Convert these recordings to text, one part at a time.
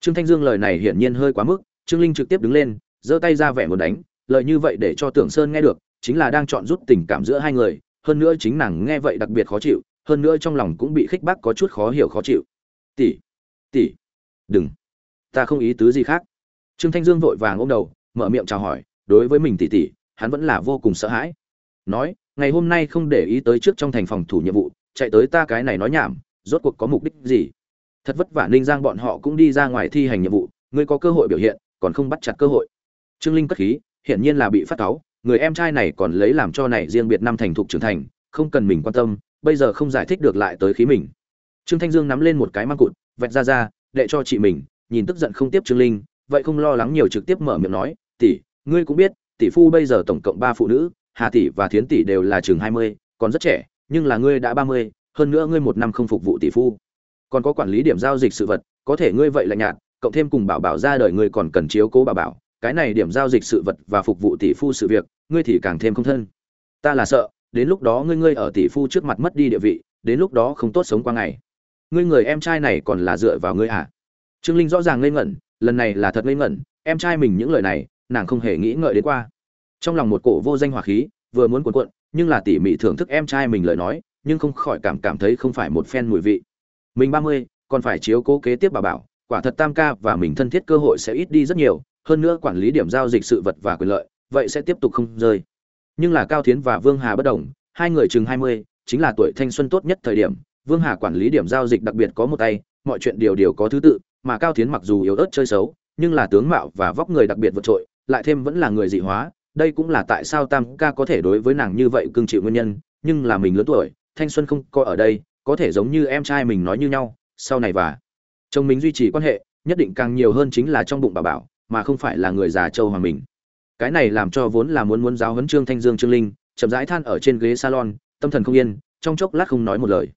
trương thanh dương lời này hiển nhiên hơi quá mức, trương linh trực tiếp đứng lên, giơ tay ra vẻ muốn đánh, lời như vậy để cho tưởng sơn nghe được, chính là đang chọn rút tình cảm giữa hai người, hơn nữa chính nàng nghe vậy đặc biệt khó chịu, hơn nữa trong lòng cũng bị khích bác có chút khó hiểu khó chịu. Tỷ tỷ, đừng, ta không ý tứ gì khác. Trương thanh dương vội vàng ôm đầu, mở miệng chào hỏi, đối với mình tỷ tỷ, hắn vẫn là vô cùng sợ hãi. Nói, ngày hôm nay không để ý tới trước trong thành phòng thủ nhiệm vụ, chạy tới ta cái này nói nhảm, rốt cuộc có mục đích gì? Thật vất vả ninh giang bọn họ cũng đi ra ngoài thi hành nhiệm vụ, ngươi có cơ hội biểu hiện, còn không bắt chặt cơ hội. Trương linh cất khí, hiển nhiên là bị phát cáu, người em trai này còn lấy làm cho này riêng biệt năm thành thục trưởng thành, không cần mình quan tâm, bây giờ không giải thích được lại tới khí mình. Trương thanh dương nắm lên một cái mang cụt, vẹt ra ra, đệ cho chị mình, nhìn tức giận không tiếp trương linh, vậy không lo lắng nhiều trực tiếp mở miệng nói, tỷ, ngươi cũng biết, tỷ phu bây giờ tổng cộng ba phụ nữ, hà tỷ và thiến tỷ đều là chừng hai mươi, còn rất trẻ, nhưng là ngươi đã ba mươi, hơn nữa ngươi một năm không phục vụ tỷ phu còn có quản lý điểm giao dịch sự vật, có thể ngươi vậy là nhạt, cộng thêm cùng bảo bảo ra đời ngươi còn cần chiếu cố bảo bảo, cái này điểm giao dịch sự vật và phục vụ tỷ phu sự việc, ngươi thì càng thêm không thân. Ta là sợ, đến lúc đó ngươi ngươi ở tỷ phu trước mặt mất đi địa vị, đến lúc đó không tốt sống qua ngày. Ngươi người em trai này còn là dựa vào ngươi à? Trương linh rõ ràng ngây ngẩn, lần này là thật ngây ngẩn, em trai mình những lời này, nàng không hề nghĩ ngợi đến qua. Trong lòng một cổ vô danh hỏa khí, vừa muốn cuộn cuộn, nhưng là tỉ mỉ thưởng thức em trai mình lời nói, nhưng không khỏi cảm cảm thấy không phải một phen mùi vị mình ba mươi, còn phải chiếu cố kế tiếp bà bảo, quả thật tam ca và mình thân thiết cơ hội sẽ ít đi rất nhiều, hơn nữa quản lý điểm giao dịch sự vật và quyền lợi, vậy sẽ tiếp tục không rơi. Nhưng là cao thiến và vương hà bất đồng, hai người chừng hai mươi, chính là tuổi thanh xuân tốt nhất thời điểm, vương hà quản lý điểm giao dịch đặc biệt có một tay, mọi chuyện điều điều có thứ tự, mà cao thiến mặc dù yếu ớt chơi xấu, nhưng là tướng mạo và vóc người đặc biệt vượt trội, lại thêm vẫn là người dị hóa, đây cũng là tại sao tam ca có thể đối với nàng như vậy cương chịu nguyên nhân, nhưng là mình lớn tuổi, thanh xuân không có ở đây có thể giống như em trai mình nói như nhau, sau này và. Chồng mình duy trì quan hệ, nhất định càng nhiều hơn chính là trong bụng bà bảo, mà không phải là người già châu hoàng mình. Cái này làm cho vốn là muốn muốn giáo huấn trương thanh dương, trương linh, chậm rãi than ở trên ghế salon, tâm thần không yên, trong chốc lát không nói một lời.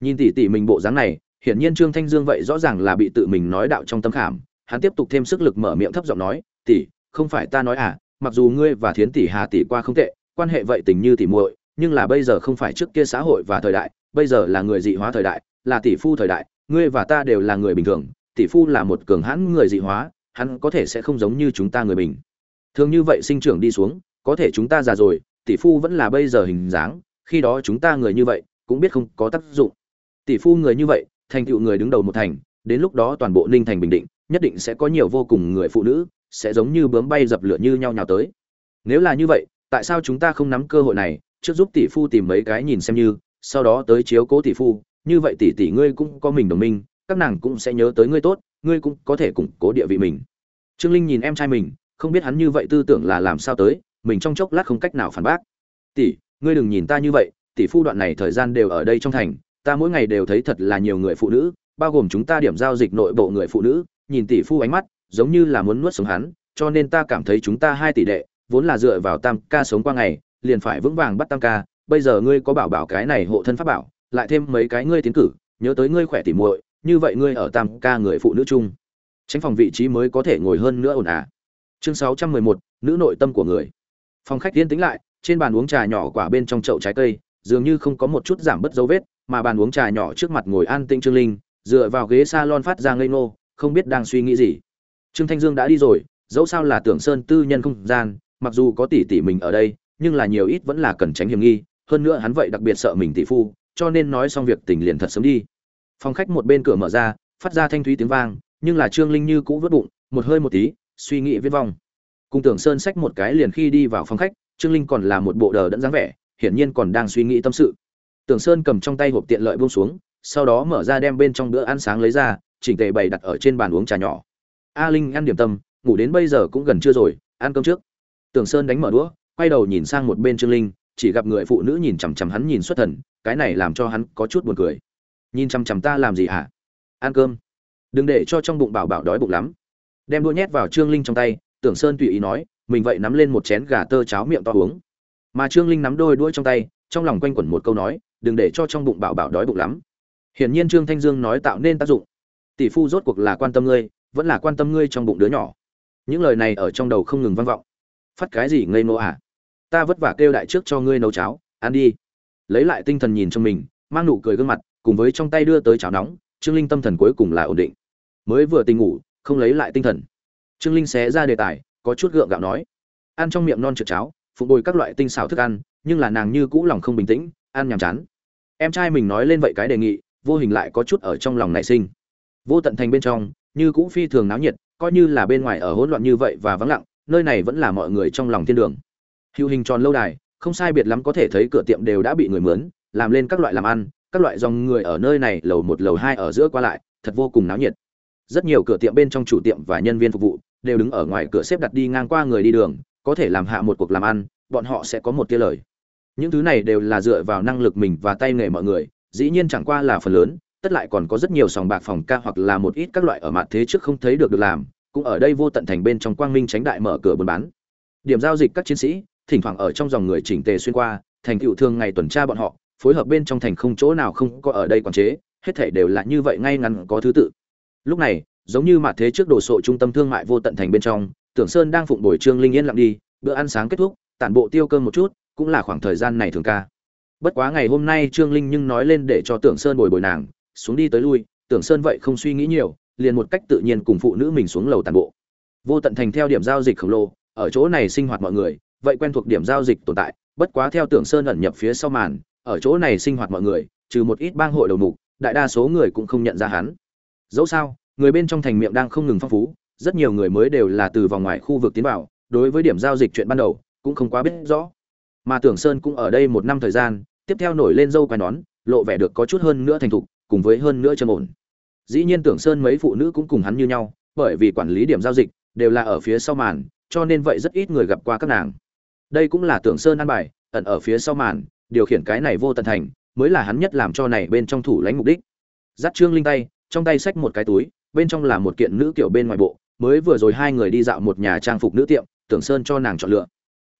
Nhìn tỉ tỉ mình bộ dáng này, hiển nhiên trương thanh dương vậy rõ ràng là bị tự mình nói đạo trong tâm khảm, hắn tiếp tục thêm sức lực mở miệng thấp giọng nói tỷ không phải ta nói à mặc dù ngươi và thiến tỷ hà tỷ qua không tệ, quan hệ vậy tình như tỷ muội, nhưng là bây giờ không phải trước kia xã hội và thời đại bây giờ là người dị hóa thời đại, là tỷ phu thời đại, ngươi và ta đều là người bình thường, tỷ phu là một cường hãn người dị hóa, hắn có thể sẽ không giống như chúng ta người bình. Thường như vậy sinh trưởng đi xuống, có thể chúng ta già rồi, tỷ phu vẫn là bây giờ hình dáng, khi đó chúng ta người như vậy, cũng biết không có tác dụng. Tỷ phu người như vậy, thành tựu người đứng đầu một thành, đến lúc đó toàn bộ ninh thành bình định, nhất định sẽ có nhiều vô cùng người phụ nữ, sẽ giống như bướm bay dập lửa như nhau nhào tới. Nếu là như vậy, tại sao chúng ta không nắm cơ hội này, trước giúp tỷ phu tìm mấy cái nhìn xem như sau đó tới chiếu cố tỷ phu, như vậy tỷ tỷ ngươi cũng có mình đồng minh, các nàng cũng sẽ nhớ tới ngươi tốt, ngươi cũng có thể củng cố địa vị mình. Trương linh nhìn em trai mình, không biết hắn như vậy tư tưởng là làm sao tới, mình trong chốc lát không cách nào phản bác. Tỷ, ngươi đừng nhìn ta như vậy, tỷ phu đoạn này thời gian đều ở đây trong thành, ta mỗi ngày đều thấy thật là nhiều người phụ nữ, bao gồm chúng ta điểm giao dịch nội bộ người phụ nữ, nhìn tỷ phu ánh mắt, giống như là muốn nuốt sống hắn, cho nên ta cảm thấy chúng ta hai tỷ đệ, vốn là dựa vào tam ca sống qua ngày, liền phải vững vàng bắt tam ca bây giờ ngươi có bảo bảo cái này hộ thân pháp bảo, lại thêm mấy cái ngươi tiến cử, nhớ tới ngươi khỏe tỉ muội, như vậy ngươi ở tam ca người phụ nữ chung, tránh phòng vị trí mới có thể ngồi hơn nữa ổn à. Chương sáu trăm mười một, nữ nội tâm của người. Phòng khách yên tính lại, trên bàn uống trà nhỏ quả bên trong chậu trái cây, dường như không có một chút giảm bớt dấu vết, mà bàn uống trà nhỏ trước mặt ngồi an tĩnh trương linh, dựa vào ghế salon phát ra ngây ngô, không biết đang suy nghĩ gì. Trương thanh dương đã đi rồi, dẫu sao là tưởng sơn tư nhân không gian, mặc dù có tỷ tỷ mình ở đây, nhưng là nhiều ít vẫn là cần tránh hiểm nghi hơn nữa hắn vậy đặc biệt sợ mình tỷ phu, cho nên nói xong việc tình liền thật sớm đi. Phòng khách một bên cửa mở ra, phát ra thanh thúy tiếng vang, nhưng là trương linh như cũ vớt bụng, một hơi một tí, suy nghĩ viết vong. Cùng tưởng sơn xách một cái liền khi đi vào phòng khách, trương linh còn là một bộ đờ đẫn dáng vẻ, hiển nhiên còn đang suy nghĩ tâm sự. Tưởng sơn cầm trong tay hộp tiện lợi buông xuống, sau đó mở ra đem bên trong bữa ăn sáng lấy ra, chỉnh tề bày đặt ở trên bàn uống trà nhỏ. A linh ăn điểm tâm, ngủ đến bây giờ cũng gần trưa rồi, ăn cơm trước. Tưởng sơn đánh mở đũa, quay đầu nhìn sang một bên trương linh chỉ gặp người phụ nữ nhìn chằm chằm hắn nhìn xuất thần, cái này làm cho hắn có chút buồn cười. Nhìn chằm chằm ta làm gì hả? Ăn cơm. Đừng để cho trong bụng bảo bảo đói bụng lắm. Đem đũa nhét vào trương linh trong tay, tưởng sơn tùy ý nói, mình vậy nắm lên một chén gà tơ cháo miệng to uống. Mà trương linh nắm đôi đuôi trong tay, trong lòng quanh quẩn một câu nói, đừng để cho trong bụng bảo bảo đói bụng lắm. Hiển nhiên trương thanh dương nói tạo nên tác dụng. Tỷ phu rốt cuộc là quan tâm ngươi, vẫn là quan tâm ngươi trong bụng đứa nhỏ. Những lời này ở trong đầu không ngừng vang vọng. Phát cái gì ngây nô à? Ta vất vả kêu đại trước cho ngươi nấu cháo, ăn đi. Lấy lại tinh thần nhìn trong mình, mang nụ cười gương mặt, cùng với trong tay đưa tới cháo nóng, trương linh tâm thần cuối cùng là ổn định. Mới vừa tình ngủ, không lấy lại tinh thần. Trương linh xé ra đề tài, có chút gượng gạo nói, ăn trong miệng non trượt cháo phục bồi các loại tinh xảo thức ăn, nhưng là nàng như cũ lòng không bình tĩnh, ăn nhàm chán. Em trai mình nói lên vậy cái đề nghị, vô hình lại có chút ở trong lòng nảy sinh. Vô tận thành bên trong, như cũ phi thường náo nhiệt, coi như là bên ngoài ở hỗn loạn như vậy và vắng lặng, nơi này vẫn là mọi người trong lòng thiên đường hữu hình tròn lâu đài, không sai biệt lắm có thể thấy cửa tiệm đều đã bị người mướn, làm lên các loại làm ăn, các loại dòng người ở nơi này, lầu một, lầu hai ở giữa qua lại, thật vô cùng náo nhiệt. Rất nhiều cửa tiệm bên trong chủ tiệm và nhân viên phục vụ đều đứng ở ngoài cửa xếp đặt đi ngang qua người đi đường, có thể làm hạ một cuộc làm ăn, bọn họ sẽ có một tia lời. Những thứ này đều là dựa vào năng lực mình và tay nghề mọi người, dĩ nhiên chẳng qua là phần lớn, tất lại còn có rất nhiều sòng bạc phòng ca hoặc là một ít các loại ở mặt thế trước không thấy được được làm, cũng ở đây vô tận thành bên trong quang minh tránh đại mở cửa buôn bán. Điểm giao dịch các chiến sĩ thỉnh thoảng ở trong dòng người chỉnh tề xuyên qua, thành tựu thường ngày tuần tra bọn họ, phối hợp bên trong thành không chỗ nào không có ở đây quản chế, hết thảy đều là như vậy ngay ngắn có thứ tự. Lúc này, giống như mặt thế trước đồ sộ trung tâm thương mại vô tận thành bên trong, tưởng sơn đang phụng bồi trương linh yên lặng đi, bữa ăn sáng kết thúc, tản bộ tiêu cơm một chút, cũng là khoảng thời gian này thường ca. Bất quá ngày hôm nay trương linh nhưng nói lên để cho tưởng sơn bồi bồi nàng, xuống đi tới lui, tưởng sơn vậy không suy nghĩ nhiều, liền một cách tự nhiên cùng phụ nữ mình xuống lầu tản bộ. Vô tận thành theo điểm giao dịch khổng lồ, ở chỗ này sinh hoạt mọi người vậy quen thuộc điểm giao dịch tồn tại, bất quá theo tưởng sơn ẩn nhập phía sau màn, ở chỗ này sinh hoạt mọi người, trừ một ít bang hội đầu mục, đại đa số người cũng không nhận ra hắn. Dẫu sao, người bên trong thành miệng đang không ngừng phong phú, rất nhiều người mới đều là từ vòng ngoài khu vực tiến vào, đối với điểm giao dịch chuyện ban đầu, cũng không quá biết rõ. Mà tưởng sơn cũng ở đây một năm thời gian, tiếp theo nổi lên dâu quai nón, lộ vẻ được có chút hơn nữa thành thục, cùng với hơn nữa trầm ổn. Dĩ nhiên tưởng sơn mấy phụ nữ cũng cùng hắn như nhau, bởi vì quản lý điểm giao dịch, đều là ở phía sau màn, cho nên vậy rất ít người gặp qua các nàng đây cũng là tưởng sơn ăn bài, ẩn ở phía sau màn, điều khiển cái này vô tận thành, mới là hắn nhất làm cho này bên trong thủ lãnh mục đích. Dắt trương linh tay, trong tay xách một cái túi, bên trong là một kiện nữ kiểu bên ngoài bộ, mới vừa rồi hai người đi dạo một nhà trang phục nữ tiệm, tưởng sơn cho nàng chọn lựa.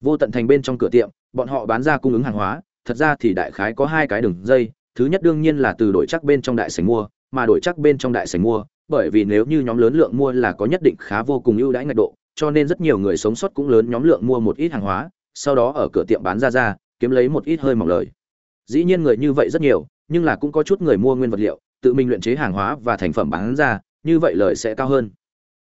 Vô tận thành bên trong cửa tiệm, bọn họ bán ra cung ứng hàng hóa, thật ra thì đại khái có hai cái đường dây, thứ nhất đương nhiên là từ đổi chắc bên trong đại sảnh mua, mà đổi chắc bên trong đại sảnh mua, bởi vì nếu như nhóm lớn lượng mua là có nhất định khá vô cùng ưu đãi ngạch độ, cho nên rất nhiều người sống sót cũng lớn nhóm lượng mua một ít hàng hóa sau đó ở cửa tiệm bán ra ra, kiếm lấy một ít hơi mỏng lời. Dĩ nhiên người như vậy rất nhiều, nhưng là cũng có chút người mua nguyên vật liệu, tự mình luyện chế hàng hóa và thành phẩm bán ra, như vậy lời sẽ cao hơn.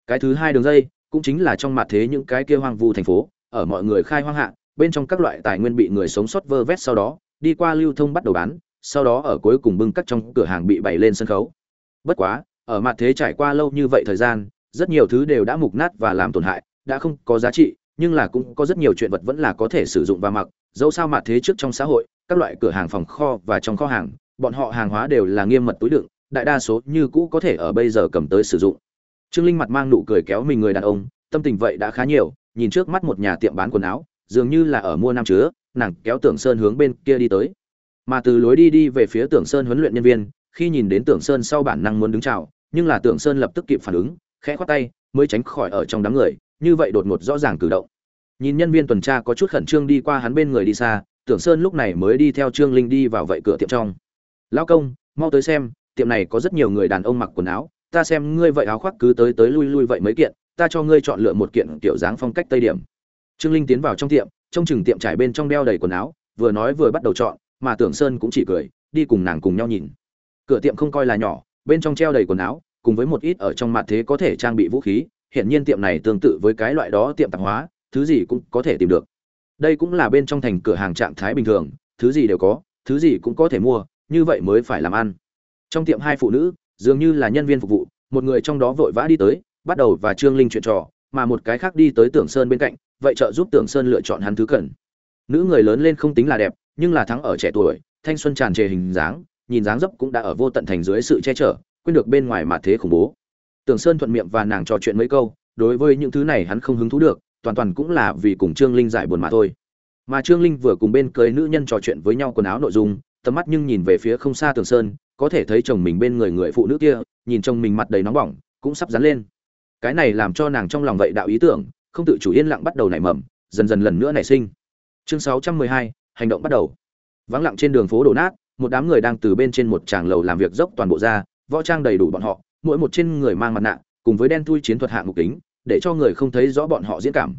Cái thứ hai đường dây, cũng chính là trong mặt thế những cái kia hoang vu thành phố, ở mọi người khai hoang hạ, bên trong các loại tài nguyên bị người sống sót vơ vét sau đó, đi qua lưu thông bắt đầu bán, sau đó ở cuối cùng bưng cắt trong cửa hàng bị bày lên sân khấu. Bất quá, ở mặt thế trải qua lâu như vậy thời gian, rất nhiều thứ đều đã mục nát và làm tổn hại, đã không có giá trị nhưng là cũng có rất nhiều chuyện vật vẫn là có thể sử dụng và mặc, dẫu sao mà thế trước trong xã hội, các loại cửa hàng phòng kho và trong kho hàng, bọn họ hàng hóa đều là nghiêm mật túi đựng, đại đa số như cũ có thể ở bây giờ cầm tới sử dụng. Trương linh mặt mang nụ cười kéo mình người đàn ông, tâm tình vậy đã khá nhiều, nhìn trước mắt một nhà tiệm bán quần áo, dường như là ở mua nam chứa, nàng kéo tưởng sơn hướng bên kia đi tới. Mà từ lối đi đi về phía tưởng sơn huấn luyện nhân viên, khi nhìn đến tưởng sơn sau bản năng muốn đứng chào, nhưng là tưởng sơn lập tức kịp phản ứng, khẽ khoát tay, mới tránh khỏi ở trong đám người như vậy đột ngột rõ ràng cử động. Nhìn nhân viên tuần tra có chút khẩn trương đi qua hắn bên người đi xa, tưởng sơn lúc này mới đi theo trương linh đi vào vậy cửa tiệm trong. Lão công, mau tới xem, tiệm này có rất nhiều người đàn ông mặc quần áo, ta xem ngươi vậy áo khoác cứ tới tới lui lui vậy mấy kiện, ta cho ngươi chọn lựa một kiện kiểu dáng phong cách tây điểm. Trương linh tiến vào trong tiệm trông chừng tiệm trải bên trong đeo đầy quần áo, vừa nói vừa bắt đầu chọn, mà tưởng sơn cũng chỉ cười, đi cùng nàng cùng nhau nhìn. Cửa tiệm không coi là nhỏ, bên trong treo đầy quần áo, cùng với một ít ở trong mặt thế có thể trang bị vũ khí hiện nhiên tiệm này tương tự với cái loại đó tiệm tạp hóa, thứ gì cũng có thể tìm được. Đây cũng là bên trong thành cửa hàng trạng thái bình thường, thứ gì đều có, thứ gì cũng có thể mua, như vậy mới phải làm ăn. Trong tiệm hai phụ nữ, dường như là nhân viên phục vụ, một người trong đó vội vã đi tới, bắt đầu và trương linh chuyện trò, mà một cái khác đi tới tưởng sơn bên cạnh, vậy trợ giúp tưởng sơn lựa chọn hắn thứ cần. Nữ người lớn lên không tính là đẹp, nhưng là thắng ở trẻ tuổi, thanh xuân tràn trề hình dáng, nhìn dáng dấp cũng đã ở vô tận thành dưới sự che chở, quên được bên ngoài mà thế khủng bố tưởng sơn thuận miệng và nàng trò chuyện mấy câu đối với những thứ này hắn không hứng thú được toàn toàn cũng là vì cùng trương linh giải buồn mà thôi. Mà trương linh vừa cùng bên cưới nữ nhân trò chuyện với nhau quần áo nội dung tầm mắt nhưng nhìn về phía không xa tường sơn có thể thấy chồng mình bên người người phụ nữ kia nhìn chồng mình mặt đầy nóng bỏng cũng sắp dán lên. Cái này làm cho nàng trong lòng vậy đạo ý tưởng không tự chủ yên lặng bắt đầu nảy mầm dần dần lần nữa nảy sinh. Chương 612, hành động bắt đầu. Vắng lặng trên đường phố đổ nát một đám người đang từ bên trên một tràng lầu làm việc dốc toàn bộ ra võ trang đầy đủ bọn họ mỗi một trên người mang mặt nạ, cùng với đen thui chiến thuật hạng mục kính, để cho người không thấy rõ bọn họ diễn cảm.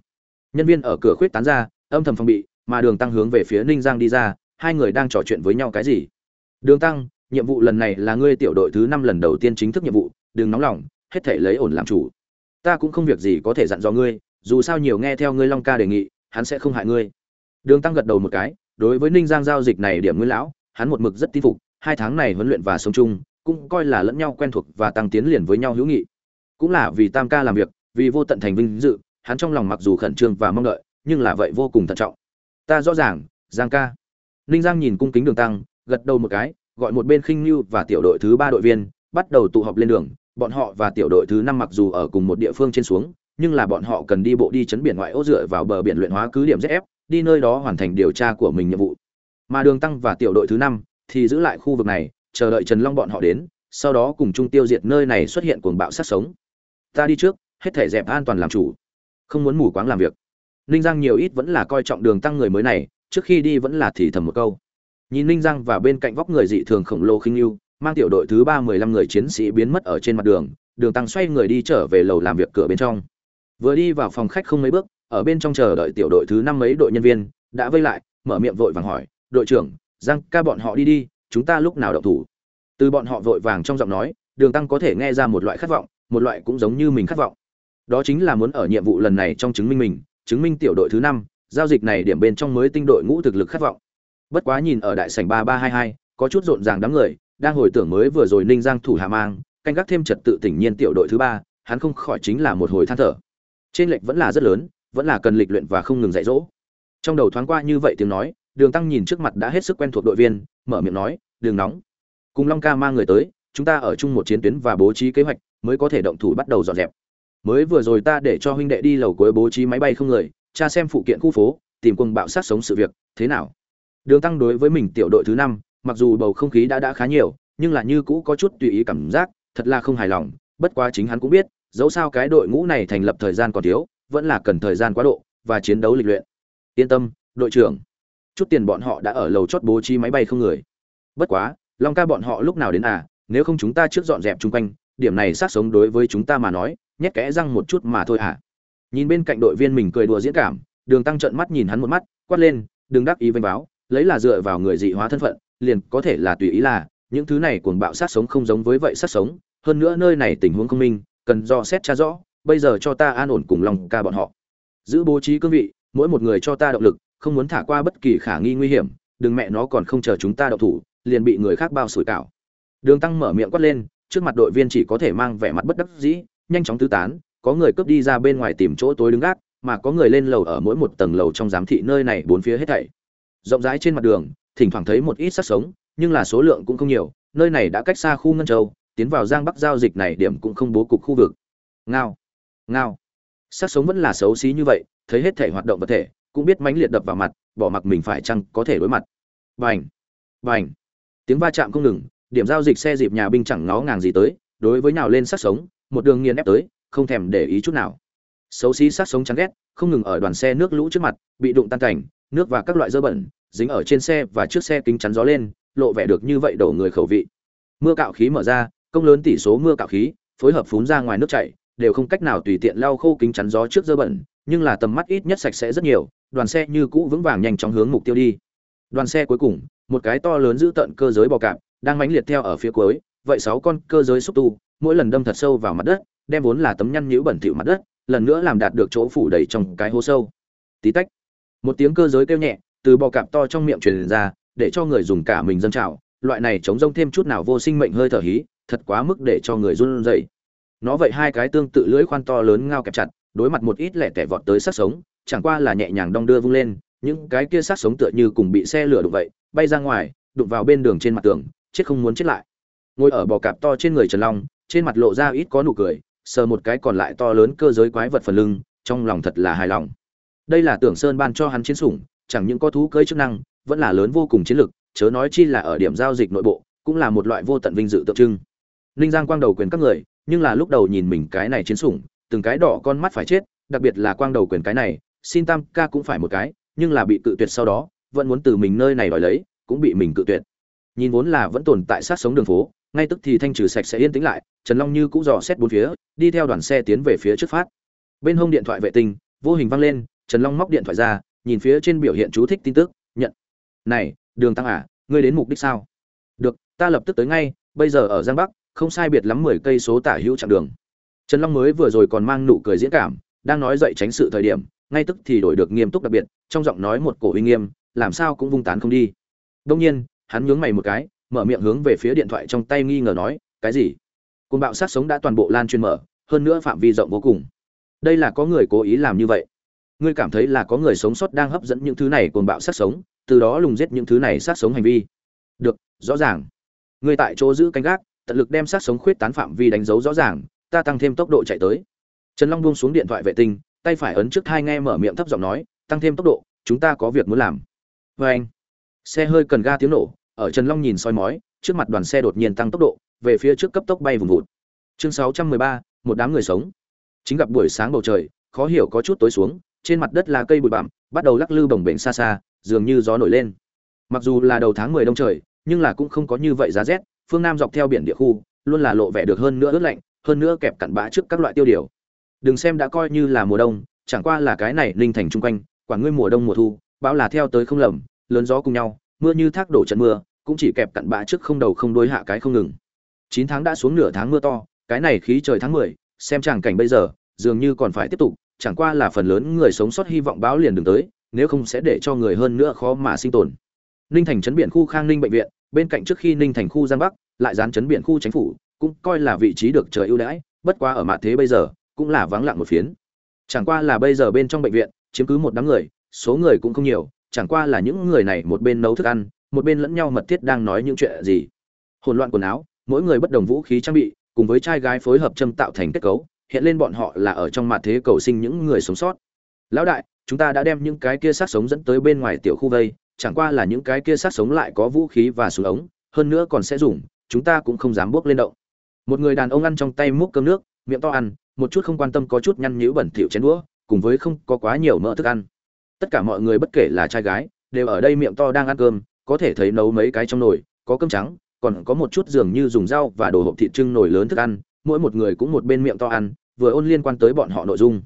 Nhân viên ở cửa khuyết tán ra, âm thầm phòng bị, mà đường tăng hướng về phía ninh giang đi ra, hai người đang trò chuyện với nhau cái gì? Đường tăng, nhiệm vụ lần này là ngươi tiểu đội thứ năm lần đầu tiên chính thức nhiệm vụ, đừng nóng lòng, hết thể lấy ổn làm chủ. Ta cũng không việc gì có thể dặn dò ngươi, dù sao nhiều nghe theo ngươi long ca đề nghị, hắn sẽ không hại ngươi. Đường tăng gật đầu một cái, đối với ninh giang giao dịch này điểm nguyên lão, hắn một mực rất tin phục, hai tháng này huấn luyện và sống chung cũng coi là lẫn nhau quen thuộc và tăng tiến liền với nhau hữu nghị. Cũng là vì tam ca làm việc vì vô tận thành vinh dự hắn trong lòng mặc dù khẩn trương và mong đợi nhưng là vậy vô cùng thận trọng. Ta rõ ràng giang ca. Ninh giang nhìn cung kính đường tăng gật đầu một cái gọi một bên khinh lưu và tiểu đội thứ ba đội viên bắt đầu tụ họp lên đường. Bọn họ và tiểu đội thứ năm mặc dù ở cùng một địa phương trên xuống nhưng là bọn họ cần đi bộ đi chấn biển ngoại ô dựa vào bờ biển luyện hóa cứ điểm ZF, đi nơi đó hoàn thành điều tra của mình nhiệm vụ. Mà Đường Tăng và tiểu đội thứ năm thì giữ lại khu vực này, chờ đợi Trần Long bọn họ đến, sau đó cùng chung tiêu diệt nơi này xuất hiện cuồng bạo sát sống. Ta đi trước, hết thể dẹp an toàn làm chủ, không muốn mù quáng làm việc. Ninh Giang nhiều ít vẫn là coi trọng Đường Tăng người mới này, trước khi đi vẫn là thì thầm một câu. Nhìn Ninh Giang và bên cạnh vóc người dị thường khổng lồ khinh lưu, mang tiểu đội thứ ba mười lăm người chiến sĩ biến mất ở trên mặt đường, Đường Tăng xoay người đi trở về lầu làm việc cửa bên trong vừa đi vào phòng khách không mấy bước ở bên trong chờ đợi tiểu đội thứ năm mấy đội nhân viên đã vây lại mở miệng vội vàng hỏi đội trưởng giang ca bọn họ đi đi chúng ta lúc nào động thủ? Từ bọn họ vội vàng trong giọng nói, đường tăng có thể nghe ra một loại khát vọng, một loại cũng giống như mình khát vọng. Đó chính là muốn ở nhiệm vụ lần này trong chứng minh mình, chứng minh tiểu đội thứ năm, giao dịch này điểm bên trong mới tinh đội ngũ thực lực khát vọng. Bất quá nhìn ở đại sảnh ba ba hai hai, có chút rộn ràng đám người, đang hồi tưởng mới vừa rồi ninh giang thủ hà mang, canh gác thêm trật tự tỉnh nhiên tiểu đội thứ ba, hắn không khỏi chính là một hồi than thở. Trên lệch vẫn là rất lớn, vẫn là cần lịch luyện và không ngừng dạy dỗ. Trong đầu thoáng qua như vậy tiếng nói đường tăng nhìn trước mặt đã hết sức quen thuộc đội viên, mở miệng nói, đường nóng, cùng long ca mang người tới, chúng ta ở chung một chiến tuyến và bố trí kế hoạch mới có thể động thủ bắt đầu dọn dẹp. Mới vừa rồi ta để cho huynh đệ đi lầu cuối bố trí máy bay không người tra xem phụ kiện khu phố, tìm quân bạo sát sống sự việc, thế nào? Đường tăng đối với mình tiểu đội thứ năm, mặc dù bầu không khí đã đã khá nhiều, nhưng là như cũ có chút tùy ý cảm giác, thật là không hài lòng, bất quá chính hắn cũng biết, dẫu sao cái đội ngũ này thành lập thời gian còn thiếu, vẫn là cần thời gian quá độ và chiến đấu lịch luyện. Yên tâm, đội trưởng chút tiền bọn họ đã ở lầu chót bố trí máy bay không người. Bất quá, long ca bọn họ lúc nào đến à nếu không chúng ta trước dọn dẹp chung quanh, điểm này sát sống đối với chúng ta mà nói, nhét kẽ răng một chút mà thôi à. Nhìn bên cạnh đội viên mình cười đùa diễn cảm, đường tăng trận mắt nhìn hắn một mắt, quát lên, đừng đắc ý vênh báo, lấy là dựa vào người dị hóa thân phận, liền có thể là tùy ý là, những thứ này cuồng bạo sát sống không giống với vậy sát sống, hơn nữa nơi này tình huống không minh, cần do xét tra rõ, bây giờ cho ta an ổn cùng lòng ca bọn họ. Giữ bố trí cương vị, mỗi một người cho ta động lực không muốn thả qua bất kỳ khả nghi nguy hiểm, đừng mẹ nó còn không chờ chúng ta đậu thủ, liền bị người khác bao sủi cảo. Đường tăng mở miệng quát lên, trước mặt đội viên chỉ có thể mang vẻ mặt bất đắc dĩ, nhanh chóng tứ tán, có người cướp đi ra bên ngoài tìm chỗ tối đứng gác, mà có người lên lầu ở mỗi một tầng lầu trong giám thị nơi này bốn phía hết thảy. Rộng rãi trên mặt đường, thỉnh thoảng thấy một ít sắc sống, nhưng là số lượng cũng không nhiều, nơi này đã cách xa khu ngân châu, tiến vào giang bắc giao dịch này điểm cũng không bố cục khu vực. Ngao ngao. Sát sống vẫn là xấu xí như vậy, thấy hết thể hoạt động vật thể cũng biết mãnh liệt đập vào mặt bỏ mặc mình phải chăng có thể đối mặt. Bành, bành. tiếng va chạm không ngừng điểm giao dịch xe dịp nhà binh chẳng ngó ngàng gì tới đối với nào lên sát sống một đường nghiền ép tới không thèm để ý chút nào. Xấu xí sát sống chán ghét không ngừng ở đoàn xe nước lũ trước mặt bị đụng tan cảnh nước và các loại dơ bẩn dính ở trên xe và trước xe kính chắn gió lên lộ vẻ được như vậy đổ người khẩu vị. Mưa cạo khí mở ra công lớn tỷ số mưa cạo khí phối hợp phún ra ngoài nước chảy đều không cách nào tùy tiện lau khô kính chắn gió trước dơ bẩn nhưng là tầm mắt ít nhất sạch sẽ rất nhiều đoàn xe như cũ vững vàng nhanh chóng hướng mục tiêu đi đoàn xe cuối cùng một cái to lớn giữ tận cơ giới bò cạp đang mãnh liệt theo ở phía cuối vậy sáu con cơ giới xúc tu mỗi lần đâm thật sâu vào mặt đất đem vốn là tấm nhăn nhũ bẩn thỉu mặt đất lần nữa làm đạt được chỗ phủ đầy trong cái hố sâu tí tách một tiếng cơ giới kêu nhẹ từ bò cạp to trong miệng truyền ra để cho người dùng cả mình dâng trào loại này chống rông thêm chút nào vô sinh mệnh hơi thở hí thật quá mức để cho người run rẩy. Nó vậy hai cái tương tự lưỡi khoan to lớn ngao kẹp chặt, đối mặt một ít lẻ tẻ vọt tới sát sống, chẳng qua là nhẹ nhàng đong đưa vung lên, những cái kia sát sống tựa như cùng bị xe lửa đụng vậy, bay ra ngoài, đụng vào bên đường trên mặt tường, chết không muốn chết lại. Ngồi ở bò cạp to trên người Trần Long, trên mặt lộ ra ít có nụ cười, sờ một cái còn lại to lớn cơ giới quái vật phần lưng, trong lòng thật là hài lòng. Đây là Tưởng Sơn ban cho hắn chiến sủng, chẳng những có thú cưỡi chức năng, vẫn là lớn vô cùng chiến lực, chớ nói chi là ở điểm giao dịch nội bộ, cũng là một loại vô tận vinh dự tượng trưng ninh giang quang đầu quyền các người nhưng là lúc đầu nhìn mình cái này chiến sủng từng cái đỏ con mắt phải chết đặc biệt là quang đầu quyền cái này xin tam ca cũng phải một cái, nhưng là bị cự tuyệt sau đó, vẫn muốn từ mình nơi này đòi lấy, cũng bị mình cự tuyệt. Nhìn vốn là vẫn tồn tại sát sống đường phố, ngay tức thì thanh trừ sạch sẽ yên tĩnh lại, trần long như cũng dò xét bốn phía, đi theo đoàn xe tiến về phía trước phát. Bên hông điện thoại vệ tinh, vô hình văng lên, trần long móc điện thoại ra, nhìn phía trên biểu hiện chú thích tin tức, nhận. Này, đường tăng à ngươi đến mục đích sao? Được, ta lập tức tới ngay, bây giờ ở giang bắc, không sai biệt lắm mười cây số tả hữu chặng đường. Trần long mới vừa rồi còn mang nụ cười diễn cảm, đang nói dậy tránh sự thời điểm ngay tức thì đổi được nghiêm túc đặc biệt, trong giọng nói một cổ uy nghiêm, làm sao cũng vung tán không đi. Đông nhiên, hắn nhướng mày một cái, mở miệng hướng về phía điện thoại trong tay nghi ngờ nói, cái gì? Côn bạo sát sống đã toàn bộ lan truyền mở, hơn nữa phạm vi rộng vô cùng. Đây là có người cố ý làm như vậy. Ngươi cảm thấy là có người sống sót đang hấp dẫn những thứ này côn bạo sát sống, từ đó lùng giết những thứ này sát sống hành vi. Được, rõ ràng. Ngươi tại chỗ giữ canh gác, tận lực đem sát sống khuyết tán phạm vi đánh dấu rõ ràng, ta tăng thêm tốc độ chạy tới. Trần long buông xuống điện thoại vệ tinh tay phải ấn trước thai nghe mở miệng thấp giọng nói tăng thêm tốc độ chúng ta có việc muốn làm. Vê anh xe hơi cần ga tiếng nổ ở trần long nhìn soi mói trước mặt đoàn xe đột nhiên tăng tốc độ về phía trước cấp tốc bay vùng vụt. Chương 613, một đám người sống. Chính gặp buổi sáng bầu trời khó hiểu có chút tối xuống trên mặt đất là cây bụi bặm bắt đầu lắc lư bồng bềnh xa xa dường như gió nổi lên. Mặc dù là đầu tháng 10 đông trời nhưng là cũng không có như vậy giá rét phương nam dọc theo biển địa khu luôn là lộ vẻ được hơn nữa ướt lạnh hơn nữa kẹp cặn bã trước các loại tiêu điều đừng xem đã coi như là mùa đông, chẳng qua là cái này ninh thành chung quanh quản ngươi mùa đông mùa thu, bão là theo tới không lầm, lớn gió cùng nhau, mưa như thác đổ trận mưa, cũng chỉ kẹp cặn bã trước không đầu không đuôi hạ cái không ngừng. Chín tháng đã xuống nửa tháng mưa to, cái này khí trời tháng mười, xem tràng cảnh bây giờ, dường như còn phải tiếp tục, chẳng qua là phần lớn người sống sót hy vọng báo liền đừng tới, nếu không sẽ để cho người hơn nữa khó mà sinh tồn. Ninh thành trấn biển khu khang ninh bệnh viện, bên cạnh trước khi ninh thành khu giang bắc, lại dán trấn biển khu chính phủ, cũng coi là vị trí được trời ưu đãi, bất quá ở mạ thế bây giờ cũng là vắng lặng một phiến. Chẳng qua là bây giờ bên trong bệnh viện, chiếm cứ một đám người, số người cũng không nhiều, chẳng qua là những người này một bên nấu thức ăn, một bên lẫn nhau mật thiết đang nói những chuyện gì. Hỗn loạn quần áo, mỗi người bất đồng vũ khí trang bị, cùng với trai gái phối hợp châm tạo thành kết cấu, hiện lên bọn họ là ở trong mặt thế cầu sinh những người sống sót. Lão đại, chúng ta đã đem những cái kia sát sống dẫn tới bên ngoài tiểu khu vây, chẳng qua là những cái kia sát sống lại có vũ khí và súng ống, hơn nữa còn sẽ dùng, chúng ta cũng không dám bước lên động. Một người đàn ông ăn trong tay múc cơm nước, miệng to ăn một chút không quan tâm có chút nhăn nhữ bẩn thỉu chén đũa, cùng với không có quá nhiều mỡ thức ăn. Tất cả mọi người bất kể là trai gái, đều ở đây miệng to đang ăn cơm, có thể thấy nấu mấy cái trong nồi, có cơm trắng, còn có một chút dường như dùng rau và đồ hộp thịt trưng nồi lớn thức ăn, mỗi một người cũng một bên miệng to ăn, vừa ôn liên quan tới bọn họ nội dung.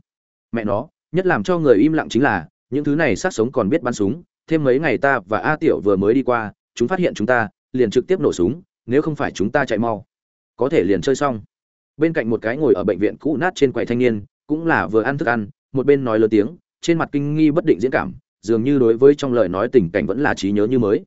Mẹ nó, nhất làm cho người im lặng chính là, những thứ này sát sống còn biết bắn súng, thêm mấy ngày ta và a tiểu vừa mới đi qua, chúng phát hiện chúng ta, liền trực tiếp nổ súng, nếu không phải chúng ta chạy mau. Có thể liền chơi xong bên cạnh một cái ngồi ở bệnh viện cũ nát trên quầy thanh niên, cũng là vừa ăn thức ăn, một bên nói lớn tiếng, trên mặt kinh nghi bất định diễn cảm, dường như đối với trong lời nói tình cảnh vẫn là trí nhớ như mới.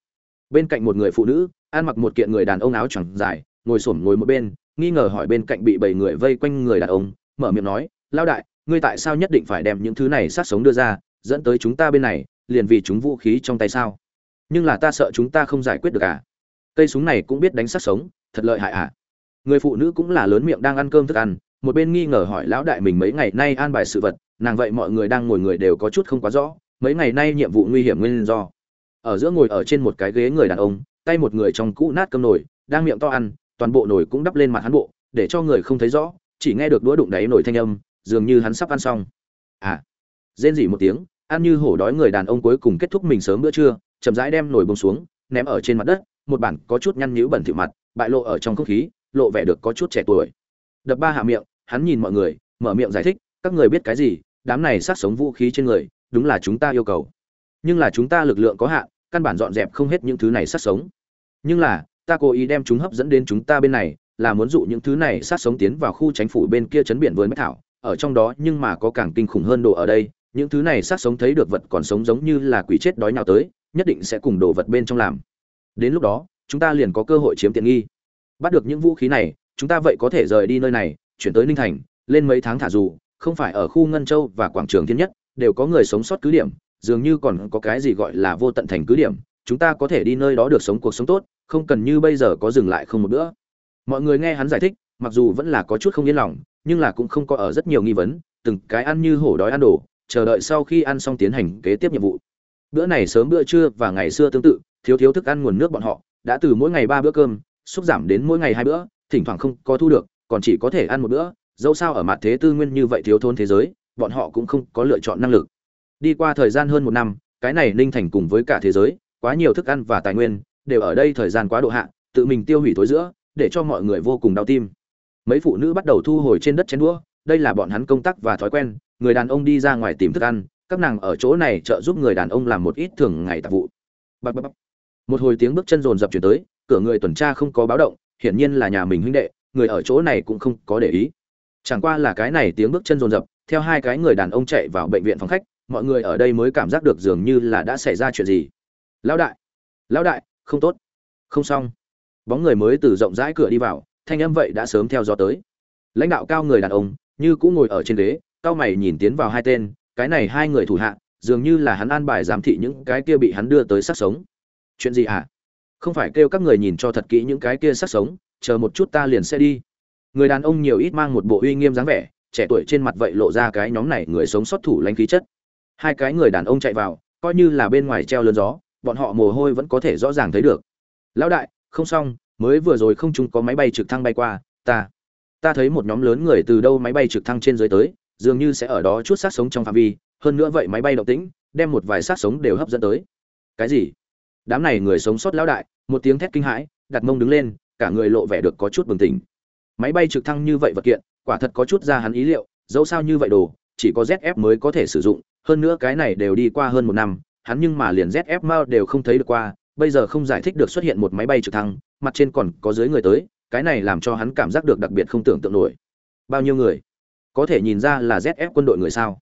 Bên cạnh một người phụ nữ, ăn mặc một kiện người đàn ông áo choàng dài, ngồi xổm ngồi một bên, nghi ngờ hỏi bên cạnh bị bảy người vây quanh người đàn ông, mở miệng nói lao đại, ngươi tại sao nhất định phải đem những thứ này sát sống đưa ra, dẫn tới chúng ta bên này, liền vì chúng vũ khí trong tay sao? Nhưng là ta sợ chúng ta không giải quyết được à? Cây súng này cũng biết đánh sát sống, thật lợi hại à? Người phụ nữ cũng là lớn miệng đang ăn cơm thức ăn, một bên nghi ngờ hỏi lão đại mình mấy ngày nay an bài sự vật, nàng vậy mọi người đang ngồi người đều có chút không quá rõ, mấy ngày nay nhiệm vụ nguy hiểm nguyên do. Ở giữa ngồi ở trên một cái ghế người đàn ông, tay một người trong cũ nát cơm nồi, đang miệng to ăn, toàn bộ nồi cũng đắp lên mặt hắn bộ, để cho người không thấy rõ, chỉ nghe được đũa đụng đáy nồi thanh âm, dường như hắn sắp ăn xong. À rên rỉ một tiếng, ăn như hổ đói người đàn ông cuối cùng kết thúc mình sớm bữa trưa, chậm rãi đem nồi bông xuống, ném ở trên mặt đất, một bản có chút nhăn nhữ bẩn thỉu mặt, bại lộ ở trong không khí lộ vẻ được có chút trẻ tuổi. Đập ba hạ miệng, hắn nhìn mọi người, mở miệng giải thích, các người biết cái gì, đám này sát sống vũ khí trên người, đúng là chúng ta yêu cầu. Nhưng là chúng ta lực lượng có hạn, căn bản dọn dẹp không hết những thứ này sát sống. Nhưng là, ta cố ý đem chúng hấp dẫn đến chúng ta bên này, là muốn dụ những thứ này sát sống tiến vào khu chính phủ bên kia chấn biển với mấy thảo. Ở trong đó, nhưng mà có càng kinh khủng hơn đồ ở đây, những thứ này sát sống thấy được vật còn sống giống như là quỷ chết đói nào tới, nhất định sẽ cùng đồ vật bên trong làm. Đến lúc đó, chúng ta liền có cơ hội chiếm tiện nghi bắt được những vũ khí này, chúng ta vậy có thể rời đi nơi này, chuyển tới ninh thành, lên mấy tháng thả dù, không phải ở khu ngân châu và quảng trường thiên nhất, đều có người sống sót cứ điểm, dường như còn có cái gì gọi là vô tận thành cứ điểm, chúng ta có thể đi nơi đó được sống cuộc sống tốt, không cần như bây giờ có dừng lại không một bữa. Mọi người nghe hắn giải thích, mặc dù vẫn là có chút không yên lòng, nhưng là cũng không có ở rất nhiều nghi vấn, từng cái ăn như hổ đói ăn đồ, chờ đợi sau khi ăn xong tiến hành kế tiếp nhiệm vụ. Bữa này sớm bữa trưa và ngày xưa tương tự, thiếu thiếu thức ăn nguồn nước bọn họ, đã từ mỗi ngày ba bữa cơm xúc giảm đến mỗi ngày hai bữa, thỉnh thoảng không có thu được, còn chỉ có thể ăn một bữa. Dẫu sao ở mặt thế tư nguyên như vậy thiếu thốn thế giới, bọn họ cũng không có lựa chọn năng lực. Đi qua thời gian hơn một năm, cái này ninh thành cùng với cả thế giới, quá nhiều thức ăn và tài nguyên đều ở đây thời gian quá độ hạ, tự mình tiêu hủy tối giữa, để cho mọi người vô cùng đau tim. Mấy phụ nữ bắt đầu thu hồi trên đất chén đũa, đây là bọn hắn công tác và thói quen, người đàn ông đi ra ngoài tìm thức ăn, các nàng ở chỗ này trợ giúp người đàn ông làm một ít thường ngày tạp vụ. Bập bập bập. một hồi tiếng bước chân rồn rập chuyển tới cửa người tuần tra không có báo động, hiển nhiên là nhà mình huynh đệ, người ở chỗ này cũng không có để ý. Chẳng qua là cái này tiếng bước chân rồn rập theo hai cái người đàn ông chạy vào bệnh viện phòng khách, mọi người ở đây mới cảm giác được dường như là đã xảy ra chuyện gì. Lão đại lão đại, không tốt. Không xong. Bóng người mới từ rộng rãi cửa đi vào, thanh âm vậy đã sớm theo dõi tới. Lãnh đạo cao người đàn ông, như cũng ngồi ở trên ghế, cao mày nhìn tiến vào hai tên, cái này hai người thủ hạ, dường như là hắn an bài giám thị những cái kia bị hắn đưa tới sát sống. Chuyện gì hả? à? Không phải kêu các người nhìn cho thật kỹ những cái kia sắc sống, chờ một chút ta liền sẽ đi. Người đàn ông nhiều ít mang một bộ uy nghiêm dáng vẻ, trẻ tuổi trên mặt vậy lộ ra cái nhóm này người sống sót thủ lãnh khí chất. Hai cái người đàn ông chạy vào, coi như là bên ngoài treo lớn gió, bọn họ mồ hôi vẫn có thể rõ ràng thấy được. Lão đại, không xong, mới vừa rồi không chúng có máy bay trực thăng bay qua, ta ta thấy một nhóm lớn người từ đâu máy bay trực thăng trên dưới tới, dường như sẽ ở đó chút sát sống trong phạm vi, hơn nữa vậy máy bay động tĩnh, đem một vài sát sống đều hấp dẫn tới. Cái gì? Đám này người sống sót lão đại một tiếng thét kinh hãi, đặt mông đứng lên, cả người lộ vẻ được có chút bừng tỉnh. Máy bay trực thăng như vậy vật kiện, quả thật có chút ra hắn ý liệu, dẫu sao như vậy đồ, chỉ có zf mới có thể sử dụng, hơn nữa cái này đều đi qua hơn một năm, hắn nhưng mà liền zf mao đều không thấy được qua, bây giờ không giải thích được xuất hiện một máy bay trực thăng, mặt trên còn có dưới người tới, cái này làm cho hắn cảm giác được đặc biệt không tưởng tượng nổi. Bao nhiêu người? Có thể nhìn ra là zf quân đội người sao?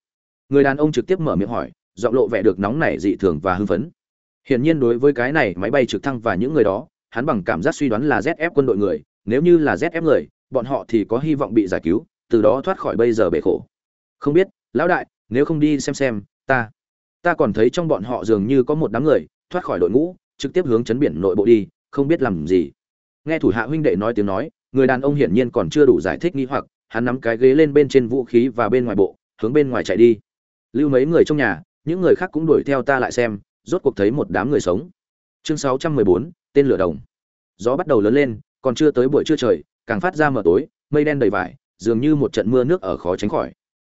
Người đàn ông trực tiếp mở miệng hỏi, giọng lộ vẻ được nóng nảy dị thường và hưng phấn hiển nhiên đối với cái này máy bay trực thăng và những người đó, hắn bằng cảm giác suy đoán là zf quân đội người, nếu như là zf người, bọn họ thì có hy vọng bị giải cứu, từ đó thoát khỏi bây giờ bể khổ. Không biết, lão đại, nếu không đi xem xem, ta ta còn thấy trong bọn họ dường như có một đám người, thoát khỏi đội ngũ, trực tiếp hướng chấn biển nội bộ đi, không biết làm gì. Nghe thủ hạ huynh đệ nói tiếng nói, người đàn ông hiển nhiên còn chưa đủ giải thích nghi hoặc, hắn nắm cái ghế lên bên trên vũ khí và bên ngoài bộ, hướng bên ngoài chạy đi. Lưu mấy người trong nhà, những người khác cũng đuổi theo ta lại xem rốt cuộc thấy một đám người sống. Chương 614, tên lửa đồng. Gió bắt đầu lớn lên còn chưa tới buổi trưa trời càng phát ra mờ tối mây đen đầy vải dường như một trận mưa nước ở khó tránh khỏi.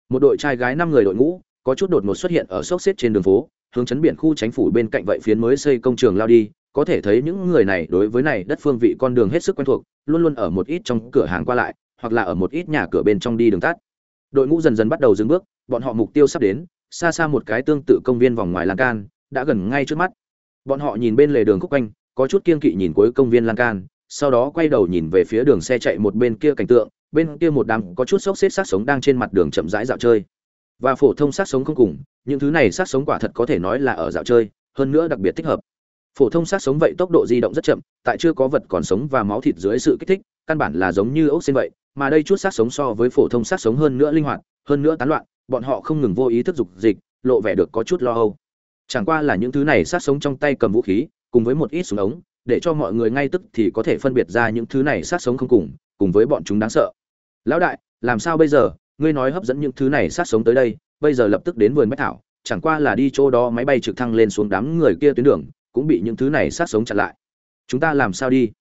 Một đội trai gái năm người đội ngũ có chút đột ngột xuất hiện ở sốc xếp trên đường phố hướng chấn biển khu chính phủ bên cạnh vậy phiến mới xây công trường lao đi. Có thể thấy những người này đối với này đất phương vị con đường hết sức quen thuộc luôn luôn ở một ít trong cửa hàng qua lại hoặc là ở một ít nhà cửa bên trong đi đường tắt. Đội ngũ dần dần bắt đầu dừng bước bọn họ mục tiêu sắp đến xa xa một cái tương tự công viên vòng ngoài lan can đã gần ngay trước mắt. Bọn họ nhìn bên lề đường khúc quanh, có chút kiên kỵ nhìn cuối công viên lan can, sau đó quay đầu nhìn về phía đường xe chạy một bên kia cảnh tượng, bên kia một đám có chút xốc xếp sát sống đang trên mặt đường chậm rãi dạo chơi. Và phổ thông sát sống không cùng, những thứ này sát sống quả thật có thể nói là ở dạo chơi, hơn nữa đặc biệt thích hợp. Phổ thông sát sống vậy tốc độ di động rất chậm, tại chưa có vật còn sống và máu thịt dưới sự kích thích, căn bản là giống như ốc xên vậy, mà đây chút sát sống so với phổ thông sát sống hơn nữa linh hoạt, hơn nữa tán loạn, bọn họ không ngừng vô ý thức dục dịch, lộ vẻ được có chút lo âu chẳng qua là những thứ này sát sống trong tay cầm vũ khí, cùng với một ít súng ống, để cho mọi người ngay tức thì có thể phân biệt ra những thứ này sát sống không cùng cùng với bọn chúng đáng sợ. Lão đại, làm sao bây giờ? Ngươi nói hấp dẫn những thứ này sát sống tới đây, bây giờ lập tức đến vườn bách thảo, chẳng qua là đi chỗ đó máy bay trực thăng lên xuống đám người kia tuyến đường, cũng bị những thứ này sát sống chặn lại. Chúng ta làm sao đi?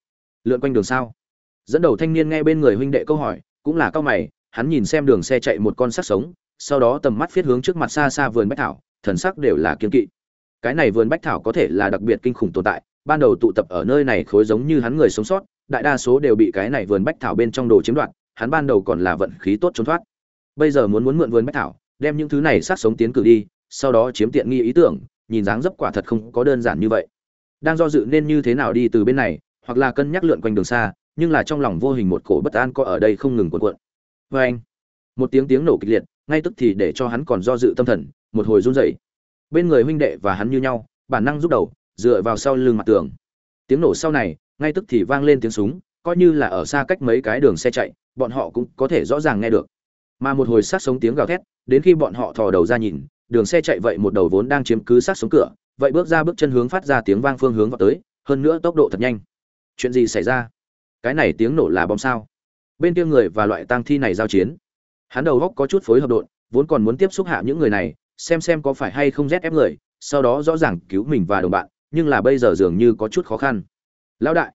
Lượn quanh đường sao? Dẫn đầu thanh niên nghe bên người huynh đệ câu hỏi, cũng là cao mày, hắn nhìn xem đường xe chạy một con sát sống, sau đó tầm mắt viết hướng trước mặt xa xa vườn bách thảo thần sắc đều là kiên kỵ. Cái này vườn bách thảo có thể là đặc biệt kinh khủng tồn tại, ban đầu tụ tập ở nơi này khối giống như hắn người sống sót, đại đa số đều bị cái này vườn bách thảo bên trong đồ chiếm đoạt, hắn ban đầu còn là vận khí tốt trốn thoát. Bây giờ muốn muốn mượn vườn bách thảo, đem những thứ này sát sống tiến cử đi, sau đó chiếm tiện nghi ý tưởng, nhìn dáng dấp quả thật không có đơn giản như vậy. Đang do dự nên như thế nào đi từ bên này, hoặc là cân nhắc lượn quanh đường xa, nhưng là trong lòng vô hình một cổ bất an có ở đây không ngừng cuộn cuộn. Vê anh một tiếng tiếng nổ kịch liệt, ngay tức thì để cho hắn còn do dự tâm thần một hồi run rẩy. Bên người huynh đệ và hắn như nhau, bản năng rút đầu, dựa vào sau lưng mặt tường. Tiếng nổ sau này, ngay tức thì vang lên tiếng súng, coi như là ở xa cách mấy cái đường xe chạy, bọn họ cũng có thể rõ ràng nghe được. Mà một hồi sát sống tiếng gào thét, đến khi bọn họ thò đầu ra nhìn, đường xe chạy vậy một đầu vốn đang chiếm cứ sát sống cửa, vậy bước ra bước chân hướng phát ra tiếng vang phương hướng vào tới, hơn nữa tốc độ thật nhanh. Chuyện gì xảy ra? Cái này tiếng nổ là bom sao? Bên kia người và loại tang thi này giao chiến. Hắn đầu góc có chút phối hợp độn, vốn còn muốn tiếp xúc hạ những người này xem xem có phải hay không rét ép người, sau đó rõ ràng cứu mình và đồng bạn, nhưng là bây giờ dường như có chút khó khăn. Lão đại,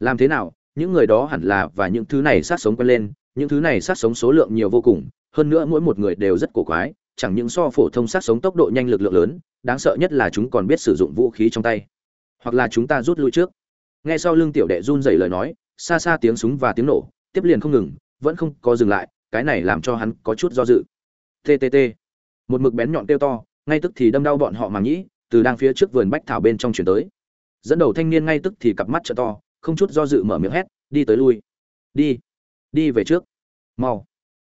làm thế nào? Những người đó hẳn là và những thứ này sát sống quen lên, những thứ này sát sống số lượng nhiều vô cùng, hơn nữa mỗi một người đều rất cổ quái, chẳng những so phổ thông sát sống tốc độ nhanh lực lượng lớn, đáng sợ nhất là chúng còn biết sử dụng vũ khí trong tay. Hoặc là chúng ta rút lui trước. Nghe sau lưng tiểu đệ run rẩy lời nói, xa xa tiếng súng và tiếng nổ, tiếp liền không ngừng, vẫn không có dừng lại, cái này làm cho hắn có chút do dự. Ttt một mực bén nhọn tiêu to, ngay tức thì đâm đau bọn họ màng nhĩ từ đang phía trước vườn bách thảo bên trong chuyển tới. Dẫn đầu thanh niên ngay tức thì cặp mắt trợ to, không chút do dự mở miệng hét, đi tới lui. Đi. Đi về trước. Mau.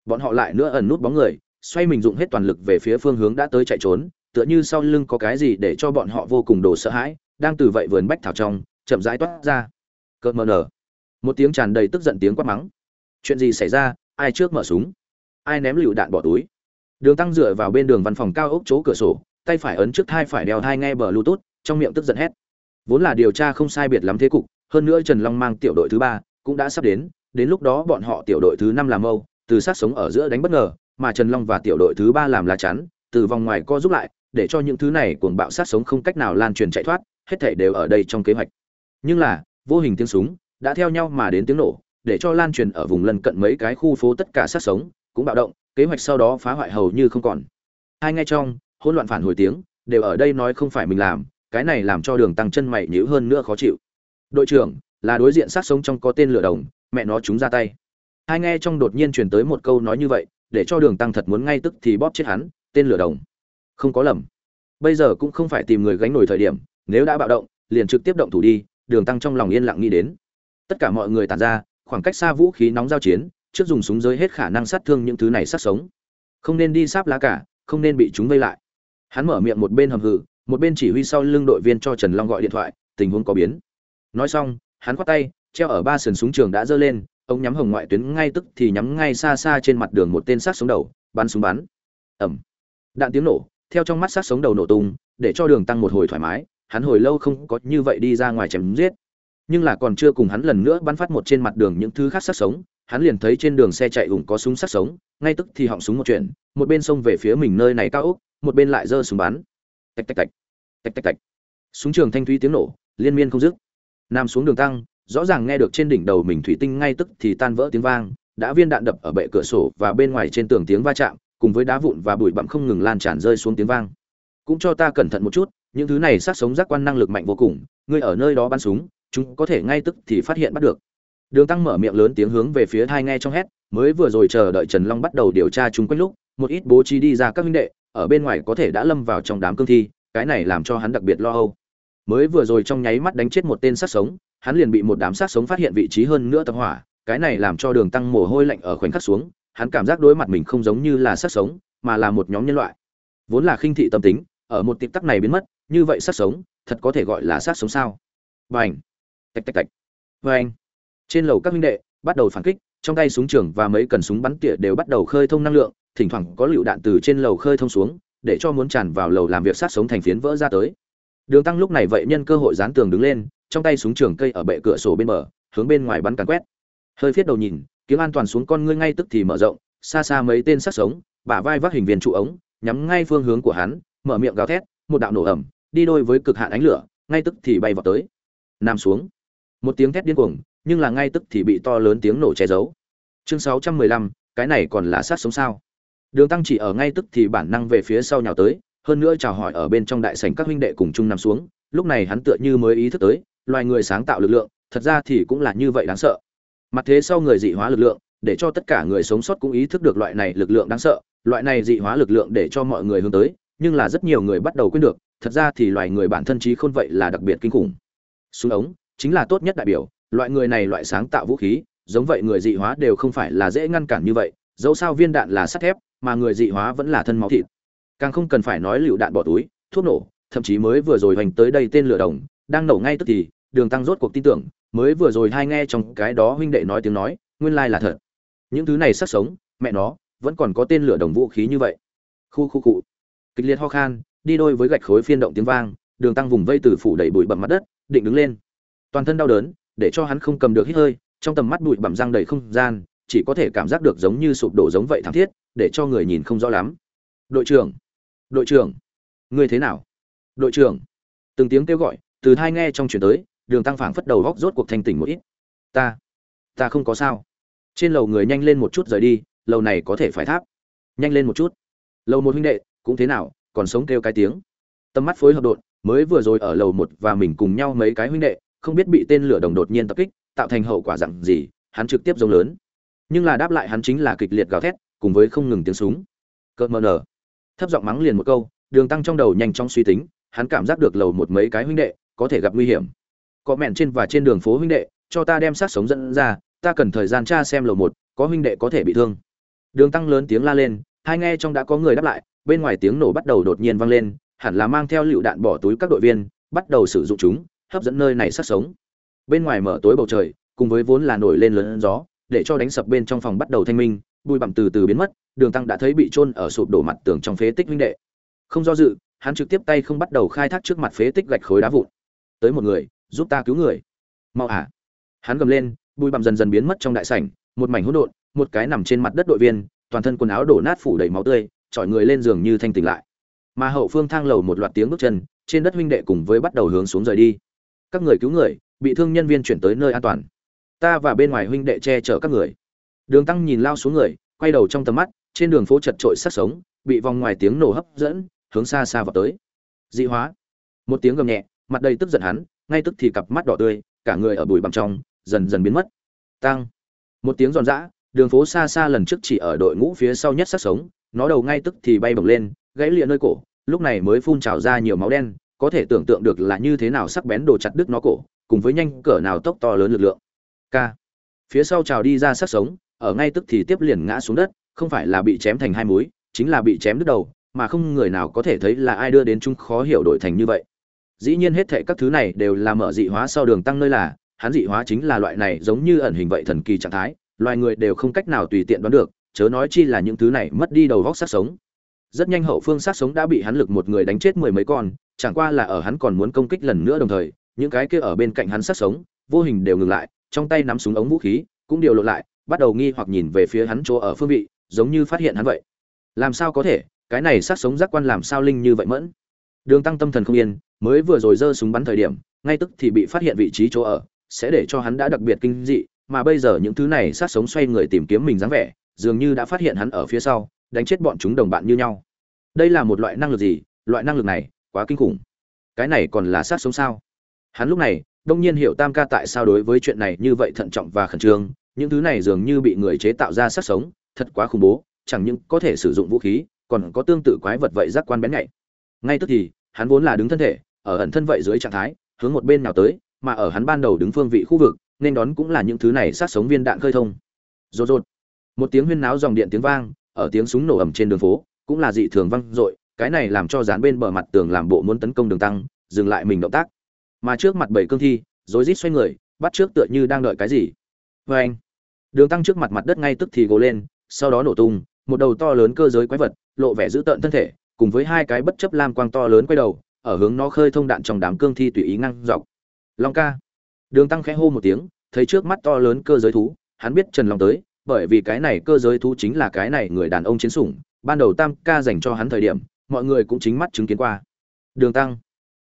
Bọn họ lại nữa ẩn nút bóng người, xoay mình dụng hết toàn lực về phía phương hướng đã tới chạy trốn, tựa như sau lưng có cái gì để cho bọn họ vô cùng đồ sợ hãi, đang từ vậy vườn bách thảo trong, chậm rãi toát ra. Cợt mờ nở. Một tiếng tràn đầy tức giận tiếng quát mắng. Chuyện gì xảy ra? Ai trước mở súng? Ai ném lựu đạn bỏ túi? Đường tăng dựa vào bên đường văn phòng cao ốc chỗ cửa sổ, tay phải ấn trước, thai phải đeo thai nghe bờ bluetooth, trong miệng tức giận hét. Vốn là điều tra không sai biệt lắm thế cục, hơn nữa trần long mang tiểu đội thứ ba cũng đã sắp đến đến lúc đó bọn họ tiểu đội thứ năm làm mâu, từ sát sống ở giữa đánh bất ngờ, mà trần long và tiểu đội thứ ba làm lá chắn, từ vòng ngoài co giúp lại, để cho những thứ này cuồng bạo sát sống không cách nào lan truyền chạy thoát, hết thảy đều ở đây trong kế hoạch. Nhưng là, vô hình tiếng súng đã theo nhau mà đến tiếng nổ, để cho lan truyền ở vùng lân cận mấy cái khu phố tất cả sát sống cũng bạo động, kế hoạch sau đó phá hoại hầu như không còn. Hai ngay trong, hỗn loạn phản hồi tiếng, đều ở đây nói không phải mình làm, cái này làm cho đường tăng chân mày nhíu hơn nữa khó chịu. Đội trưởng, là đối diện sát sống trong có tên lửa đồng, mẹ nó chúng ra tay. Hai nghe trong đột nhiên truyền tới một câu nói như vậy, để cho đường tăng thật muốn ngay tức thì bóp chết hắn, tên lửa đồng. Không có lầm. Bây giờ cũng không phải tìm người gánh nổi thời điểm, nếu đã bạo động, liền trực tiếp động thủ đi, đường tăng trong lòng yên lặng nghĩ đến. Tất cả mọi người tản ra, khoảng cách xa vũ khí nóng giao chiến trước dùng súng giới hết khả năng sát thương những thứ này sát sống. Không nên đi sáp lá cả, không nên bị chúng vây lại. Hắn mở miệng một bên hầm hừ, một bên chỉ huy sau lưng đội viên cho trần long gọi điện thoại, tình huống có biến. Nói xong, hắn khoát tay, treo ở ba sườn súng trường đã giơ lên, ông nhắm hồng ngoại tuyến ngay tức thì nhắm ngay xa xa trên mặt đường một tên sát sống đầu, bắn súng bắn. Ẩm đạn tiếng nổ, theo trong mắt sát sống đầu nổ tung, để cho đường tăng một hồi thoải mái, hắn hồi lâu không có như vậy đi ra ngoài chém giết. Nhưng là còn chưa cùng hắn lần nữa bắn phát một trên mặt đường những thứ khác sát sống hắn liền thấy trên đường xe chạy ủng có súng sát sống, ngay tức thì họng súng một chuyện, một bên xông về phía mình nơi này cao ốc, một bên lại giơ súng bắn. Tạch tạch tạch tạch tạch tạch. Súng trường thanh thúy tiếng nổ, liên miên không dứt. Nam xuống đường tăng, rõ ràng nghe được trên đỉnh đầu mình thủy tinh ngay tức thì tan vỡ tiếng vang, đã viên đạn đập ở bệ cửa sổ và bên ngoài trên tường tiếng va chạm, cùng với đá vụn và bụi bặm không ngừng lan tràn rơi xuống tiếng vang. Cũng cho ta cẩn thận một chút, những thứ này sát sống giác quan năng lực mạnh vô cùng, ngươi ở nơi đó bắn súng, chúng có thể ngay tức thì phát hiện bắt được đường tăng mở miệng lớn tiếng hướng về phía thai nghe trong hét mới vừa rồi chờ đợi trần long bắt đầu điều tra chúng quanh lúc một ít bố trí đi ra các huynh đệ ở bên ngoài có thể đã lâm vào trong đám cương thi cái này làm cho hắn đặc biệt lo âu. Mới vừa rồi trong nháy mắt đánh chết một tên sát sống hắn liền bị một đám sát sống phát hiện vị trí hơn nữa tập hỏa cái này làm cho đường tăng mồ hôi lạnh ở khoảnh khắc xuống hắn cảm giác đối mặt mình không giống như là sát sống mà là một nhóm nhân loại. Vốn là khinh thị tâm tính ở một tịp tắc này biến mất như vậy sát sống thật có thể gọi là sát sống sao? Bành, tạch tạch tạch! Bành trên lầu các huynh đệ, bắt đầu phản kích, trong tay súng trường và mấy cần súng bắn tỉa đều bắt đầu khơi thông năng lượng, thỉnh thoảng có lựu đạn từ trên lầu khơi thông xuống, để cho muốn tràn vào lầu làm việc sát sống thành phiến vỡ ra tới. Đường tăng lúc này vậy nhân cơ hội dán tường đứng lên, trong tay súng trường cây ở bệ cửa sổ bên mở hướng bên ngoài bắn càn quét. Hơi phiết đầu nhìn, kiếm an toàn xuống con ngươi ngay tức thì mở rộng, xa xa mấy tên sát sống, bả vai vác hình viên trụ ống, nhắm ngay phương hướng của hắn, mở miệng gào thét, một đạo nổ ẩm đi đôi với cực hạn ánh lửa, ngay tức thì bay vào tới. Nằm xuống. Một tiếng thét điên cuồng nhưng là ngay tức thì bị to lớn tiếng nổ che giấu. Chương 615, cái này còn là sát sống sao? Đường tăng chỉ ở ngay tức thì bản năng về phía sau nhào tới hơn nữa chào hỏi ở bên trong đại sảnh các huynh đệ cùng chung nằm xuống lúc này hắn tựa như mới ý thức tới loài người sáng tạo lực lượng thật ra thì cũng là như vậy đáng sợ. Mặt thế sau người dị hóa lực lượng để cho tất cả người sống sót cũng ý thức được loại này lực lượng đáng sợ loại này dị hóa lực lượng để cho mọi người hướng tới nhưng là rất nhiều người bắt đầu quên được thật ra thì loài người bản thân trí khôn vậy là đặc biệt kinh khủng. Súng ống chính là tốt nhất đại biểu loại người này loại sáng tạo vũ khí, giống vậy người dị hóa đều không phải là dễ ngăn cản như vậy, dẫu sao viên đạn là sắt thép, mà người dị hóa vẫn là thân máu thịt. Càng không cần phải nói lựu đạn bỏ túi, thuốc nổ, thậm chí mới vừa rồi hoành tới đây tên lửa đồng, đang nổ ngay tức thì, đường tăng rốt cuộc tin tưởng, mới vừa rồi hai nghe trong cái đó huynh đệ nói tiếng nói, nguyên lai là thật. Những thứ này sắc sống, mẹ nó, vẫn còn có tên lửa đồng vũ khí như vậy. Khu khu cụ kịch liệt ho khan, đi đôi với gạch khối phiên động tiếng vang, đường tăng vùng vây từ phủ đầy bụi bậm mặt đất, định đứng lên. Toàn thân đau đớn để cho hắn không cầm được hít hơi, trong tầm mắt bụi bặm răng đầy không gian, chỉ có thể cảm giác được giống như sụp đổ giống vậy thảm thiết, để cho người nhìn không rõ lắm. Đội trưởng đội trưởng, ngươi thế nào? Đội trưởng, từng tiếng kêu gọi, từ hai nghe trong chuyển tới, đường tăng phảng phất đầu góc rốt cuộc thanh tỉnh một ít. Ta ta không có sao. Trên lầu người nhanh lên một chút rời đi, lầu này có thể phải tháp. Nhanh lên một chút. Lầu một huynh đệ, cũng thế nào, còn sống kêu cái tiếng. Tầm mắt phối hợp đột, mới vừa rồi ở lầu một và mình cùng nhau mấy cái huynh đệ không biết bị tên lửa đồng đột nhiên tập kích, tạo thành hậu quả dặn gì, hắn trực tiếp giống lớn. Nhưng là đáp lại hắn chính là kịch liệt gào thét, cùng với không ngừng tiếng súng. Cợt mờ nở. Thấp giọng mắng liền một câu, đường tăng trong đầu nhanh chóng suy tính, hắn cảm giác được lầu một mấy cái huynh đệ, có thể gặp nguy hiểm. Có mẹn trên và trên đường phố huynh đệ, cho ta đem sát sống dẫn ra, ta cần thời gian tra xem lầu một, có huynh đệ có thể bị thương. Đường tăng lớn tiếng la lên, hai nghe trong đã có người đáp lại, bên ngoài tiếng nổ bắt đầu đột nhiên vang lên, hẳn là mang theo lựu đạn bỏ túi các đội viên, bắt đầu sử dụng chúng hấp dẫn nơi này sát sống. Bên ngoài mở tối bầu trời, cùng với vốn là nổi lên lớn gió, để cho đánh sập bên trong phòng bắt đầu thanh minh, bụi bặm từ từ biến mất, đường tăng đã thấy bị trôn ở sụp đổ mặt tường trong phế tích huynh đệ. Không do dự, hắn trực tiếp tay không bắt đầu khai thác trước mặt phế tích gạch khối đá vụn. Tới một người, giúp ta cứu người. Mau à. Hắn gầm lên, bụi bặm dần dần biến mất trong đại sảnh, một mảnh hỗn độn, một cái nằm trên mặt đất đội viên, toàn thân quần áo đổ nát phủ đầy máu tươi, chọi người lên giường như thanh tỉnh lại. Mà hậu phương thang lầu một loạt tiếng bước chân, trên đất huynh đệ cùng với bắt đầu hướng xuống rời đi các người cứu người, bị thương nhân viên chuyển tới nơi an toàn. Ta và bên ngoài huynh đệ che chở các người. Đường tăng nhìn lao xuống người, quay đầu trong tầm mắt, trên đường phố chật trội sắc sống, bị vòng ngoài tiếng nổ hấp dẫn, hướng xa xa vào tới. Dị hóa. Một tiếng gầm nhẹ, mặt đầy tức giận hắn, ngay tức thì cặp mắt đỏ tươi, cả người ở bụi bặm trong, dần dần biến mất. Tăng. Một tiếng giòn giã, đường phố xa xa lần trước chỉ ở đội ngũ phía sau nhất sắc sống, nó đầu ngay tức thì bay bổng lên, gãy lịa nơi cổ, lúc này mới phun trào ra nhiều máu đen có thể tưởng tượng được là như thế nào sắc bén đồ chặt đứt nó cổ, cùng với nhanh cỡ nào tốc to lớn lực lượng. K phía sau trào đi ra sắc sống, ở ngay tức thì tiếp liền ngã xuống đất, không phải là bị chém thành hai múi, chính là bị chém đứt đầu, mà không người nào có thể thấy là ai đưa đến chúng khó hiểu đổi thành như vậy. Dĩ nhiên hết thệ các thứ này đều là mở dị hóa sau đường tăng nơi là, hắn dị hóa chính là loại này giống như ẩn hình vậy thần kỳ trạng thái, loài người đều không cách nào tùy tiện đoán được, chớ nói chi là những thứ này mất đi đầu vóc sát sống. Rất nhanh hậu phương sát sống đã bị hắn lực một người đánh chết mười mấy con chẳng qua là ở hắn còn muốn công kích lần nữa đồng thời, những cái kia ở bên cạnh hắn sát sống, vô hình đều ngừng lại, trong tay nắm súng ống vũ khí, cũng đều lộ lại, bắt đầu nghi hoặc nhìn về phía hắn chỗ ở phương vị, giống như phát hiện hắn vậy. Làm sao có thể? Cái này sát sống giác quan làm sao linh như vậy mẫn? Đường tăng tâm thần không yên, mới vừa rồi giơ súng bắn thời điểm, ngay tức thì bị phát hiện vị trí chỗ ở, sẽ để cho hắn đã đặc biệt kinh dị, mà bây giờ những thứ này sát sống xoay người tìm kiếm mình dáng vẻ, dường như đã phát hiện hắn ở phía sau, đánh chết bọn chúng đồng bạn như nhau. Đây là một loại năng lực gì? Loại năng lực này quá kinh khủng. Cái này còn là sát sống sao? Hắn lúc này, đông nhiên hiểu tam ca tại sao đối với chuyện này như vậy thận trọng và khẩn trương. Những thứ này dường như bị người chế tạo ra sát sống, thật quá khủng bố, chẳng những có thể sử dụng vũ khí, còn có tương tự quái vật vậy giác quan bén nhạy. Ngay tức thì, hắn vốn là đứng thân thể, ở ẩn thân vậy dưới trạng thái, hướng một bên nào tới, mà ở hắn ban đầu đứng phương vị khu vực, nên đón cũng là những thứ này sát sống viên đạn khơi thông. Rột rột. Một tiếng huyên náo dòng điện tiếng vang, ở tiếng súng nổ ầm trên đường phố, cũng là dị thường vang dội cái này làm cho dán bên bờ mặt tường làm bộ muốn tấn công đường tăng, dừng lại mình động tác. Mà trước mặt bảy cương thi, rối rít xoay người, bắt trước tựa như đang đợi cái gì. Vê anh, đường tăng trước mặt mặt đất ngay tức thì gồ lên, sau đó nổ tung, một đầu to lớn cơ giới quái vật, lộ vẻ dữ tợn thân thể, cùng với hai cái bất chấp lam quang to lớn quay đầu, ở hướng nó khơi thông đạn trong đám cương thi tùy ý ngăn dọc. Long ca. Đường tăng khẽ hô một tiếng, thấy trước mắt to lớn cơ giới thú, hắn biết trần long tới, bởi vì cái này cơ giới thú chính là cái này người đàn ông chiến sủng, ban đầu tam ca dành cho hắn thời điểm mọi người cũng chính mắt chứng kiến qua. Đường tăng,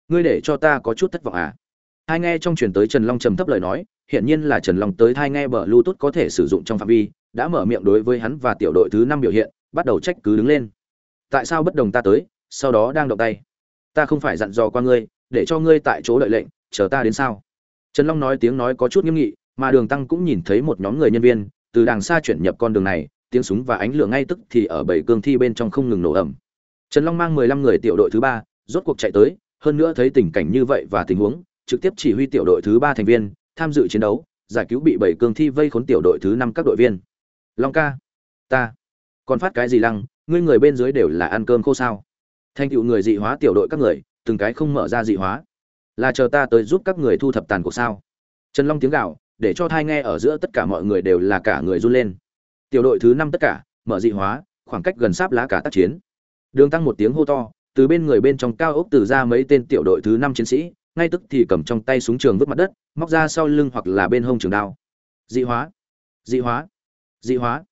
ngươi để cho ta có chút thất vọng à? Hai nghe trong truyền tới trần long trầm thấp lời nói hiện nhiên là trần long tới thai nghe bờ bluetooth có thể sử dụng trong phạm vi, đã mở miệng đối với hắn và tiểu đội thứ năm biểu hiện, bắt đầu trách cứ đứng lên. Tại sao bất đồng ta tới, sau đó đang động tay. Ta không phải dặn dò qua ngươi, để cho ngươi tại chỗ đợi lệnh, chờ ta đến sao? Trần long nói tiếng nói có chút nghiêm nghị, mà đường tăng cũng nhìn thấy một nhóm người nhân viên, từ đàng xa chuyển nhập con đường này, tiếng súng và ánh lửa ngay tức thì ở bảy cương thi bên trong không ngừng nổ ẩm trần long mang mười lăm người tiểu đội thứ ba, rốt cuộc chạy tới, hơn nữa thấy tình cảnh như vậy và tình huống, trực tiếp chỉ huy tiểu đội thứ ba thành viên, tham dự chiến đấu, giải cứu bị bảy cương thi vây khốn tiểu đội thứ năm các đội viên. Long ca, ta, còn phát cái gì lăng, ngươi người bên dưới đều là ăn cơm khô sao? Thanh tựu người dị hóa tiểu đội các người, từng cái không mở ra dị hóa. Là chờ ta tới giúp các người thu thập tàn cuộc sao? Trần long tiếng gạo để cho thai nghe ở giữa tất cả mọi người đều là cả người run lên. Tiểu đội thứ năm tất cả, mở dị hóa, khoảng cách gần sáp lá cả tác chiến đường tăng một tiếng hô to từ bên người bên trong cao ốc từ ra mấy tên tiểu đội thứ năm chiến sĩ ngay tức thì cầm trong tay súng trường vứt mặt đất móc ra sau lưng hoặc là bên hông trường đao. Dị hóa dị hóa dị hóa.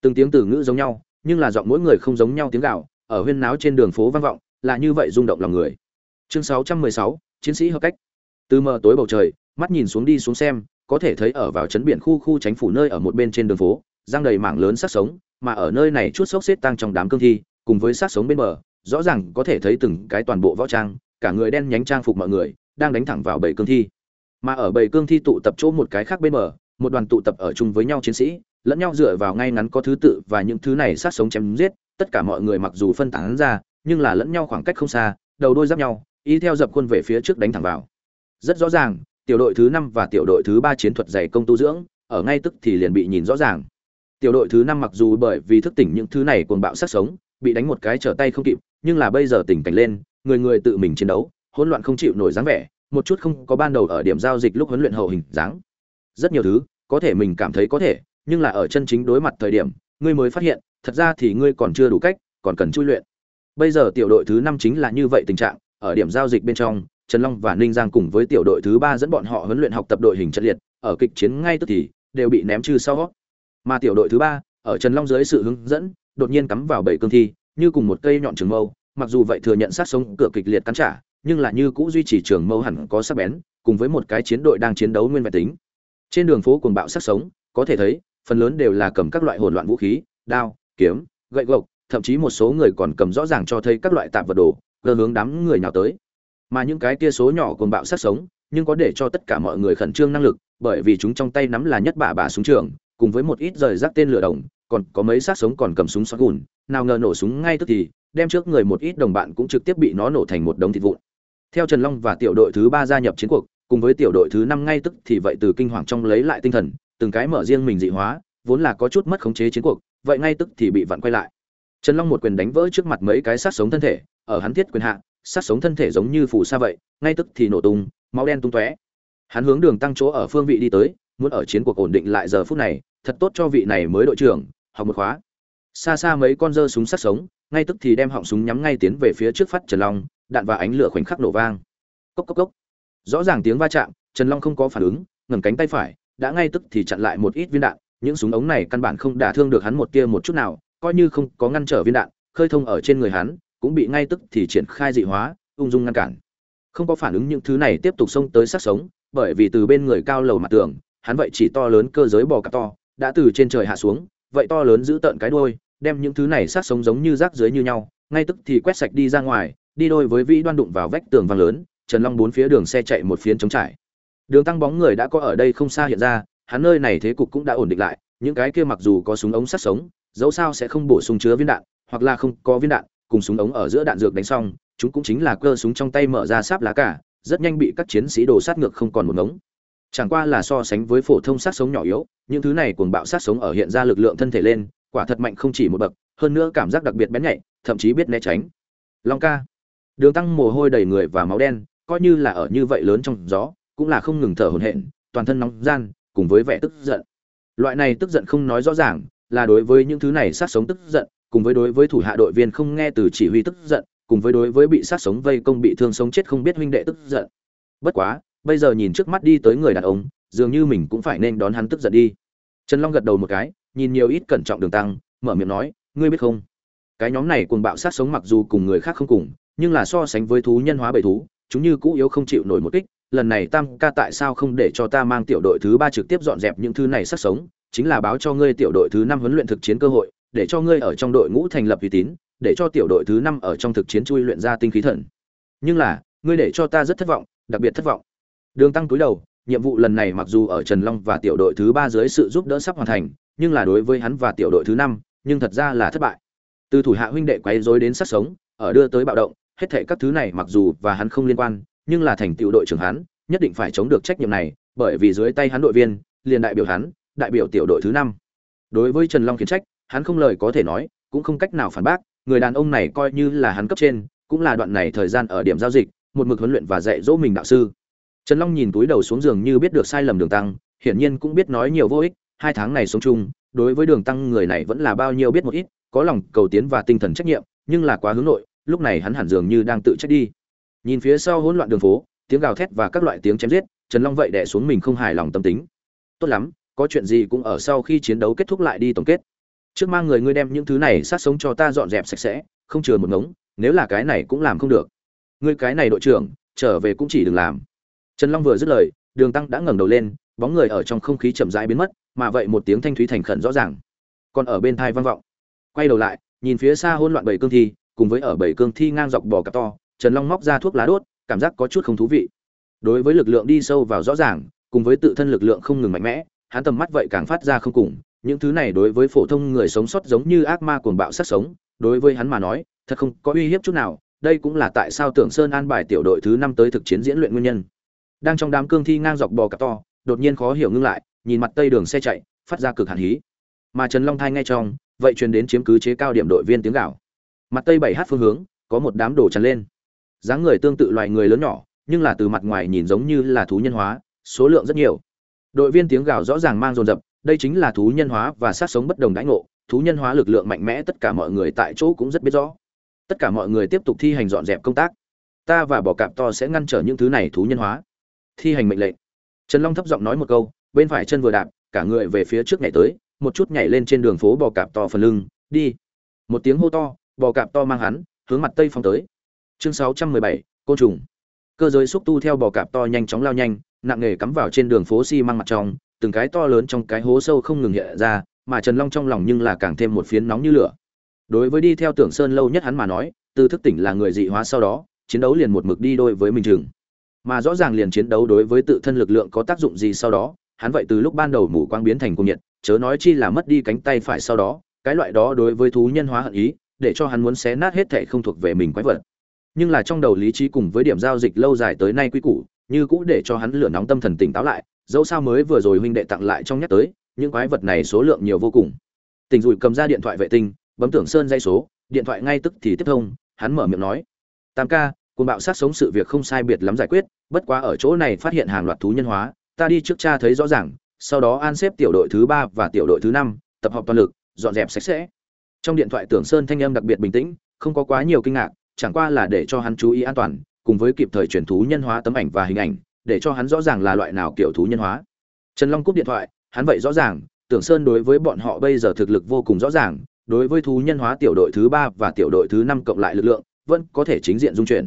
Từng tiếng từ ngữ giống nhau nhưng là giọng mỗi người không giống nhau tiếng gạo ở huyên náo trên đường phố vang vọng là như vậy rung động lòng người. Chương 616, chiến sĩ hợp cách. Từ mờ tối bầu trời mắt nhìn xuống đi xuống xem có thể thấy ở vào trấn biển khu khu tránh phủ nơi ở một bên trên đường phố giang đầy mảng lớn sắc sống mà ở nơi này chút sốc xếp tăng trong đám cương thi cùng với sát sống bên bờ, rõ ràng có thể thấy từng cái toàn bộ võ trang, cả người đen nhánh trang phục mọi người đang đánh thẳng vào bầy cương thi. Mà ở bầy cương thi tụ tập chỗ một cái khác bên bờ, một đoàn tụ tập ở chung với nhau chiến sĩ, lẫn nhau dựa vào ngay ngắn có thứ tự và những thứ này sát sống chém giết, tất cả mọi người mặc dù phân tán ra, nhưng là lẫn nhau khoảng cách không xa, đầu đôi giáp nhau ý theo dập quân về phía trước đánh thẳng vào. Rất rõ ràng, tiểu đội thứ năm và tiểu đội thứ ba chiến thuật dày công tu dưỡng, ở ngay tức thì liền bị nhìn rõ ràng. Tiểu đội thứ năm mặc dù bởi vì thức tỉnh những thứ này cuồng bạo sát sống bị đánh một cái trở tay không kịp, nhưng là bây giờ tỉnh cảnh lên, người người tự mình chiến đấu, hỗn loạn không chịu nổi dáng vẻ, một chút không có ban đầu ở điểm giao dịch lúc huấn luyện hậu hình dáng. Rất nhiều thứ, có thể mình cảm thấy có thể, nhưng là ở chân chính đối mặt thời điểm, ngươi mới phát hiện, thật ra thì ngươi còn chưa đủ cách, còn cần chui luyện. Bây giờ tiểu đội thứ năm chính là như vậy tình trạng, ở điểm giao dịch bên trong, trần long và ninh giang cùng với tiểu đội thứ ba dẫn bọn họ huấn luyện học tập đội hình trận liệt, ở kịch chiến ngay tức thì, đều bị ném trừ sau. Mà tiểu đội thứ ba, ở trần long dưới sự hướng dẫn đột nhiên cắm vào bảy cương thi, như cùng một cây nhọn trường mâu, mặc dù vậy thừa nhận sát sống cửa kịch liệt cắn trả, nhưng là như cũ duy trì trường mâu hẳn có sắc bén, cùng với một cái chiến đội đang chiến đấu nguyên vẹn tính. Trên đường phố cuồng bạo sát sống, có thể thấy, phần lớn đều là cầm các loại hỗn loạn vũ khí, đao, kiếm, gậy gộc, thậm chí một số người còn cầm rõ ràng cho thấy các loại tạp vật đồ gờ hướng đám người nào tới. Mà những cái kia số nhỏ cuồng bạo sát sống, nhưng có để cho tất cả mọi người khẩn trương năng lực, bởi vì chúng trong tay nắm là nhất bả bả súng trường, cùng với một ít rời rác tên lửa đồng còn có mấy sát sống còn cầm súng xoắn gùn, nào ngờ nổ súng ngay tức thì, đem trước người một ít đồng bạn cũng trực tiếp bị nó nổ thành một đống thịt vụn. Theo trần long và tiểu đội thứ ba gia nhập chiến cuộc, cùng với tiểu đội thứ năm ngay tức thì vậy từ kinh hoàng trong lấy lại tinh thần, từng cái mở riêng mình dị hóa, vốn là có chút mất khống chế chiến cuộc, vậy ngay tức thì bị vặn quay lại. Trần long một quyền đánh vỡ trước mặt mấy cái sát sống thân thể, ở hắn thiết quyền hạ sát sống thân thể giống như phù sa vậy, ngay tức thì nổ tung, máu đen tung tóe. Hắn hướng đường tăng chỗ ở phương vị đi tới, muốn ở chiến cuộc ổn định lại giờ phút này, thật tốt cho vị này mới đội trưởng học một khóa. Xa xa mấy con dơ súng sắc sống, ngay tức thì đem họng súng nhắm ngay tiến về phía trước phát trần long, đạn và ánh lửa khoảnh khắc nổ vang. Cốc cốc cốc. Rõ ràng tiếng va chạm, trần long không có phản ứng, ngẩng cánh tay phải, đã ngay tức thì chặn lại một ít viên đạn, những súng ống này căn bản không đả thương được hắn một tia một chút nào, coi như không có ngăn trở viên đạn, khơi thông ở trên người hắn, cũng bị ngay tức thì triển khai dị hóa, ung dung ngăn cản. Không có phản ứng những thứ này tiếp tục xông tới sát sống, bởi vì từ bên người cao lầu mặt tường, hắn vậy chỉ to lớn cơ giới bò cạp to, đã từ trên trời hạ xuống vậy to lớn giữ tợn cái đuôi, đem những thứ này sát sống giống như rác dưới như nhau, ngay tức thì quét sạch đi ra ngoài, đi đôi với vĩ đoan đụng vào vách tường vàng lớn, trần long bốn phía đường xe chạy một phiến trống trải. Đường tăng bóng người đã có ở đây không xa hiện ra, hắn nơi này thế cục cũng đã ổn định lại, những cái kia mặc dù có súng ống sát sống, dẫu sao sẽ không bổ sung chứa viên đạn, hoặc là không có viên đạn, cùng súng ống ở giữa đạn dược đánh xong, chúng cũng chính là cơ súng trong tay mở ra sáp lá cả, rất nhanh bị các chiến sĩ đồ sát ngược không còn một ngống chẳng qua là so sánh với phổ thông sát sống nhỏ yếu, những thứ này cuồng bạo sát sống ở hiện ra lực lượng thân thể lên, quả thật mạnh không chỉ một bậc, hơn nữa cảm giác đặc biệt bén nhạy, thậm chí biết né tránh. Long ca. Đường tăng mồ hôi đầy người và máu đen, coi như là ở như vậy lớn trong gió, cũng là không ngừng thở hổn hển, toàn thân nóng gian, cùng với vẻ tức giận. Loại này tức giận không nói rõ ràng, là đối với những thứ này sát sống tức giận, cùng với đối với thủ hạ đội viên không nghe từ chỉ huy tức giận, cùng với đối với bị sát sống vây công bị thương sống chết không biết huynh đệ tức giận. Bất quá bây giờ nhìn trước mắt đi tới người đàn ông, dường như mình cũng phải nên đón hắn tức giận đi. Trần long gật đầu một cái, nhìn nhiều ít cẩn trọng đường tăng, mở miệng nói, ngươi biết không? Cái nhóm này cuồng bạo sát sống mặc dù cùng người khác không cùng, nhưng là so sánh với thú nhân hóa bầy thú, chúng như cũ yếu không chịu nổi một kích. Lần này tam ca tại sao không để cho ta mang tiểu đội thứ ba trực tiếp dọn dẹp những thứ này sát sống? Chính là báo cho ngươi tiểu đội thứ năm huấn luyện thực chiến cơ hội, để cho ngươi ở trong đội ngũ thành lập uy tín, để cho tiểu đội thứ năm ở trong thực chiến chui luyện ra tinh khí thần. Nhưng là, ngươi để cho ta rất thất vọng, đặc biệt thất vọng đường tăng túi đầu, nhiệm vụ lần này mặc dù ở trần long và tiểu đội thứ ba dưới sự giúp đỡ sắp hoàn thành, nhưng là đối với hắn và tiểu đội thứ năm, nhưng thật ra là thất bại. Từ thủ hạ huynh đệ quấy rối đến sát sống, ở đưa tới bạo động, hết thảy các thứ này mặc dù và hắn không liên quan, nhưng là thành tiểu đội trưởng hắn, nhất định phải chống được trách nhiệm này, bởi vì dưới tay hắn đội viên, liền đại biểu hắn, đại biểu tiểu đội thứ năm. Đối với trần long khiển trách, hắn không lời có thể nói, cũng không cách nào phản bác, người đàn ông này coi như là hắn cấp trên, cũng là đoạn này thời gian ở điểm giao dịch, một mực huấn luyện và dạy dỗ mình đạo sư trần long nhìn túi đầu xuống giường như biết được sai lầm đường tăng, hiển nhiên cũng biết nói nhiều vô ích, hai tháng này sống chung, đối với đường tăng người này vẫn là bao nhiêu biết một ít, có lòng, cầu tiến và tinh thần trách nhiệm, nhưng là quá hướng nội, lúc này hắn hẳn dường như đang tự trách đi. Nhìn phía sau hỗn loạn đường phố, tiếng gào thét và các loại tiếng chém giết, trần long vậy đẻ xuống mình không hài lòng tâm tính. Tốt lắm, có chuyện gì cũng ở sau khi chiến đấu kết thúc lại đi tổng kết. Trước mang người ngươi đem những thứ này sát sống cho ta dọn dẹp sạch sẽ, không chừa một ngống, nếu là cái này cũng làm không được. Ngươi cái này đội trưởng, trở về cũng chỉ đừng làm trần long vừa dứt lời, đường tăng đã ngẩng đầu lên, bóng người ở trong không khí chậm rãi biến mất, mà vậy một tiếng thanh thúy thành khẩn rõ ràng. Còn ở bên thai vang vọng. Quay đầu lại, nhìn phía xa hỗn loạn bảy cương thi, cùng với ở bảy cương thi ngang dọc bò cặp to, trần long móc ra thuốc lá đốt, cảm giác có chút không thú vị. Đối với lực lượng đi sâu vào rõ ràng, cùng với tự thân lực lượng không ngừng mạnh mẽ, hắn tầm mắt vậy càng phát ra không cùng, những thứ này đối với phổ thông người sống sót giống như ác ma cuồng bạo sát sống, đối với hắn mà nói, thật không có uy hiếp chút nào, đây cũng là tại sao tưởng sơn an bài tiểu đội thứ năm tới thực chiến diễn luyện nguyên nhân đang trong đám cương thi ngang dọc bò cặp to, đột nhiên khó hiểu ngưng lại, nhìn mặt tây đường xe chạy, phát ra cực hàn hí. Mà trần long thai ngay trong, vậy truyền đến chiếm cứ chế cao điểm đội viên tiếng gạo mặt tây bảy h phương hướng, có một đám đổ tràn lên. Dáng người tương tự loài người lớn nhỏ, nhưng là từ mặt ngoài nhìn giống như là thú nhân hóa, số lượng rất nhiều. Đội viên tiếng gào rõ ràng mang dồn dập, đây chính là thú nhân hóa và sát sống bất đồng đãi ngộ, thú nhân hóa lực lượng mạnh mẽ, tất cả mọi người tại chỗ cũng rất biết rõ. Tất cả mọi người tiếp tục thi hành dọn dẹp công tác. Ta và bò cạp to sẽ ngăn trở những thứ này thú nhân hóa thi hành mệnh lệnh. Trần long thấp giọng nói một câu bên phải chân vừa đạp cả người về phía trước nhảy tới một chút nhảy lên trên đường phố bò cạp to phần lưng đi. Một tiếng hô to bò cạp to mang hắn hướng mặt tây phong tới. Chương 617, côn trùng. Cơ giới xúc tu theo bò cạp to nhanh chóng lao nhanh nặng nghề cắm vào trên đường phố xi mang mặt trong từng cái to lớn trong cái hố sâu không ngừng hiện ra mà trần long trong lòng nhưng là càng thêm một phiến nóng như lửa. Đối với đi theo tưởng sơn lâu nhất hắn mà nói từ thức tỉnh là người dị hóa sau đó chiến đấu liền một mực đi đôi với mình chừng mà rõ ràng liền chiến đấu đối với tự thân lực lượng có tác dụng gì sau đó, hắn vậy từ lúc ban đầu mù quang biến thành cung nhiệt, chớ nói chi là mất đi cánh tay phải sau đó, cái loại đó đối với thú nhân hóa hận ý, để cho hắn muốn xé nát hết thảy không thuộc về mình quái vật. Nhưng là trong đầu lý trí cùng với điểm giao dịch lâu dài tới nay quy củ, như cũ để cho hắn lửa nóng tâm thần tỉnh táo lại, dẫu sao mới vừa rồi huynh đệ tặng lại trong nhắc tới, những quái vật này số lượng nhiều vô cùng. Tình rủi cầm ra điện thoại vệ tinh, bấm tưởng sơn dây số, điện thoại ngay tức thì tiếp thông, hắn mở miệng nói, tam ca côn bạo sát sống sự việc không sai biệt lắm giải quyết bất quá ở chỗ này phát hiện hàng loạt thú nhân hóa, ta đi trước cha thấy rõ ràng, sau đó an xếp tiểu đội thứ ba và tiểu đội thứ năm, tập hợp toàn lực, dọn dẹp sạch sẽ. Trong điện thoại tưởng sơn thanh âm đặc biệt bình tĩnh, không có quá nhiều kinh ngạc, chẳng qua là để cho hắn chú ý an toàn, cùng với kịp thời chuyển thú nhân hóa tấm ảnh và hình ảnh, để cho hắn rõ ràng là loại nào kiểu thú nhân hóa. Trần long cúp điện thoại, hắn vậy rõ ràng, tưởng sơn đối với bọn họ bây giờ thực lực vô cùng rõ ràng, đối với thú nhân hóa tiểu đội thứ ba và tiểu đội thứ năm cộng lại lực lượng, vẫn có thể chính diện dung chuyển.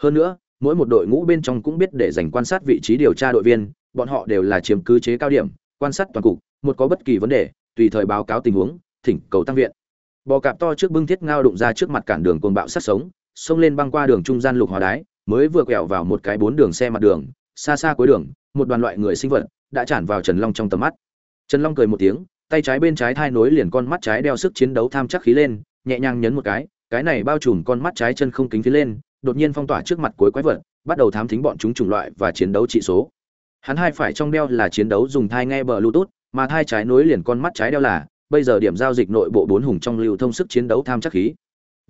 Hơn nữa mỗi một đội ngũ bên trong cũng biết để dành quan sát vị trí điều tra đội viên, bọn họ đều là chiếm cứ chế cao điểm, quan sát toàn cục, một có bất kỳ vấn đề, tùy thời báo cáo tình huống, thỉnh cầu tăng viện. Bò cạp to trước bưng thiết ngao đụng ra trước mặt cản đường cuồng bạo sát sống, xông lên băng qua đường trung gian lục hòa đái, mới vừa quẹo vào một cái bốn đường xe mặt đường, xa xa cuối đường, một đoàn loại người sinh vật đã tràn vào trần long trong tầm mắt. Trần long cười một tiếng, tay trái bên trái thai nối liền con mắt trái đeo sức chiến đấu tham chắc khí lên, nhẹ nhàng nhấn một cái cái này bao trùm con mắt trái chân không kính phía lên đột nhiên phong tỏa trước mặt cuối quái vật, bắt đầu thám thính bọn chúng chủng loại và chiến đấu trị số. Hắn hai phải trong đeo là chiến đấu dùng thai nghe bờ bluetooth, mà thai trái nối liền con mắt trái đeo là, bây giờ điểm giao dịch nội bộ bốn hùng trong lưu thông sức chiến đấu tham chắc khí.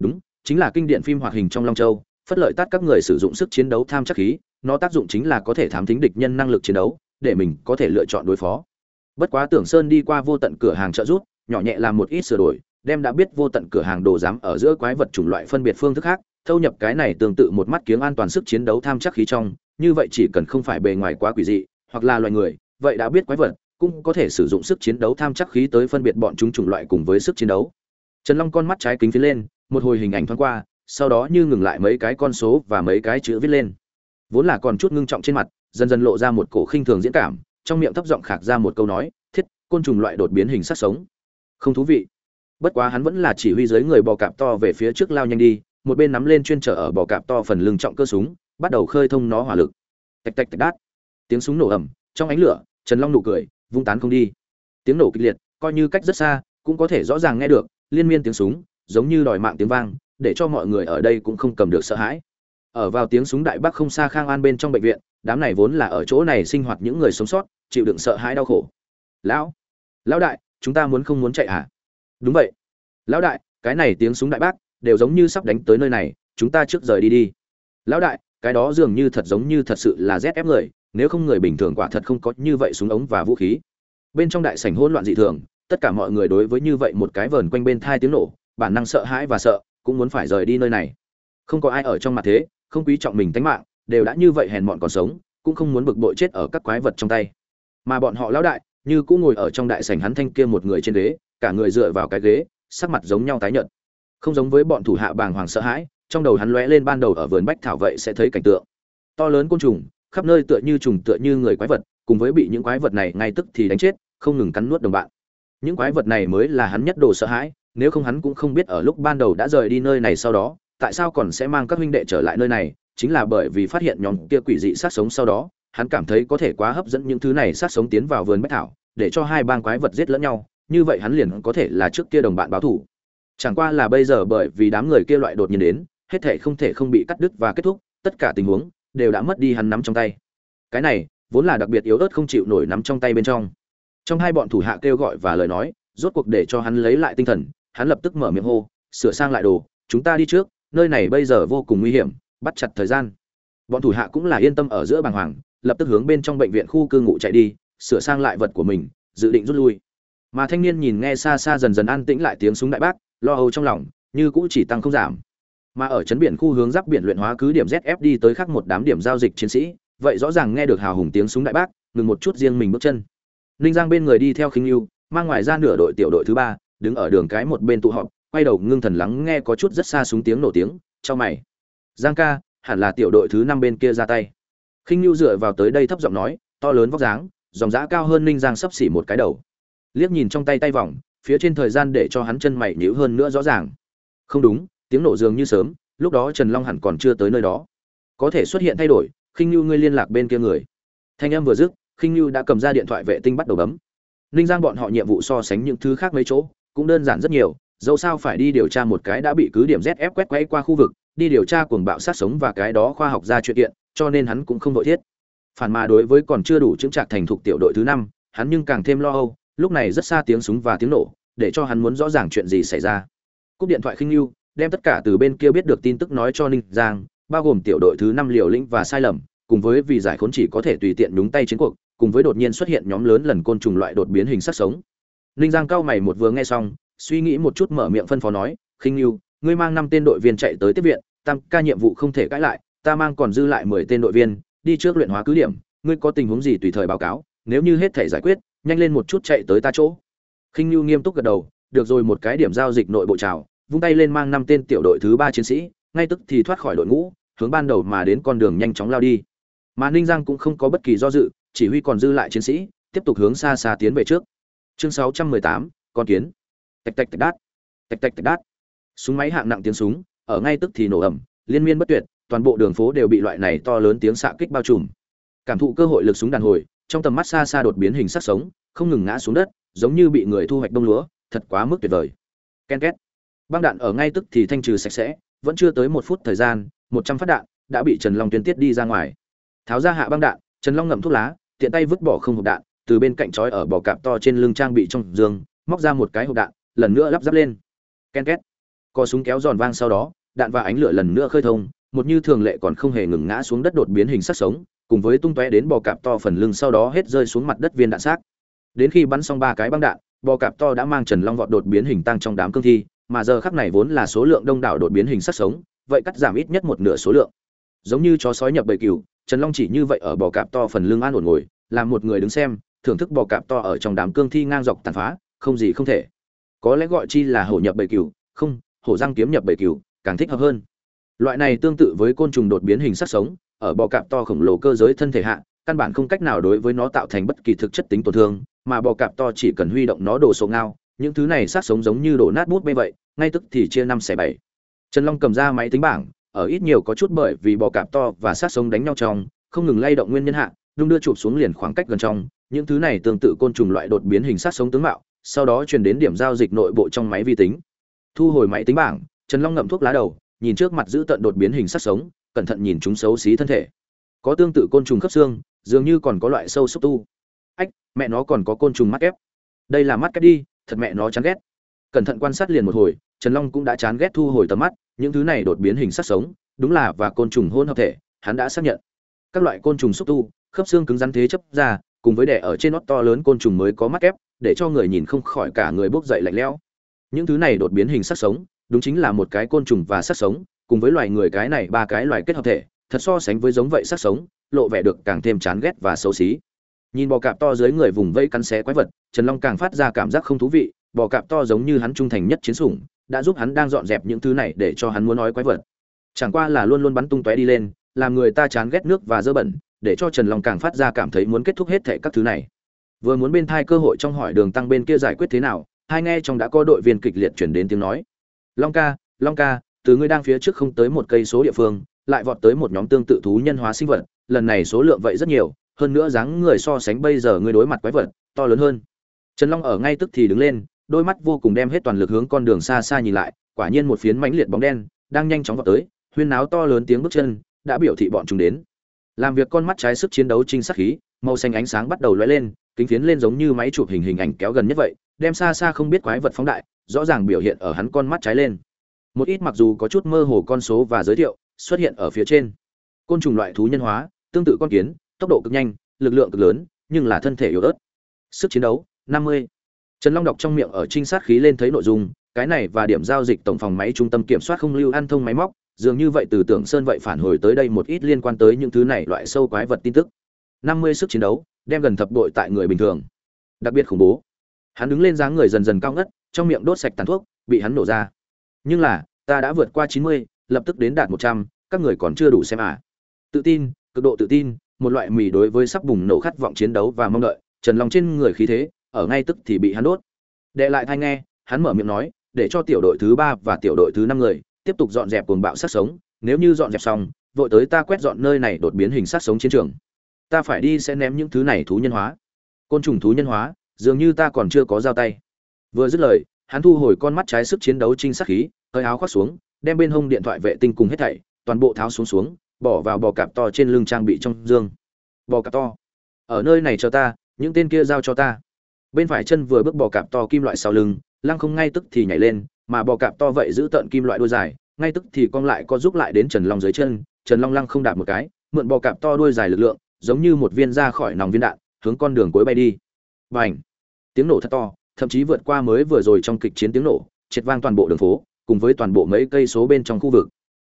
Đúng, chính là kinh điển phim hoạt hình trong long châu, phất lợi tắt các người sử dụng sức chiến đấu tham chắc khí, nó tác dụng chính là có thể thám thính địch nhân năng lực chiến đấu, để mình có thể lựa chọn đối phó. Bất quá tưởng sơn đi qua vô tận cửa hàng trợ rút nhỏ nhẹ làm một ít sửa đổi, đem đã biết vô tận cửa hàng đồ giám ở giữa quái vật chủng loại phân biệt phương thức khác thâu nhập cái này tương tự một mắt kiếng an toàn sức chiến đấu tham chắc khí trong, như vậy chỉ cần không phải bề ngoài quá quỷ dị, hoặc là loài người, vậy đã biết quái vật cũng có thể sử dụng sức chiến đấu tham chắc khí tới phân biệt bọn chúng chủng loại cùng với sức chiến đấu. Trần long con mắt trái kính phía lên, một hồi hình ảnh thoáng qua, sau đó như ngừng lại mấy cái con số và mấy cái chữ viết lên. Vốn là còn chút ngưng trọng trên mặt, dần dần lộ ra một cổ khinh thường diễn cảm, trong miệng thấp giọng khạc ra một câu nói, thiết, côn trùng loại đột biến hình sắc sống. Không thú vị. Bất quá hắn vẫn là chỉ huy dưới người bò cạp to về phía trước lao nhanh đi một bên nắm lên chuyên trở ở bò cạp to phần lưng trọng cơ súng, bắt đầu khơi thông nó hỏa lực. Tạch tạch tạch đát. Tiếng súng nổ ầm, trong ánh lửa, trần long nụ cười, vung tán không đi. Tiếng nổ kịch liệt, coi như cách rất xa, cũng có thể rõ ràng nghe được, liên miên tiếng súng, giống như đòi mạng tiếng vang, để cho mọi người ở đây cũng không cầm được sợ hãi. Ở vào tiếng súng đại bắc không xa khang an bên trong bệnh viện, đám này vốn là ở chỗ này sinh hoạt những người sống sót, chịu đựng sợ hãi đau khổ. Lão lão đại, chúng ta muốn không muốn chạy à đúng vậy. Lão đại, cái này tiếng súng đại bác đều giống như sắp đánh tới nơi này, chúng ta trước rời đi đi. Lão đại, cái đó dường như thật giống như thật sự là rét ép người, nếu không người bình thường quả thật không có như vậy súng ống và vũ khí. Bên trong đại sảnh hỗn loạn dị thường, tất cả mọi người đối với như vậy một cái vờn quanh bên thai tiếng nổ, bản năng sợ hãi và sợ, cũng muốn phải rời đi nơi này. Không có ai ở trong mặt thế, không quý trọng mình tính mạng, đều đã như vậy hèn mọn còn sống, cũng không muốn bực bội chết ở các quái vật trong tay. Mà bọn họ lão đại, như cũng ngồi ở trong đại sảnh hắn thanh kia một người trên ghế, cả người dựa vào cái ghế, sắc mặt giống nhau tái nhợt không giống với bọn thủ hạ bàng hoàng sợ hãi, trong đầu hắn lóe lên ban đầu ở vườn bách thảo vậy sẽ thấy cảnh tượng. To lớn côn trùng, khắp nơi tựa như trùng tựa như người quái vật, cùng với bị những quái vật này ngay tức thì đánh chết, không ngừng cắn nuốt đồng bạn. Những quái vật này mới là hắn nhất đồ sợ hãi, nếu không hắn cũng không biết ở lúc ban đầu đã rời đi nơi này sau đó, tại sao còn sẽ mang các huynh đệ trở lại nơi này, chính là bởi vì phát hiện nhóm kia quỷ dị sát sống sau đó, hắn cảm thấy có thể quá hấp dẫn những thứ này sát sống tiến vào vườn bách thảo, để cho hai bang quái vật giết lẫn nhau, như vậy hắn liền có thể là trước kia đồng bạn báo thủ chẳng qua là bây giờ bởi vì đám người kia loại đột nhiên đến, hết thể không thể không bị cắt đứt và kết thúc, tất cả tình huống đều đã mất đi hắn nắm trong tay. Cái này vốn là đặc biệt yếu ớt không chịu nổi nắm trong tay bên trong. Trong hai bọn thủ hạ kêu gọi và lời nói, rốt cuộc để cho hắn lấy lại tinh thần, hắn lập tức mở miệng hô, sửa sang lại đồ, chúng ta đi trước, nơi này bây giờ vô cùng nguy hiểm, bắt chặt thời gian. Bọn thủ hạ cũng là yên tâm ở giữa bàng hoàng, lập tức hướng bên trong bệnh viện khu cư ngụ chạy đi, sửa sang lại vật của mình, dự định rút lui. Mà thanh niên nhìn nghe xa xa dần dần an tĩnh lại tiếng súng đại bác lo âu trong lòng, như cũ chỉ tăng không giảm. Mà ở chấn biển khu hướng giáp biển luyện hóa cứ điểm zf đi tới khác một đám điểm giao dịch chiến sĩ, vậy rõ ràng nghe được hào hùng tiếng súng đại bác, ngừng một chút riêng mình bước chân. Ninh giang bên người đi theo khinh lưu mang ngoài ra nửa đội tiểu đội thứ ba, đứng ở đường cái một bên tụ họp, quay đầu ngưng thần lắng nghe có chút rất xa súng tiếng nổ tiếng cho mày. Giang ca, hẳn là tiểu đội thứ năm bên kia ra tay. Khinh lưu dựa vào tới đây thấp giọng nói, to lớn vóc dáng, dòng giã cao hơn ninh giang sấp xỉ một cái đầu. Liếc nhìn trong tay tay vòng phía trên thời gian để cho hắn chân mày nhíu hơn nữa rõ ràng. Không đúng, tiếng nổ dường như sớm, lúc đó trần long hẳn còn chưa tới nơi đó. Có thể xuất hiện thay đổi, khinh lưu ngươi liên lạc bên kia người. Thanh âm vừa dứt, khinh lưu đã cầm ra điện thoại vệ tinh bắt đầu bấm. Ninh giang bọn họ nhiệm vụ so sánh những thứ khác mấy chỗ, cũng đơn giản rất nhiều, dẫu sao phải đi điều tra một cái đã bị cứ điểm zf quét quay qua khu vực, đi điều tra cuồng bạo sát sống và cái đó khoa học gia chuyện kiện, cho nên hắn cũng không đội thiết. Phản mà đối với còn chưa đủ chứng trạc thành thục tiểu đội thứ năm, hắn nhưng càng thêm lo âu lúc này rất xa tiếng súng và tiếng nổ, để cho hắn muốn rõ ràng chuyện gì xảy ra. Cúp điện thoại khinh lưu, đem tất cả từ bên kia biết được tin tức nói cho ninh giang, bao gồm tiểu đội thứ năm liều lĩnh và sai lầm, cùng với vì giải khốn chỉ có thể tùy tiện đúng tay chiến cuộc, cùng với đột nhiên xuất hiện nhóm lớn lần côn trùng loại đột biến hình sắc sống. Ninh giang cao mày một vừa nghe xong, suy nghĩ một chút mở miệng phân phó nói, khinh lưu, ngươi mang năm tên đội viên chạy tới tiếp viện, tam ca nhiệm vụ không thể cãi lại, ta mang còn dư lại mười tên đội viên, đi trước luyện hóa cứ điểm, ngươi có tình huống gì tùy thời báo cáo, nếu như hết thể giải quyết nhanh lên một chút chạy tới ta chỗ. Khinh lưu nghiêm túc gật đầu được rồi một cái điểm giao dịch nội bộ trào vung tay lên mang năm tên tiểu đội thứ ba chiến sĩ ngay tức thì thoát khỏi đội ngũ hướng ban đầu mà đến con đường nhanh chóng lao đi. Mà ninh giang cũng không có bất kỳ do dự chỉ huy còn dư lại chiến sĩ tiếp tục hướng xa xa tiến về trước. Chương 618, con kiến. Tạch tạch tạch đát. Tạch tạch tạch đát. Súng máy hạng nặng tiếng súng ở ngay tức thì nổ ẩm liên miên bất tuyệt toàn bộ đường phố đều bị loại này to lớn tiếng xạ kích bao trùm. Cảm thụ cơ hội lực súng đàn hồi trong tầm mắt xa xa đột biến hình sắc sống không ngừng ngã xuống đất, giống như bị người thu hoạch đông lúa, thật quá mức tuyệt vời. Ken két. Băng đạn ở ngay tức thì thanh trừ sạch sẽ, vẫn chưa tới một phút thời gian, một trăm phát đạn đã bị trần long tuyên tiết đi ra ngoài. Tháo ra hạ băng đạn, trần long ngậm thuốc lá, tiện tay vứt bỏ không hộp đạn, từ bên cạnh trói ở bò cạp to trên lưng trang bị trong giường, móc ra một cái hộp đạn, lần nữa lắp ráp lên. Ken két. Có súng kéo giòn vang sau đó, đạn và ánh lửa lần nữa khơi thông, một như thường lệ còn không hề ngừng ngã xuống đất đột biến hình sắc sống, cùng với tung tóe đến bò cạp to phần lưng sau đó hết rơi xuống mặt đất viên đạn xác đến khi bắn xong ba cái băng đạn, bò cạp to đã mang trần long vọt đột biến hình tăng trong đám cương thi, mà giờ khắc này vốn là số lượng đông đảo đột biến hình sắc sống, vậy cắt giảm ít nhất một nửa số lượng. Giống như chó sói nhập bầy cừu, trần long chỉ như vậy ở bò cạp to phần lưng an ổn ngồi làm một người đứng xem, thưởng thức bò cạp to ở trong đám cương thi ngang dọc tàn phá, không gì không thể. Có lẽ gọi chi là hổ nhập bầy cừu, không, hổ răng kiếm nhập bầy cừu, càng thích hợp hơn. Loại này tương tự với côn trùng đột biến hình sắc sống, ở bò cạp to khổng lồ cơ giới thân thể hạ, căn bản không cách nào đối với nó tạo thành bất kỳ thực chất tính tổn thương mà bò cạp to chỉ cần huy động nó đổ sổ ngao, những thứ này sát sống giống như đổ nát bút bê vậy, ngay tức thì chia năm xẻ bảy. Trần long cầm ra máy tính bảng, ở ít nhiều có chút bởi vì bò cạp to và sát sống đánh nhau trong, không ngừng lay động nguyên nhân hạ, đung đưa chụp xuống liền khoảng cách gần trong, những thứ này tương tự côn trùng loại đột biến hình sát sống tướng mạo, sau đó truyền đến điểm giao dịch nội bộ trong máy vi tính. Thu hồi máy tính bảng, trần long ngậm thuốc lá đầu, nhìn trước mặt giữ tận đột biến hình sát sống, cẩn thận nhìn chúng xấu xí thân thể. Có tương tự côn trùng khớp xương, dường như còn có loại sâu xúc tu mẹ nó còn có côn trùng mắt ép. Đây là mắt kép đi thật mẹ nó chán ghét. Cẩn thận quan sát liền một hồi trần long cũng đã chán ghét thu hồi tầm mắt những thứ này đột biến hình sắc sống đúng là và côn trùng hôn hợp thể hắn đã xác nhận. Các loại côn trùng xúc tu khớp xương cứng rắn thế chấp ra cùng với đẻ ở trên nót to lớn côn trùng mới có mắt kép, để cho người nhìn không khỏi cả người bốc dậy lạnh lẽo. Những thứ này đột biến hình sắc sống đúng chính là một cái côn trùng và sắc sống cùng với loài người cái này ba cái loài kết hợp thể thật so sánh với giống vậy sắc sống lộ vẻ được càng thêm chán ghét và xấu xí nhìn bò cạp to dưới người vùng vẫy cắn xé quái vật, trần long càng phát ra cảm giác không thú vị, bò cạp to giống như hắn trung thành nhất chiến sủng, đã giúp hắn đang dọn dẹp những thứ này để cho hắn muốn nói quái vật. Chẳng qua là luôn luôn bắn tung tóe đi lên, làm người ta chán ghét nước và dơ bẩn, để cho trần long càng phát ra cảm thấy muốn kết thúc hết thệ các thứ này. Vừa muốn bên thai cơ hội trong hỏi đường tăng bên kia giải quyết thế nào, hai nghe trong đã có đội viên kịch liệt chuyển đến tiếng nói. Long ca long ca, từ ngươi đang phía trước không tới một cây số địa phương, lại vọt tới một nhóm tương tự thú nhân hóa sinh vật, lần này số lượng vậy rất nhiều hơn nữa dáng người so sánh bây giờ ngươi đối mặt quái vật, to lớn hơn. Trần long ở ngay tức thì đứng lên, đôi mắt vô cùng đem hết toàn lực hướng con đường xa xa nhìn lại, quả nhiên một phiến mãnh liệt bóng đen đang nhanh chóng vọt tới, huyên náo to lớn tiếng bước chân đã biểu thị bọn chúng đến. Làm việc con mắt trái sức chiến đấu trinh sát khí, màu xanh ánh sáng bắt đầu lóe lên, kính phiến lên giống như máy chụp hình hình ảnh kéo gần nhất vậy, đem xa xa không biết quái vật phóng đại, rõ ràng biểu hiện ở hắn con mắt trái lên. Một ít mặc dù có chút mơ hồ con số và giới thiệu xuất hiện ở phía trên. Côn trùng loại thú nhân hóa, tương tự con kiến tốc độ cực nhanh lực lượng cực lớn nhưng là thân thể yếu ớt. Sức chiến đấu 50. trần long đọc trong miệng ở trinh sát khí lên thấy nội dung cái này và điểm giao dịch tổng phòng máy trung tâm kiểm soát không lưu an thông máy móc dường như vậy từ tưởng sơn vậy phản hồi tới đây một ít liên quan tới những thứ này loại sâu quái vật tin tức. 50 sức chiến đấu đem gần thập đội tại người bình thường. Đặc biệt khủng bố. Hắn đứng lên dáng người dần dần cao ngất trong miệng đốt sạch tàn thuốc bị hắn nổ ra. Nhưng là ta đã vượt qua 90, lập tức đến đạt 100, các người còn chưa đủ xem à. Tự tin cực độ tự tin một loại mì đối với sắp bùng nổ khát vọng chiến đấu và mong đợi, trần long trên người khí thế, ở ngay tức thì bị hắn đốt. Đệ lại thay nghe, hắn mở miệng nói, để cho tiểu đội thứ ba và tiểu đội thứ năm người tiếp tục dọn dẹp cuồng bạo sát sống, nếu như dọn dẹp xong, vội tới ta quét dọn nơi này đột biến hình sát sống chiến trường. Ta phải đi sẽ ném những thứ này thú nhân hóa. Côn trùng thú nhân hóa, dường như ta còn chưa có giao tay. Vừa dứt lời, hắn thu hồi con mắt trái sức chiến đấu trinh sát khí, hơi áo khoác xuống, đem bên hông điện thoại vệ tinh cùng hết thảy, toàn bộ tháo xuống xuống bỏ vào bò cạp to trên lưng trang bị trong dương. Bò cạp to. Ở nơi này cho ta, những tên kia giao cho ta. Bên phải chân vừa bước bò cạp to kim loại sau lưng, lăng không ngay tức thì nhảy lên, mà bò cạp to vậy giữ tận kim loại đuôi dài, ngay tức thì cong lại có giúp lại đến trần long dưới chân, trần long lăng không đạp một cái, mượn bò cạp to đuôi dài lực lượng, giống như một viên ra khỏi nòng viên đạn, hướng con đường cuối bay đi. Và tiếng nổ thật to, thậm chí vượt qua mới vừa rồi trong kịch chiến tiếng nổ, triệt vang toàn bộ đường phố, cùng với toàn bộ mấy cây số bên trong khu vực.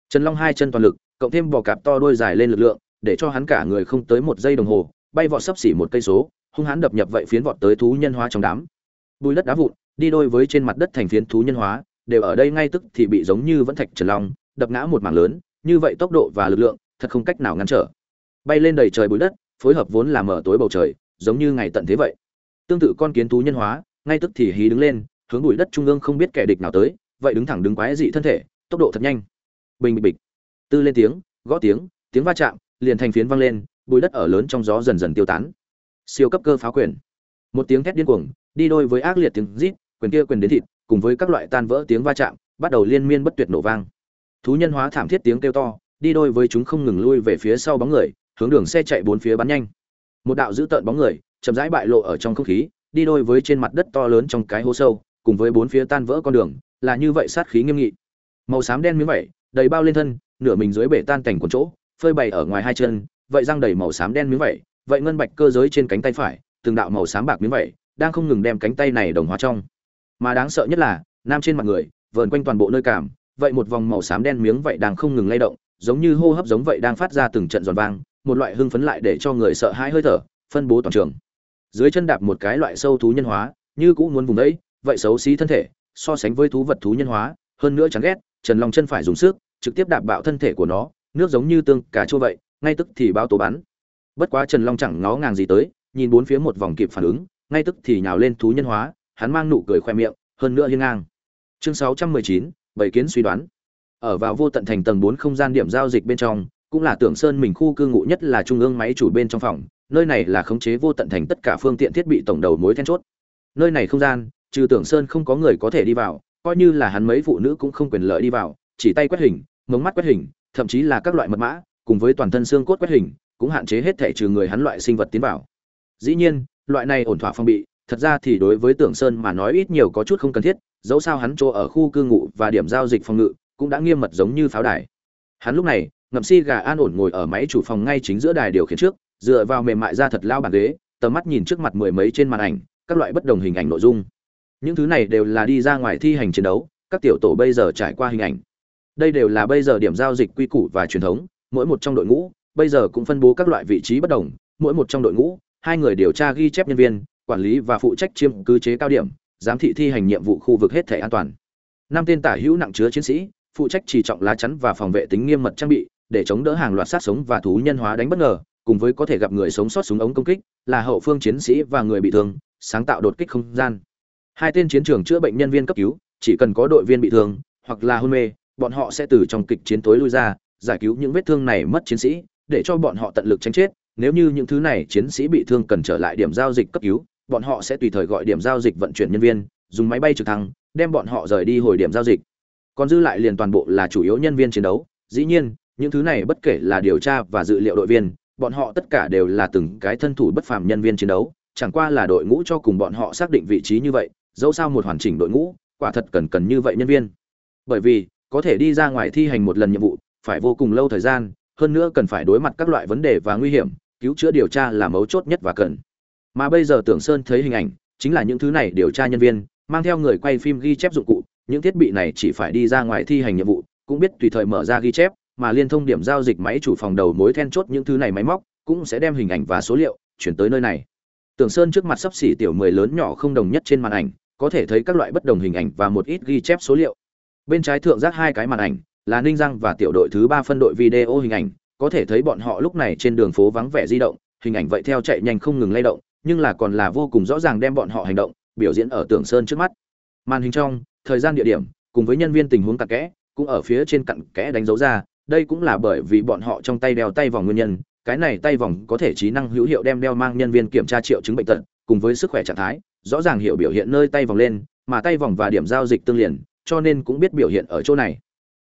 Trần long hai chân toàn lực cộng thêm bò cạp to đuôi dài lên lực lượng, để cho hắn cả người không tới một giây đồng hồ, bay vọt sắp xỉ một cây số, hung hãn đập nhập vậy phiến vọt tới thú nhân hóa trong đám. Bùi đất đá vụn, đi đôi với trên mặt đất thành phiến thú nhân hóa, đều ở đây ngay tức thì bị giống như vẫn thạch trần long, đập ngã một mảng lớn, như vậy tốc độ và lực lượng, thật không cách nào ngăn trở. Bay lên đầy trời bụi đất, phối hợp vốn là mở tối bầu trời, giống như ngày tận thế vậy. Tương tự con kiến thú nhân hóa, ngay tức thì hí đứng lên, hướng bụi đất trung ương không biết kẻ địch nào tới, vậy đứng thẳng đứng quái dị thân thể, tốc độ thật nhanh. Bình bịch bịch tư lên tiếng, gõ tiếng tiếng va chạm, liền thành phiến vang lên, bụi đất ở lớn trong gió dần dần tiêu tán. Siêu cấp cơ pháo quyền. Một tiếng thét điên cuồng, đi đôi với ác liệt tiếng rít, quyền kia quyền đến thịt, cùng với các loại tan vỡ tiếng va chạm, bắt đầu liên miên bất tuyệt nổ vang. Thú nhân hóa thảm thiết tiếng kêu to, đi đôi với chúng không ngừng lui về phía sau bóng người, hướng đường xe chạy bốn phía bắn nhanh. Một đạo dữ tợn bóng người, chậm rãi bại lộ ở trong không khí, đi đôi với trên mặt đất to lớn trong cái hố sâu, cùng với bốn phía tan vỡ con đường, là như vậy sát khí nghiêm nghị. Màu xám đen miếng vẩy đầy bao lên thân nửa mình dưới bể tan cảnh quần chỗ, phơi bày ở ngoài hai chân, vậy răng đầy màu xám đen miếng vẩy vậy ngân bạch cơ giới trên cánh tay phải, từng đạo màu xám bạc miếng vẩy đang không ngừng đem cánh tay này đồng hóa trong. Mà đáng sợ nhất là, nam trên mặt người, vờn quanh toàn bộ nơi cảm, vậy một vòng màu xám đen miếng vậy đang không ngừng lay động, giống như hô hấp giống vậy đang phát ra từng trận giòn vang, một loại hưng phấn lại để cho người sợ hãi hơi thở, phân bố toàn trường. Dưới chân đạp một cái loại sâu thú nhân hóa, như cũng muốn vùng đấy, vậy xấu xí thân thể, so sánh với thú vật thú nhân hóa, hơn nữa chẳng ghét, trần long chân phải dùng sức trực tiếp đạp bạo thân thể của nó, nước giống như tương cà chua vậy, ngay tức thì bao tố bắn. Bất quá trần long chẳng ngó ngàng gì tới, nhìn bốn phía một vòng kịp phản ứng, ngay tức thì nhào lên thú nhân hóa, hắn mang nụ cười khoe miệng, hơn nữa hiên ngang. Chương sáu trăm mười chín, bảy kiến suy đoán. Ở vào vô tận thành tầng bốn không gian điểm giao dịch bên trong, cũng là tưởng sơn mình khu cư ngụ nhất là trung ương máy chủ bên trong phòng, nơi này là khống chế vô tận thành tất cả phương tiện thiết bị tổng đầu mối then chốt. Nơi này không gian, trừ tưởng sơn không có người có thể đi vào, coi như là hắn mấy phụ nữ cũng không quyền lợi đi vào, chỉ tay quét hình mống mắt quét hình, thậm chí là các loại mật mã, cùng với toàn thân xương cốt quét hình, cũng hạn chế hết thể trừ người hắn loại sinh vật tiến vào. Dĩ nhiên, loại này ổn thỏa phong bị, thật ra thì đối với tưởng sơn mà nói ít nhiều có chút không cần thiết, dẫu sao hắn chỗ ở khu cư ngụ và điểm giao dịch phòng ngự cũng đã nghiêm mật giống như pháo đài. Hắn lúc này, ngậm si gà an ổn ngồi ở máy chủ phòng ngay chính giữa đài điều khiển trước, dựa vào mềm mại ra thật lao bàn ghế, tầm mắt nhìn trước mặt mười mấy trên màn ảnh, các loại bất đồng hình ảnh nội dung. Những thứ này đều là đi ra ngoài thi hành chiến đấu, các tiểu tổ bây giờ trải qua hình ảnh đây đều là bây giờ điểm giao dịch quy củ và truyền thống, mỗi một trong đội ngũ, bây giờ cũng phân bố các loại vị trí bất đồng, mỗi một trong đội ngũ, hai người điều tra ghi chép nhân viên, quản lý và phụ trách chiêm cứ chế cao điểm, giám thị thi hành nhiệm vụ khu vực hết thể an toàn. Năm tên tả hữu nặng chứa chiến sĩ, phụ trách chỉ trọng lá chắn và phòng vệ tính nghiêm mật trang bị, để chống đỡ hàng loạt sát sống và thú nhân hóa đánh bất ngờ, cùng với có thể gặp người sống sót súng ống công kích, là hậu phương chiến sĩ và người bị thương, sáng tạo đột kích không gian. Hai tên chiến trường chữa bệnh nhân viên cấp cứu, chỉ cần có đội viên bị thương, hoặc là hôn mê bọn họ sẽ từ trong kịch chiến tối lui ra, giải cứu những vết thương này mất chiến sĩ, để cho bọn họ tận lực tránh chết. Nếu như những thứ này chiến sĩ bị thương cần trở lại điểm giao dịch cấp cứu, bọn họ sẽ tùy thời gọi điểm giao dịch vận chuyển nhân viên, dùng máy bay trực thăng, đem bọn họ rời đi hồi điểm giao dịch. Còn dư lại liền toàn bộ là chủ yếu nhân viên chiến đấu. Dĩ nhiên, những thứ này bất kể là điều tra và dự liệu đội viên, bọn họ tất cả đều là từng cái thân thủ bất phàm nhân viên chiến đấu. Chẳng qua là đội ngũ cho cùng bọn họ xác định vị trí như vậy, dẫu sao một hoàn chỉnh đội ngũ, quả thật cần cần như vậy nhân viên. Bởi vì có thể đi ra ngoài thi hành một lần nhiệm vụ, phải vô cùng lâu thời gian, hơn nữa cần phải đối mặt các loại vấn đề và nguy hiểm, cứu chữa điều tra là mấu chốt nhất và cần. Mà bây giờ tưởng sơn thấy hình ảnh, chính là những thứ này điều tra nhân viên, mang theo người quay phim ghi chép dụng cụ, những thiết bị này chỉ phải đi ra ngoài thi hành nhiệm vụ, cũng biết tùy thời mở ra ghi chép, mà liên thông điểm giao dịch máy chủ phòng đầu mối then chốt những thứ này máy móc, cũng sẽ đem hình ảnh và số liệu chuyển tới nơi này. Tưởng sơn trước mặt sắp xỉ tiểu mười lớn nhỏ không đồng nhất trên màn ảnh, có thể thấy các loại bất đồng hình ảnh và một ít ghi chép số liệu bên trái thượng giác hai cái màn ảnh, là ninh giang và tiểu đội thứ ba phân đội video hình ảnh. Có thể thấy bọn họ lúc này trên đường phố vắng vẻ di động, hình ảnh vậy theo chạy nhanh không ngừng lay động, nhưng là còn là vô cùng rõ ràng đem bọn họ hành động, biểu diễn ở tưởng sơn trước mắt. Màn hình trong, thời gian địa điểm, cùng với nhân viên tình huống cặn kẽ, cũng ở phía trên cặn kẽ đánh dấu ra. Đây cũng là bởi vì bọn họ trong tay đeo tay vòng nguyên nhân, cái này tay vòng có thể trí năng hữu hiệu đem đeo mang nhân viên kiểm tra triệu chứng bệnh tật, cùng với sức khỏe trạng thái, rõ ràng hiểu biểu hiện nơi tay vòng lên, mà tay vòng và điểm giao dịch tương liền cho nên cũng biết biểu hiện ở chỗ này.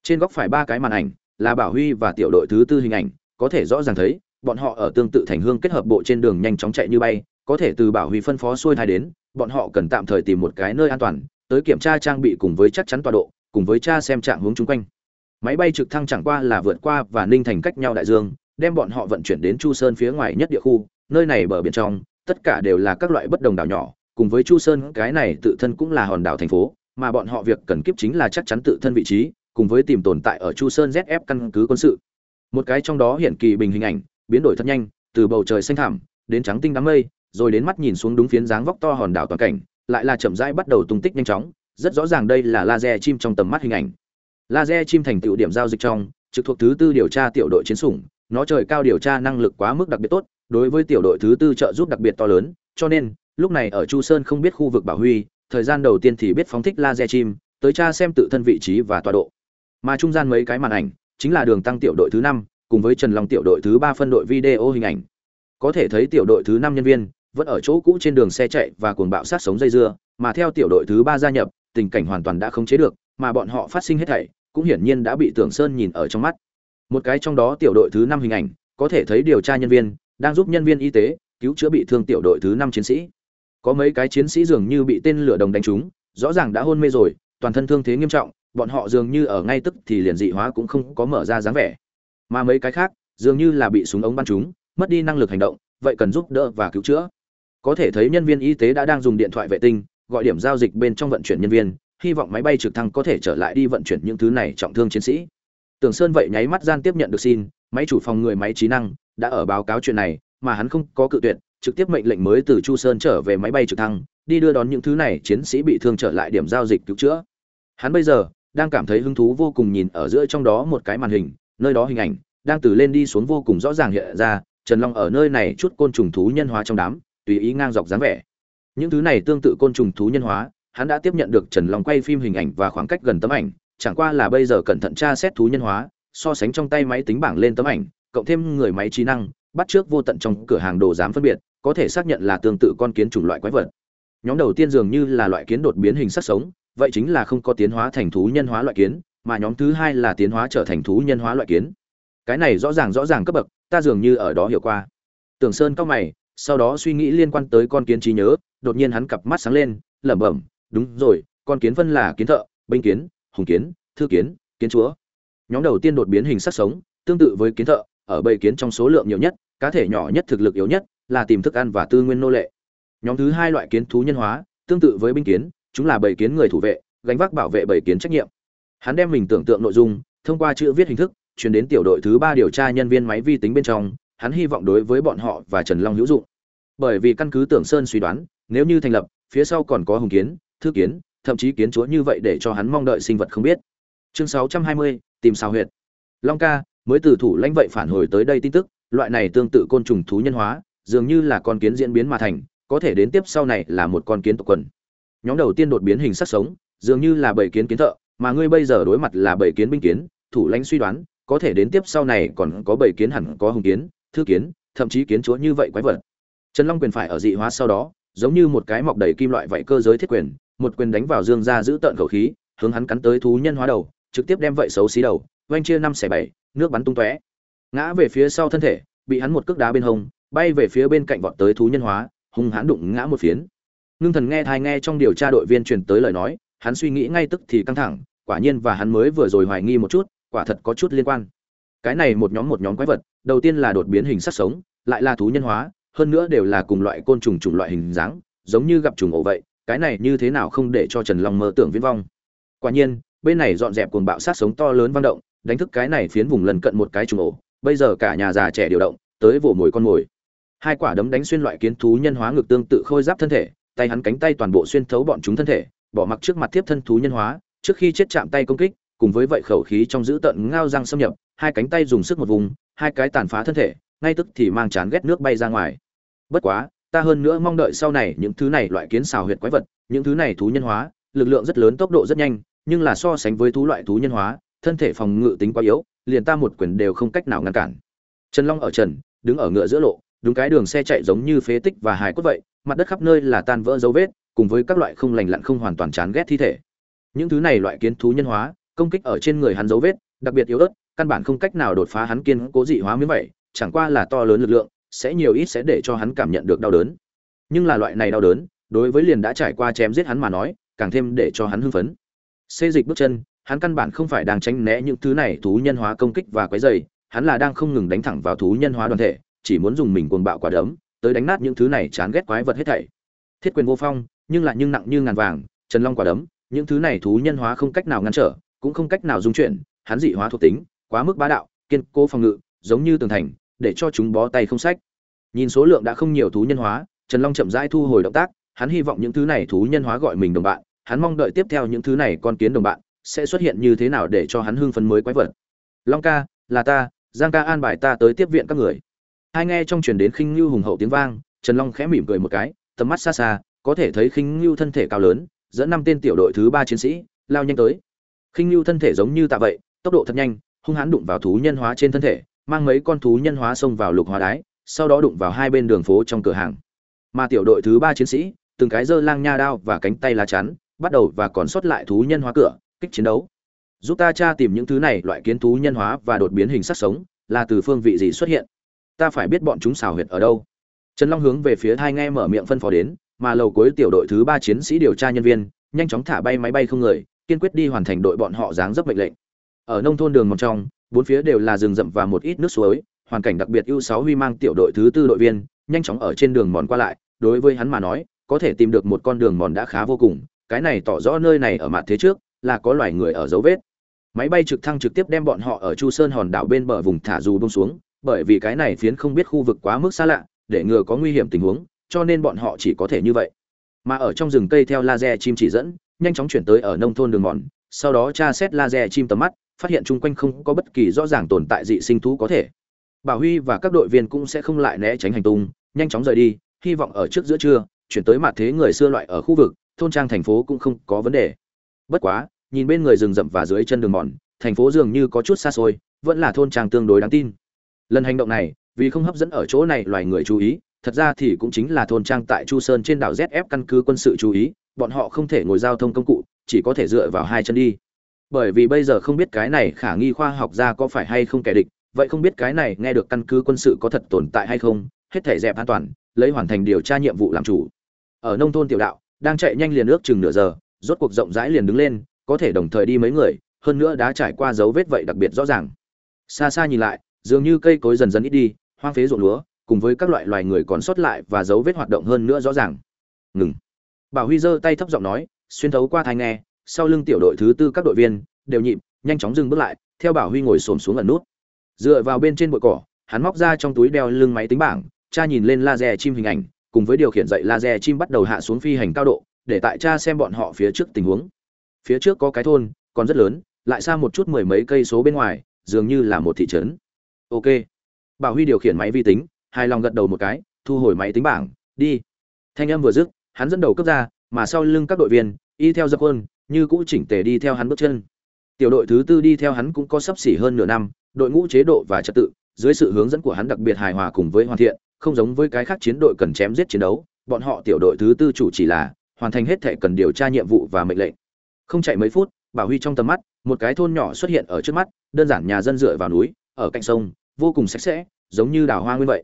Trên góc phải ba cái màn ảnh, là bảo huy và tiểu đội thứ tư hình ảnh, có thể rõ ràng thấy, bọn họ ở tương tự thành hương kết hợp bộ trên đường nhanh chóng chạy như bay, có thể từ bảo huy phân phó xuôi thai đến, bọn họ cần tạm thời tìm một cái nơi an toàn, tới kiểm tra trang bị cùng với chắc chắn tọa độ, cùng với cha xem trạng hướng chung quanh. Máy bay trực thăng chẳng qua là vượt qua và ninh thành cách nhau đại dương, đem bọn họ vận chuyển đến chu sơn phía ngoài nhất địa khu, nơi này bờ biển trong, tất cả đều là các loại bất đồng đảo nhỏ, cùng với chu sơn, cái này tự thân cũng là hòn đảo thành phố mà bọn họ việc cần kiếp chính là chắc chắn tự thân vị trí, cùng với tìm tồn tại ở chu sơn zf căn cứ quân sự. Một cái trong đó hiện kỳ bình hình ảnh, biến đổi thật nhanh, từ bầu trời xanh thẳm, đến trắng tinh đám mây, rồi đến mắt nhìn xuống đúng phiến dáng vóc to hòn đảo toàn cảnh, lại là chậm rãi bắt đầu tung tích nhanh chóng, rất rõ ràng đây là laser chim trong tầm mắt hình ảnh. Laser chim thành tựu điểm giao dịch trong, trực thuộc thứ tư điều tra tiểu đội chiến sủng, nó trời cao điều tra năng lực quá mức đặc biệt tốt, đối với tiểu đội thứ tư trợ giúp đặc biệt to lớn, cho nên, lúc này ở chu sơn không biết khu vực bảo huy thời gian đầu tiên thì biết phóng thích laser chim, tới tra xem tự thân vị trí và tọa độ. Mà trung gian mấy cái màn ảnh chính là đường tăng tiểu đội thứ năm cùng với trần long tiểu đội thứ ba phân đội video hình ảnh. Có thể thấy tiểu đội thứ năm nhân viên vẫn ở chỗ cũ trên đường xe chạy và cuồng bạo sát sống dây dưa, mà theo tiểu đội thứ ba gia nhập, tình cảnh hoàn toàn đã không chế được, mà bọn họ phát sinh hết thảy cũng hiển nhiên đã bị tưởng sơn nhìn ở trong mắt. Một cái trong đó tiểu đội thứ năm hình ảnh, có thể thấy điều tra nhân viên đang giúp nhân viên y tế cứu chữa bị thương tiểu đội thứ năm chiến sĩ có mấy cái chiến sĩ dường như bị tên lửa đồng đánh trúng, rõ ràng đã hôn mê rồi, toàn thân thương thế nghiêm trọng, bọn họ dường như ở ngay tức thì liền dị hóa cũng không có mở ra dáng vẻ. Mà mấy cái khác, dường như là bị súng ống bắn trúng, mất đi năng lực hành động, vậy cần giúp đỡ và cứu chữa. Có thể thấy nhân viên y tế đã đang dùng điện thoại vệ tinh, gọi điểm giao dịch bên trong vận chuyển nhân viên, hy vọng máy bay trực thăng có thể trở lại đi vận chuyển những thứ này trọng thương chiến sĩ. Tưởng sơn vậy nháy mắt gian tiếp nhận được xin, máy chủ phòng người máy trí năng, đã ở báo cáo chuyện này, mà hắn không có cự tuyệt trực tiếp mệnh lệnh mới từ chu sơn trở về máy bay trực thăng, đi đưa đón những thứ này chiến sĩ bị thương trở lại điểm giao dịch cứu chữa. Hắn bây giờ đang cảm thấy hứng thú vô cùng nhìn ở giữa trong đó một cái màn hình, nơi đó hình ảnh đang từ lên đi xuống vô cùng rõ ràng hiện ra, trần long ở nơi này chút côn trùng thú nhân hóa trong đám, tùy ý ngang dọc dáng vẻ. Những thứ này tương tự côn trùng thú nhân hóa, hắn đã tiếp nhận được trần long quay phim hình ảnh và khoảng cách gần tấm ảnh, chẳng qua là bây giờ cẩn thận tra xét thú nhân hóa, so sánh trong tay máy tính bảng lên tấm ảnh, cộng thêm người máy trí năng, bắt trước vô tận trong cửa hàng đồ giám phân biệt có thể xác nhận là tương tự con kiến chủng loại quái vật. Nhóm đầu tiên dường như là loại kiến đột biến hình sắc sống, vậy chính là không có tiến hóa thành thú nhân hóa loại kiến, mà nhóm thứ hai là tiến hóa trở thành thú nhân hóa loại kiến. Cái này rõ ràng rõ ràng cấp bậc, ta dường như ở đó hiểu qua. Tưởng sơn cao mày, sau đó suy nghĩ liên quan tới con kiến trí nhớ, đột nhiên hắn cặp mắt sáng lên, lẩm bẩm, đúng rồi, con kiến phân là kiến thợ, binh kiến, hùng kiến, thư kiến kiến chúa. Nhóm đầu tiên đột biến hình sắc sống, tương tự với kiến thợ, ở bầy kiến trong số lượng nhiều nhất, cá thể nhỏ nhất thực lực yếu nhất là tìm thức ăn và tư nguyên nô lệ. Nhóm thứ hai loại kiến thú nhân hóa tương tự với binh kiến chúng là bầy kiến người thủ vệ gánh vác bảo vệ bầy kiến trách nhiệm. Hắn đem mình tưởng tượng nội dung thông qua chữ viết hình thức chuyển đến tiểu đội thứ ba điều tra nhân viên máy vi tính bên trong hắn hy vọng đối với bọn họ và trần long hữu dụng. Bởi vì căn cứ tưởng sơn suy đoán nếu như thành lập phía sau còn có hùng kiến thư kiến thậm chí kiến chúa như vậy để cho hắn mong đợi sinh vật không biết. Chương 620, tìm sao huyệt. Long ca mới từ thủ lãnh vậy phản hồi tới đây tin tức loại này tương tự côn trùng thú nhân hóa dường như là con kiến diễn biến mà thành, có thể đến tiếp sau này là một con kiến tộc quần. Nhóm đầu tiên đột biến hình sắc sống, dường như là bảy kiến kiến thợ, mà ngươi bây giờ đối mặt là bảy kiến binh kiến, thủ lãnh suy đoán, có thể đến tiếp sau này còn có bảy kiến hẳn có hùng kiến, thư kiến, thậm chí kiến chúa như vậy quái vật. Trần long quyền phải ở dị hóa sau đó, giống như một cái mọc đầy kim loại vậy cơ giới thiết quyền, một quyền đánh vào dương gia giữ tận khẩu khí, hướng hắn cắn tới thú nhân hóa đầu, trực tiếp đem vậy xấu xí đầu, oanh chia năm xẻ bảy, nước bắn tung tóe. Ngã về phía sau thân thể, bị hắn một cước đá bên hông bay về phía bên cạnh vọt tới thú nhân hóa, hung hãn đụng ngã một phiến. Ngưng thần nghe thai nghe trong điều tra đội viên truyền tới lời nói, hắn suy nghĩ ngay tức thì căng thẳng, quả nhiên và hắn mới vừa rồi hoài nghi một chút, quả thật có chút liên quan. Cái này một nhóm một nhóm quái vật, đầu tiên là đột biến hình sắc sống, lại là thú nhân hóa, hơn nữa đều là cùng loại côn trùng chủng loại hình dáng, giống như gặp trùng ổ vậy, cái này như thế nào không để cho trần long mơ tưởng viễn vong. Quả nhiên, bên này dọn dẹp cuồng bạo sát sống to lớn vang động, đánh thức cái này phiến vùng lần cận một cái trùng ổ, bây giờ cả nhà già trẻ điều động, tới vỗ mồi con mồi hai quả đấm đánh xuyên loại kiến thú nhân hóa ngực tương tự khôi giáp thân thể, tay hắn cánh tay toàn bộ xuyên thấu bọn chúng thân thể, bỏ mặc trước mặt tiếp thân thú nhân hóa, trước khi chết chạm tay công kích, cùng với vậy khẩu khí trong giữ tận ngao răng xâm nhập, hai cánh tay dùng sức một vùng, hai cái tàn phá thân thể, ngay tức thì mang chán ghét nước bay ra ngoài. Bất quá, ta hơn nữa mong đợi sau này những thứ này loại kiến xào huyệt quái vật, những thứ này thú nhân hóa, lực lượng rất lớn tốc độ rất nhanh, nhưng là so sánh với thú loại thú nhân hóa, thân thể phòng ngự tính quá yếu, liền ta một quyền đều không cách nào ngăn cản. Trần long ở trần, đứng ở ngựa giữa lộ đúng cái đường xe chạy giống như phế tích và hài cốt vậy, mặt đất khắp nơi là tan vỡ dấu vết, cùng với các loại không lành lặn không hoàn toàn chán ghét thi thể. Những thứ này loại kiến thú nhân hóa, công kích ở trên người hắn dấu vết, đặc biệt yếu ớt, căn bản không cách nào đột phá hắn kiên cố dị hóa miếng vậy, chẳng qua là to lớn lực lượng, sẽ nhiều ít sẽ để cho hắn cảm nhận được đau đớn. Nhưng là loại này đau đớn, đối với liền đã trải qua chém giết hắn mà nói, càng thêm để cho hắn hưng phấn. Xê dịch bước chân, hắn căn bản không phải đang tránh né những thứ này thú nhân hóa công kích và quấy dày hắn là đang không ngừng đánh thẳng vào thú nhân hóa đoàn thể chỉ muốn dùng mình cuồng bạo quả đấm, tới đánh nát những thứ này chán ghét quái vật hết thảy. Thiết quyền vô phong, nhưng lại nhưng nặng như ngàn vàng, trần long quả đấm, những thứ này thú nhân hóa không cách nào ngăn trở, cũng không cách nào dung chuyển, hắn dị hóa thuộc tính, quá mức bá đạo, kiên cố phòng ngự, giống như tường thành, để cho chúng bó tay không sách. Nhìn số lượng đã không nhiều thú nhân hóa, trần long chậm rãi thu hồi động tác, hắn hy vọng những thứ này thú nhân hóa gọi mình đồng bạn, hắn mong đợi tiếp theo những thứ này con kiến đồng bạn sẽ xuất hiện như thế nào để cho hắn hưng phấn mới quái vật. Long ca, là ta, giang ca an bài ta tới tiếp viện các người hai nghe trong truyền đến khinh lưu hùng hậu tiếng vang, trần long khẽ mỉm cười một cái, tầm mắt xa xa, có thể thấy khinh lưu thân thể cao lớn, dẫn năm tên tiểu đội thứ ba chiến sĩ, lao nhanh tới. Khinh lưu thân thể giống như tạ vậy, tốc độ thật nhanh, hung hãn đụng vào thú nhân hóa trên thân thể, mang mấy con thú nhân hóa xông vào lục hóa đái, sau đó đụng vào hai bên đường phố trong cửa hàng. Mà tiểu đội thứ ba chiến sĩ, từng cái giơ lang nha đao và cánh tay lá chắn, bắt đầu và còn sót lại thú nhân hóa cửa, kích chiến đấu. Giúp ta tra tìm những thứ này, loại kiến thú nhân hóa và đột biến hình sắc sống, là từ phương vị gì xuất hiện? Ta phải biết bọn chúng xào huyệt ở đâu. Trần long hướng về phía hai nghe mở miệng phân phó đến, mà lầu cuối tiểu đội thứ ba chiến sĩ điều tra nhân viên, nhanh chóng thả bay máy bay không người, kiên quyết đi hoàn thành đội bọn họ dáng dấp mệnh lệnh. Ở nông thôn đường mòn trong, bốn phía đều là rừng rậm và một ít nước suối, hoàn cảnh đặc biệt ưu sáu huy mang tiểu đội thứ tư đội viên, nhanh chóng ở trên đường mòn qua lại, đối với hắn mà nói, có thể tìm được một con đường mòn đã khá vô cùng, cái này tỏ rõ nơi này ở mặt thế trước, là có loài người ở dấu vết. Máy bay trực thăng trực tiếp đem bọn họ ở chu sơn hòn đảo bên bờ vùng thả dù bông xuống bởi vì cái này phiến không biết khu vực quá mức xa lạ, để ngừa có nguy hiểm tình huống, cho nên bọn họ chỉ có thể như vậy. Mà ở trong rừng cây theo laser chim chỉ dẫn, nhanh chóng chuyển tới ở nông thôn đường mòn, sau đó tra xét laser chim tầm mắt, phát hiện chung quanh không có bất kỳ rõ ràng tồn tại dị sinh thú có thể. Bảo huy và các đội viên cũng sẽ không lại né tránh hành tung, nhanh chóng rời đi, hy vọng ở trước giữa trưa, chuyển tới mặt thế người xưa loại ở khu vực, thôn trang thành phố cũng không có vấn đề. Bất quá, nhìn bên người rừng rậm và dưới chân đường mòn, thành phố dường như có chút xa xôi, vẫn là thôn trang tương đối đáng tin lần hành động này, vì không hấp dẫn ở chỗ này loài người chú ý, thật ra thì cũng chính là thôn trang tại chu sơn trên đảo zf căn cứ quân sự chú ý, bọn họ không thể ngồi giao thông công cụ, chỉ có thể dựa vào hai chân đi. Bởi vì bây giờ không biết cái này khả nghi khoa học ra có phải hay không kẻ địch, vậy không biết cái này nghe được căn cứ quân sự có thật tồn tại hay không, hết thể dẹp an toàn, lấy hoàn thành điều tra nhiệm vụ làm chủ. Ở nông thôn tiểu đạo, đang chạy nhanh liền ước chừng nửa giờ, rốt cuộc rộng rãi liền đứng lên, có thể đồng thời đi mấy người, hơn nữa đã trải qua dấu vết vậy đặc biệt rõ ràng. Xa xa nhìn lại dường như cây cối dần dần ít đi, hoang phế ruộng lúa, cùng với các loại loài người còn sót lại và dấu vết hoạt động hơn nữa rõ ràng. Ngừng. Bảo huy giơ tay thấp giọng nói, xuyên thấu qua thai nghe, sau lưng tiểu đội thứ tư các đội viên đều nhịp, nhanh chóng dừng bước lại, theo bảo huy ngồi xổm xuống ẩn nút. Dựa vào bên trên bụi cỏ, hắn móc ra trong túi đeo lưng máy tính bảng cha nhìn lên laser chim hình ảnh, cùng với điều khiển dậy laser chim bắt đầu hạ xuống phi hành cao độ, để tại cha xem bọn họ phía trước tình huống. Phía trước có cái thôn, còn rất lớn, lại xa một chút mười mấy cây số bên ngoài, dường như là một thị trấn ok. Bảo huy điều khiển máy vi tính, hài lòng gật đầu một cái, thu hồi máy tính bảng, đi. Thanh âm vừa dứt, hắn dẫn đầu cấp ra, mà sau lưng các đội viên, y theo dập quân như cũ chỉnh tề đi theo hắn bước chân. Tiểu đội thứ tư đi theo hắn cũng có sắp xỉ hơn nửa năm, đội ngũ chế độ và trật tự, dưới sự hướng dẫn của hắn đặc biệt hài hòa cùng với hoàn thiện, không giống với cái khác chiến đội cần chém giết chiến đấu, bọn họ tiểu đội thứ tư chủ chỉ là hoàn thành hết thệ cần điều tra nhiệm vụ và mệnh lệnh. Không chạy mấy phút, bảo huy trong tầm mắt, một cái thôn nhỏ xuất hiện ở trước mắt, đơn giản nhà dân dựa vào núi ở cạnh sông, vô cùng sạch sẽ, giống như đào hoa nguyên vậy.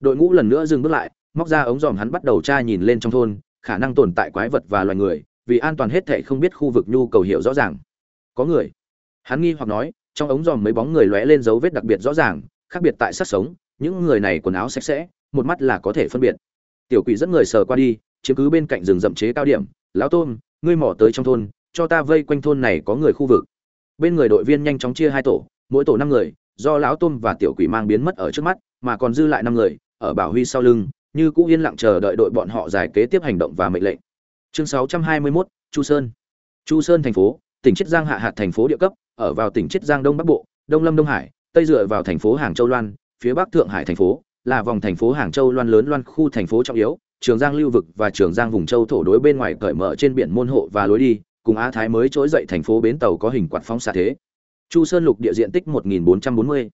Đội ngũ lần nữa dừng bước lại, móc ra ống dòm hắn bắt đầu tra nhìn lên trong thôn, khả năng tồn tại quái vật và loài người, vì an toàn hết thệ không biết khu vực nhu cầu hiểu rõ ràng. Có người. Hắn nghi hoặc nói, trong ống dòm mấy bóng người lóe lên dấu vết đặc biệt rõ ràng, khác biệt tại sát sống, những người này quần áo sạch sẽ, một mắt là có thể phân biệt. Tiểu quỷ dẫn người sờ qua đi, chiếm cứ bên cạnh rừng rậm chế cao điểm, lão tôm ngươi mỏ tới trong thôn, cho ta vây quanh thôn này có người khu vực. Bên người đội viên nhanh chóng chia hai tổ, mỗi tổ năm người do lão tôm và tiểu quỷ mang biến mất ở trước mắt mà còn dư lại năm người ở bảo huy sau lưng như cũ yên lặng chờ đợi đội bọn họ giải kế tiếp hành động và mệnh lệnh. Chương 621, chu sơn. Chu sơn thành phố tỉnh chiết giang hạ hạt thành phố địa cấp ở vào tỉnh chiết giang đông bắc bộ đông lâm đông hải tây dựa vào thành phố hàng châu loan phía bắc thượng hải thành phố là vòng thành phố hàng châu loan lớn loan khu thành phố trọng yếu trường giang lưu vực và trường giang vùng châu thổ đối bên ngoài cởi mở trên biển môn hộ và lối đi cùng á thái mới trỗi dậy thành phố bến tàu có hình quạt phóng xạ thế chu sơn lục địa diện tích 1440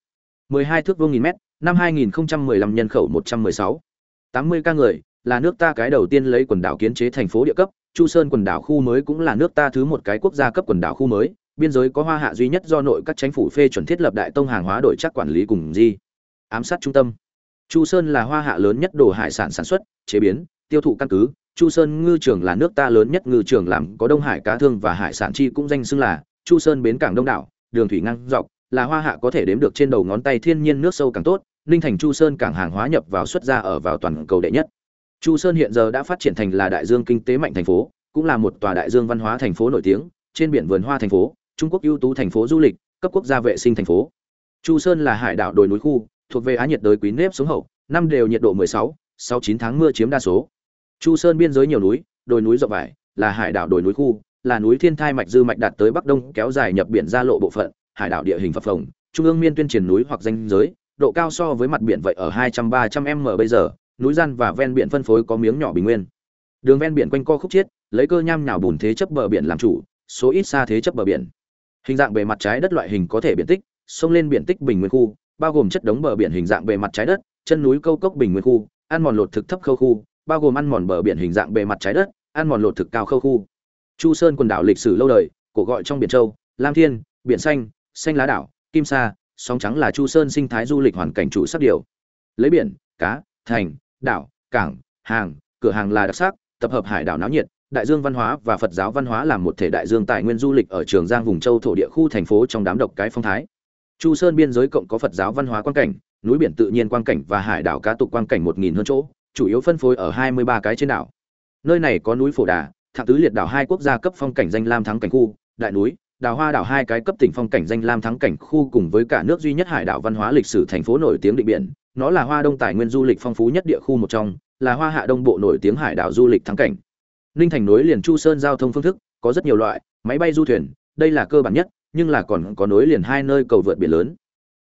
12 thước vuông nghìn mét, năm 2015 nhân khẩu 116 80 ca người, là nước ta cái đầu tiên lấy quần đảo kiến chế thành phố địa cấp. Chu sơn quần đảo khu mới cũng là nước ta thứ một cái quốc gia cấp quần đảo khu mới. Biên giới có hoa hạ duy nhất do nội các chính phủ phê chuẩn thiết lập đại tông hàng hóa đổi chắc quản lý cùng di, ám sát trung tâm. Chu sơn là hoa hạ lớn nhất đồ hải sản sản xuất, chế biến, tiêu thụ căn cứ. Chu sơn ngư trường là nước ta lớn nhất ngư trường làm có đông hải cá thương và hải sản chi cũng danh xưng là chu sơn bến cảng đông đảo đường thủy ngang dọc là hoa hạ có thể đếm được trên đầu ngón tay thiên nhiên nước sâu càng tốt ninh thành chu sơn cảng hàng hóa nhập vào xuất ra ở vào toàn cầu đệ nhất. Chu sơn hiện giờ đã phát triển thành là đại dương kinh tế mạnh thành phố cũng là một tòa đại dương văn hóa thành phố nổi tiếng trên biển vườn hoa thành phố trung quốc ưu tú thành phố du lịch cấp quốc gia vệ sinh thành phố. Chu sơn là hải đảo đồi núi khu thuộc về á nhiệt đới quý nếp xuống hậu năm đều nhiệt độ 16, sau 9 tháng mưa chiếm đa số. Chu sơn biên giới nhiều núi đồi núi rộng vải là hải đảo đồi núi khu là núi thiên thai mạch dư mạch đạt tới bắc đông, kéo dài nhập biển ra lộ bộ phận, hải đảo địa hình phập phồng, trung ương miên tuyên triển núi hoặc danh giới, độ cao so với mặt biển vậy ở 200-300 m bây giờ, núi gian và ven biển phân phối có miếng nhỏ bình nguyên. Đường ven biển quanh co khúc chiết, lấy cơ nham nhào bùn thế chấp bờ biển làm chủ, số ít xa thế chấp bờ biển. Hình dạng bề mặt trái đất loại hình có thể biển tích, sông lên biển tích bình nguyên khu, bao gồm chất đống bờ biển hình dạng bề mặt trái đất, chân núi câu cốc bình nguyên khu, ăn mòn lột thực thấp khâu khu, bao gồm ăn mòn bờ biển hình dạng bề mặt trái đất, ăn mòn lột thực cao khâu khu chu sơn quần đảo lịch sử lâu đời, cổ gọi trong biển châu, lam thiên, biển xanh xanh lá đảo, kim sa, sóng trắng là chu sơn sinh thái du lịch hoàn cảnh chủ sắc điều. Lấy biển, cá, thành, đảo, cảng, hàng, cửa hàng là đặc sắc, tập hợp hải đảo náo nhiệt, đại dương văn hóa và phật giáo văn hóa làm một thể đại dương tài nguyên du lịch ở trường giang, vùng châu thổ địa khu thành phố trong đám độc cái phong thái. Chu sơn biên giới cộng có phật giáo văn hóa quan cảnh, núi biển tự nhiên quan cảnh và hải đảo cá tục quan cảnh một nghìn hơn chỗ, chủ yếu phân phối ở hai mươi ba cái trên đảo. Nơi này có núi phổ đà thạng tứ liệt đảo hai quốc gia cấp phong cảnh danh lam thắng cảnh khu, đại núi đảo hoa đảo hai cái cấp tỉnh phong cảnh danh lam thắng cảnh khu cùng với cả nước duy nhất hải đảo văn hóa lịch sử thành phố nổi tiếng định biển. Nó là hoa đông tài nguyên du lịch phong phú nhất địa khu một trong, là hoa hạ đông bộ nổi tiếng hải đảo du lịch thắng cảnh. Ninh thành nối liền chu sơn giao thông phương thức, có rất nhiều loại, máy bay du thuyền, đây là cơ bản nhất, nhưng là còn có nối liền hai nơi cầu vượt biển lớn.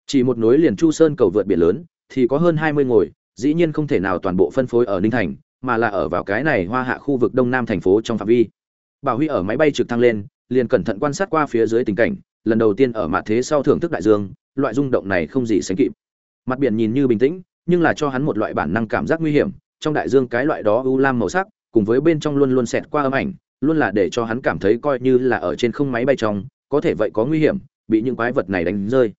Chỉ một nối liền chu sơn cầu vượt biển lớn, thì có hơn hai mươi ngồi, dĩ nhiên không thể nào toàn bộ phân phối ở ninh thành mà là ở vào cái này hoa hạ khu vực đông nam thành phố trong phạm vi. Bảo huy ở máy bay trực thăng lên, liền cẩn thận quan sát qua phía dưới tình cảnh, lần đầu tiên ở mặt thế sau thưởng thức đại dương, loại rung động này không gì sánh kịp. Mặt biển nhìn như bình tĩnh, nhưng là cho hắn một loại bản năng cảm giác nguy hiểm, trong đại dương cái loại đó u lam màu sắc, cùng với bên trong luôn luôn xẹt qua âm ảnh, luôn là để cho hắn cảm thấy coi như là ở trên không máy bay trong, có thể vậy có nguy hiểm, bị những quái vật này đánh rơi.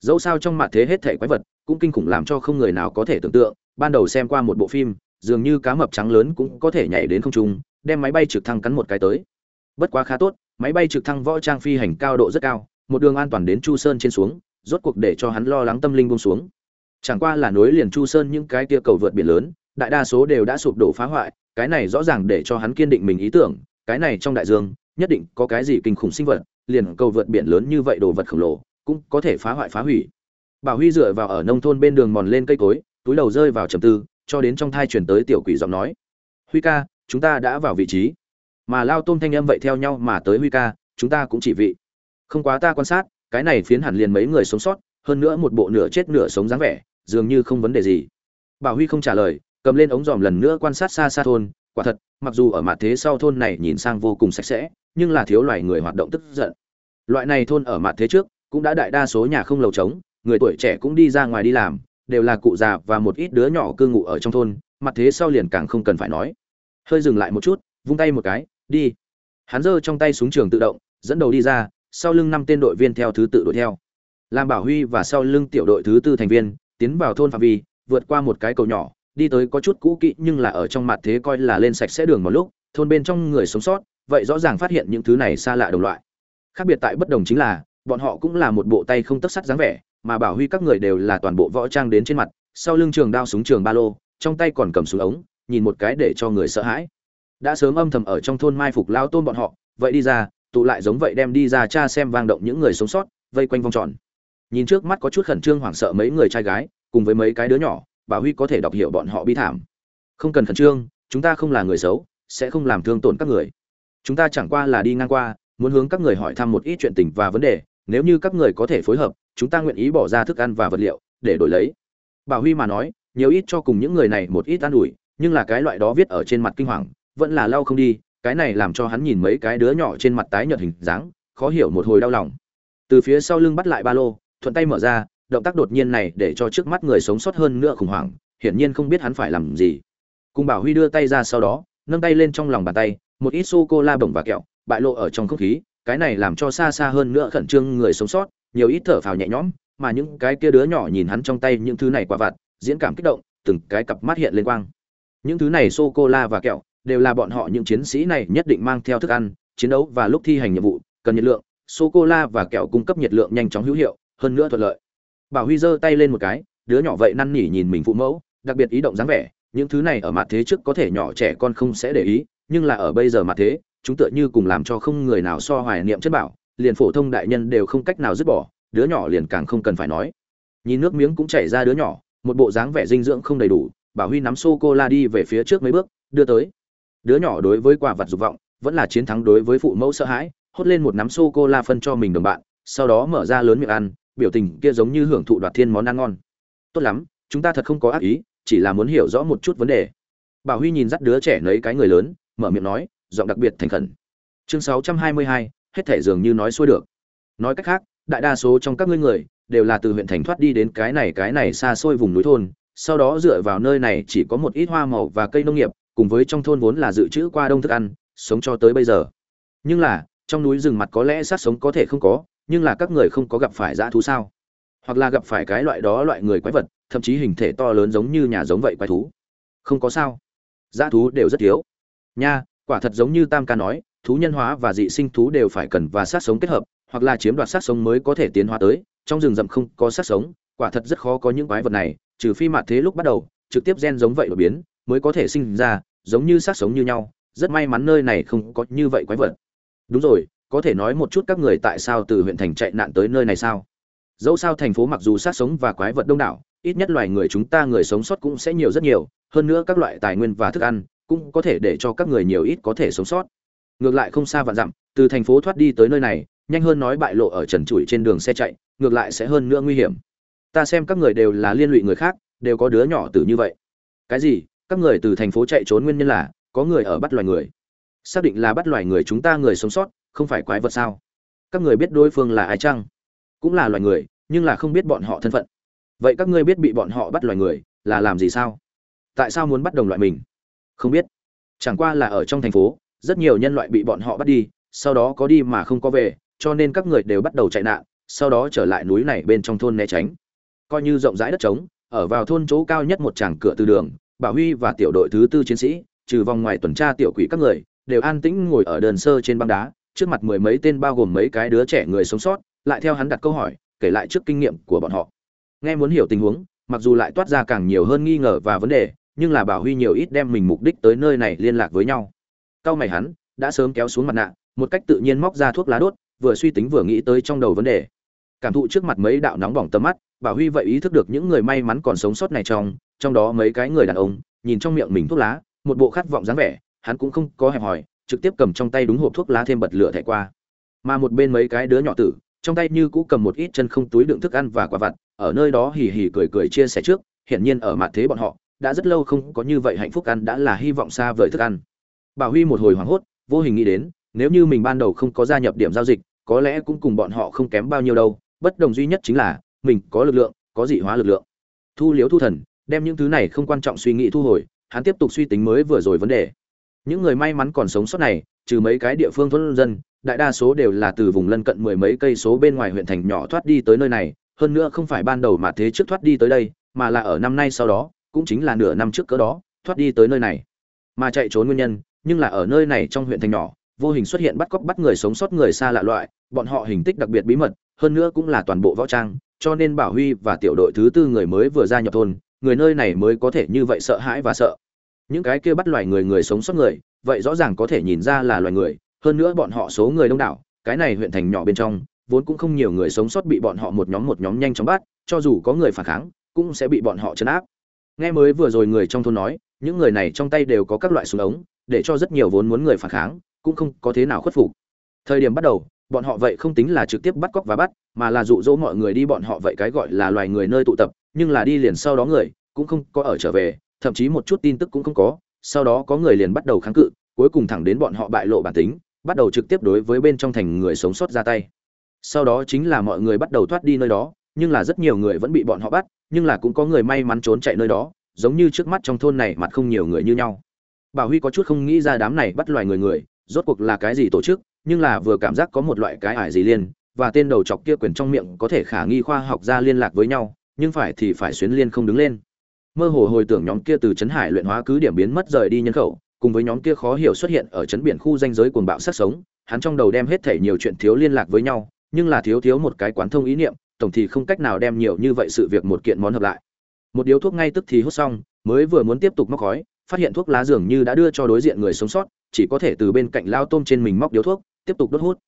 Dẫu sao trong mặt thế hết thể quái vật, cũng kinh khủng làm cho không người nào có thể tưởng tượng, ban đầu xem qua một bộ phim dường như cá mập trắng lớn cũng có thể nhảy đến không trung, đem máy bay trực thăng cắn một cái tới. Bất quá khá tốt, máy bay trực thăng võ trang phi hành cao độ rất cao, một đường an toàn đến chu sơn trên xuống, rốt cuộc để cho hắn lo lắng tâm linh buông xuống. Chẳng qua là nối liền chu sơn những cái kia cầu vượt biển lớn, đại đa số đều đã sụp đổ phá hoại, cái này rõ ràng để cho hắn kiên định mình ý tưởng, cái này trong đại dương, nhất định có cái gì kinh khủng sinh vật, liền cầu vượt biển lớn như vậy đồ vật khổng lồ, cũng có thể phá hoại phá hủy. Bảo huy dựa vào ở nông thôn bên đường mòn lên cây cối, túi đầu rơi vào trầm tư cho đến trong thai chuyển tới tiểu quỷ giọng nói, huy ca, chúng ta đã vào vị trí. Mà lao tôm thanh âm vậy theo nhau mà tới, huy ca, chúng ta cũng chỉ vị. Không quá ta quan sát, cái này phiến hẳn liền mấy người sống sót, hơn nữa một bộ nửa chết nửa sống dáng vẻ, dường như không vấn đề gì. Bảo huy không trả lời, cầm lên ống dòm lần nữa quan sát xa xa thôn, quả thật, mặc dù ở mặt thế sau thôn này nhìn sang vô cùng sạch sẽ, nhưng là thiếu loài người hoạt động tức giận. Loại này thôn ở mặt thế trước, cũng đã đại đa số nhà không lầu trống, người tuổi trẻ cũng đi ra ngoài đi làm đều là cụ già và một ít đứa nhỏ cư ngụ ở trong thôn, mặt thế sau liền càng không cần phải nói. Hơi dừng lại một chút, vung tay một cái, đi. Hắn giơ trong tay súng trường tự động, dẫn đầu đi ra, sau lưng năm tên đội viên theo thứ tự đuổi theo. Làm bảo huy và sau lưng tiểu đội thứ tư thành viên, tiến vào thôn phạm vi, vượt qua một cái cầu nhỏ, đi tới có chút cũ kỹ nhưng là ở trong mặt thế coi là lên sạch sẽ đường một lúc, thôn bên trong người sống sót, vậy rõ ràng phát hiện những thứ này xa lạ đồng loại. Khác biệt tại bất đồng chính là, bọn họ cũng là một bộ tay không tất sắt dáng vẻ mà bảo huy các người đều là toàn bộ võ trang đến trên mặt, sau lưng trường đao súng trường ba lô, trong tay còn cầm súng ống, nhìn một cái để cho người sợ hãi. Đã sớm âm thầm ở trong thôn mai phục lao tôn bọn họ, vậy đi ra, tụ lại giống vậy đem đi ra cha xem vang động những người sống sót, vây quanh vòng tròn. Nhìn trước mắt có chút khẩn trương hoảng sợ mấy người trai gái, cùng với mấy cái đứa nhỏ, bảo huy có thể đọc hiểu bọn họ bi thảm. Không cần khẩn trương, chúng ta không là người xấu, sẽ không làm thương tổn các người. Chúng ta chẳng qua là đi ngang qua, muốn hướng các người hỏi thăm một ít chuyện tình và vấn đề nếu như các người có thể phối hợp, chúng ta nguyện ý bỏ ra thức ăn và vật liệu để đổi lấy. Bảo huy mà nói, nhiều ít cho cùng những người này một ít an ủi, nhưng là cái loại đó viết ở trên mặt kinh hoàng, vẫn là lau không đi, cái này làm cho hắn nhìn mấy cái đứa nhỏ trên mặt tái nhợt hình dáng, khó hiểu một hồi đau lòng. Từ phía sau lưng bắt lại ba lô, thuận tay mở ra, động tác đột nhiên này để cho trước mắt người sống sót hơn nữa khủng hoảng, hiển nhiên không biết hắn phải làm gì. Cùng bảo huy đưa tay ra sau đó, nâng tay lên trong lòng bàn tay, một ít sô cô la bổng và kẹo, bại lộ ở trong không khí cái này làm cho xa xa hơn nữa khẩn trương người sống sót, nhiều ít thở phào nhẹ nhõm, mà những cái kia đứa nhỏ nhìn hắn trong tay những thứ này quả vặt, diễn cảm kích động, từng cái cặp mắt hiện lên quang. Những thứ này sô cô la và kẹo đều là bọn họ những chiến sĩ này nhất định mang theo thức ăn, chiến đấu và lúc thi hành nhiệm vụ, cần nhiệt lượng sô cô la và kẹo cung cấp nhiệt lượng nhanh chóng hữu hiệu, hơn nữa thuận lợi. Bảo huy giơ tay lên một cái, đứa nhỏ vậy năn nỉ nhìn mình phụ mẫu, đặc biệt ý động dáng vẻ, những thứ này ở mặt thế trước có thể nhỏ trẻ con không sẽ để ý, nhưng là ở bây giờ mặt thế chúng tựa như cùng làm cho không người nào so hoài niệm chất bảo, liền phổ thông đại nhân đều không cách nào dứt bỏ, đứa nhỏ liền càng không cần phải nói. Nhìn nước miếng cũng chảy ra đứa nhỏ, một bộ dáng vẻ dinh dưỡng không đầy đủ, bảo huy nắm sô cô la đi về phía trước mấy bước, đưa tới. Đứa nhỏ đối với quả vật dục vọng, vẫn là chiến thắng đối với phụ mẫu sợ hãi, hốt lên một nắm sô cô la phân cho mình đồng bạn, sau đó mở ra lớn miệng ăn, biểu tình kia giống như hưởng thụ đoạt thiên món ăn ngon. Tốt lắm, chúng ta thật không có ác ý, chỉ là muốn hiểu rõ một chút vấn đề. Bảo huy nhìn dắt đứa trẻ nấy cái người lớn, mở miệng nói giọng đặc biệt thành khẩn. Chương 622, hết thể dường như nói xuôi được. Nói cách khác đại đa số trong các ngươi người đều là từ huyện thành thoát đi đến cái này cái này xa xôi vùng núi thôn sau đó dựa vào nơi này chỉ có một ít hoa màu và cây nông nghiệp cùng với trong thôn vốn là dự trữ qua đông thức ăn sống cho tới bây giờ. Nhưng là trong núi rừng mặt có lẽ sát sống có thể không có nhưng là các người không có gặp phải dã thú sao? Hoặc là gặp phải cái loại đó loại người quái vật thậm chí hình thể to lớn giống như nhà giống vậy quái thú? Không có sao. Dã thú đều rất thiếu. Nha quả thật giống như tam ca nói, thú nhân hóa và dị sinh thú đều phải cần và sát sống kết hợp, hoặc là chiếm đoạt sát sống mới có thể tiến hóa tới, trong rừng rậm không có sát sống, quả thật rất khó có những quái vật này, trừ phi mạt thế lúc bắt đầu, trực tiếp gen giống vậy đột biến, mới có thể sinh ra, giống như sát sống như nhau, rất may mắn nơi này không có như vậy quái vật. Đúng rồi, có thể nói một chút các người tại sao từ huyện thành chạy nạn tới nơi này sao? Dẫu sao thành phố mặc dù sát sống và quái vật đông đảo, ít nhất loài người chúng ta người sống sót cũng sẽ nhiều rất nhiều, hơn nữa các loại tài nguyên và thức ăn cũng có thể để cho các người nhiều ít có thể sống sót. Ngược lại không xa vạn dặm, từ thành phố thoát đi tới nơi này, nhanh hơn nói bại lộ ở trần trụi trên đường xe chạy, ngược lại sẽ hơn nữa nguy hiểm. Ta xem các người đều là liên lụy người khác, đều có đứa nhỏ tử như vậy. Cái gì? Các người từ thành phố chạy trốn nguyên nhân là, có người ở bắt loài người. Xác định là bắt loài người chúng ta người sống sót, không phải quái vật sao? Các người biết đối phương là ai chăng? Cũng là loài người, nhưng là không biết bọn họ thân phận. Vậy các ngươi biết bị bọn họ bắt loài người, là làm gì sao? Tại sao muốn bắt đồng loại mình? Không biết. Chẳng qua là ở trong thành phố, rất nhiều nhân loại bị bọn họ bắt đi, sau đó có đi mà không có về, cho nên các người đều bắt đầu chạy nạn, sau đó trở lại núi này bên trong thôn né tránh. Coi như rộng rãi đất trống, ở vào thôn chỗ cao nhất một tràng cửa từ đường, bảo huy và tiểu đội thứ tư chiến sĩ, trừ vòng ngoài tuần tra tiểu quỷ các người, đều an tĩnh ngồi ở đơn sơ trên băng đá, trước mặt mười mấy tên bao gồm mấy cái đứa trẻ người sống sót, lại theo hắn đặt câu hỏi, kể lại trước kinh nghiệm của bọn họ. Nghe muốn hiểu tình huống, mặc dù lại toát ra càng nhiều hơn nghi ngờ và vấn đề nhưng là bảo huy nhiều ít đem mình mục đích tới nơi này liên lạc với nhau. Cao mày hắn, đã sớm kéo xuống mặt nạ, một cách tự nhiên móc ra thuốc lá đốt, vừa suy tính vừa nghĩ tới trong đầu vấn đề. Cảm thụ trước mặt mấy đạo nóng bỏng tầm mắt, bảo huy vậy ý thức được những người may mắn còn sống sót này trong trong đó mấy cái người đàn ông, nhìn trong miệng mình thuốc lá, một bộ khát vọng dáng vẻ, hắn cũng không có hẹp hòi, trực tiếp cầm trong tay đúng hộp thuốc lá thêm bật lửa thẻ qua. Mà một bên mấy cái đứa nhỏ tử, trong tay như cũ cầm một ít chân không túi đựng thức ăn và quả vặt, ở nơi đó hì hì cười cười chia sẻ trước, hiển nhiên ở mặt thế bọn họ đã rất lâu không có như vậy hạnh phúc ăn, đã là hy vọng xa vời thức ăn. Bảo huy một hồi hoảng hốt, vô hình nghĩ đến, nếu như mình ban đầu không có gia nhập điểm giao dịch, có lẽ cũng cùng bọn họ không kém bao nhiêu đâu. Bất đồng duy nhất chính là, mình có lực lượng, có dị hóa lực lượng. Thu liếu thu thần, đem những thứ này không quan trọng suy nghĩ thu hồi, hắn tiếp tục suy tính mới vừa rồi vấn đề. Những người may mắn còn sống sót này, trừ mấy cái địa phương thôn dân, đại đa số đều là từ vùng lân cận mười mấy cây số bên ngoài huyện thành nhỏ thoát đi tới nơi này. Hơn nữa không phải ban đầu mà thế trước thoát đi tới đây, mà là ở năm nay sau đó cũng chính là nửa năm trước cỡ đó, thoát đi tới nơi này. Mà chạy trốn nguyên nhân, nhưng là ở nơi này trong huyện thành nhỏ, vô hình xuất hiện bắt cóc bắt người sống sót người xa lạ loại, bọn họ hình tích đặc biệt bí mật, hơn nữa cũng là toàn bộ võ trang, cho nên bảo huy và tiểu đội thứ tư người mới vừa ra nhập thôn, người nơi này mới có thể như vậy sợ hãi và sợ. Những cái kia bắt loài người người sống sót người, vậy rõ ràng có thể nhìn ra là loài người, hơn nữa bọn họ số người đông đảo, cái này huyện thành nhỏ bên trong, vốn cũng không nhiều người sống sót bị bọn họ một nhóm một nhóm nhanh chóng bắt, cho dù có người phản kháng, cũng sẽ bị bọn họ chấn áp nghe mới vừa rồi người trong thôn nói, những người này trong tay đều có các loại súng ống, để cho rất nhiều vốn muốn người phản kháng, cũng không có thế nào khuất phục. Thời điểm bắt đầu, bọn họ vậy không tính là trực tiếp bắt cóc và bắt, mà là dụ dỗ mọi người đi bọn họ vậy cái gọi là loài người nơi tụ tập, nhưng là đi liền sau đó người, cũng không có ở trở về, thậm chí một chút tin tức cũng không có, sau đó có người liền bắt đầu kháng cự, cuối cùng thẳng đến bọn họ bại lộ bản tính, bắt đầu trực tiếp đối với bên trong thành người sống sót ra tay. Sau đó chính là mọi người bắt đầu thoát đi nơi đó, nhưng là rất nhiều người vẫn bị bọn họ bắt nhưng là cũng có người may mắn trốn chạy nơi đó, giống như trước mắt trong thôn này mặt không nhiều người như nhau. Bảo huy có chút không nghĩ ra đám này bắt loài người người, rốt cuộc là cái gì tổ chức, nhưng là vừa cảm giác có một loại cái ải gì liên và tên đầu chọc kia quyền trong miệng có thể khả nghi khoa học ra liên lạc với nhau, nhưng phải thì phải xuyến liên không đứng lên. Mơ hồ hồi tưởng nhóm kia từ trấn hải luyện hóa cứ điểm biến mất rời đi nhân khẩu, cùng với nhóm kia khó hiểu xuất hiện ở trấn biển khu danh giới cuồng bạo sát sống, hắn trong đầu đem hết thể nhiều chuyện thiếu liên lạc với nhau, nhưng là thiếu thiếu một cái quán thông ý niệm tổng thì không cách nào đem nhiều như vậy sự việc một kiện món hợp lại. Một điếu thuốc ngay tức thì hút xong, mới vừa muốn tiếp tục móc khói, phát hiện thuốc lá dường như đã đưa cho đối diện người sống sót, chỉ có thể từ bên cạnh lao tôm trên mình móc điếu thuốc, tiếp tục đốt hút.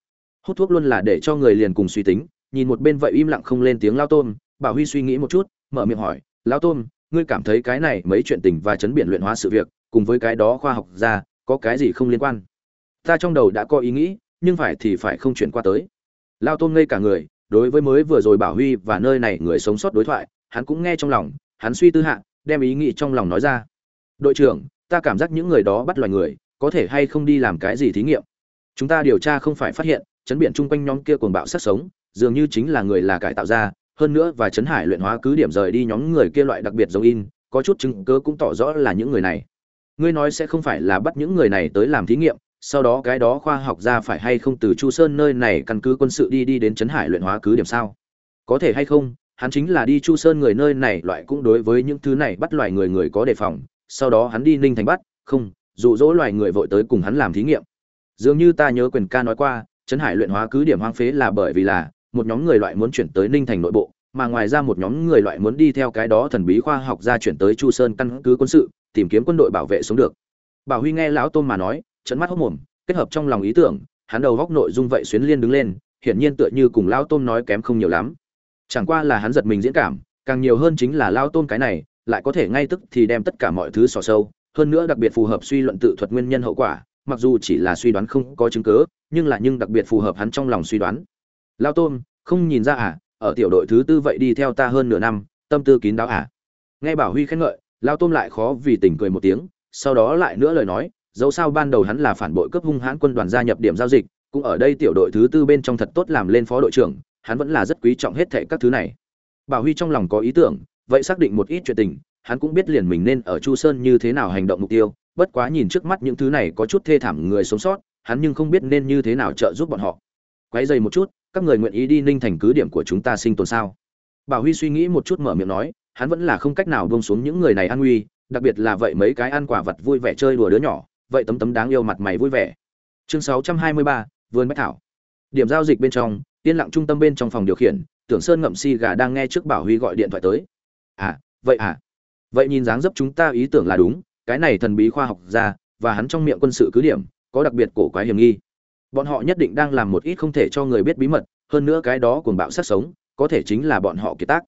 Hút thuốc luôn là để cho người liền cùng suy tính, nhìn một bên vậy im lặng không lên tiếng lao tôm bảo huy suy nghĩ một chút, mở miệng hỏi, lao tôm, ngươi cảm thấy cái này mấy chuyện tình và chấn biển luyện hóa sự việc, cùng với cái đó khoa học ra, có cái gì không liên quan? Ta trong đầu đã có ý nghĩ, nhưng phải thì phải không chuyển qua tới. Lao tôm ngây cả người đối với mới vừa rồi bảo huy và nơi này người sống sót đối thoại, hắn cũng nghe trong lòng, hắn suy tư hạ, đem ý nghĩ trong lòng nói ra. Đội trưởng, ta cảm giác những người đó bắt loài người, có thể hay không đi làm cái gì thí nghiệm? Chúng ta điều tra không phải phát hiện, chấn biển chung quanh nhóm kia cuồng bạo sát sống, dường như chính là người là cải tạo ra, hơn nữa và chấn hải luyện hóa cứ điểm rời đi nhóm người kia loại đặc biệt giống in, có chút chứng cứ cũng tỏ rõ là những người này. Ngươi nói sẽ không phải là bắt những người này tới làm thí nghiệm sau đó cái đó khoa học ra phải hay không từ chu sơn nơi này căn cứ quân sự đi đi đến Trấn hải luyện hóa cứ điểm sao? Có thể hay không, hắn chính là đi chu sơn người nơi này, loại cũng đối với những thứ này bắt loài người người có đề phòng. Sau đó hắn đi ninh thành bắt, không, dụ dỗ loài người vội tới cùng hắn làm thí nghiệm. Dường như ta nhớ quyền ca nói qua, Trấn hải luyện hóa cứ điểm hoang phế là bởi vì là, một nhóm người loại muốn chuyển tới ninh thành nội bộ, mà ngoài ra một nhóm người loại muốn đi theo cái đó thần bí khoa học ra chuyển tới chu sơn căn cứ quân sự, tìm kiếm quân đội bảo vệ sống được. Bảo huy nghe lão tôn mà nói trận mắt hốc mồm, kết hợp trong lòng ý tưởng, hắn đầu góc nội dung vậy xuyến liên đứng lên, hiển nhiên tựa như cùng lao tôm nói kém không nhiều lắm. Chẳng qua là hắn giật mình diễn cảm, càng nhiều hơn chính là lao tôm cái này, lại có thể ngay tức thì đem tất cả mọi thứ sò sâu, hơn nữa đặc biệt phù hợp suy luận tự thuật nguyên nhân hậu quả, mặc dù chỉ là suy đoán không có chứng cứ, nhưng là nhưng đặc biệt phù hợp hắn trong lòng suy đoán. Lao tôm, không nhìn ra à ở tiểu đội thứ tư vậy đi theo ta hơn nửa năm, tâm tư kín đáo à? Nghe bảo huy khen ngợi, lao tôm lại khó vì tình cười một tiếng, sau đó lại nữa lời nói dẫu sao ban đầu hắn là phản bội cướp hung hãn quân đoàn gia nhập điểm giao dịch, cũng ở đây tiểu đội thứ tư bên trong thật tốt làm lên phó đội trưởng, hắn vẫn là rất quý trọng hết thệ các thứ này. Bảo huy trong lòng có ý tưởng, vậy xác định một ít chuyện tình, hắn cũng biết liền mình nên ở chu sơn như thế nào hành động mục tiêu, bất quá nhìn trước mắt những thứ này có chút thê thảm người sống sót, hắn nhưng không biết nên như thế nào trợ giúp bọn họ. Quay dày một chút, các người nguyện ý đi ninh thành cứ điểm của chúng ta sinh tồn sao? Bảo huy suy nghĩ một chút mở miệng nói, hắn vẫn là không cách nào buông xuống những người này an nguy, đặc biệt là vậy mấy cái ăn quả vật vui vẻ chơi đùa đứa nhỏ vậy tấm tấm đáng yêu mặt mày vui vẻ. Chương 623, vườn bách thảo. Điểm giao dịch bên trong yên lặng trung tâm bên trong phòng điều khiển tưởng sơn ngậm si gà đang nghe trước bảo huy gọi điện thoại tới. À vậy à. Vậy nhìn dáng dấp chúng ta ý tưởng là đúng cái này thần bí khoa học ra và hắn trong miệng quân sự cứ điểm có đặc biệt cổ quái hiểm nghi. Bọn họ nhất định đang làm một ít không thể cho người biết bí mật hơn nữa cái đó cuồng bạo sát sống có thể chính là bọn họ kiệt tác.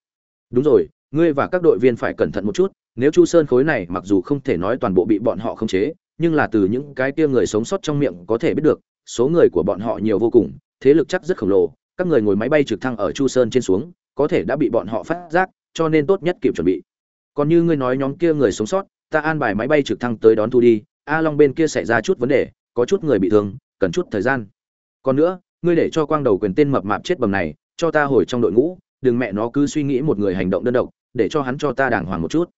Đúng rồi ngươi và các đội viên phải cẩn thận một chút nếu chu sơn khối này mặc dù không thể nói toàn bộ bị bọn họ khống chế nhưng là từ những cái kia người sống sót trong miệng có thể biết được, số người của bọn họ nhiều vô cùng, thế lực chắc rất khổng lồ, các người ngồi máy bay trực thăng ở chu sơn trên xuống, có thể đã bị bọn họ phát giác, cho nên tốt nhất kịp chuẩn bị. Còn như ngươi nói nhóm kia người sống sót, ta an bài máy bay trực thăng tới đón thu đi, a long bên kia xảy ra chút vấn đề, có chút người bị thương, cần chút thời gian. Còn nữa, ngươi để cho quang đầu quyền tên mập mạp chết bầm này, cho ta hồi trong đội ngũ, đừng mẹ nó cứ suy nghĩ một người hành động đơn độc, để cho hắn cho ta đàng hoàng một chút.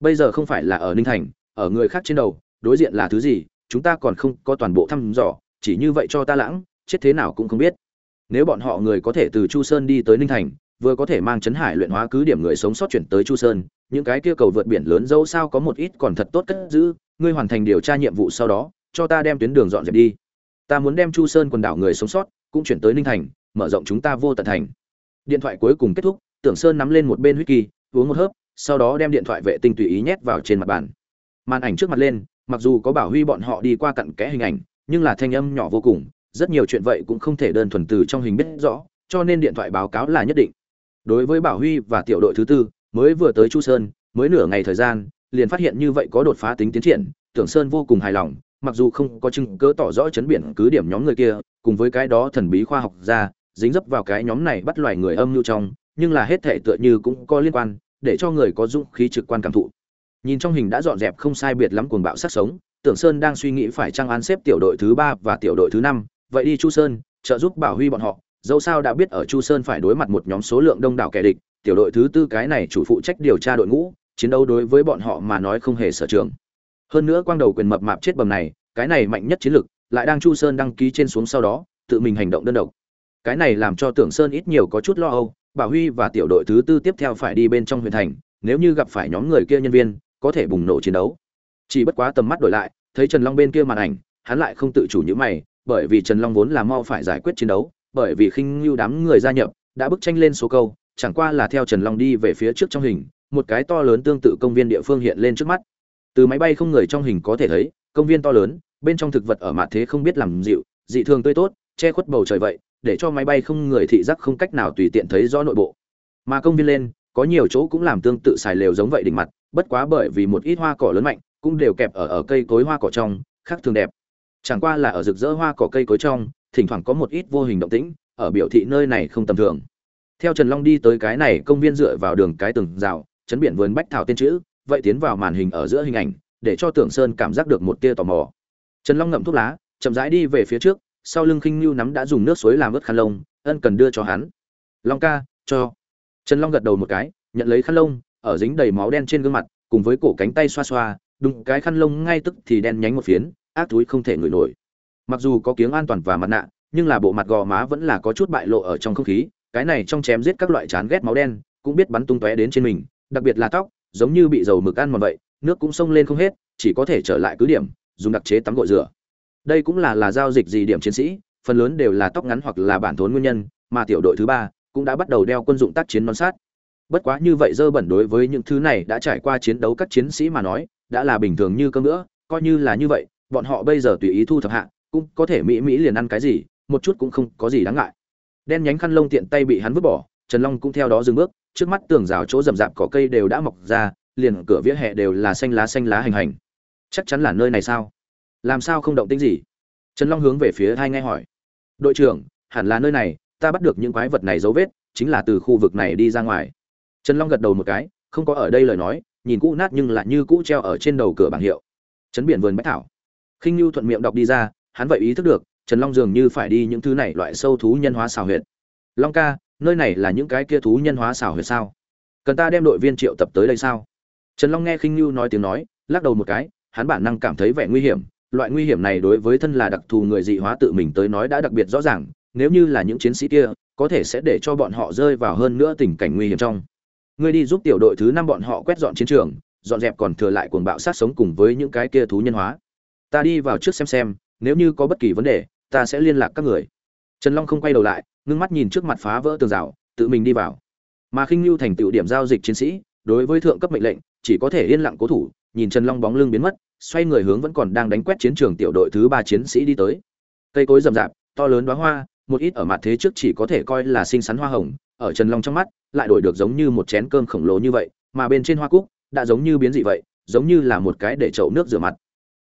Bây giờ không phải là ở ninh thành, ở người khác trên đầu đối diện là thứ gì, chúng ta còn không có toàn bộ thăm dò, chỉ như vậy cho ta lãng, chết thế nào cũng không biết. Nếu bọn họ người có thể từ chu sơn đi tới ninh thành, vừa có thể mang chấn hải luyện hóa cứ điểm người sống sót chuyển tới chu sơn, những cái kia cầu vượt biển lớn dẫu sao có một ít còn thật tốt cất giữ, ngươi hoàn thành điều tra nhiệm vụ sau đó, cho ta đem tuyến đường dọn dẹp đi. Ta muốn đem chu sơn quần đảo người sống sót, cũng chuyển tới ninh thành, mở rộng chúng ta vô tận thành. Điện thoại cuối cùng kết thúc, tưởng sơn nắm lên một bên whisky uống một hớp, sau đó đem điện thoại vệ tinh tùy ý nhét vào trên mặt bàn. Màn ảnh trước mặt lên mặc dù có bảo huy bọn họ đi qua cặn kẽ hình ảnh, nhưng là thanh âm nhỏ vô cùng, rất nhiều chuyện vậy cũng không thể đơn thuần từ trong hình biết rõ, cho nên điện thoại báo cáo là nhất định. Đối với bảo huy và tiểu đội thứ tư, mới vừa tới chu sơn, mới nửa ngày thời gian, liền phát hiện như vậy có đột phá tính tiến triển, tưởng sơn vô cùng hài lòng, mặc dù không có chứng cứ tỏ rõ chấn biển cứ điểm nhóm người kia, cùng với cái đó thần bí khoa học ra dính dấp vào cái nhóm này bắt loài người âm lưu trong, nhưng là hết thể tựa như cũng có liên quan, để cho người có dũng khí trực quan cảm thụ nhìn trong hình đã dọn dẹp không sai biệt lắm cuồng bạo sát sống, tưởng sơn đang suy nghĩ phải trang án xếp tiểu đội thứ ba và tiểu đội thứ năm. Vậy đi chu sơn, trợ giúp bảo huy bọn họ. Dẫu sao đã biết ở chu sơn phải đối mặt một nhóm số lượng đông đảo kẻ địch, tiểu đội thứ tư cái này chủ phụ trách điều tra đội ngũ, chiến đấu đối với bọn họ mà nói không hề sở trường. Hơn nữa quang đầu quyền mập mạp chết bầm này, cái này mạnh nhất chiến lực, lại đang chu sơn đăng ký trên xuống sau đó, tự mình hành động đơn độc. Cái này làm cho tưởng sơn ít nhiều có chút lo âu, bảo huy và tiểu đội thứ tư tiếp theo phải đi bên trong huyện thành, nếu như gặp phải nhóm người kia nhân viên có thể bùng nổ chiến đấu. Chỉ bất quá tầm mắt đổi lại, thấy trần long bên kia màn ảnh, hắn lại không tự chủ như mày, bởi vì trần long vốn là mau phải giải quyết chiến đấu, bởi vì khinh lưu đám người gia nhập, đã bức tranh lên số câu, chẳng qua là theo trần long đi về phía trước trong hình, một cái to lớn tương tự công viên địa phương hiện lên trước mắt. Từ máy bay không người trong hình có thể thấy, công viên to lớn, bên trong thực vật ở mặt thế không biết làm dịu, dị thường tươi tốt, che khuất bầu trời vậy, để cho máy bay không người thị giác không cách nào tùy tiện thấy rõ nội bộ. Mà công viên lên, có nhiều chỗ cũng làm tương tự xài lều giống vậy đỉnh mặt bất quá bởi vì một ít hoa cỏ lớn mạnh, cũng đều kẹp ở ở cây cối hoa cỏ trong, khác thường đẹp. Chẳng qua là ở rực rỡ hoa cỏ cây cối trong, thỉnh thoảng có một ít vô hình động tĩnh, ở biểu thị nơi này không tầm thường. Theo trần long đi tới cái này công viên dựa vào đường cái từng rào, chấn biển vườn bách thảo tên chữ, vậy tiến vào màn hình ở giữa hình ảnh, để cho tưởng sơn cảm giác được một tia tò mò. Trần long ngậm thuốc lá, chậm rãi đi về phía trước, sau lưng khinh Nưu nắm đã dùng nước suối làm ướt khăn lông, ân cần đưa cho hắn. Long ca, cho. Trần long gật đầu một cái, nhận lấy khăn lông ở dính đầy máu đen trên gương mặt, cùng với cổ cánh tay xoa xoa đúng cái khăn lông ngay tức thì đen nhánh một phiến, ác thúi không thể ngửi nổi. Mặc dù có kiếng an toàn và mặt nạ, nhưng là bộ mặt gò má vẫn là có chút bại lộ ở trong không khí, cái này trong chém giết các loại chán ghét máu đen, cũng biết bắn tung tóe đến trên mình, đặc biệt là tóc, giống như bị dầu mực ăn mòn vậy, nước cũng sông lên không hết, chỉ có thể trở lại cứ điểm, dùng đặc chế tắm gội rửa. Đây cũng là là giao dịch gì điểm chiến sĩ, phần lớn đều là tóc ngắn hoặc là bản thốn nguyên nhân, mà tiểu đội thứ ba cũng đã bắt đầu đeo quân dụng tác chiến non sát bất quá như vậy dơ bẩn đối với những thứ này đã trải qua chiến đấu các chiến sĩ mà nói, đã là bình thường như cơm nữa coi như là như vậy, bọn họ bây giờ tùy ý thu thập hạ, cũng có thể mỹ mỹ liền ăn cái gì, một chút cũng không có gì đáng ngại. Đen nhánh khăn lông tiện tay bị hắn vứt bỏ, trần long cũng theo đó dừng bước, trước mắt tường rào chỗ rậm rạp cỏ cây đều đã mọc ra, liền cửa vỉa hè đều là xanh lá xanh lá hành hành. Chắc chắn là nơi này sao? Làm sao không động tĩnh gì? Trần long hướng về phía hai ngay hỏi. Đội trưởng, hẳn là nơi này, ta bắt được những quái vật này dấu vết, chính là từ khu vực này đi ra ngoài trần long gật đầu một cái, không có ở đây lời nói, nhìn cũ nát nhưng lại như cũ treo ở trên đầu cửa bảng hiệu. Trấn biển vườn bách thảo. Khinh Lưu thuận miệng đọc đi ra, hắn vậy ý thức được, trần long dường như phải đi những thứ này loại sâu thú nhân hóa xào huyệt. Long ca, nơi này là những cái kia thú nhân hóa xào huyệt sao? Cần ta đem đội viên triệu tập tới đây sao? Trần long nghe khinh Lưu nói tiếng nói, lắc đầu một cái, hắn bản năng cảm thấy vẻ nguy hiểm, loại nguy hiểm này đối với thân là đặc thù người dị hóa tự mình tới nói đã đặc biệt rõ ràng, nếu như là những chiến sĩ kia, có thể sẽ để cho bọn họ rơi vào hơn nữa tình cảnh nguy hiểm trong ngươi đi giúp tiểu đội thứ năm bọn họ quét dọn chiến trường, dọn dẹp còn thừa lại cuồng bạo sát sống cùng với những cái kia thú nhân hóa. Ta đi vào trước xem xem, nếu như có bất kỳ vấn đề, ta sẽ liên lạc các người. Trần long không quay đầu lại, ngưng mắt nhìn trước mặt phá vỡ tường rào, tự mình đi vào. Mà khinh lưu thành tựu điểm giao dịch chiến sĩ, đối với thượng cấp mệnh lệnh, chỉ có thể yên lặng cố thủ, nhìn trần long bóng lưng biến mất, xoay người hướng vẫn còn đang đánh quét chiến trường tiểu đội thứ ba chiến sĩ đi tới. Cây cối rậm rạp, to lớn đoá hoa, một ít ở mặt thế trước chỉ có thể coi là xinh xắn hoa hồng ở trần long trong mắt, lại đổi được giống như một chén cơm khổng lồ như vậy, mà bên trên hoa cúc đã giống như biến dị vậy, giống như là một cái để chậu nước rửa mặt.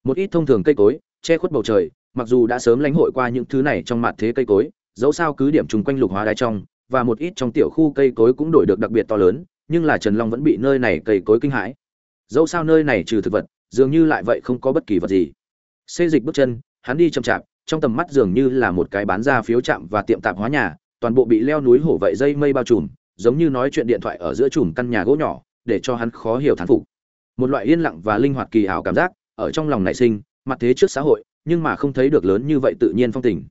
Một ít thông thường cây cối, che khuất bầu trời, mặc dù đã sớm lãnh hội qua những thứ này trong mặt thế cây cối, dẫu sao cứ điểm trùng quanh lục hóa đai trong, và một ít trong tiểu khu cây cối cũng đổi được đặc biệt to lớn, nhưng là trần long vẫn bị nơi này cây cối kinh hãi. Dẫu sao nơi này trừ thực vật, dường như lại vậy không có bất kỳ vật gì. Xê dịch bước chân, hắn đi chậm chạp, trong tầm mắt dường như là một cái bán ra phiếu chạm và tiệm tạp hóa nhà toàn bộ bị leo núi hổ vậy dây mây bao trùm, giống như nói chuyện điện thoại ở giữa chùm căn nhà gỗ nhỏ, để cho hắn khó hiểu thán phục. Một loại yên lặng và linh hoạt kỳ ảo cảm giác ở trong lòng nảy sinh, mặt thế trước xã hội, nhưng mà không thấy được lớn như vậy tự nhiên phong tình.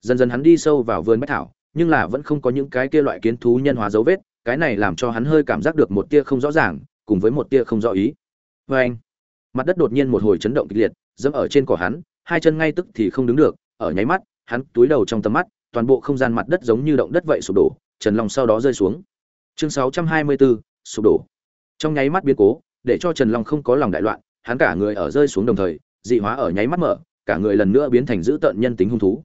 Dần dần hắn đi sâu vào vườn bách thảo, nhưng là vẫn không có những cái kia loại kiến thú nhân hóa dấu vết, cái này làm cho hắn hơi cảm giác được một tia không rõ ràng, cùng với một tia không rõ ý. Vê anh, mặt đất đột nhiên một hồi chấn động kịch liệt, dẫm ở trên cỏ hắn, hai chân ngay tức thì không đứng được, ở nháy mắt, hắn túi đầu trong tầm mắt toàn bộ không gian mặt đất giống như động đất vậy sụp đổ trần long sau đó rơi xuống. Chương 624, sụp đổ. Trong nháy mắt biến cố để cho trần long không có lòng đại loạn hắn cả người ở rơi xuống đồng thời dị hóa ở nháy mắt mở cả người lần nữa biến thành dữ tợn nhân tính hung thú.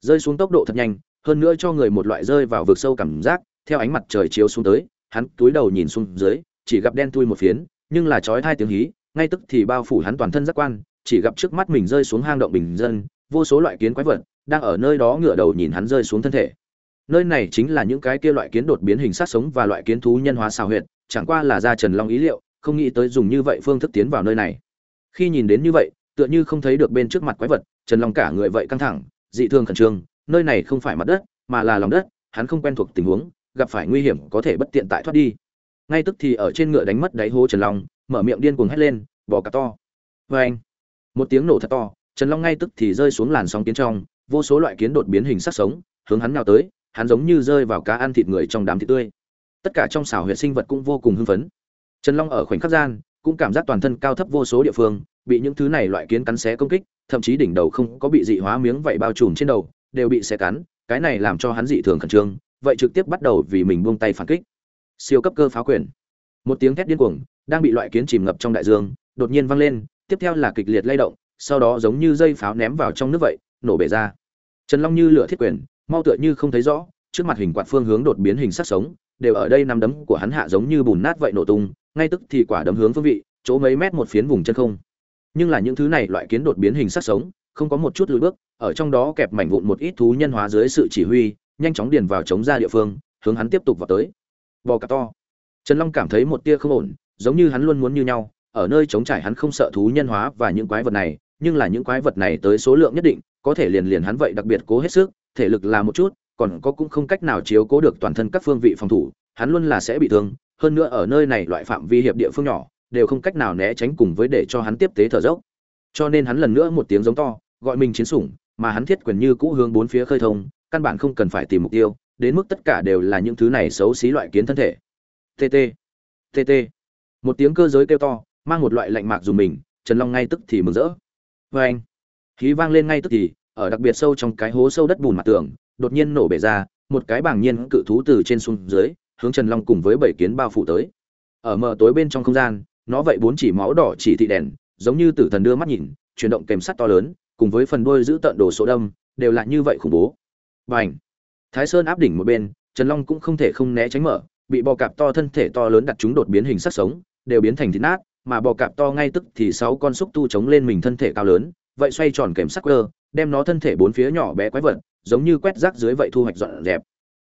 Rơi xuống tốc độ thật nhanh hơn nữa cho người một loại rơi vào vực sâu cảm giác theo ánh mặt trời chiếu xuống tới hắn túi đầu nhìn xuống dưới chỉ gặp đen thui một phiến nhưng là chói tai tiếng hí ngay tức thì bao phủ hắn toàn thân giác quan chỉ gặp trước mắt mình rơi xuống hang động bình dân vô số loại kiến quái vật đang ở nơi đó ngửa đầu nhìn hắn rơi xuống thân thể. Nơi này chính là những cái kia loại kiến đột biến hình sát sống và loại kiến thú nhân hóa xào huyệt, chẳng qua là ra trần long ý liệu, không nghĩ tới dùng như vậy phương thức tiến vào nơi này. Khi nhìn đến như vậy, tựa như không thấy được bên trước mặt quái vật, trần long cả người vậy căng thẳng, dị thường khẩn trương, nơi này không phải mặt đất, mà là lòng đất, hắn không quen thuộc tình huống, gặp phải nguy hiểm có thể bất tiện tại thoát đi. Ngay tức thì ở trên ngựa đánh mất đáy hố trần long, mở miệng điên cuồng hét lên, bò cả to! Vê anh một tiếng nổ thật to, trần long ngay tức thì rơi xuống làn sóng kiến trong vô số loại kiến đột biến hình sắc sống, hướng hắn nào tới, hắn giống như rơi vào cá ăn thịt người trong đám thịt tươi. Tất cả trong xảo huyệt sinh vật cũng vô cùng hưng phấn. Trần long ở khoảnh khắc gian, cũng cảm giác toàn thân cao thấp vô số địa phương, bị những thứ này loại kiến cắn xé công kích, thậm chí đỉnh đầu không có bị dị hóa miếng vậy bao trùm trên đầu, đều bị xé cắn, cái này làm cho hắn dị thường khẩn trương, vậy trực tiếp bắt đầu vì mình buông tay phản kích. Siêu cấp cơ pháo quyền. Một tiếng thét điên cuồng, đang bị loại kiến chìm ngập trong đại dương, đột nhiên vang lên, tiếp theo là kịch liệt lay động, sau đó giống như dây pháo ném vào trong nước vậy nổ bể ra. Trần long như lửa thiết quyền, mau tựa như không thấy rõ, trước mặt hình quạt phương hướng đột biến hình sắc sống, đều ở đây nằm đấm của hắn hạ giống như bùn nát vậy nổ tung, ngay tức thì quả đấm hướng phương vị, chỗ mấy mét một phiến vùng chân không. Nhưng là những thứ này loại kiến đột biến hình sắc sống, không có một chút lùi bước, ở trong đó kẹp mảnh vụn một ít thú nhân hóa dưới sự chỉ huy, nhanh chóng điền vào chống ra địa phương, hướng hắn tiếp tục vào tới. Bò cạp to. Trần long cảm thấy một tia không ổn, giống như hắn luôn muốn như nhau, ở nơi chống trải hắn không sợ thú nhân hóa và những quái vật này, nhưng là những quái vật này tới số lượng nhất định có thể liền liền hắn vậy đặc biệt cố hết sức, thể lực là một chút, còn có cũng không cách nào chiếu cố được toàn thân các phương vị phòng thủ, hắn luôn là sẽ bị thương, hơn nữa ở nơi này loại phạm vi hiệp địa phương nhỏ, đều không cách nào né tránh cùng với để cho hắn tiếp tế thở dốc. Cho nên hắn lần nữa một tiếng giống to, gọi mình chiến sủng, mà hắn thiết quyền như cũ hướng bốn phía khơi thông, căn bản không cần phải tìm mục tiêu, đến mức tất cả đều là những thứ này xấu xí loại kiến thân thể. Tt tt một tiếng cơ giới kêu to, mang một loại lạnh mạc dùng mình, trần long ngay tức thì mừng rỡ. Vê anh khí vang lên ngay tức thì, ở đặc biệt sâu trong cái hố sâu đất bùn mặt tường, đột nhiên nổ bể ra, một cái bảng nhiên cự thú từ trên xuống dưới, hướng trần long cùng với bảy kiến bao phủ tới. Ở mờ tối bên trong không gian, nó vậy bốn chỉ máu đỏ chỉ thị đèn, giống như tử thần đưa mắt nhìn, chuyển động kèm sắt to lớn, cùng với phần đuôi giữ tận đồ số đâm, đều là như vậy khủng bố. Bành! Thái sơn áp đỉnh một bên, trần long cũng không thể không né tránh mở, bị bò cạp to thân thể to lớn đặt chúng đột biến hình sắc sống, đều biến thành thịt nát, mà bò cạp to ngay tức thì sáu con xúc tu chống lên mình thân thể cao lớn vậy xoay tròn kèm sắc cơ đem nó thân thể bốn phía nhỏ bé quái vật, giống như quét rác dưới vậy thu hoạch dọn dẹp.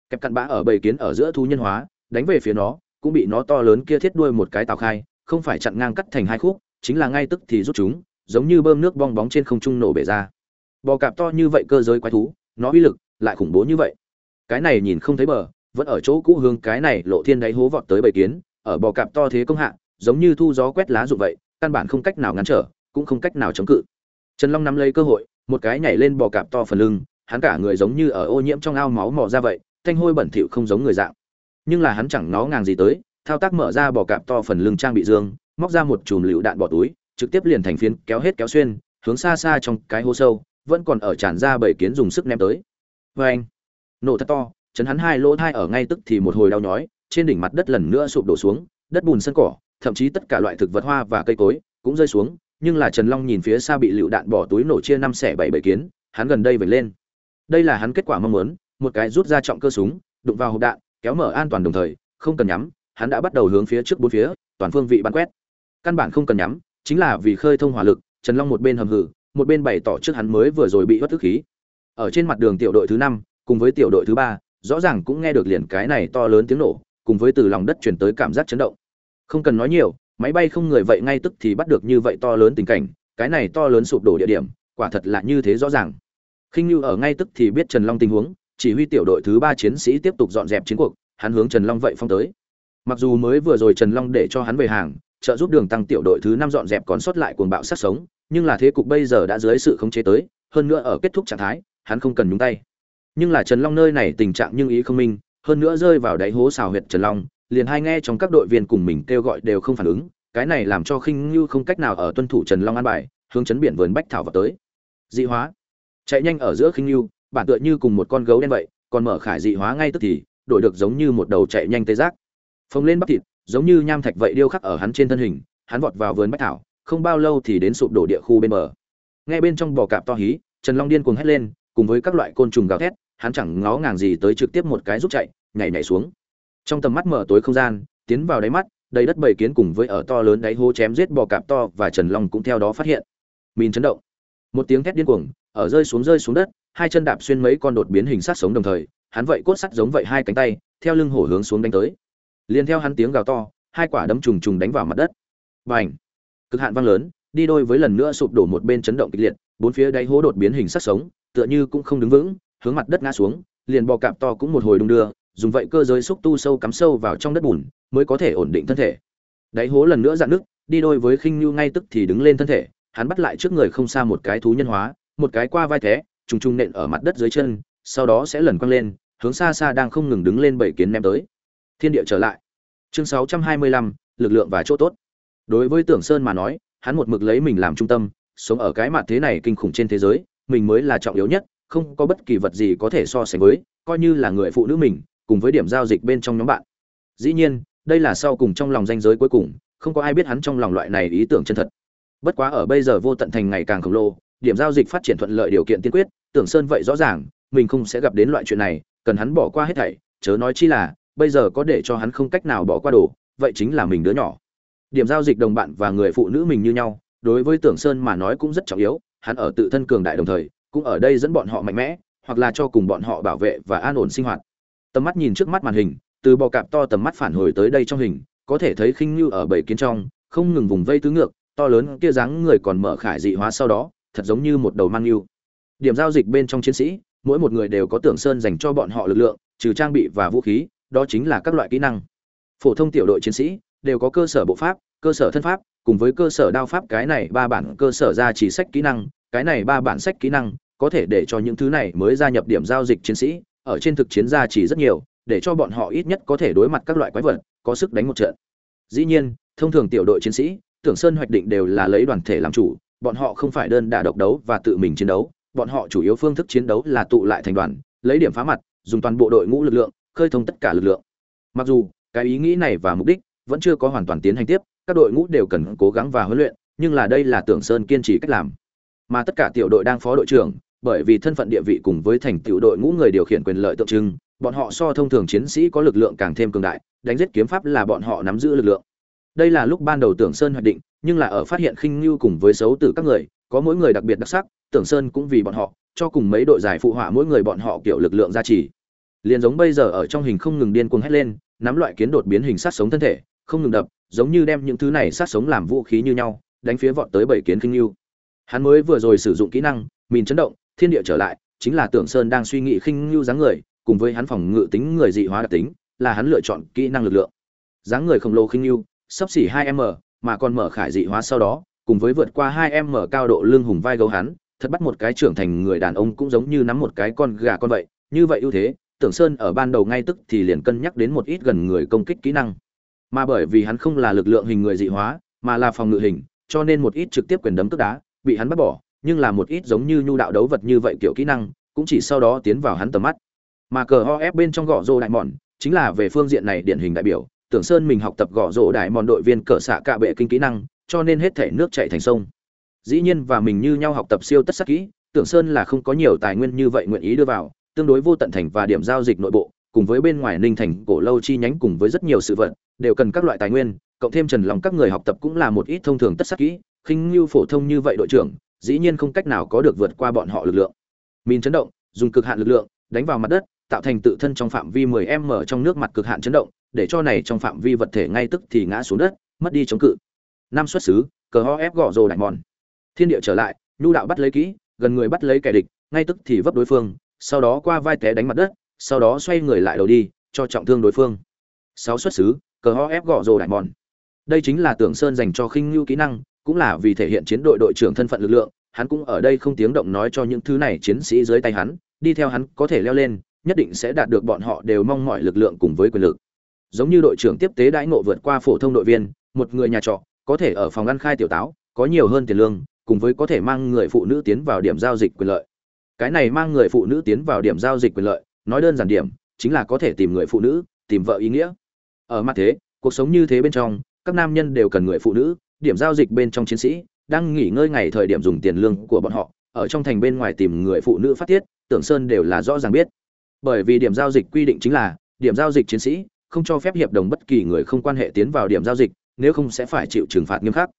Kẹp cặn bã ở bầy kiến ở giữa thú nhân hóa, đánh về phía nó, cũng bị nó to lớn kia thiết đuôi một cái tào khai, không phải chặn ngang cắt thành hai khúc, chính là ngay tức thì rút chúng, giống như bơm nước bong bóng trên không trung nổ bể ra. Bò cạp to như vậy cơ giới quái thú, nó uy lực lại khủng bố như vậy. Cái này nhìn không thấy bờ, vẫn ở chỗ cũ hướng cái này lộ thiên đáy hố vọt tới bầy kiến, ở bò cạp to thế công hạ, giống như thu gió quét lá dụng vậy, căn bản không cách nào ngăn trở, cũng không cách nào chống cự trần long nắm lấy cơ hội, một cái nhảy lên bò cạp to phần lưng, hắn cả người giống như ở ô nhiễm trong ao máu mò ra vậy, thanh hôi bẩn thỉu không giống người dạng nhưng là hắn chẳng nó ngàng gì tới, thao tác mở ra bò cạp to phần lưng trang bị dương, móc ra một chùm lựu đạn bỏ túi, trực tiếp liền thành phiến, kéo hết kéo xuyên, hướng xa xa trong cái hố sâu, vẫn còn ở tràn ra bảy kiến dùng sức ném tới Oeng! nổ thật to, chấn hắn hai lỗ thai ở ngay tức thì một hồi đau nhói, trên đỉnh mặt đất lần nữa sụp đổ xuống, đất bùn sân cỏ, thậm chí tất cả loại thực vật hoa và cây cối cũng rơi xuống nhưng là trần long nhìn phía xa bị lựu đạn bỏ túi nổ chia năm xẻ bảy bảy kiến, hắn gần đây vẩy lên. Đây là hắn kết quả mong muốn, một cái rút ra trọng cơ súng, đụng vào hộp đạn, kéo mở an toàn đồng thời, không cần nhắm, hắn đã bắt đầu hướng phía trước bốn phía, toàn phương vị bắn quét. Căn bản không cần nhắm, chính là vì khơi thông hỏa lực, trần long một bên hầm hử một bên bày tỏ trước hắn mới vừa rồi bị bất tức khí. Ở trên mặt đường tiểu đội thứ năm, cùng với tiểu đội thứ ba, rõ ràng cũng nghe được liền cái này to lớn tiếng nổ, cùng với từ lòng đất truyền tới cảm giác chấn động. Không cần nói nhiều máy bay không người vậy ngay tức thì bắt được như vậy to lớn tình cảnh, cái này to lớn sụp đổ địa điểm, quả thật là như thế rõ ràng. Khinh như ở ngay tức thì biết trần long tình huống, chỉ huy tiểu đội thứ ba chiến sĩ tiếp tục dọn dẹp chiến cuộc, hắn hướng trần long vậy phong tới. Mặc dù mới vừa rồi trần long để cho hắn về hàng, trợ giúp đường tăng tiểu đội thứ năm dọn dẹp còn sót lại cuồng bạo sát sống, nhưng là thế cục bây giờ đã dưới sự khống chế tới, hơn nữa ở kết thúc trạng thái, hắn không cần nhúng tay. Nhưng là trần long nơi này tình trạng nhưng ý không minh, hơn nữa rơi vào đáy hố xào huyệt trần long liền hai nghe trong các đội viên cùng mình kêu gọi đều không phản ứng, cái này làm cho khinh như không cách nào ở tuân thủ trần long an bài, hướng chấn biển vườn bách thảo vào tới. Dị hóa. Chạy nhanh ở giữa khinh như, bản tựa như cùng một con gấu đen vậy, còn mở khải dị hóa ngay tức thì, đổi được giống như một đầu chạy nhanh tê giác. Phồng lên bắp thịt, giống như nham thạch vậy điêu khắc ở hắn trên thân hình, hắn vọt vào vườn bách thảo, không bao lâu thì đến sụp đổ địa khu bên bờ. Nghe bên trong bò cạp to hí, trần long điên cuồng hét lên, cùng với các loại côn trùng gào thét, hắn chẳng ngó ngàng gì tới trực tiếp một cái rút chạy, nhảy nhảy xuống trong tầm mắt mở tối không gian, tiến vào đáy mắt, đầy đất bầy kiến cùng với ở to lớn đáy hố chém giết bò cạp to và trần long cũng theo đó phát hiện. Mìn chấn động. Một tiếng thét điên cuồng, ở rơi xuống rơi xuống đất, hai chân đạp xuyên mấy con đột biến hình sát sống đồng thời, hắn vậy cốt sắt giống vậy hai cánh tay, theo lưng hổ hướng xuống đánh tới. Liền theo hắn tiếng gào to, hai quả đấm trùng trùng đánh vào mặt đất. Bành! Cực hạn vang lớn, đi đôi với lần nữa sụp đổ một bên chấn động kịch liệt, bốn phía đáy hố đột biến hình sát sống, tựa như cũng không đứng vững, hướng mặt đất ngã xuống, liền bò cạp to cũng một hồi đung đưa dùng vậy cơ giới xúc tu sâu cắm sâu vào trong đất bùn mới có thể ổn định thân thể. Đáy hố lần nữa dạn nước đi đôi với khinh nhu ngay tức thì đứng lên thân thể hắn bắt lại trước người không xa một cái thú nhân hóa một cái qua vai thế trùng trùng nện ở mặt đất dưới chân sau đó sẽ lần quăng lên hướng xa xa đang không ngừng đứng lên bảy kiến ném tới. Thiên địa trở lại. Chương 625, lực lượng và chỗ tốt. Đối với tưởng sơn mà nói hắn một mực lấy mình làm trung tâm sống ở cái mặt thế này kinh khủng trên thế giới mình mới là trọng yếu nhất không có bất kỳ vật gì có thể so sánh với coi như là người phụ nữ mình cùng với điểm giao dịch bên trong nhóm bạn. Dĩ nhiên, đây là sau cùng trong lòng danh giới cuối cùng, không có ai biết hắn trong lòng loại này ý tưởng chân thật. Bất quá ở bây giờ vô tận thành ngày càng khổng lồ, điểm giao dịch phát triển thuận lợi điều kiện tiên quyết, tưởng sơn vậy rõ ràng, mình không sẽ gặp đến loại chuyện này, cần hắn bỏ qua hết thảy, chớ nói chi là, bây giờ có để cho hắn không cách nào bỏ qua đồ, vậy chính là mình đứa nhỏ. Điểm giao dịch đồng bạn và người phụ nữ mình như nhau, đối với tưởng sơn mà nói cũng rất trọng yếu, hắn ở tự thân cường đại đồng thời, cũng ở đây dẫn bọn họ mạnh mẽ, hoặc là cho cùng bọn họ bảo vệ và an ổn sinh hoạt tầm mắt nhìn trước mắt màn hình, từ bò cạp to tầm mắt phản hồi tới đây trong hình, có thể thấy khinh như ở bảy kiến trong, không ngừng vùng vây tứ ngược, to lớn kia dáng người còn mở khải dị hóa sau đó, thật giống như một đầu mang yêu. Điểm giao dịch bên trong chiến sĩ, mỗi một người đều có tưởng sơn dành cho bọn họ lực lượng, trừ trang bị và vũ khí, đó chính là các loại kỹ năng. Phổ thông tiểu đội chiến sĩ, đều có cơ sở bộ pháp, cơ sở thân pháp, cùng với cơ sở đao pháp, cái này ba bản cơ sở ra chỉ sách kỹ năng, cái này ba bản sách kỹ năng, có thể để cho những thứ này mới gia nhập điểm giao dịch chiến sĩ ở trên thực chiến ra chỉ rất nhiều, để cho bọn họ ít nhất có thể đối mặt các loại quái vật, có sức đánh một trận. Dĩ nhiên, thông thường tiểu đội chiến sĩ, tưởng sơn hoạch định đều là lấy đoàn thể làm chủ, bọn họ không phải đơn đả độc đấu và tự mình chiến đấu, bọn họ chủ yếu phương thức chiến đấu là tụ lại thành đoàn, lấy điểm phá mặt, dùng toàn bộ đội ngũ lực lượng, khơi thông tất cả lực lượng. Mặc dù, cái ý nghĩ này và mục đích vẫn chưa có hoàn toàn tiến hành tiếp, các đội ngũ đều cần cố gắng và huấn luyện, nhưng là đây là tưởng sơn kiên trì cách làm. Mà tất cả tiểu đội đang phó đội trưởng bởi vì thân phận địa vị cùng với thành tựu đội ngũ người điều khiển quyền lợi tượng trưng, bọn họ so thông thường chiến sĩ có lực lượng càng thêm cường đại, đánh giết kiếm pháp là bọn họ nắm giữ lực lượng. Đây là lúc ban đầu tưởng sơn hoạch định, nhưng là ở phát hiện khinh lưu cùng với xấu tử các người, có mỗi người đặc biệt đặc sắc, tưởng sơn cũng vì bọn họ, cho cùng mấy đội giải phụ họa mỗi người bọn họ kiểu lực lượng gia trì. Liền giống bây giờ ở trong hình không ngừng điên cuồng hét lên, nắm loại kiến đột biến hình sát sống thân thể, không ngừng đập, giống như đem những thứ này sát sống làm vũ khí như nhau, đánh phía vọt tới bảy kiến khinh lưu hắn mới vừa rồi sử dụng kỹ năng, mìn chấn động thiên địa trở lại, chính là tưởng sơn đang suy nghĩ khinh lưu dáng người, cùng với hắn phòng ngự tính người dị hóa đặc tính, là hắn lựa chọn kỹ năng lực lượng. Dáng người khổng lồ khinh lưu sắp xỉ 2 m, mà còn mở khải dị hóa sau đó, cùng với vượt qua 2 m cao độ lưng hùng vai gấu hắn, thật bắt một cái trưởng thành người đàn ông cũng giống như nắm một cái con gà con vậy. Như vậy ưu thế, tưởng sơn ở ban đầu ngay tức thì liền cân nhắc đến một ít gần người công kích kỹ năng. Mà bởi vì hắn không là lực lượng hình người dị hóa, mà là phòng ngự hình, cho nên một ít trực tiếp quyền đấm tức đá bị hắn bắt bỏ nhưng là một ít giống như nhu đạo đấu vật như vậy kiểu kỹ năng, cũng chỉ sau đó tiến vào hắn tầm mắt. Mà cờ ho ép bên trong gõ rô đại mòn, chính là về phương diện này điển hình đại biểu, tưởng sơn mình học tập gõ rô đại mòn đội viên cờ xạ cạ bệ kinh kỹ năng, cho nên hết thể nước chạy thành sông. Dĩ nhiên và mình như nhau học tập siêu tất sắc kỹ, tưởng sơn là không có nhiều tài nguyên như vậy nguyện ý đưa vào, tương đối vô tận thành và điểm giao dịch nội bộ, cùng với bên ngoài ninh thành, cổ lâu chi nhánh cùng với rất nhiều sự vật, đều cần các loại tài nguyên, cộng thêm trần lòng các người học tập cũng là một ít thông thường tất sắc kỹ, khinh như phổ thông như vậy đội trưởng dĩ nhiên không cách nào có được vượt qua bọn họ lực lượng. Mìn chấn động, dùng cực hạn lực lượng, đánh vào mặt đất, tạo thành tự thân trong phạm vi 10m trong nước mặt cực hạn chấn động, để cho này trong phạm vi vật thể ngay tức thì ngã xuống đất, mất đi chống cự. Năm xuất xứ, cờ ho ép gõ rồ đại mòn. Thiên địa trở lại, nhu đạo bắt lấy kỹ, gần người bắt lấy kẻ địch, ngay tức thì vấp đối phương, sau đó qua vai té đánh mặt đất, sau đó xoay người lại đầu đi, cho trọng thương đối phương. Sáu xuất xứ, cờ ho ép gõ rồ đại mòn. Đây chính là tưởng sơn dành cho khinh lưu kỹ năng cũng là vì thể hiện chiến đội đội trưởng thân phận lực lượng, hắn cũng ở đây không tiếng động nói cho những thứ này chiến sĩ dưới tay hắn, đi theo hắn có thể leo lên, nhất định sẽ đạt được bọn họ đều mong mọi lực lượng cùng với quyền lực. Giống như đội trưởng tiếp tế đãi ngộ vượt qua phổ thông đội viên, một người nhà trọ, có thể ở phòng ăn khai tiểu táo, có nhiều hơn tiền lương, cùng với có thể mang người phụ nữ tiến vào điểm giao dịch quyền lợi. Cái này mang người phụ nữ tiến vào điểm giao dịch quyền lợi, nói đơn giản điểm, chính là có thể tìm người phụ nữ, tìm vợ ý nghĩa. Ở mặt thế, cuộc sống như thế bên trong, các nam nhân đều cần người phụ nữ điểm giao dịch bên trong chiến sĩ, đang nghỉ ngơi ngày thời điểm dùng tiền lương của bọn họ, ở trong thành bên ngoài tìm người phụ nữ phát tiết, tưởng sơn đều là rõ ràng biết. Bởi vì điểm giao dịch quy định chính là, điểm giao dịch chiến sĩ không cho phép hiệp đồng bất kỳ người không quan hệ tiến vào điểm giao dịch, nếu không sẽ phải chịu trừng phạt nghiêm khắc.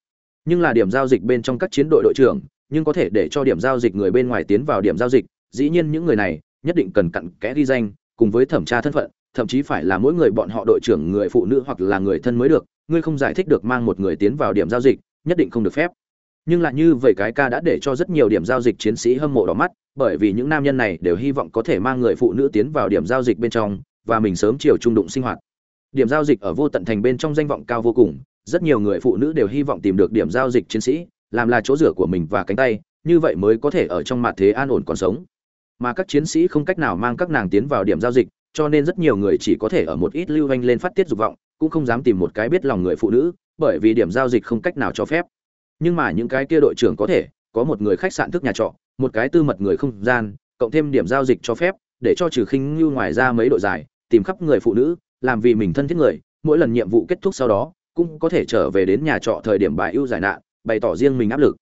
Nhưng là điểm giao dịch bên trong các chiến đội đội trưởng, nhưng có thể để cho điểm giao dịch người bên ngoài tiến vào điểm giao dịch, dĩ nhiên những người này nhất định cần cặn kẽ ghi danh, cùng với thẩm tra thân phận, thậm chí phải là mỗi người bọn họ đội trưởng người phụ nữ hoặc là người thân mới được ngươi không giải thích được mang một người tiến vào điểm giao dịch, nhất định không được phép. Nhưng lại như vậy cái ca đã để cho rất nhiều điểm giao dịch chiến sĩ hâm mộ đỏ mắt, bởi vì những nam nhân này đều hy vọng có thể mang người phụ nữ tiến vào điểm giao dịch bên trong, và mình sớm chiều trung đụng sinh hoạt. Điểm giao dịch ở vô tận thành bên trong danh vọng cao vô cùng, rất nhiều người phụ nữ đều hy vọng tìm được điểm giao dịch chiến sĩ, làm là chỗ rửa của mình và cánh tay, như vậy mới có thể ở trong mặt thế an ổn còn sống. Mà các chiến sĩ không cách nào mang các nàng tiến vào điểm giao dịch, cho nên rất nhiều người chỉ có thể ở một ít lưu hành lên phát tiết dục vọng cũng không dám tìm một cái biết lòng người phụ nữ, bởi vì điểm giao dịch không cách nào cho phép. Nhưng mà những cái kia đội trưởng có thể, có một người khách sạn thức nhà trọ, một cái tư mật người không gian, cộng thêm điểm giao dịch cho phép, để cho trừ khinh như ngoài ra mấy đội dài tìm khắp người phụ nữ, làm vì mình thân thiết người, mỗi lần nhiệm vụ kết thúc sau đó, cũng có thể trở về đến nhà trọ thời điểm bài ưu giải nạn, bày tỏ riêng mình áp lực.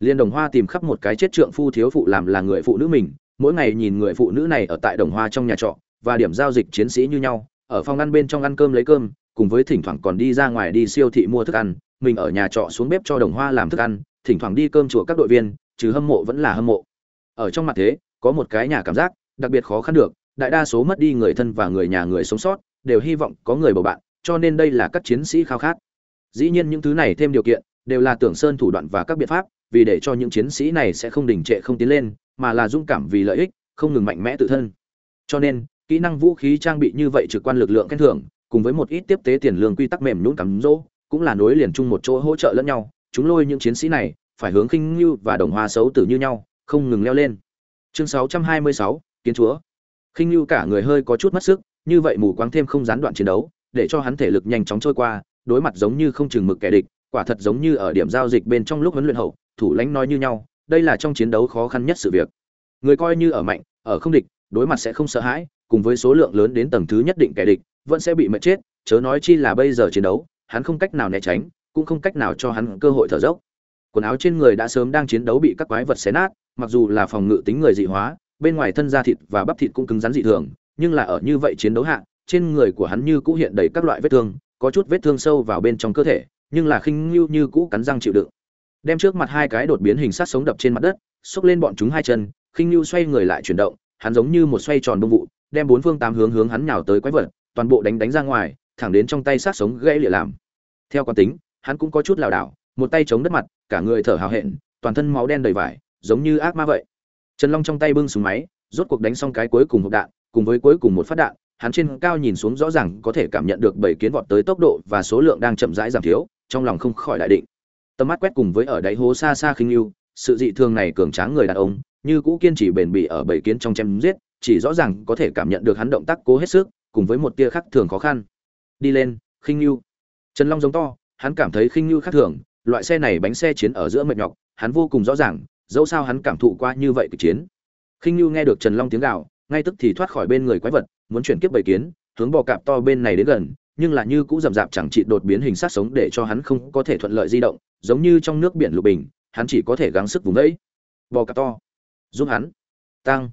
Liên đồng hoa tìm khắp một cái chết trượng phu thiếu phụ làm là người phụ nữ mình, mỗi ngày nhìn người phụ nữ này ở tại đồng hoa trong nhà trọ, và điểm giao dịch chiến sĩ như nhau, ở phòng ăn bên trong ăn cơm lấy cơm cùng với thỉnh thoảng còn đi ra ngoài đi siêu thị mua thức ăn, mình ở nhà trọ xuống bếp cho đồng hoa làm thức ăn, thỉnh thoảng đi cơm chùa các đội viên, trừ hâm mộ vẫn là hâm mộ. Ở trong mặt thế, có một cái nhà cảm giác đặc biệt khó khăn được, đại đa số mất đi người thân và người nhà người sống sót, đều hy vọng có người bầu bạn, cho nên đây là các chiến sĩ khao khát. Dĩ nhiên những thứ này thêm điều kiện, đều là tưởng sơn thủ đoạn và các biện pháp, vì để cho những chiến sĩ này sẽ không đình trệ không tiến lên, mà là dũng cảm vì lợi ích, không ngừng mạnh mẽ tự thân. Cho nên, kỹ năng vũ khí trang bị như vậy trực quan lực lượng khen thưởng cùng với một ít tiếp tế tiền lương quy tắc mềm nhũn cắm rỗ cũng là nối liền chung một chỗ hỗ trợ lẫn nhau. Chúng lôi những chiến sĩ này phải hướng khinh như và đồng hoa xấu tử như nhau không ngừng leo lên. Chương 626, kiến chúa. Khinh như cả người hơi có chút mất sức như vậy mù quáng thêm không gián đoạn chiến đấu để cho hắn thể lực nhanh chóng trôi qua đối mặt giống như không chừng mực kẻ địch quả thật giống như ở điểm giao dịch bên trong lúc huấn luyện hậu thủ lãnh nói như nhau đây là trong chiến đấu khó khăn nhất sự việc. Người coi như ở mạnh ở không địch đối mặt sẽ không sợ hãi cùng với số lượng lớn đến tầng thứ nhất định kẻ địch, vẫn sẽ bị mệt chết, chớ nói chi là bây giờ chiến đấu, hắn không cách nào né tránh, cũng không cách nào cho hắn cơ hội thở dốc. Quần áo trên người đã sớm đang chiến đấu bị các quái vật xé nát, mặc dù là phòng ngự tính người dị hóa, bên ngoài thân da thịt và bắp thịt cũng cứng rắn dị thường, nhưng là ở như vậy chiến đấu hạ, trên người của hắn như cũ hiện đầy các loại vết thương, có chút vết thương sâu vào bên trong cơ thể, nhưng là khinh như như cũ cắn răng chịu đựng. Đem trước mặt hai cái đột biến hình sát sống đập trên mặt đất, xốc lên bọn chúng hai chân, khinh như xoay người lại chuyển động, hắn giống như một xoay tròn đông vụ đem bốn phương tám hướng hướng hắn nhào tới quái vật, toàn bộ đánh đánh ra ngoài, thẳng đến trong tay sát sống gãy lìa làm. Theo quán tính, hắn cũng có chút lảo đảo, một tay chống đất mặt, cả người thở hào hẹn, toàn thân máu đen đầy vải, giống như ác ma vậy. Trần long trong tay bưng súng máy, rốt cuộc đánh xong cái cuối cùng hộp đạn, cùng với cuối cùng một phát đạn, hắn trên cao nhìn xuống rõ ràng có thể cảm nhận được bảy kiến vọt tới tốc độ và số lượng đang chậm rãi giảm thiếu, trong lòng không khỏi đại định. Tầm mắt quét cùng với ở đáy hố xa xa khinh lưu, sự dị thường này cường tráng người đàn ông, như cũ kiên trì bền bỉ ở bảy kiến trong chém giết chỉ rõ ràng có thể cảm nhận được hắn động tác cố hết sức, cùng với một tia khác thường khó khăn. Đi lên, khinh lưu trần long giống to, hắn cảm thấy khinh lưu khác thường, loại xe này bánh xe chiến ở giữa mệt nhọc, hắn vô cùng rõ ràng, dẫu sao hắn cảm thụ qua như vậy kịch chiến. Khinh lưu nghe được trần long tiếng gào, ngay tức thì thoát khỏi bên người quái vật, muốn chuyển kiếp bảy kiến, hướng bò cạp to bên này đến gần, nhưng là như cũ rậm rạp chẳng trị đột biến hình sát sống để cho hắn không có thể thuận lợi di động, giống như trong nước biển lục bình, hắn chỉ có thể gắng sức vùng đấy bò cạp to. Giúp hắn. Tăng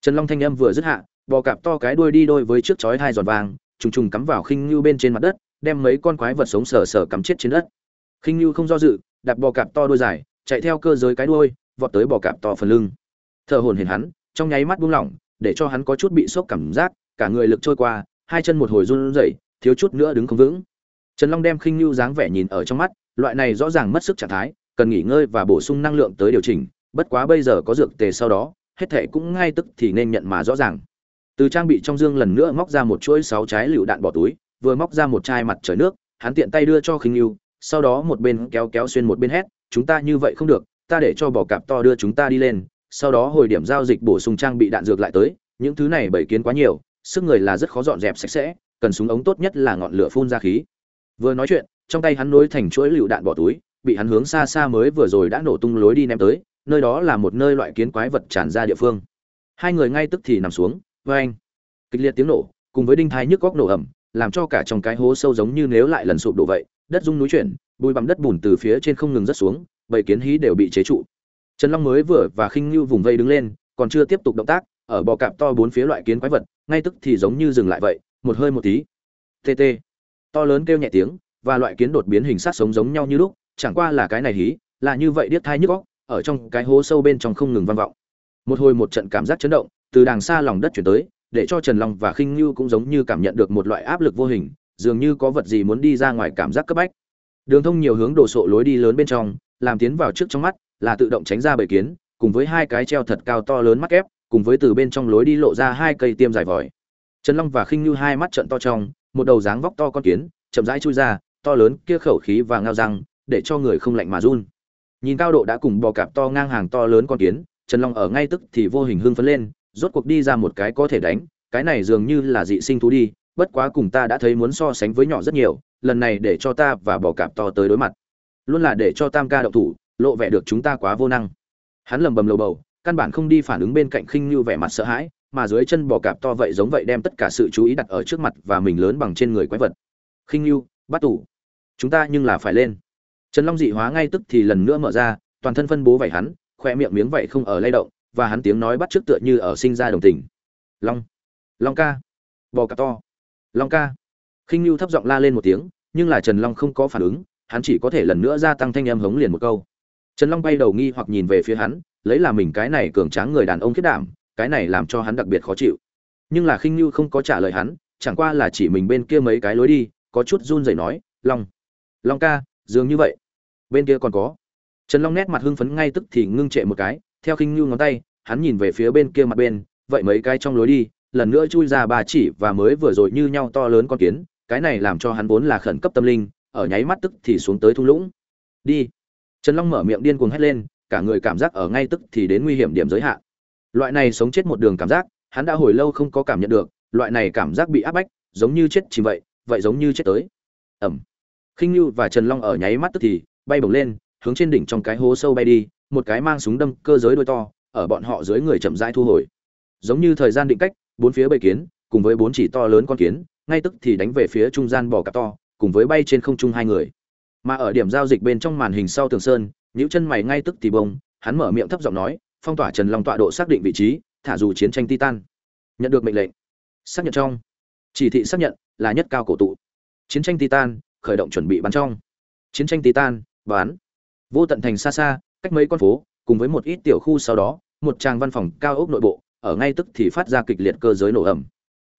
trần long thanh âm vừa dứt hạ, bò cạp to cái đuôi đi đôi với trước chói hai giòn vàng, trùng trùng cắm vào khinh lưu bên trên mặt đất, đem mấy con quái vật sống sờ sờ cắm chết trên đất. Khinh lưu không do dự đặt bò cạp to đuôi dài, chạy theo cơ giới cái đuôi, vọt tới bò cạp to phần lưng. Thở hồn hển hắn, trong nháy mắt buông lỏng, để cho hắn có chút bị sốc cảm giác, cả người lực trôi qua, hai chân một hồi run rẩy, thiếu chút nữa đứng không vững. Trần long đem khinh lưu dáng vẻ nhìn ở trong mắt, loại này rõ ràng mất sức trạng thái, cần nghỉ ngơi và bổ sung năng lượng tới điều chỉnh, bất quá bây giờ có dược tề sau đó hết thệ cũng ngay tức thì nên nhận mà rõ ràng. Từ trang bị trong dương lần nữa móc ra một chuỗi sáu trái lựu đạn bỏ túi, vừa móc ra một chai mặt trời nước, hắn tiện tay đưa cho khinh yêu sau đó một bên kéo kéo xuyên một bên hét, chúng ta như vậy không được, ta để cho bò cạp to đưa chúng ta đi lên, sau đó hồi điểm giao dịch bổ sung trang bị đạn dược lại tới, những thứ này bảy kiến quá nhiều, sức người là rất khó dọn dẹp sạch sẽ, cần súng ống tốt nhất là ngọn lửa phun ra khí. Vừa nói chuyện, trong tay hắn nối thành chuỗi lựu đạn bỏ túi, bị hắn hướng xa xa mới vừa rồi đã nổ tung lối đi ném tới nơi đó là một nơi loại kiến quái vật tràn ra địa phương. Hai người ngay tức thì nằm xuống vê anh. Kịch liệt tiếng nổ, cùng với đinh thai nhức góc nổ ẩm, làm cho cả trong cái hố sâu giống như nếu lại lần sụp đổ vậy, đất rung núi chuyển bùi bặm đất bùn từ phía trên không ngừng rớt xuống, bảy kiến hí đều bị chế trụ. Trần long mới vừa và khinh như vùng vây đứng lên, còn chưa tiếp tục động tác, ở bò cạp to bốn phía loại kiến quái vật, ngay tức thì giống như dừng lại vậy, một hơi một tí. Tt to lớn kêu nhẹ tiếng, và loại kiến đột biến hình sát sống giống nhau như lúc, chẳng qua là cái này hí, là như vậy điếc thai nhức góc ở trong cái hố sâu bên trong không ngừng vang vọng. Một hồi một trận cảm giác chấn động, từ đàng xa lòng đất chuyển tới, để cho trần long và khinh như cũng giống như cảm nhận được một loại áp lực vô hình, dường như có vật gì muốn đi ra ngoài cảm giác cấp bách. Đường thông nhiều hướng đồ sộ lối đi lớn bên trong, làm tiến vào trước trong mắt, là tự động tránh ra bầy kiến, cùng với hai cái treo thật cao to lớn mắt kép, cùng với từ bên trong lối đi lộ ra hai cây tiêm dài vòi. Trần long và khinh như hai mắt trận to trong, một đầu dáng vóc to con kiến, chậm rãi chui ra, to lớn kia khẩu khí và ngao răng, để cho người không lạnh mà run nhìn cao độ đã cùng bò cạp to ngang hàng to lớn con kiến, trần long ở ngay tức thì vô hình hưng phấn lên, rốt cuộc đi ra một cái có thể đánh, cái này dường như là dị sinh thú đi, bất quá cùng ta đã thấy muốn so sánh với nhỏ rất nhiều, lần này để cho ta và bò cạp to tới đối mặt. Luôn là để cho tam ca động thủ, lộ vẻ được chúng ta quá vô năng. Hắn lầm bầm lầu bầu, căn bản không đi phản ứng bên cạnh khinh như vẻ mặt sợ hãi, mà dưới chân bò cạp to vậy giống vậy đem tất cả sự chú ý đặt ở trước mặt và mình lớn bằng trên người quái vật. Khinh như, bắt tủ chúng ta nhưng là phải lên trần long dị hóa ngay tức thì lần nữa mở ra, toàn thân phân bố vảy hắn khoe miệng miếng vậy không ở lay động, và hắn tiếng nói bắt trước tựa như ở sinh ra đồng tình. Long long ca. Bò cạp to. Long ca. Khinh lưu thấp giọng la lên một tiếng, nhưng là trần long không có phản ứng, hắn chỉ có thể lần nữa gia tăng thanh âm hống liền một câu. Trần long bay đầu nghi hoặc nhìn về phía hắn, lấy là mình cái này cường tráng người đàn ông khiết đảm, cái này làm cho hắn đặc biệt khó chịu. Nhưng là khinh lưu không có trả lời hắn, chẳng qua là chỉ mình bên kia mấy cái lối đi, có chút run rẩy nói, long long ca dường như vậy. Bên kia còn có. Trần long nét mặt hưng phấn ngay tức thì ngưng trệ một cái, theo khinh lưu ngón tay, hắn nhìn về phía bên kia mặt bên, vậy mấy cái trong lối đi, lần nữa chui ra ba chỉ và mới vừa rồi như nhau to lớn con kiến, cái này làm cho hắn vốn là khẩn cấp tâm linh, ở nháy mắt tức thì xuống tới thung lũng. Đi. Trần long mở miệng điên cuồng hét lên, cả người cảm giác ở ngay tức thì đến nguy hiểm điểm giới hạn. Loại này sống chết một đường cảm giác, hắn đã hồi lâu không có cảm nhận được, loại này cảm giác bị áp bách, giống như chết chìm vậy vậy giống như chết tới. Ẩm khinh lưu và trần long ở nháy mắt tức thì, bay bổng lên, hướng trên đỉnh trong cái hố sâu bay đi, một cái mang súng đâm cơ giới đôi to, ở bọn họ dưới người chậm rãi thu hồi. Giống như thời gian định cách, bốn phía bầy kiến, cùng với bốn chỉ to lớn con kiến, ngay tức thì đánh về phía trung gian bò cạp to, cùng với bay trên không trung hai người. Mà ở điểm giao dịch bên trong màn hình sau tường sơn những chân mày ngay tức thì bông, hắn mở miệng thấp giọng nói, phong tỏa trần long tọa độ xác định vị trí, thả dù chiến tranh titan. Nhận được mệnh lệnh. Xác nhận trong. Chỉ thị xác nhận là nhất cao cổ tụ. Chiến tranh titan khởi động chuẩn bị bắn trong. Chiến tranh titan, bán. Vô tận thành xa xa, cách mấy con phố, cùng với một ít tiểu khu sau đó, một tràng văn phòng cao ốc nội bộ, ở ngay tức thì phát ra kịch liệt cơ giới nổ ẩm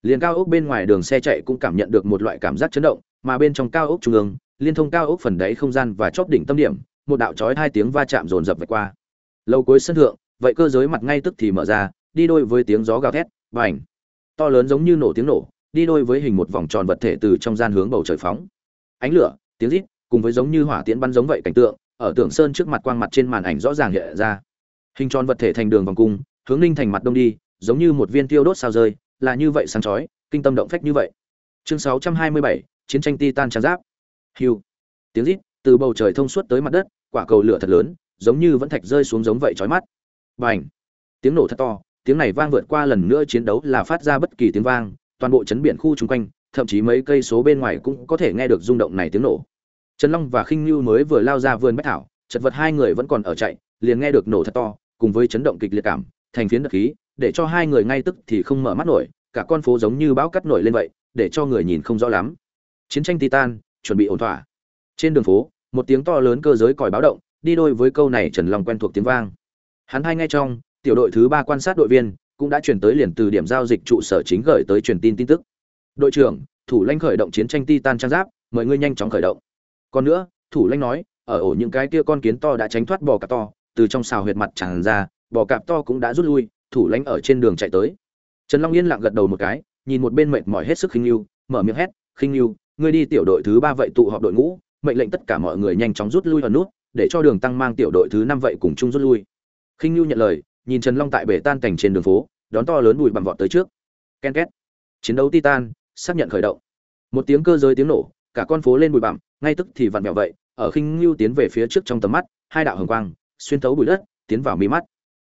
liền cao ốc bên ngoài đường xe chạy cũng cảm nhận được một loại cảm giác chấn động, mà bên trong cao ốc trung ương, liên thông cao ốc phần đáy không gian và chóp đỉnh tâm điểm, một đạo chói hai tiếng va chạm rồn rập vạch qua. Lâu cuối sân thượng, vậy cơ giới mặt ngay tức thì mở ra, đi đôi với tiếng gió gào thét và ảnh to lớn giống như nổ tiếng nổ, đi đôi với hình một vòng tròn vật thể từ trong gian hướng bầu trời phóng ánh lửa tiếng rít cùng với giống như hỏa tiễn bắn giống vậy cảnh tượng ở tưởng sơn trước mặt quang mặt trên màn ảnh rõ ràng hiện ra. Hình tròn vật thể thành đường vòng cung hướng ninh thành mặt đông đi giống như một viên tiêu đốt sao rơi là như vậy sáng chói kinh tâm động phách như vậy. Chương 627, chiến tranh titan trang giáp. Hiu tiếng rít từ bầu trời thông suốt tới mặt đất quả cầu lửa thật lớn giống như vẫn thạch rơi xuống giống vậy chói mắt. Bành. Tiếng nổ thật to tiếng này vang vượt qua lần nữa chiến đấu là phát ra bất kỳ tiếng vang toàn bộ chấn biển khu chung quanh thậm chí mấy cây số bên ngoài cũng có thể nghe được rung động này tiếng nổ. Trần long và khinh như mới vừa lao ra vườn bách thảo, chật vật hai người vẫn còn ở chạy, liền nghe được nổ thật to, cùng với chấn động kịch liệt cảm, thành phiến đất khí, để cho hai người ngay tức thì không mở mắt nổi, cả con phố giống như bão cắt nổi lên vậy, để cho người nhìn không rõ lắm. Chiến tranh titan, chuẩn bị ổn thỏa. Trên đường phố, một tiếng to lớn cơ giới còi báo động, đi đôi với câu này trần long quen thuộc tiếng vang. Hắn hai ngay trong, tiểu đội thứ ba quan sát đội viên cũng đã chuyển tới liền từ điểm giao dịch trụ sở chính gửi tới truyền tin tin tức đội trưởng, thủ lãnh khởi động chiến tranh titan trang giáp, mời ngươi nhanh chóng khởi động. Còn nữa, thủ lãnh nói, ở ổ những cái kia con kiến to đã tránh thoát bò cạp to, từ trong xào huyệt mặt tràn ra, bò cạp to cũng đã rút lui, thủ lãnh ở trên đường chạy tới. Trần long yên lặng gật đầu một cái, nhìn một bên mệt mỏi hết sức khinh lưu mở miệng hét, khinh lưu ngươi đi tiểu đội thứ ba vậy tụ họp đội ngũ, mệnh lệnh tất cả mọi người nhanh chóng rút lui vào nút, để cho đường tăng mang tiểu đội thứ năm vậy cùng chung rút lui. Khinh lưu nhận lời, nhìn trần long tại bể tan cảnh trên đường phố, đón to lớn bụi bằng vọt tới trước. Ken két. Chiến đấu titan xác nhận khởi động. Một tiếng cơ giới tiếng nổ, cả con phố lên bụi bặm, ngay tức thì vặn vẹo vậy, ở khinh lưu tiến về phía trước trong tầm mắt, hai đạo hồng quang xuyên thấu bụi đất, tiến vào mi mắt.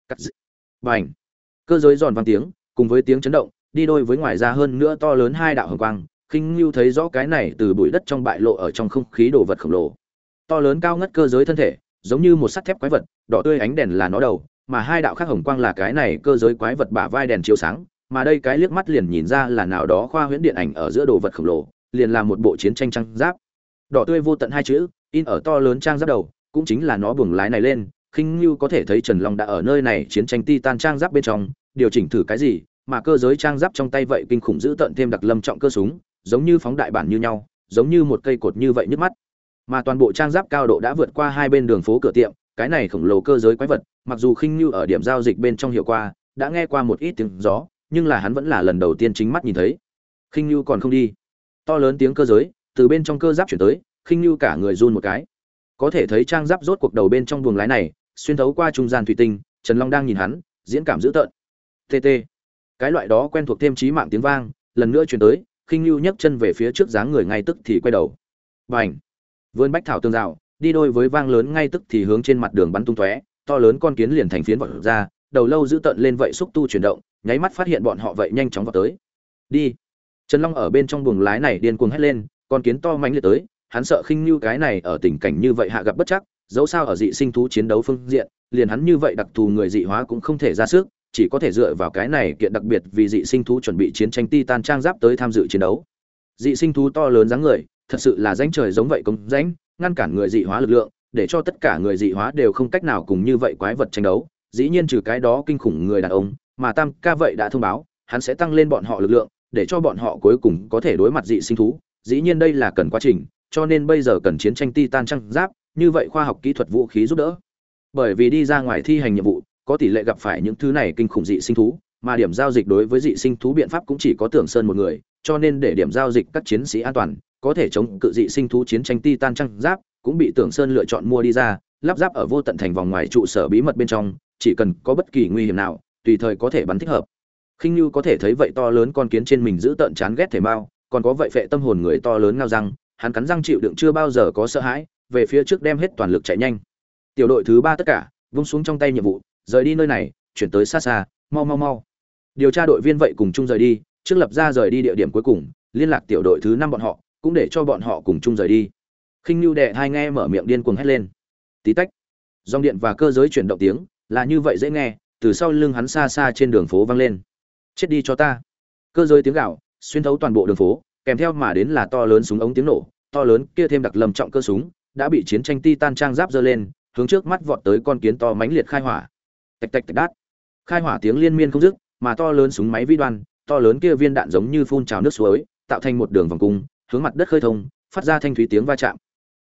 Cắt dị. bành. Cơ giới giòn vang tiếng, cùng với tiếng chấn động, đi đôi với ngoài ra hơn nữa to lớn hai đạo hồng quang, khinh lưu thấy rõ cái này từ bụi đất trong bại lộ ở trong không khí đồ vật khổng lồ. To lớn cao ngất cơ giới thân thể, giống như một sắt thép quái vật, đỏ tươi ánh đèn là nó đầu, mà hai đạo khác hồng quang là cái này cơ giới quái vật bả vai đèn chiếu sáng mà đây cái liếc mắt liền nhìn ra là nào đó khoa huyễn điện ảnh ở giữa đồ vật khổng lồ, liền là một bộ chiến tranh trang giáp. Đỏ tươi vô tận hai chữ, in ở to lớn trang giáp đầu, cũng chính là nó buồng lái này lên, khinh như có thể thấy trần long đã ở nơi này chiến tranh titan trang giáp bên trong, điều chỉnh thử cái gì, mà cơ giới trang giáp trong tay vậy kinh khủng giữ tận thêm đặc lâm trọng cơ súng, giống như phóng đại bản như nhau, giống như một cây cột như vậy nhức mắt. Mà toàn bộ trang giáp cao độ đã vượt qua hai bên đường phố cửa tiệm, cái này khổng lồ cơ giới quái vật, mặc dù khinh như ở điểm giao dịch bên trong hiệu qua đã nghe qua một ít tiếng gió nhưng là hắn vẫn là lần đầu tiên chính mắt nhìn thấy. Khinh như còn không đi. To lớn tiếng cơ giới, từ bên trong cơ giáp chuyển tới, khinh như cả người run một cái. Có thể thấy trang giáp rốt cuộc đầu bên trong buồng lái này, xuyên thấu qua trung gian thủy tinh, trần long đang nhìn hắn, diễn cảm dữ tợn. Tt cái loại đó quen thuộc thêm trí mạng tiếng vang, lần nữa chuyển tới, khinh lưu nhấc chân về phía trước dáng người ngay tức thì quay đầu. B à n h vươn bách thảo tương rào đi đôi với vang lớn ngay tức thì hướng trên mặt đường bắn tung tóe, to lớn con kiến liền thành phiến vọt ra, đầu lâu giữ tận lên vậy xúc tu chuyển động nháy mắt phát hiện bọn họ vậy nhanh chóng vào tới. Đi. Trần long ở bên trong buồng lái này điên cuồng hét lên, con kiến to mánh liệt tới, hắn sợ khinh như cái này ở tình cảnh như vậy hạ gặp bất chắc, dẫu sao ở dị sinh thú chiến đấu phương diện, liền hắn như vậy đặc thù người dị hóa cũng không thể ra sức, chỉ có thể dựa vào cái này kiện đặc biệt vì dị sinh thú chuẩn bị chiến tranh titan trang giáp tới tham dự chiến đấu. Dị sinh thú to lớn dáng người, thật sự là danh trời giống vậy công danh, ngăn cản người dị hóa lực lượng, để cho tất cả người dị hóa đều không cách nào cùng như vậy quái vật tranh đấu, dĩ nhiên trừ cái đó kinh khủng người đàn ông mà tam ca vậy đã thông báo, hắn sẽ tăng lên bọn họ lực lượng, để cho bọn họ cuối cùng có thể đối mặt dị sinh thú. Dĩ nhiên đây là cần quá trình, cho nên bây giờ cần chiến tranh titan trang giáp, như vậy khoa học kỹ thuật vũ khí giúp đỡ. Bởi vì đi ra ngoài thi hành nhiệm vụ, có tỷ lệ gặp phải những thứ này kinh khủng dị sinh thú, mà điểm giao dịch đối với dị sinh thú biện pháp cũng chỉ có tưởng sơn một người, cho nên để điểm giao dịch các chiến sĩ an toàn, có thể chống cự dị sinh thú chiến tranh titan trang giáp cũng bị tưởng sơn lựa chọn mua đi ra, lắp ráp ở vô tận thành vòng ngoài trụ sở bí mật bên trong, chỉ cần có bất kỳ nguy hiểm nào tùy thời có thể bắn thích hợp. Khinh như có thể thấy vậy to lớn con kiến trên mình giữ tợn chán ghét thể mao còn có vậy phệ tâm hồn người to lớn ngao răng, hắn cắn răng chịu đựng chưa bao giờ có sợ hãi, về phía trước đem hết toàn lực chạy nhanh. Tiểu đội thứ ba tất cả, vung xuống trong tay nhiệm vụ, rời đi nơi này, chuyển tới xa xa, mau mau mau. Điều tra đội viên vậy cùng chung rời đi, trước lập ra rời đi địa điểm cuối cùng, liên lạc tiểu đội thứ năm bọn họ, cũng để cho bọn họ cùng chung rời đi. Khinh nhu đệ hai nghe mở miệng điên cuồng hét lên. Tí tách. Dòng điện và cơ giới chuyển động tiếng, là như vậy dễ nghe từ sau lưng hắn xa xa trên đường phố vang lên. Chết đi cho ta. Cơ giới tiếng gạo xuyên thấu toàn bộ đường phố, kèm theo mà đến là to lớn súng ống tiếng nổ, to lớn kia thêm đặc lầm trọng cơ súng, đã bị chiến tranh titan trang giáp dơ lên, hướng trước mắt vọt tới con kiến to mãnh liệt khai hỏa. Tạch tạch tạch đát. Khai hỏa tiếng liên miên không dứt, mà to lớn súng máy vi đoan, to lớn kia viên đạn giống như phun trào nước suối, tạo thành một đường vòng cung, hướng mặt đất khơi thông, phát ra thanh thúy tiếng va chạm.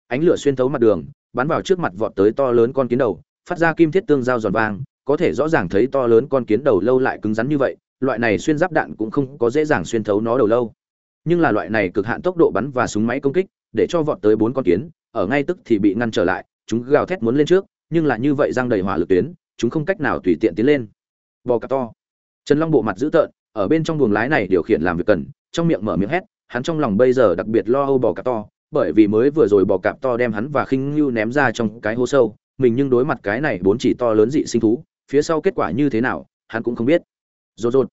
Ánh lửa xuyên thấu mặt đường, bắn vào trước mặt vọt tới to lớn con kiến đầu, phát ra kim thiết tương giao giòn vang có thể rõ ràng thấy to lớn con kiến đầu lâu lại cứng rắn như vậy, loại này xuyên giáp đạn cũng không có dễ dàng xuyên thấu nó đầu lâu. Nhưng là loại này cực hạn tốc độ bắn và súng máy công kích, để cho vọt tới bốn con kiến, ở ngay tức thì bị ngăn trở lại, chúng gào thét muốn lên trước, nhưng là như vậy giang đầy hỏa lực tuyến, chúng không cách nào tùy tiện tiến lên. Bò cạp to. Trần long bộ mặt dữ tợn, ở bên trong buồng lái này điều khiển làm việc cần, trong miệng mở miệng hét, hắn trong lòng bây giờ đặc biệt lo âu bò cạp to, bởi vì mới vừa rồi bò cạp to đem hắn và khinh ngưu ném ra trong cái hố sâu, mình nhưng đối mặt cái này bốn chỉ to lớn dị sinh thú phía sau kết quả như thế nào, hắn cũng không biết. Rột rột.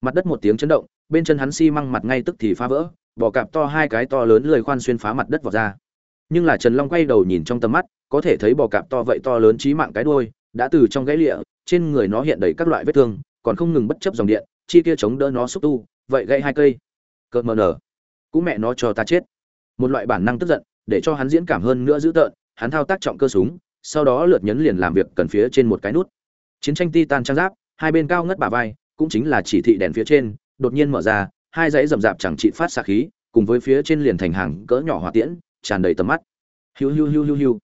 Mặt đất một tiếng chấn động, bên chân hắn xi măng mặt ngay tức thì phá vỡ, bò cạp to hai cái to lớn lười khoan xuyên phá mặt đất vào ra. Nhưng là trần long quay đầu nhìn trong tầm mắt, có thể thấy bò cạp to vậy to lớn trí mạng cái đuôi, đã từ trong gãy lịa, trên người nó hiện đầy các loại vết thương, còn không ngừng bất chấp dòng điện, chi kia chống đỡ nó xúc tu, vậy gãy hai cây. Cợt mờ nở. Cũng mẹ nó cho ta chết. Một loại bản năng tức giận, để cho hắn diễn cảm hơn nữa dữ tợn, hắn thao tác trọng cơ súng, sau đó lượt nhấn liền làm việc cần phía trên một cái nút chiến tranh titan trang giáp hai bên cao ngất bả vai cũng chính là chỉ thị đèn phía trên đột nhiên mở ra hai dãy rậm rạp chẳng trị phát xạ khí cùng với phía trên liền thành hàng cỡ nhỏ hỏa tiễn tràn đầy tầm mắt. Hiu hiu hiu hiu hiu.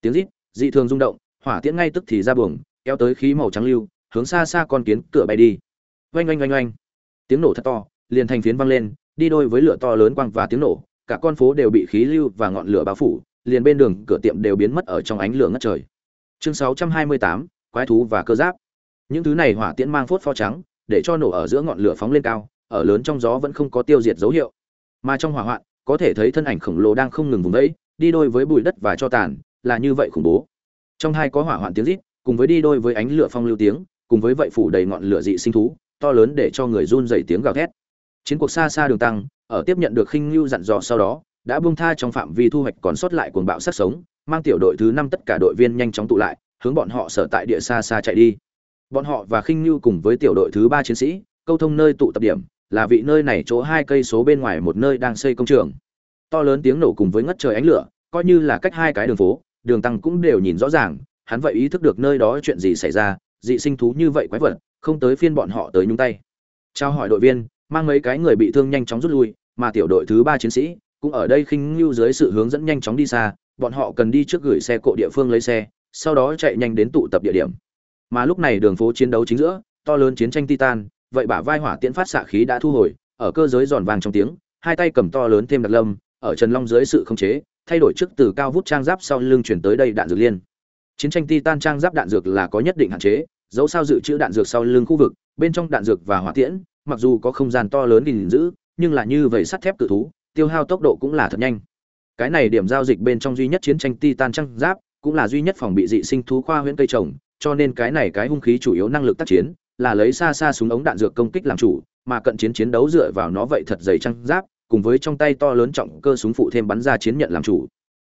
Tiếng rít dị thường rung động hỏa tiễn ngay tức thì ra buồng kéo tới khí màu trắng lưu hướng xa xa con kiến cửa bay đi. Oanh oanh oanh oanh. Tiếng nổ thật to liền thành phiến vang lên đi đôi với lửa to lớn quang và tiếng nổ cả con phố đều bị khí lưu và ngọn lửa bao phủ liền bên đường cửa tiệm đều biến mất ở trong ánh lửa ngất trời. Chương 628, quái thú và cơ giáp. Những thứ này hỏa tiễn mang phốt pho trắng, để cho nổ ở giữa ngọn lửa phóng lên cao, ở lớn trong gió vẫn không có tiêu diệt dấu hiệu. Mà trong hỏa hoạn, có thể thấy thân ảnh khổng lồ đang không ngừng vùng vẫy, đi đôi với bụi đất và cho tàn, là như vậy khủng bố. Trong hai có hỏa hoạn tiếng rít, cùng với đi đôi với ánh lửa phong lưu tiếng, cùng với vậy phủ đầy ngọn lửa dị sinh thú, to lớn để cho người run dày tiếng gào thét. Chiến cuộc xa xa đường tăng, ở tiếp nhận được khinh lưu dặn dò sau đó, đã buông tha trong phạm vi thu hoạch còn sót lại cuồng bạo sát sống, mang tiểu đội thứ năm tất cả đội viên nhanh chóng tụ lại hướng bọn họ sở tại địa xa xa chạy đi. Bọn họ và khinh lưu cùng với tiểu đội thứ ba chiến sĩ, câu thông nơi tụ tập điểm, là vị nơi này chỗ hai cây số bên ngoài một nơi đang xây công trường. To lớn tiếng nổ cùng với ngất trời ánh lửa, coi như là cách hai cái đường phố, đường tăng cũng đều nhìn rõ ràng, hắn vậy ý thức được nơi đó chuyện gì xảy ra, dị sinh thú như vậy quái vật, không tới phiên bọn họ tới nhúng tay. Trao hỏi đội viên, mang mấy cái người bị thương nhanh chóng rút lui, mà tiểu đội thứ ba chiến sĩ, cũng ở đây khinh lưu dưới sự hướng dẫn nhanh chóng đi xa, bọn họ cần đi trước gửi xe cộ địa phương lấy xe sau đó chạy nhanh đến tụ tập địa điểm. Mà lúc này đường phố chiến đấu chính giữa, to lớn chiến tranh titan, vậy bả vai hỏa tiễn phát xạ khí đã thu hồi, ở cơ giới giòn vàng trong tiếng, hai tay cầm to lớn thêm đặc lâm, ở trần long dưới sự khống chế, thay đổi trước từ cao vút trang giáp sau lưng chuyển tới đây đạn dược liên. Chiến tranh titan trang giáp đạn dược là có nhất định hạn chế, dẫu sao dự trữ đạn dược sau lưng khu vực, bên trong đạn dược và hỏa tiễn, mặc dù có không gian to lớn gìn giữ, nhưng là như vậy sắt thép cự thú, tiêu hao tốc độ cũng là thật nhanh. Cái này điểm giao dịch bên trong duy nhất chiến tranh titan trang giáp cũng là duy nhất phòng bị dị sinh thú khoa huyễn cây trồng, cho nên cái này cái hung khí chủ yếu năng lực tác chiến là lấy xa xa súng ống đạn dược công kích làm chủ, mà cận chiến chiến đấu dựa vào nó vậy thật dày trang giáp, cùng với trong tay to lớn trọng cơ súng phụ thêm bắn ra chiến nhận làm chủ.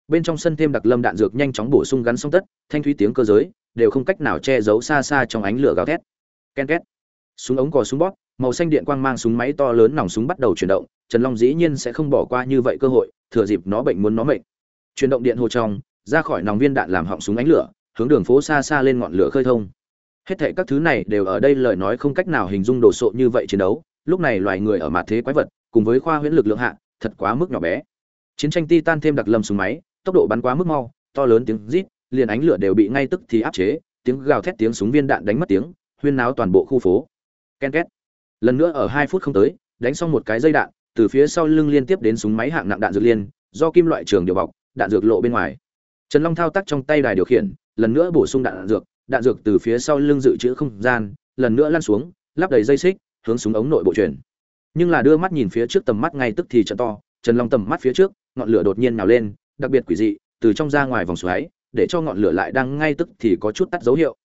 Bên trong sân thêm đặc lâm đạn dược nhanh chóng bổ sung gắn xong tất, thanh thúy tiếng cơ giới, đều không cách nào che giấu xa xa trong ánh lửa gào thét. Ken két. Súng ống cò súng bóp, màu xanh điện quang mang súng máy to lớn nòng súng bắt đầu chuyển động, trần long dĩ nhiên sẽ không bỏ qua như vậy cơ hội, thừa dịp nó bệnh muốn nó mệnh. Chuyển động điện hồ trong ra khỏi nòng viên đạn làm họng súng ánh lửa, hướng đường phố xa xa lên ngọn lửa khơi thông. Hết thệ các thứ này đều ở đây lời nói không cách nào hình dung đồ sộ như vậy chiến đấu. Lúc này loài người ở mặt thế quái vật, cùng với khoa huyễn lực lượng hạ, thật quá mức nhỏ bé. Chiến tranh ti tan thêm đặc lâm súng máy, tốc độ bắn quá mức mau, to lớn tiếng rít, liền ánh lửa đều bị ngay tức thì áp chế, tiếng gào thét tiếng súng viên đạn đánh mất tiếng, huyên náo toàn bộ khu phố. Ken két. Lần nữa ở hai phút không tới, đánh xong một cái dây đạn, từ phía sau lưng liên tiếp đến súng máy hạng nặng đạn dược liên, do kim loại trường điều bọc, đạn dược lộ bên ngoài trần long thao tác trong tay đài điều khiển lần nữa bổ sung đạn, đạn dược đạn dược từ phía sau lưng dự trữ không gian lần nữa lăn xuống lắp đầy dây xích hướng súng ống nội bộ chuyển nhưng là đưa mắt nhìn phía trước tầm mắt ngay tức thì trận to trần long tầm mắt phía trước ngọn lửa đột nhiên nào lên đặc biệt quỷ dị từ trong ra ngoài vòng xoáy để cho ngọn lửa lại đang ngay tức thì có chút tắt dấu hiệu.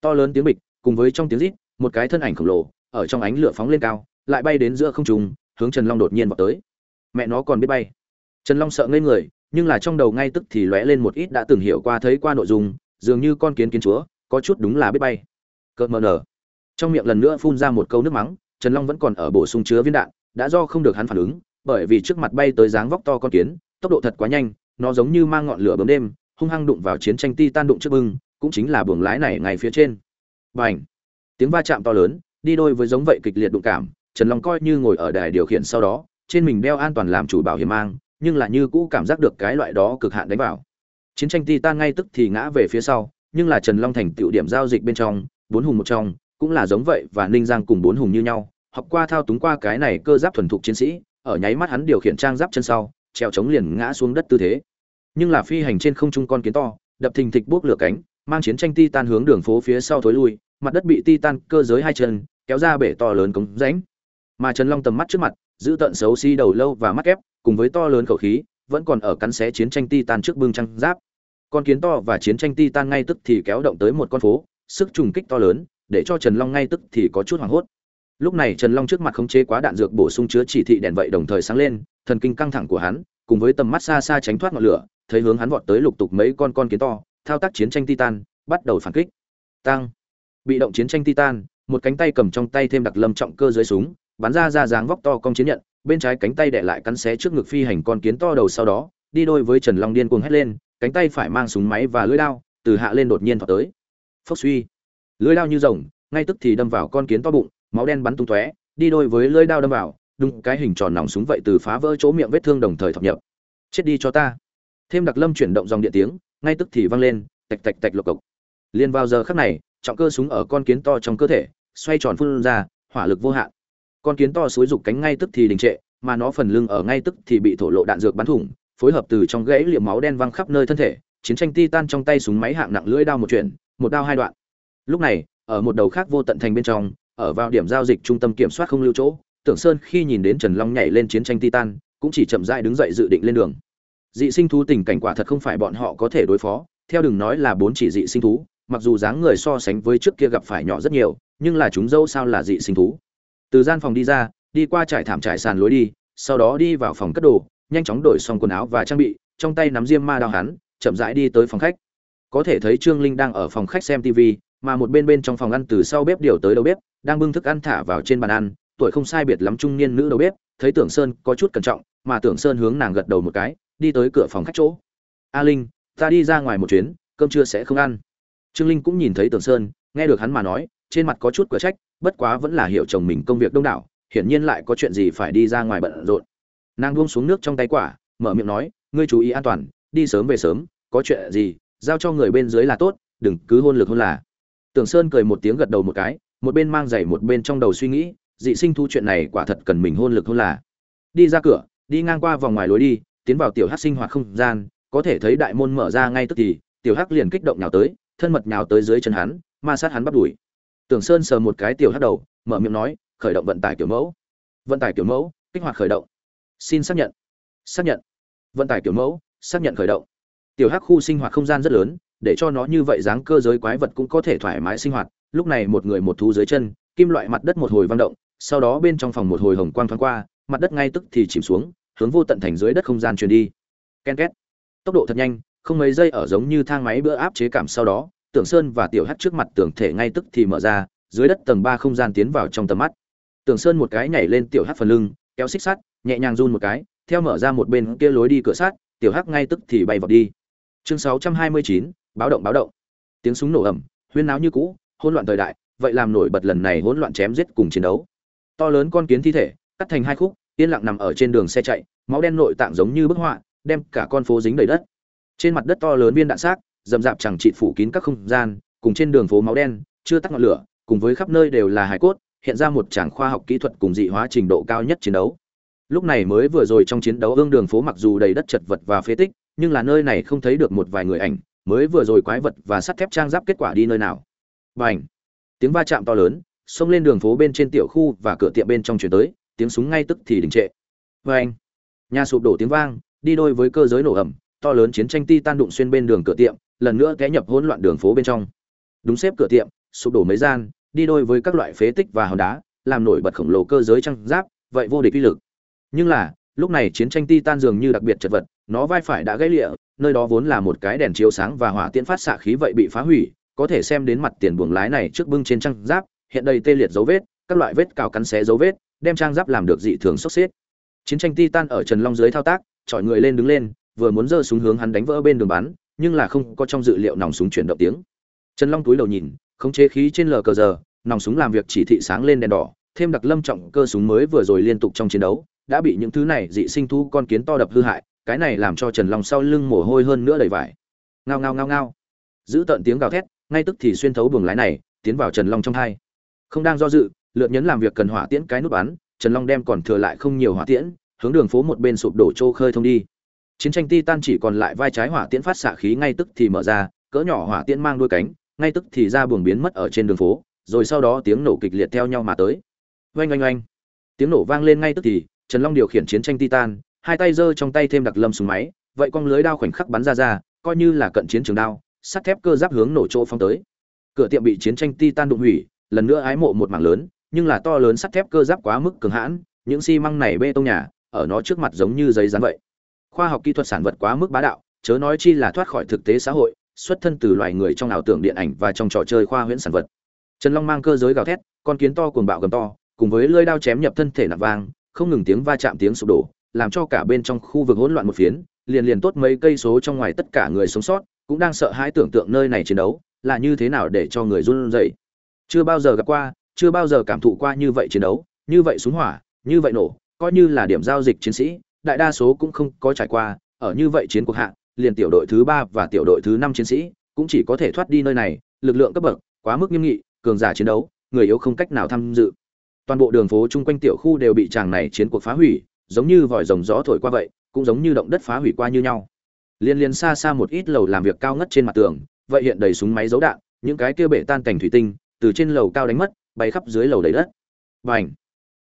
To lớn tiếng bịch cùng với trong tiếng rít một cái thân ảnh khổng lồ ở trong ánh lửa phóng lên cao lại bay đến giữa không trung hướng trần long đột nhiên vào tới. Mẹ nó còn biết bay. Trần long sợ ngây người nhưng là trong đầu ngay tức thì lóe lên một ít đã từng hiểu qua thấy qua nội dung dường như con kiến kiến chúa có chút đúng là biết bay. Cợt mờ nở. Trong miệng lần nữa phun ra một câu nước mắng trần long vẫn còn ở bổ sung chứa viên đạn đã do không được hắn phản ứng bởi vì trước mặt bay tới dáng vóc to con kiến tốc độ thật quá nhanh nó giống như mang ngọn lửa bấm đêm hung hăng đụng vào chiến tranh titan đụng trước bưng cũng chính là buồng lái này ngay phía trên. Bành, tiếng va chạm to lớn đi đôi với giống vậy kịch liệt đụng cảm trần long coi như ngồi ở đài điều khiển sau đó trên mình đeo an toàn làm chủ bảo hiểm mang nhưng là như cũ cảm giác được cái loại đó cực hạn đánh vào. Chiến tranh titan ngay tức thì ngã về phía sau, nhưng là trần long thành tựu điểm giao dịch bên trong, bốn hùng một trong, cũng là giống vậy và ninh giang cùng bốn hùng như nhau, học qua thao túng qua cái này cơ giáp thuần thục chiến sĩ, ở nháy mắt hắn điều khiển trang giáp chân sau treo chống liền ngã xuống đất tư thế. Nhưng là phi hành trên không trung con kiến to, đập thình thịch buốc lửa cánh, mang chiến tranh titan hướng đường phố phía sau thối lui, mặt đất bị titan cơ giới hai chân, kéo ra bể to lớn cống rãnh. Mà trần long tầm mắt trước mặt, giữ tận xấu xí si đầu lâu và mắt ép cùng với to lớn khẩu khí, vẫn còn ở cắn xé chiến tranh titan trước bưng trăng giáp. Con kiến to và chiến tranh titan ngay tức thì kéo động tới một con phố, sức trùng kích to lớn, để cho trần long ngay tức thì có chút hoảng hốt. Lúc này trần long trước mặt khống chế quá đạn dược bổ sung chứa chỉ thị đèn vậy đồng thời sáng lên, thần kinh căng thẳng của hắn, cùng với tầm mắt xa xa tránh thoát ngọn lửa, thấy hướng hắn vọt tới lục tục mấy con con kiến to, thao tác chiến tranh titan, bắt đầu phản kích. Tăng bị động chiến tranh titan, một cánh tay cầm trong tay thêm đặc lâm trọng cơ dưới súng bắn ra ra dáng vóc to cong chiến nhận, bên trái cánh tay đệ lại cắn xé trước ngực phi hành con kiến to đầu sau đó, đi đôi với trần long điên cuồng hét lên, cánh tay phải mang súng máy và lưỡi đao, từ hạ lên đột nhiên thọt tới. Phốc suy. Lưỡi đao như rồng, ngay tức thì đâm vào con kiến to bụng, máu đen bắn tung tóe, đi đôi với lưỡi đao đâm vào, đúng cái hình tròn nòng súng vậy từ phá vỡ chỗ miệng vết thương đồng thời thọc nhập. Chết đi cho ta. Thêm đặc lâm chuyển động dòng điện tiếng, ngay tức thì vang lên, tạch tạch tạch lộc cộc. Liền vào giờ khắc này, trọng cơ súng ở con kiến to trong cơ thể, xoay tròn phun ra, hỏa lực vô hạn con kiến to suối rục cánh ngay tức thì đình trệ, mà nó phần lưng ở ngay tức thì bị thổ lộ đạn dược bắn thủng, phối hợp từ trong gãy liệm máu đen văng khắp nơi thân thể, chiến tranh ti tan trong tay súng máy hạng nặng lưỡi đao một chuyển một đao hai đoạn. Lúc này, ở một đầu khác vô tận thành bên trong, ở vào điểm giao dịch trung tâm kiểm soát không lưu chỗ, tưởng sơn khi nhìn đến trần long nhảy lên chiến tranh titan, cũng chỉ chậm rãi đứng dậy dự định lên đường. Dị sinh thú tình cảnh quả thật không phải bọn họ có thể đối phó, theo đừng nói là bốn chỉ dị sinh thú, mặc dù dáng người so sánh với trước kia gặp phải nhỏ rất nhiều, nhưng là chúng dâu sao là dị sinh thú? Từ gian phòng đi ra, đi qua trải thảm trải sàn lối đi, sau đó đi vào phòng cất đồ, nhanh chóng đổi xong quần áo và trang bị, trong tay nắm diêm ma đao hắn, chậm rãi đi tới phòng khách. Có thể thấy trương linh đang ở phòng khách xem tv mà một bên bên trong phòng ăn từ sau bếp điều tới đầu bếp, đang bưng thức ăn thả vào trên bàn ăn, tuổi không sai biệt lắm trung niên nữ đầu bếp, thấy tưởng sơn có chút cẩn trọng, mà tưởng sơn hướng nàng gật đầu một cái, đi tới cửa phòng khách chỗ. A linh, ta đi ra ngoài một chuyến, cơm trưa sẽ không ăn. Trương linh cũng nhìn thấy tưởng sơn, nghe được hắn mà nói, trên mặt có chút cửa trách bất quá vẫn là hiểu chồng mình công việc đông đảo, hiển nhiên lại có chuyện gì phải đi ra ngoài bận rộn. Nàng buông xuống nước trong tay quả, mở miệng nói, ngươi chú ý an toàn, đi sớm về sớm, có chuyện gì, giao cho người bên dưới là tốt, đừng cứ hôn lực hôn là. Tưởng sơn cười một tiếng gật đầu một cái, một bên mang giày một bên trong đầu suy nghĩ, dị sinh thu chuyện này quả thật cần mình hôn lực hôn là. Đi ra cửa, đi ngang qua vòng ngoài lối đi, tiến vào tiểu hắc sinh hoạt không gian, có thể thấy đại môn mở ra ngay tức thì, tiểu hắc liền kích động nhào tới, thân mật nhào tới dưới chân hắn, ma sát hắn bắt đuổi tưởng sơn sờ một cái tiểu hắc đầu, mở miệng nói, khởi động vận tải kiểu mẫu. Vận tải kiểu mẫu, kích hoạt khởi động. Xin xác nhận. Xác nhận. Vận tải kiểu mẫu, xác nhận khởi động. Tiểu hắc khu sinh hoạt không gian rất lớn, để cho nó như vậy dáng cơ giới quái vật cũng có thể thoải mái sinh hoạt. Lúc này một người một thú dưới chân, kim loại mặt đất một hồi vang động, sau đó bên trong phòng một hồi hồng quang thoáng qua, mặt đất ngay tức thì chìm xuống, hướng vô tận thành dưới đất không gian truyền đi. Ken két. Tốc độ thật nhanh, không mấy giây ở giống như thang máy bữa áp chế cảm sau đó tưởng sơn và tiểu hắt trước mặt tưởng thể ngay tức thì mở ra, dưới đất tầng ba không gian tiến vào trong tầm mắt. Tưởng sơn một cái nhảy lên tiểu hắt phần lưng, kéo xích sắt, nhẹ nhàng run một cái, theo mở ra một bên kia lối đi cửa sắt, tiểu hắc ngay tức thì bay vào đi. Chương sáu trăm hai mươi chín, báo động báo động. Tiếng súng nổ ẩm huyên náo như cũ, hỗn loạn thời đại, vậy làm nổi bật lần này hỗn loạn chém giết cùng chiến đấu. To lớn con kiến thi thể, cắt thành hai khúc, yên lặng nằm ở trên đường xe chạy, máu đen nội tạng giống như bức họa, đem cả con phố dính đầy đất. Trên mặt đất to lớn viên đạn xác dầm dạp chẳng trị phủ kín các không gian, cùng trên đường phố máu đen, chưa tắt ngọn lửa, cùng với khắp nơi đều là hải cốt, hiện ra một tràng khoa học kỹ thuật cùng dị hóa trình độ cao nhất chiến đấu. Lúc này mới vừa rồi trong chiến đấu ương đường phố mặc dù đầy đất chật vật và phế tích, nhưng là nơi này không thấy được một vài người ảnh, mới vừa rồi quái vật và sắt thép trang giáp kết quả đi nơi nào. Và ảnh tiếng va chạm to lớn, xông lên đường phố bên trên tiểu khu và cửa tiệm bên trong chuyển tới, tiếng súng ngay tức thì đình trệ. Và anh nhà sụp đổ tiếng vang, đi đôi với cơ giới nổ ẩm, to lớn chiến tranh ti tan đụng xuyên bên đường cửa tiệm lần nữa té nhập hỗn loạn đường phố bên trong. Đúng xếp cửa tiệm, sụp đổ mấy gian, đi đôi với các loại phế tích và hòn đá, làm nổi bật khổng lồ cơ giới trang giáp, vậy vô địch uy lực. Nhưng là, lúc này chiến tranh ti tan dường như đặc biệt chật vật, nó vai phải đã gãy lịa, nơi đó vốn là một cái đèn chiếu sáng và hỏa tiễn phát xạ khí vậy bị phá hủy, có thể xem đến mặt tiền buồng lái này trước bưng trên trang giáp, hiện đầy tê liệt dấu vết, các loại vết cào cắn xé dấu vết, đem trang giáp làm được dị thường sốc xếp. Chiến tranh titan ở trần long dưới thao tác, chọi người lên đứng lên, vừa muốn giơ súng hướng hắn đánh vỡ bên đường bắn nhưng là không có trong dự liệu nòng súng chuyển động tiếng. Trần long túi đầu nhìn, khống chế khí trên lờ cờ giờ, nòng súng làm việc chỉ thị sáng lên đèn đỏ, thêm đặc lâm trọng cơ súng mới vừa rồi liên tục trong chiến đấu, đã bị những thứ này dị sinh thu con kiến to đập hư hại, cái này làm cho trần long sau lưng mồ hôi hơn nữa đầy vải. Ngao ngao ngao ngao. Giữ tận tiếng gào thét, ngay tức thì xuyên thấu buồng lái này, tiến vào trần long trong hai. Không đang do dự, lượt nhấn làm việc cần hỏa tiễn cái nút bắn, trần long đem còn thừa lại không nhiều hỏa tiễn, hướng đường phố một bên sụp đổ trô khơi thông đi chiến tranh titan chỉ còn lại vai trái hỏa tiễn phát xạ khí ngay tức thì mở ra, cỡ nhỏ hỏa tiễn mang đuôi cánh, ngay tức thì ra buồng biến mất ở trên đường phố, rồi sau đó tiếng nổ kịch liệt theo nhau mà tới. Oanh oanh oanh. Tiếng nổ vang lên ngay tức thì, trần long điều khiển chiến tranh titan, hai tay giơ trong tay thêm đặc lâm súng máy, vậy con lưới đao khoảnh khắc bắn ra ra, coi như là cận chiến trường đao, sắt thép cơ giáp hướng nổ chỗ phong tới. Cửa tiệm bị chiến tranh titan đụng hủy, lần nữa ái mộ một mảng lớn, nhưng là to lớn sắt thép cơ giáp quá mức cường hãn, những xi măng này bê tông nhà, ở nó trước mặt giống như giấy dán vậy khoa học kỹ thuật sản vật quá mức bá đạo, chớ nói chi là thoát khỏi thực tế xã hội, xuất thân từ loài người trong ảo tưởng điện ảnh và trong trò chơi khoa huyễn sản vật. Trần long mang cơ giới gào thét, con kiến to cuồng bạo gầm to, cùng với lưỡi đao chém nhập thân thể nặng vang, không ngừng tiếng va chạm tiếng sụp đổ, làm cho cả bên trong khu vực hỗn loạn một phiến, liền liền tốt mấy cây số trong ngoài tất cả người sống sót cũng đang sợ hãi tưởng tượng nơi này chiến đấu là như thế nào để cho người run rẩy. Chưa bao giờ gặp qua, chưa bao giờ cảm thụ qua như vậy chiến đấu, như vậy súng hỏa, như vậy nổ, coi như là điểm giao dịch chiến sĩ đại đa số cũng không có trải qua, ở như vậy chiến cuộc hạng liền tiểu đội thứ ba và tiểu đội thứ năm chiến sĩ cũng chỉ có thể thoát đi nơi này, lực lượng cấp bậc quá mức nghiêm nghị, cường giả chiến đấu, người yếu không cách nào tham dự. Toàn bộ đường phố chung quanh tiểu khu đều bị chàng này chiến cuộc phá hủy, giống như vòi rồng gió thổi qua vậy, cũng giống như động đất phá hủy qua như nhau. Liên liên xa xa một ít lầu làm việc cao ngất trên mặt tường, vậy hiện đầy súng máy dấu đạn, những cái kia bể tan cảnh thủy tinh, từ trên lầu cao đánh mất, bay khắp dưới lầu đầy đất. Và ảnh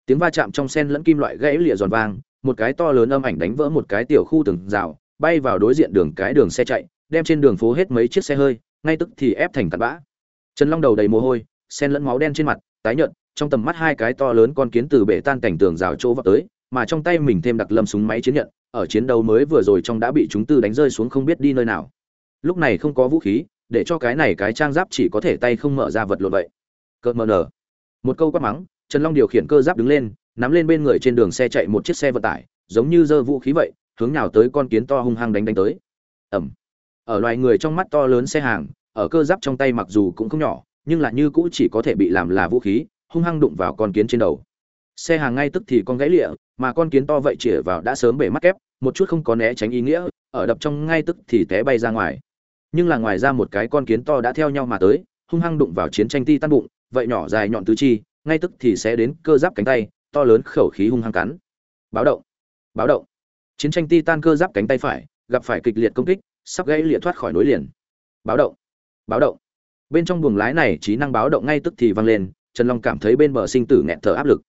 tiếng va chạm trong sen lẫn kim loại gãy lịa giòn vang một cái to lớn âm ảnh đánh vỡ một cái tiểu khu từng rào, bay vào đối diện đường cái đường xe chạy, đem trên đường phố hết mấy chiếc xe hơi, ngay tức thì ép thành tạt bã. Trần long đầu đầy mồ hôi, sen lẫn máu đen trên mặt, tái nhợt, trong tầm mắt hai cái to lớn con kiến từ bể tan cảnh tường rào chỗ vào tới, mà trong tay mình thêm đặc lâm súng máy chiến nhận, ở chiến đấu mới vừa rồi trong đã bị chúng tư đánh rơi xuống không biết đi nơi nào. Lúc này không có vũ khí, để cho cái này cái trang giáp chỉ có thể tay không mở ra vật lộn vậy. Cợt mờ nở. Một câu quát mắng, trần long điều khiển cơ giáp đứng lên nắm lên bên người trên đường xe chạy một chiếc xe vận tải, giống như giơ vũ khí vậy, hướng nào tới con kiến to hung hăng đánh đánh tới. Ẩm ở loài người trong mắt to lớn xe hàng, ở cơ giáp trong tay mặc dù cũng không nhỏ, nhưng là như cũ chỉ có thể bị làm là vũ khí, hung hăng đụng vào con kiến trên đầu. Xe hàng ngay tức thì con gãy lịa, mà con kiến to vậy chĩa vào đã sớm bể mắt kép, một chút không có né tránh ý nghĩa, ở đập trong ngay tức thì té bay ra ngoài. Nhưng là ngoài ra một cái con kiến to đã theo nhau mà tới, hung hăng đụng vào chiến tranh ti tan bụng, vậy nhỏ dài nhọn tứ chi, ngay tức thì sẽ đến cơ giáp cánh tay to lớn khẩu khí hung hăng cắn. Báo động báo động. Chiến tranh titan cơ giáp cánh tay phải, gặp phải kịch liệt công kích, sắp gãy lìa thoát khỏi nối liền. Báo động báo động. Bên trong buồng lái này trí năng báo động ngay tức thì vang lên, trần long cảm thấy bên bờ sinh tử nghẹn thở áp lực.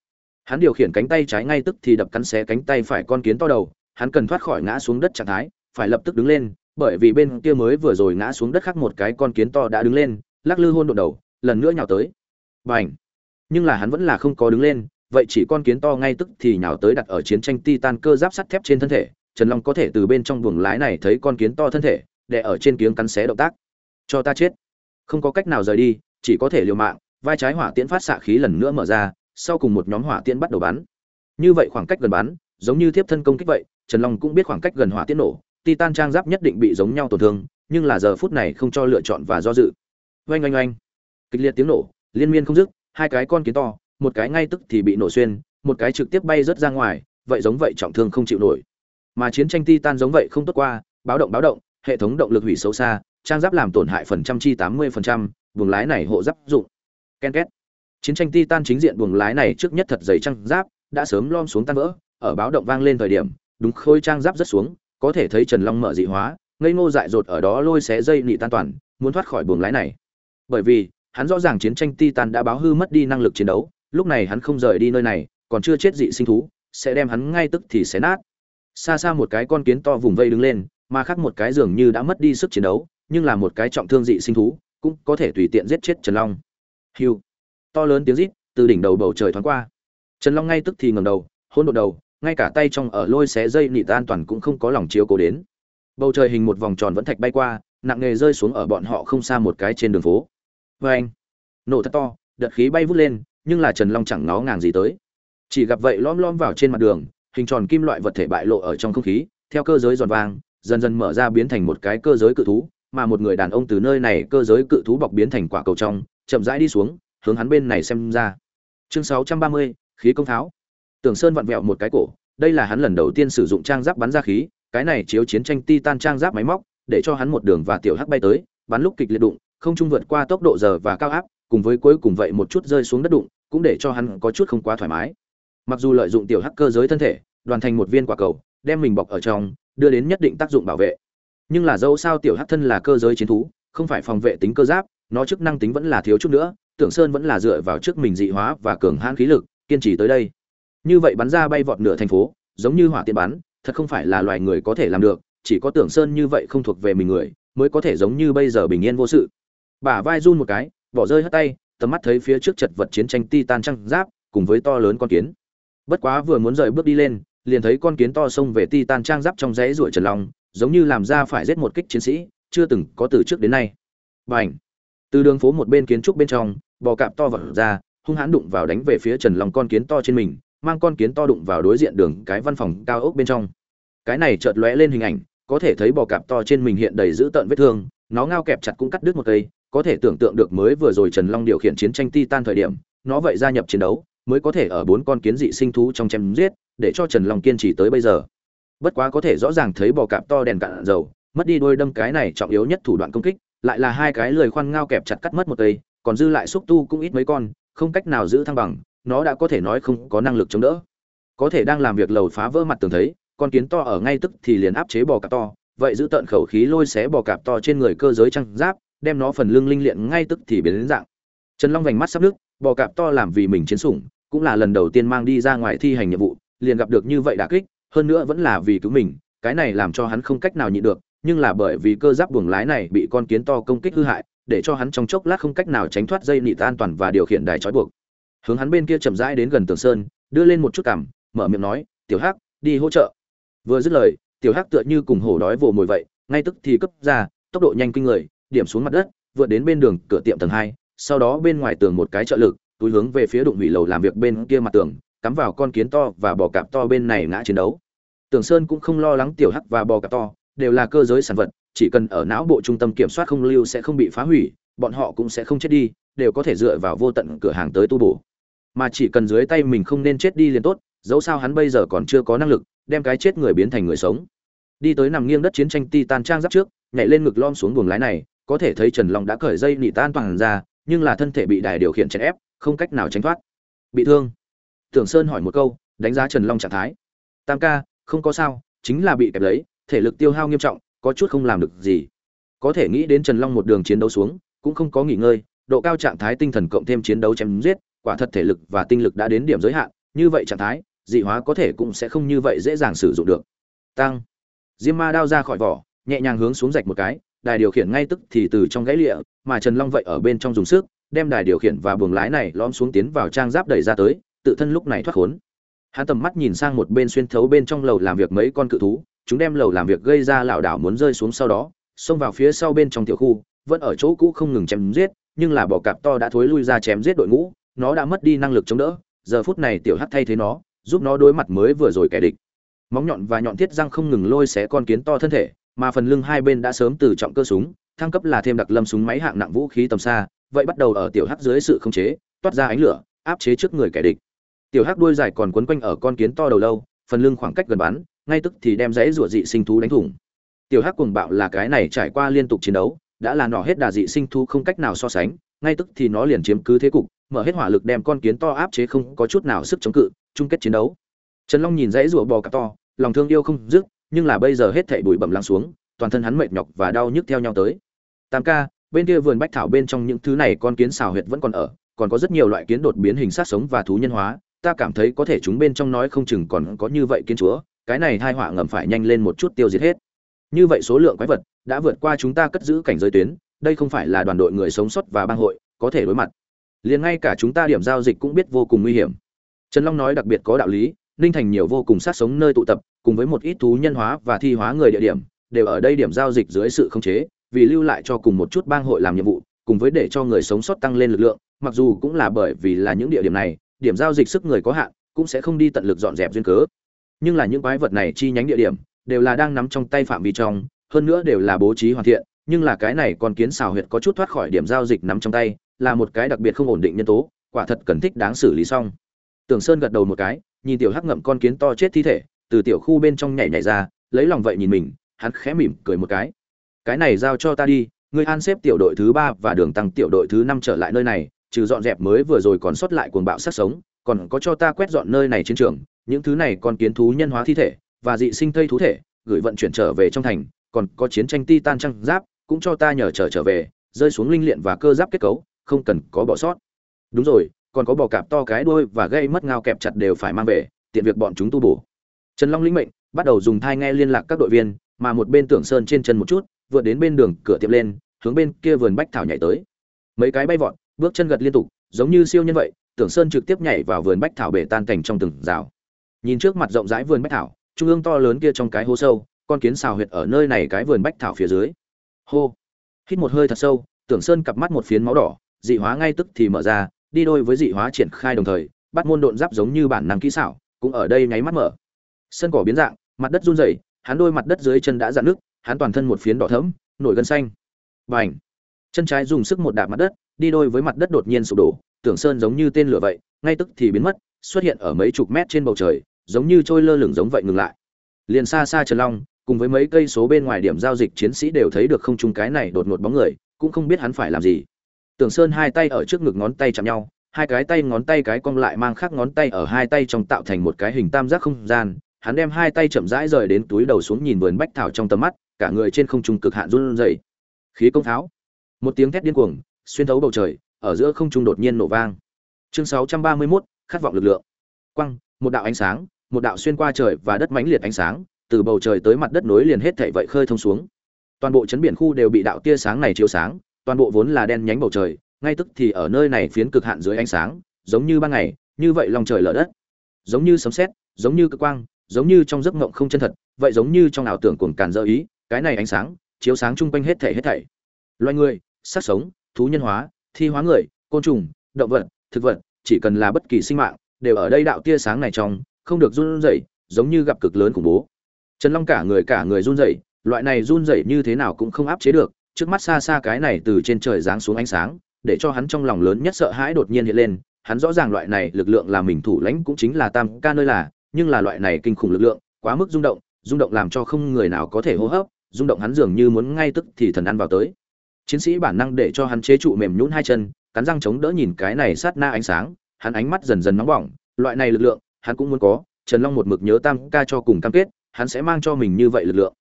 Hắn điều khiển cánh tay trái ngay tức thì đập cắn xé cánh tay phải con kiến to đầu, hắn cần thoát khỏi ngã xuống đất trạng thái, phải lập tức đứng lên, bởi vì bên kia mới vừa rồi ngã xuống đất khác một cái con kiến to đã đứng lên, lắc lư hôn đột đầu, lần nữa nhào tới. B à n h nhưng là hắn vẫn là không có đứng lên vậy chỉ con kiến to ngay tức thì nhào tới đặt ở chiến tranh titan cơ giáp sắt thép trên thân thể, trần long có thể từ bên trong buồng lái này thấy con kiến to thân thể đè ở trên kiếng cắn xé động tác. Cho ta chết. Không có cách nào rời đi, chỉ có thể liều mạng, vai trái hỏa tiễn phát xạ khí lần nữa mở ra, sau cùng một nhóm hỏa tiễn bắt đầu bắn. Như vậy khoảng cách gần bắn, giống như tiếp thân công kích vậy, trần long cũng biết khoảng cách gần hỏa tiễn nổ, titan trang giáp nhất định bị giống nhau tổn thương, nhưng là giờ phút này không cho lựa chọn và do dự. Oanh oanh oanh. Kịch liệt tiếng nổ, liên miên không dứt, hai cái con kiến to một cái ngay tức thì bị nổ xuyên, một cái trực tiếp bay rớt ra ngoài, vậy giống vậy trọng thương không chịu nổi. Mà chiến tranh titan giống vậy không tốt qua, báo động báo động, hệ thống động lực hủy xấu xa, trang giáp làm tổn hại phần trăm chi tám mươi phần trăm, buồng lái này hộ giáp dụng. Ken két. Chiến tranh titan chính diện buồng lái này trước nhất thật dày trang giáp, đã sớm lom xuống tan vỡ, ở báo động vang lên thời điểm, đúng khôi trang giáp rất xuống, có thể thấy trần long mở dị hóa, ngây ngô dại dột ở đó lôi xé dây nị tan toàn, muốn thoát khỏi buồng lái này. Bởi vì, hắn rõ ràng chiến tranh titan đã báo hư mất đi năng lực chiến đấu lúc này hắn không rời đi nơi này, còn chưa chết dị sinh thú, sẽ đem hắn ngay tức thì xé nát. Xa xa một cái con kiến to vùng vây đứng lên, mà khác một cái dường như đã mất đi sức chiến đấu, nhưng là một cái trọng thương dị sinh thú, cũng có thể tùy tiện giết chết trần long. Hiu. To lớn tiếng rít, từ đỉnh đầu bầu trời thoáng qua. Trần long ngay tức thì ngầm đầu, hôn đột đầu, ngay cả tay trong ở lôi xé dây nịt an toàn cũng không có lòng chiếu cố đến. Bầu trời hình một vòng tròn vẫn thạch bay qua, nặng nề rơi xuống ở bọn họ không xa một cái trên đường phố. Vê anh nổ thật to, đợt khí bay vút lên nhưng là trần long chẳng nó ngàng gì tới. Chỉ gặp vậy lom lom vào trên mặt đường hình tròn kim loại vật thể bại lộ ở trong không khí theo cơ giới giòn vang dần dần mở ra biến thành một cái cơ giới cự thú mà một người đàn ông từ nơi này cơ giới cự thú bọc biến thành quả cầu trong chậm rãi đi xuống hướng hắn bên này xem ra. Chương 630, khí công tháo tưởng sơn vặn vẹo một cái cổ đây là hắn lần đầu tiên sử dụng trang giáp bắn ra khí cái này chiếu chiến tranh titan trang giáp máy móc để cho hắn một đường và tiểu hắc bay tới bắn lúc kịch liệt đụng không trung vượt qua tốc độ giờ và cao áp cùng với cuối cùng vậy một chút rơi xuống đất đụng, cũng để cho hắn có chút không quá thoải mái. Mặc dù lợi dụng tiểu hắc cơ giới thân thể, đoàn thành một viên quả cầu, đem mình bọc ở trong, đưa đến nhất định tác dụng bảo vệ. Nhưng là dẫu sao tiểu hắc thân là cơ giới chiến thú, không phải phòng vệ tính cơ giáp, nó chức năng tính vẫn là thiếu chút nữa, tưởng sơn vẫn là dựa vào trước mình dị hóa và cường hãn khí lực, kiên trì tới đây. Như vậy bắn ra bay vọt nửa thành phố, giống như hỏa tiễn bắn, thật không phải là loài người có thể làm được, chỉ có tưởng sơn như vậy không thuộc về mình người, mới có thể giống như bây giờ bình yên vô sự. Bả vai run một cái bỏ rơi hất tay, tầm mắt thấy phía trước chật vật chiến tranh titan trăng giáp, cùng với to lớn con kiến. Bất quá vừa muốn rời bước đi lên, liền thấy con kiến to xông về titan trang giáp trong dãy ruổi trần long, giống như làm ra phải giết một kích chiến sĩ, chưa từng có từ trước đến nay. Bành! Từ đường phố một bên kiến trúc bên trong, bò cạp to vật ra, hung hãn đụng vào đánh về phía trần long con kiến to trên mình, mang con kiến to đụng vào đối diện đường cái văn phòng cao ốc bên trong. Cái này chợt lóe lên hình ảnh, có thể thấy bò cạp to trên mình hiện đầy dữ tợn vết thương, nó ngao kẹp chặt cũng cắt đứt một cây có thể tưởng tượng được mới vừa rồi Trần Long điều khiển chiến tranh Titan thời điểm, nó vậy gia nhập chiến đấu, mới có thể ở bốn con kiến dị sinh thú trong chém giết, để cho Trần Long kiên trì tới bây giờ. Bất quá có thể rõ ràng thấy bò cạp to đèn cạn dầu, mất đi đôi đâm cái này trọng yếu nhất thủ đoạn công kích, lại là hai cái lười khoan ngao kẹp chặt cắt mất một cây, còn dư lại xúc tu cũng ít mấy con, không cách nào giữ thăng bằng, nó đã có thể nói không có năng lực chống đỡ. Có thể đang làm việc lầu phá vỡ mặt tường thấy, con kiến to ở ngay tức thì liền áp chế bò cạp to, vậy giữ tận khẩu khí lôi xé bò cạp to trên người cơ giới trang giáp, đem nó phần lưng linh luyện ngay tức thì biến đến dạng. Trần long vành mắt sắp nước bò cạp to làm vì mình chiến sủng, cũng là lần đầu tiên mang đi ra ngoài thi hành nhiệm vụ, liền gặp được như vậy đả kích, hơn nữa vẫn là vì cứu mình, cái này làm cho hắn không cách nào nhịn được, nhưng là bởi vì cơ giáp buồng lái này bị con kiến to công kích hư hại, để cho hắn trong chốc lát không cách nào tránh thoát dây nịt an toàn và điều khiển đài trói buộc. Hướng hắn bên kia chậm rãi đến gần tường sơn, đưa lên một chút cằm, mở miệng nói, tiểu hắc, đi hỗ trợ. Vừa dứt lời, tiểu hắc tựa như cùng hổ đói vồ mồi vậy, ngay tức thì cấp ra, tốc độ nhanh kinh người điểm xuống mặt đất, vượt đến bên đường cửa tiệm tầng hai, sau đó bên ngoài tường một cái trợ lực, túi hướng về phía đụng hủy lầu làm việc bên kia mặt tường, cắm vào con kiến to và bò cạp to bên này ngã chiến đấu. Tường sơn cũng không lo lắng tiểu hắc và bò cạp to, đều là cơ giới sản vật, chỉ cần ở não bộ trung tâm kiểm soát không lưu sẽ không bị phá hủy, bọn họ cũng sẽ không chết đi, đều có thể dựa vào vô tận cửa hàng tới tu bổ. Mà chỉ cần dưới tay mình không nên chết đi liền tốt, dẫu sao hắn bây giờ còn chưa có năng lực, đem cái chết người biến thành người sống. Đi tới nằm nghiêng đất chiến tranh titan trang giáp trước, nhảy lên ngực lom xuống buồng lái này có thể thấy trần long đã cởi dây nị tan toàn ra, nhưng là thân thể bị đài điều khiển chèn ép, không cách nào tránh thoát. Bị thương. Tưởng sơn hỏi một câu, đánh giá trần long trạng thái. Tam ca, không có sao, chính là bị kẹp lấy, thể lực tiêu hao nghiêm trọng, có chút không làm được gì. Có thể nghĩ đến trần long một đường chiến đấu xuống, cũng không có nghỉ ngơi, độ cao trạng thái tinh thần cộng thêm chiến đấu chém giết, quả thật thể lực và tinh lực đã đến điểm giới hạn, như vậy trạng thái, dị hóa có thể cũng sẽ không như vậy dễ dàng sử dụng được. Tăng. Diêm ma đao ra khỏi vỏ, nhẹ nhàng hướng xuống rạch một cái đài điều khiển ngay tức thì từ trong gãy lịa, mà trần long vậy ở bên trong dùng sức, đem đài điều khiển và buồng lái này lõm xuống tiến vào trang giáp đẩy ra tới, tự thân lúc này thoát khốn. Hắn tầm mắt nhìn sang một bên xuyên thấu bên trong lầu làm việc mấy con cự thú, chúng đem lầu làm việc gây ra lảo đảo muốn rơi xuống sau đó, xông vào phía sau bên trong tiểu khu, vẫn ở chỗ cũ không ngừng chém giết, nhưng là bò cạp to đã thối lui ra chém giết đội ngũ, nó đã mất đi năng lực chống đỡ, giờ phút này tiểu hắc thay thế nó, giúp nó đối mặt mới vừa rồi kẻ địch. Móng nhọn và nhọn thiết răng không ngừng lôi xé con kiến to thân thể mà phần lưng hai bên đã sớm từ trọng cơ súng, thăng cấp là thêm đặc lâm súng máy hạng nặng vũ khí tầm xa, vậy bắt đầu ở tiểu hắc dưới sự khống chế, toát ra ánh lửa, áp chế trước người kẻ địch. Tiểu hắc đuôi dài còn quấn quanh ở con kiến to đầu lâu, phần lưng khoảng cách gần bắn, ngay tức thì đem dãy rủa dị sinh thú đánh thủng. Tiểu hắc cuồng bạo là cái này trải qua liên tục chiến đấu, đã là nọ hết đà dị sinh thú không cách nào so sánh, ngay tức thì nó liền chiếm cứ thế cục, mở hết hỏa lực đem con kiến to áp chế không có chút nào sức chống cự, chung kết chiến đấu. Trần long nhìn dãy rủa bò cạp to, lòng thương yêu không dứt nhưng là bây giờ hết thảy bụi bặm lắng xuống, toàn thân hắn mệt nhọc và đau nhức theo nhau tới. Tam ca, bên kia vườn bách thảo bên trong những thứ này con kiến xào huyệt vẫn còn ở, còn có rất nhiều loại kiến đột biến hình sát sống và thú nhân hóa, ta cảm thấy có thể chúng bên trong nói không chừng còn có như vậy kiến chúa, cái này hai họa ngầm phải nhanh lên một chút tiêu diệt hết. Như vậy số lượng quái vật đã vượt qua chúng ta cất giữ cảnh giới tuyến, đây không phải là đoàn đội người sống sót và bang hội, có thể đối mặt. Liền ngay cả chúng ta điểm giao dịch cũng biết vô cùng nguy hiểm. Trần long nói đặc biệt có đạo lý ninh thành nhiều vô cùng sát sống nơi tụ tập, cùng với một ít thú nhân hóa và thi hóa người địa điểm, đều ở đây điểm giao dịch dưới sự khống chế, vì lưu lại cho cùng một chút bang hội làm nhiệm vụ, cùng với để cho người sống sót tăng lên lực lượng, mặc dù cũng là bởi vì là những địa điểm này, điểm giao dịch sức người có hạn, cũng sẽ không đi tận lực dọn dẹp duyên cớ. Nhưng là những quái vật này chi nhánh địa điểm, đều là đang nắm trong tay phạm vi trong, hơn nữa đều là bố trí hoàn thiện, nhưng là cái này còn kiến xào huyệt có chút thoát khỏi điểm giao dịch nắm trong tay, là một cái đặc biệt không ổn định nhân tố, quả thật cần thích đáng xử lý xong. Tưởng sơn gật đầu một cái nhìn tiểu hắc ngậm con kiến to chết thi thể, từ tiểu khu bên trong nhảy nhảy ra, lấy lòng vậy nhìn mình, hắn khẽ mỉm cười một cái. Cái này giao cho ta đi, ngươi an xếp tiểu đội thứ ba và đường tăng tiểu đội thứ năm trở lại nơi này, trừ dọn dẹp mới vừa rồi còn sót lại cuồng bạo sát sống, còn có cho ta quét dọn nơi này chiến trường, những thứ này còn kiến thú nhân hóa thi thể, và dị sinh thây thú thể, gửi vận chuyển trở về trong thành, còn có chiến tranh titan trăng giáp, cũng cho ta nhờ trở trở về, rơi xuống linh luyện và cơ giáp kết cấu, không cần có bỏ sót. Đúng rồi còn có bò cạp to cái đuôi và gây mất ngao kẹp chặt đều phải mang về, tiện việc bọn chúng tu bổ. Trần long lĩnh mệnh, bắt đầu dùng thai nghe liên lạc các đội viên, mà một bên tưởng sơn trên chân một chút, vượt đến bên đường, cửa tiệm lên, hướng bên kia vườn bách thảo nhảy tới. Mấy cái bay vọt, bước chân gật liên tục, giống như siêu nhân vậy, tưởng sơn trực tiếp nhảy vào vườn bách thảo bể tan cảnh trong từng rào. Nhìn trước mặt rộng rãi vườn bách thảo, trung ương to lớn kia trong cái hố sâu, con kiến xào huyệt ở nơi này cái vườn bách thảo phía dưới. Hô! Hít một hơi thật sâu, tưởng sơn cặp mắt một phiến máu đỏ, dị hóa ngay tức thì mở ra đi đôi với dị hóa triển khai đồng thời, bắt môn độn giáp giống như bản năng kỹ xảo, cũng ở đây nháy mắt mở. Sân cỏ biến dạng, mặt đất run rẩy, hắn đôi mặt đất dưới chân đã dạn nước, hắn toàn thân một phiến đỏ thẫm, nổi gân xanh. Bành! Chân trái dùng sức một đạp mặt đất, đi đôi với mặt đất đột nhiên sụp đổ, tưởng sơn giống như tên lửa vậy, ngay tức thì biến mất, xuất hiện ở mấy chục mét trên bầu trời, giống như trôi lơ lửng giống vậy ngừng lại. Liền xa xa trần long, cùng với mấy cây số bên ngoài điểm giao dịch chiến sĩ đều thấy được không trung cái này đột ngột bóng người, cũng không biết hắn phải làm gì tưởng sơn hai tay ở trước ngực ngón tay chạm nhau hai cái tay ngón tay cái cong lại mang khác ngón tay ở hai tay trong tạo thành một cái hình tam giác không gian. Hắn đem hai tay chậm rãi rời đến túi đầu xuống nhìn vườn bách thảo trong tầm mắt cả người trên không trung cực hạn run rẩy. Khí công tháo một tiếng thét điên cuồng xuyên thấu bầu trời ở giữa không trung đột nhiên nổ vang. Chương 631, khát vọng lực lượng. Quăng một đạo ánh sáng một đạo xuyên qua trời và đất mãnh liệt ánh sáng từ bầu trời tới mặt đất nối liền hết thảy vậy khơi thông xuống. Toàn bộ chấn biển khu đều bị đạo tia sáng này chiếu sáng toàn bộ vốn là đen nhánh bầu trời, ngay tức thì ở nơi này phiến cực hạn dưới ánh sáng, giống như ban ngày, như vậy lòng trời lở đất. Giống như sấm sét, giống như cực quang, giống như trong giấc mộng không chân thật, vậy giống như trong ảo tưởng cuồng càn dơ ý, cái này ánh sáng, chiếu sáng chung quanh hết thảy hết thảy. Loài người sát sống, thú nhân hóa, thi hóa người, côn trùng, động vật, thực vật, chỉ cần là bất kỳ sinh mạng, đều ở đây đạo tia sáng này trong, không được run rẩy, giống như gặp cực lớn khủng bố. Trần long cả người cả người run rẩy, loại này run rẩy như thế nào cũng không áp chế được trước mắt xa xa cái này từ trên trời giáng xuống ánh sáng, để cho hắn trong lòng lớn nhất sợ hãi đột nhiên hiện lên. Hắn rõ ràng loại này lực lượng là mình thủ lãnh cũng chính là tam ca nơi là, nhưng là loại này kinh khủng lực lượng, quá mức rung động rung động làm cho không người nào có thể hô hấp, rung động hắn dường như muốn ngay tức thì thần ăn vào tới. Chiến sĩ bản năng để cho hắn chế trụ mềm nhũn hai chân, cắn răng chống đỡ nhìn cái này sát na ánh sáng, hắn ánh mắt dần dần nóng bỏng, loại này lực lượng, hắn cũng muốn có, trần long một mực nhớ tam ca cho cùng cam kết, hắn sẽ mang cho mình như vậy lực lượng.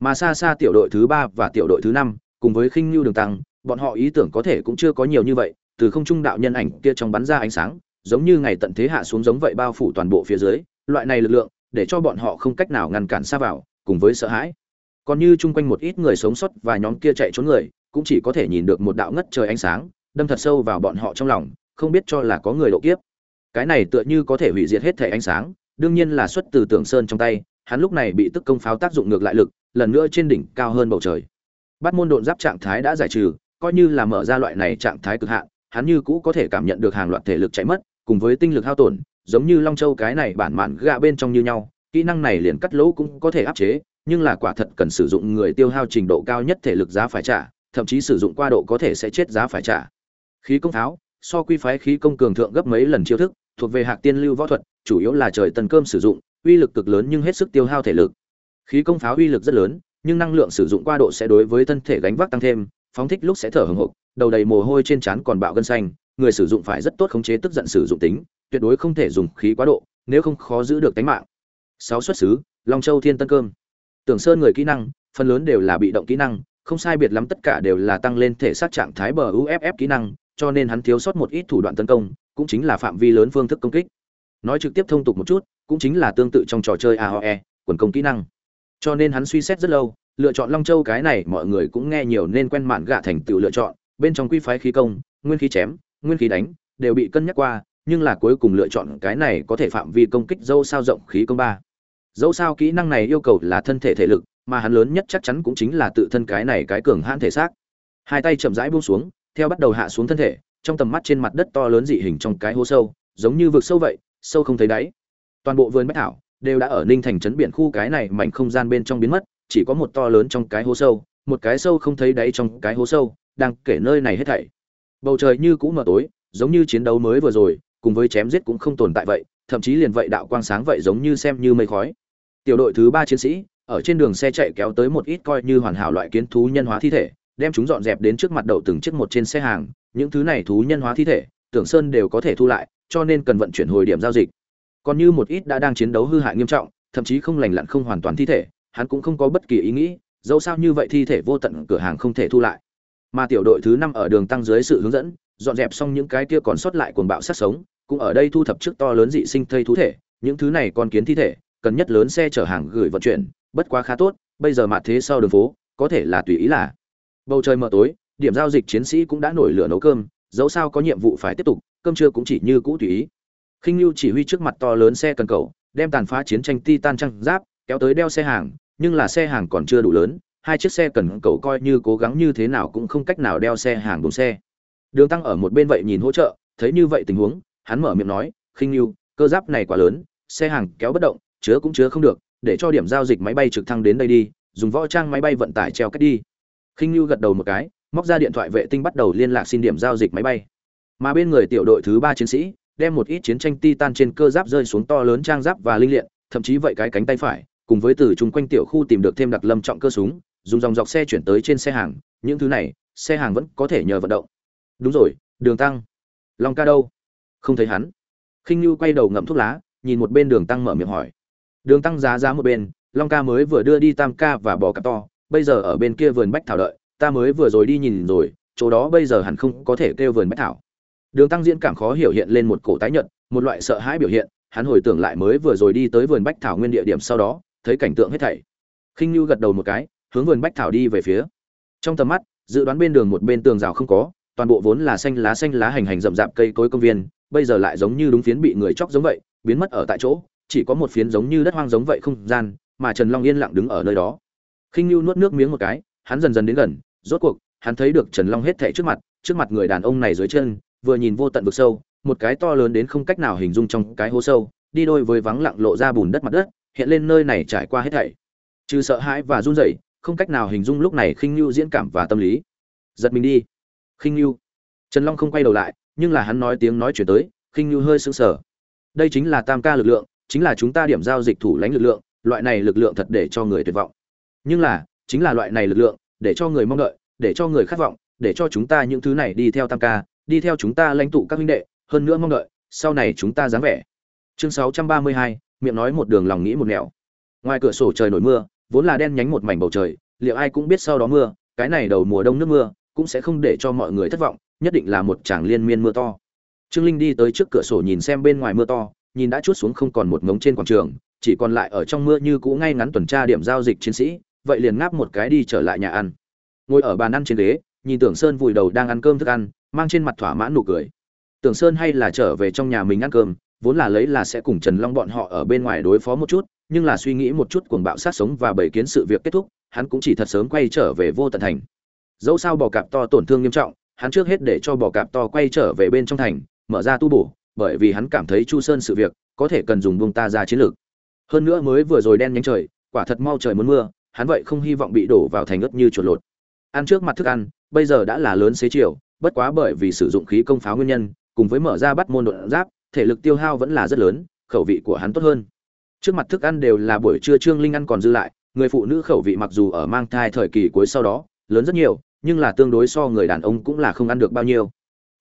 Mà xa xa tiểu đội thứ ba và tiểu đội thứ năm cùng với khinh lưu đường tăng, bọn họ ý tưởng có thể cũng chưa có nhiều như vậy, từ không trung đạo nhân ảnh kia trong bắn ra ánh sáng, giống như ngày tận thế hạ xuống giống vậy bao phủ toàn bộ phía dưới, loại này lực lượng, để cho bọn họ không cách nào ngăn cản xa vào, cùng với sợ hãi. Còn như chung quanh một ít người sống sót và nhóm kia chạy trốn người, cũng chỉ có thể nhìn được một đạo ngất trời ánh sáng, đâm thật sâu vào bọn họ trong lòng, không biết cho là có người độ kiếp. Cái này tựa như có thể hủy diệt hết thể ánh sáng, đương nhiên là xuất từ tường sơn trong tay, hắn lúc này bị tức công pháo tác dụng ngược lại lực, lần nữa trên đỉnh cao hơn bầu trời bắt môn độn giáp trạng thái đã giải trừ, coi như là mở ra loại này trạng thái cực hạn, hắn như cũ có thể cảm nhận được hàng loạt thể lực chạy mất, cùng với tinh lực hao tổn, giống như long châu cái này bản mạn gạ bên trong như nhau, kỹ năng này liền cắt lỗ cũng có thể áp chế, nhưng là quả thật cần sử dụng người tiêu hao trình độ cao nhất thể lực giá phải trả, thậm chí sử dụng qua độ có thể sẽ chết giá phải trả. Khí công tháo so quy phái khí công cường thượng gấp mấy lần chiêu thức, thuộc về hạc tiên lưu võ thuật, chủ yếu là trời tần cơm sử dụng, uy lực cực lớn nhưng hết sức tiêu hao thể lực. Khí công pháo uy lực rất lớn nhưng năng lượng sử dụng qua độ sẽ đối với thân thể gánh vác tăng thêm, phóng thích lúc sẽ thở hừng hực đầu đầy mồ hôi trên trán còn bạo gân xanh, người sử dụng phải rất tốt khống chế tức giận sử dụng tính, tuyệt đối không thể dùng khí quá độ, nếu không khó giữ được tính mạng. Sáu xuất xứ, long châu thiên tân cơm. Tưởng sơn người kỹ năng, phần lớn đều là bị động kỹ năng, không sai biệt lắm tất cả đều là tăng lên thể xác trạng thái bờ uff kỹ năng, cho nên hắn thiếu sót một ít thủ đoạn tấn công, cũng chính là phạm vi lớn phương thức công kích. Nói trực tiếp thông tục một chút, cũng chính là tương tự trong trò chơi aoe quần công kỹ năng cho nên hắn suy xét rất lâu, lựa chọn long châu cái này mọi người cũng nghe nhiều nên quen mạn gạ thành tựu lựa chọn, bên trong quy phái khí công, nguyên khí chém, nguyên khí đánh, đều bị cân nhắc qua, nhưng là cuối cùng lựa chọn cái này có thể phạm vi công kích dâu sao rộng khí công ba. Dẫu sao kỹ năng này yêu cầu là thân thể thể lực, mà hắn lớn nhất chắc chắn cũng chính là tự thân cái này cái cường hãn thể xác. Hai tay chậm rãi buông xuống, theo bắt đầu hạ xuống thân thể, trong tầm mắt trên mặt đất to lớn dị hình trong cái hố sâu, giống như vực sâu vậy, sâu không thấy đáy. Toàn bộ vườn bách thảo đều đã ở ninh thành trấn biển khu cái này mảnh không gian bên trong biến mất, chỉ có một to lớn trong cái hố sâu, một cái sâu không thấy đáy trong cái hố sâu, đang kể nơi này hết thảy. Bầu trời như cũ mờ tối, giống như chiến đấu mới vừa rồi, cùng với chém giết cũng không tồn tại vậy, thậm chí liền vậy đạo quang sáng vậy giống như xem như mây khói. Tiểu đội thứ ba chiến sĩ, ở trên đường xe chạy kéo tới một ít coi như hoàn hảo loại kiến thú nhân hóa thi thể, đem chúng dọn dẹp đến trước mặt đầu từng chiếc một trên xe hàng, những thứ này thú nhân hóa thi thể, tưởng sơn đều có thể thu lại, cho nên cần vận chuyển hồi điểm giao dịch còn như một ít đã đang chiến đấu hư hại nghiêm trọng, thậm chí không lành lặn không hoàn toàn thi thể, hắn cũng không có bất kỳ ý nghĩ, dẫu sao như vậy thi thể vô tận cửa hàng không thể thu lại. Mà tiểu đội thứ năm ở đường tăng dưới sự hướng dẫn, dọn dẹp xong những cái kia còn sót lại cuồng bạo sát sống, cũng ở đây thu thập trước to lớn dị sinh thây thú thể, những thứ này còn kiến thi thể, cần nhất lớn xe chở hàng gửi vận chuyển, bất quá khá tốt, bây giờ mặt thế sau đường phố, có thể là tùy ý là. Bầu trời mờ tối, điểm giao dịch chiến sĩ cũng đã nổi lửa nấu cơm, dẫu sao có nhiệm vụ phải tiếp tục, cơm trưa cũng chỉ như cũ tùy ý khinh lưu chỉ huy trước mặt to lớn xe cần cầu, đem tàn phá chiến tranh titan trăng giáp, kéo tới đeo xe hàng, nhưng là xe hàng còn chưa đủ lớn, hai chiếc xe cần cầu coi như cố gắng như thế nào cũng không cách nào đeo xe hàng đúng xe. Đường tăng ở một bên vậy nhìn hỗ trợ, thấy như vậy tình huống, hắn mở miệng nói khinh lưu cơ giáp này quá lớn, xe hàng kéo bất động, chứa cũng chứa không được, để cho điểm giao dịch máy bay trực thăng đến đây đi, dùng võ trang máy bay vận tải treo cách đi. Khinh lưu gật đầu một cái, móc ra điện thoại vệ tinh bắt đầu liên lạc xin điểm giao dịch máy bay. Mà bên người tiểu đội thứ ba chiến sĩ đem một ít chiến tranh titan trên cơ giáp rơi xuống to lớn trang giáp và linh liện thậm chí vậy cái cánh tay phải, cùng với từ chung quanh tiểu khu tìm được thêm đặc lâm trọng cơ súng, dùng dòng dọc xe chuyển tới trên xe hàng, những thứ này, xe hàng vẫn có thể nhờ vận động. Đúng rồi, đường tăng. Long ca đâu? Không thấy hắn. Khinh như quay đầu ngậm thuốc lá, nhìn một bên đường tăng mở miệng hỏi. Đường tăng giá giá một bên, long ca mới vừa đưa đi tam ca và bò cặp to, bây giờ ở bên kia vườn bách thảo đợi, ta mới vừa rồi đi nhìn rồi, chỗ đó bây giờ hẳn không có thể kêu vườn bách thảo đường tăng diễn cảm khó hiểu hiện lên một cổ tái nhợt, một loại sợ hãi biểu hiện, hắn hồi tưởng lại mới vừa rồi đi tới vườn bách thảo nguyên địa điểm sau đó, thấy cảnh tượng hết thảy. Khinh nhu gật đầu một cái, hướng vườn bách thảo đi về phía. Trong tầm mắt, dự đoán bên đường một bên tường rào không có, toàn bộ vốn là xanh lá xanh lá hành hành rậm rạp cây cối công viên, bây giờ lại giống như đúng phiến bị người chọc giống vậy, biến mất ở tại chỗ, chỉ có một phiến giống như đất hoang giống vậy không gian, mà trần long yên lặng đứng ở nơi đó. Khinh nhu nuốt nước miếng một cái, hắn dần dần đến gần, rốt cuộc, hắn thấy được trần long hết thảy trước mặt trước mặt người đàn ông này dưới chân vừa nhìn vô tận vực sâu, một cái to lớn đến không cách nào hình dung trong cái hố sâu, đi đôi với vắng lặng lộ ra bùn đất mặt đất, hiện lên nơi này trải qua hết thảy. Trừ sợ hãi và run rẩy, không cách nào hình dung lúc này khinh nhu diễn cảm và tâm lý. Giật mình đi. Khinh nhu. Trần long không quay đầu lại, nhưng là hắn nói tiếng nói chuyển tới, khinh nhu hơi sững sờ. Đây chính là tam ca lực lượng, chính là chúng ta điểm giao dịch thủ lãnh lực lượng, loại này lực lượng thật để cho người tuyệt vọng. Nhưng là, chính là loại này lực lượng, để cho người mong đợi, để cho người khát vọng, để cho chúng ta những thứ này đi theo tam ca đi theo chúng ta lãnh tụ các huynh đệ hơn nữa mong đợi sau này chúng ta dáng vẻ. Chương 632, miệng nói một đường lòng nghĩ một nẻo. Ngoài cửa sổ trời nổi mưa vốn là đen nhánh một mảnh bầu trời liệu ai cũng biết sau đó mưa cái này đầu mùa đông nước mưa cũng sẽ không để cho mọi người thất vọng nhất định là một tràng liên miên mưa to. Trương linh đi tới trước cửa sổ nhìn xem bên ngoài mưa to nhìn đã chút xuống không còn một ngống trên quảng trường chỉ còn lại ở trong mưa như cũ ngay ngắn tuần tra điểm giao dịch chiến sĩ vậy liền ngáp một cái đi trở lại nhà ăn. Ngồi ở bàn ăn trên ghế nhìn tưởng sơn vùi đầu đang ăn cơm thức ăn mang trên mặt thỏa mãn nụ cười. Tưởng sơn hay là trở về trong nhà mình ăn cơm, vốn là lấy là sẽ cùng trần long bọn họ ở bên ngoài đối phó một chút, nhưng là suy nghĩ một chút cuồng bạo sát sống và bảy kiến sự việc kết thúc, hắn cũng chỉ thật sớm quay trở về vô tận thành. Dẫu sao bò cạp to tổn thương nghiêm trọng, hắn trước hết để cho bò cạp to quay trở về bên trong thành, mở ra tu bổ, bởi vì hắn cảm thấy chu sơn sự việc có thể cần dùng buông ta ra chiến lược. Hơn nữa mới vừa rồi đen nhánh trời, quả thật mau trời muốn mưa, hắn vậy không hy vọng bị đổ vào thành ướt như chuột lột. Ăn trước mặt thức ăn, bây giờ đã là lớn xế chiều bất quá bởi vì sử dụng khí công pháo nguyên nhân, cùng với mở ra bắt môn đột giáp, thể lực tiêu hao vẫn là rất lớn, khẩu vị của hắn tốt hơn. Trước mặt thức ăn đều là buổi trưa trương linh ăn còn dư lại, người phụ nữ khẩu vị mặc dù ở mang thai thời kỳ cuối sau đó, lớn rất nhiều, nhưng là tương đối so người đàn ông cũng là không ăn được bao nhiêu.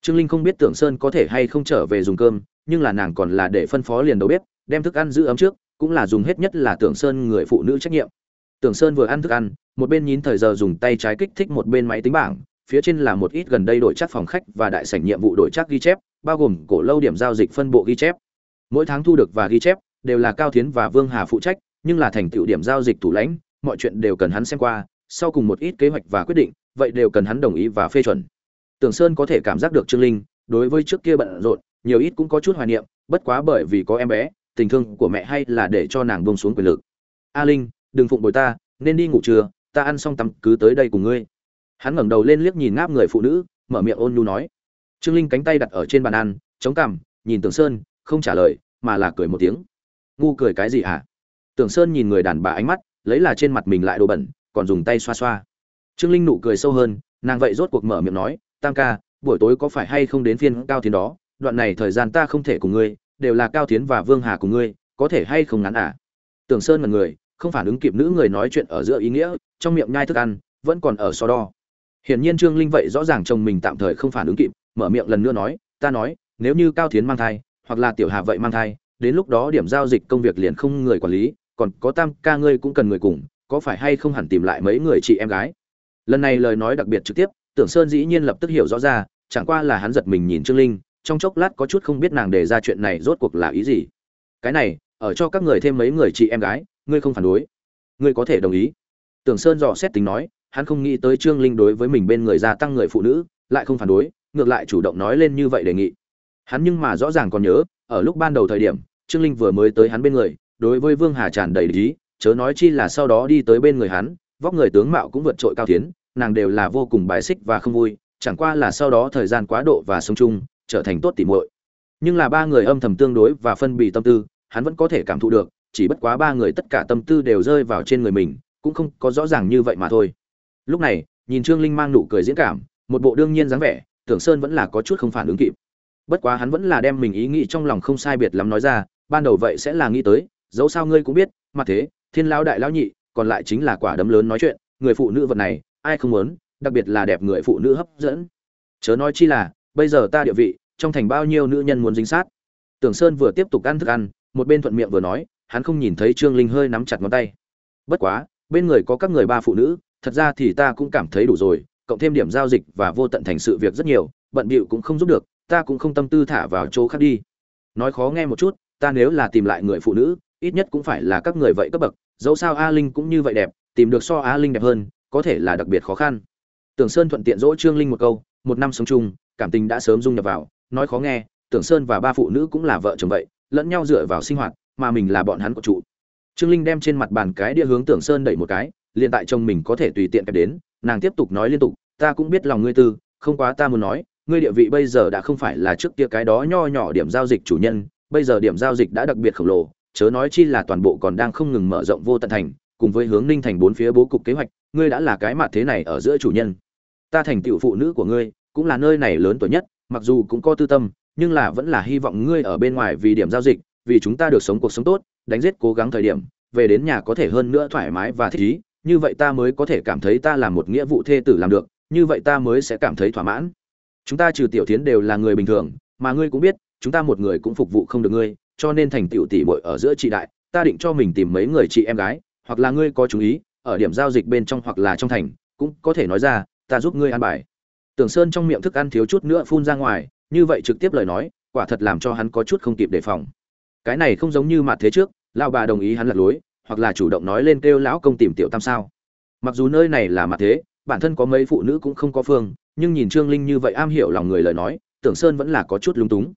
Trương linh không biết tưởng sơn có thể hay không trở về dùng cơm, nhưng là nàng còn là để phân phó liền đầu bếp, đem thức ăn giữ ấm trước, cũng là dùng hết nhất là tưởng sơn người phụ nữ trách nhiệm. Tưởng sơn vừa ăn thức ăn, một bên nhín thời giờ dùng tay trái kích thích một bên máy tính bảng phía trên là một ít gần đây đổi chắc phòng khách và đại sảnh nhiệm vụ đổi chắc ghi chép, bao gồm cổ lâu điểm giao dịch phân bộ ghi chép. Mỗi tháng thu được và ghi chép đều là cao thiến và vương hà phụ trách, nhưng là thành tựu điểm giao dịch thủ lãnh, mọi chuyện đều cần hắn xem qua, sau cùng một ít kế hoạch và quyết định, vậy đều cần hắn đồng ý và phê chuẩn. Tưởng sơn có thể cảm giác được trương linh, đối với trước kia bận rộn, nhiều ít cũng có chút hoài niệm, bất quá bởi vì có em bé, tình thương của mẹ hay là để cho nàng buông xuống quyền lực. A linh, đừng phụng bồi ta, nên đi ngủ trưa, ta ăn xong tắm, cứ tới đây cùng ngươi hắn ngẩng đầu lên liếc nhìn ngáp người phụ nữ, mở miệng ôn nhu nói. Trương linh cánh tay đặt ở trên bàn ăn, chống cằm, nhìn tường sơn, không trả lời, mà là cười một tiếng. Ngu cười cái gì hả? Tường sơn nhìn người đàn bà ánh mắt, lấy là trên mặt mình lại đồ bẩn, còn dùng tay xoa xoa. Trương linh nụ cười sâu hơn, nàng vậy rốt cuộc mở miệng nói, tam ca, buổi tối có phải hay không đến phiên cao tiến đó? Đoạn này thời gian ta không thể cùng ngươi, đều là cao tiến và vương hà cùng ngươi, có thể hay không ngắn à? Tường sơn là người, không phản ứng kịp nữ người nói chuyện ở giữa ý nghĩa, trong miệng nhai thức ăn, vẫn còn ở so đo hiển nhiên trương linh vậy rõ ràng chồng mình tạm thời không phản ứng kịp, mở miệng lần nữa nói, ta nói, nếu như cao tiến mang thai, hoặc là tiểu hà vậy mang thai, đến lúc đó điểm giao dịch công việc liền không người quản lý, còn có tam ca ngươi cũng cần người cùng, có phải hay không hẳn tìm lại mấy người chị em gái? Lần này lời nói đặc biệt trực tiếp, tưởng sơn dĩ nhiên lập tức hiểu rõ ra, chẳng qua là hắn giật mình nhìn trương linh, trong chốc lát có chút không biết nàng đề ra chuyện này rốt cuộc là ý gì. Cái này, ở cho các người thêm mấy người chị em gái, ngươi không phản đối. Ngươi có thể đồng ý. Tưởng sơn dò xét tính nói hắn không nghĩ tới trương linh đối với mình bên người gia tăng người phụ nữ, lại không phản đối, ngược lại chủ động nói lên như vậy đề nghị. Hắn nhưng mà rõ ràng còn nhớ, ở lúc ban đầu thời điểm, trương linh vừa mới tới hắn bên người, đối với vương hà tràn đầy lý, chớ nói chi là sau đó đi tới bên người hắn, vóc người tướng mạo cũng vượt trội cao tiến, nàng đều là vô cùng bài xích và không vui, chẳng qua là sau đó thời gian quá độ và sống chung, trở thành tốt tỉ muội. Nhưng là ba người âm thầm tương đối và phân bì tâm tư, hắn vẫn có thể cảm thụ được, chỉ bất quá ba người tất cả tâm tư đều rơi vào trên người mình, cũng không có rõ ràng như vậy mà thôi lúc này, nhìn trương linh mang nụ cười diễn cảm, một bộ đương nhiên dáng vẻ, tưởng sơn vẫn là có chút không phản ứng kịp. Bất quá hắn vẫn là đem mình ý nghĩ trong lòng không sai biệt lắm nói ra, ban đầu vậy sẽ là nghĩ tới, dẫu sao ngươi cũng biết mặt thế, thiên lão đại lão nhị, còn lại chính là quả đấm lớn nói chuyện, người phụ nữ vật này, ai không muốn, đặc biệt là đẹp người phụ nữ hấp dẫn. Chớ nói chi là, bây giờ ta địa vị, trong thành bao nhiêu nữ nhân muốn dính sát. Tưởng sơn vừa tiếp tục ăn thức ăn, một bên thuận miệng vừa nói, hắn không nhìn thấy trương linh hơi nắm chặt ngón tay. Bất quá, bên người có các người ba phụ nữ thật ra thì ta cũng cảm thấy đủ rồi, cộng thêm điểm giao dịch và vô tận thành sự việc rất nhiều, bận bịu cũng không giúp được, ta cũng không tâm tư thả vào chỗ khác đi. Nói khó nghe một chút, ta nếu là tìm lại người phụ nữ, ít nhất cũng phải là các người vậy cấp bậc, dẫu sao a linh cũng như vậy đẹp, tìm được so a linh đẹp hơn, có thể là đặc biệt khó khăn. Tưởng sơn thuận tiện dỗ trương linh một câu, một năm sống chung, cảm tình đã sớm dung nhập vào, nói khó nghe, tưởng sơn và ba phụ nữ cũng là vợ chồng vậy, lẫn nhau dựa vào sinh hoạt, mà mình là bọn hắn của trụ trương linh đem trên mặt bàn cái đĩa hướng tưởng sơn đẩy một cái liền tại chồng mình có thể tùy tiện kẹp đến, nàng tiếp tục nói liên tục, ta cũng biết lòng ngươi tư, không quá ta muốn nói, ngươi địa vị bây giờ đã không phải là trước kia cái đó nho nhỏ điểm giao dịch chủ nhân, bây giờ điểm giao dịch đã đặc biệt khổng lồ, chớ nói chi là toàn bộ còn đang không ngừng mở rộng vô tận thành, cùng với hướng ninh thành bốn phía bố cục kế hoạch, ngươi đã là cái mặt thế này ở giữa chủ nhân. Ta thành tựu phụ nữ của ngươi, cũng là nơi này lớn tuổi nhất, mặc dù cũng có tư tâm, nhưng là vẫn là hy vọng ngươi ở bên ngoài vì điểm giao dịch, vì chúng ta được sống cuộc sống tốt, đánh giết cố gắng thời điểm, về đến nhà có thể hơn nữa thoải mái và thích ý như vậy ta mới có thể cảm thấy ta là một nghĩa vụ thê tử làm được, như vậy ta mới sẽ cảm thấy thỏa mãn. Chúng ta trừ tiểu tiến đều là người bình thường, mà ngươi cũng biết, chúng ta một người cũng phục vụ không được ngươi, cho nên thành tiểu tỷ muội ở giữa chị đại, ta định cho mình tìm mấy người chị em gái, hoặc là ngươi có chú ý, ở điểm giao dịch bên trong hoặc là trong thành, cũng có thể nói ra, ta giúp ngươi ăn bài. Tưởng sơn trong miệng thức ăn thiếu chút nữa phun ra ngoài, như vậy trực tiếp lời nói, quả thật làm cho hắn có chút không kịp đề phòng. Cái này không giống như mặt thế trước, lão bà đồng ý hắn lật lối hoặc là chủ động nói lên kêu lão công tìm tiểu tam sao. Mặc dù nơi này là mặt thế, bản thân có mấy phụ nữ cũng không có phương, nhưng nhìn trương linh như vậy am hiểu lòng người lời nói, tưởng sơn vẫn là có chút lung túng.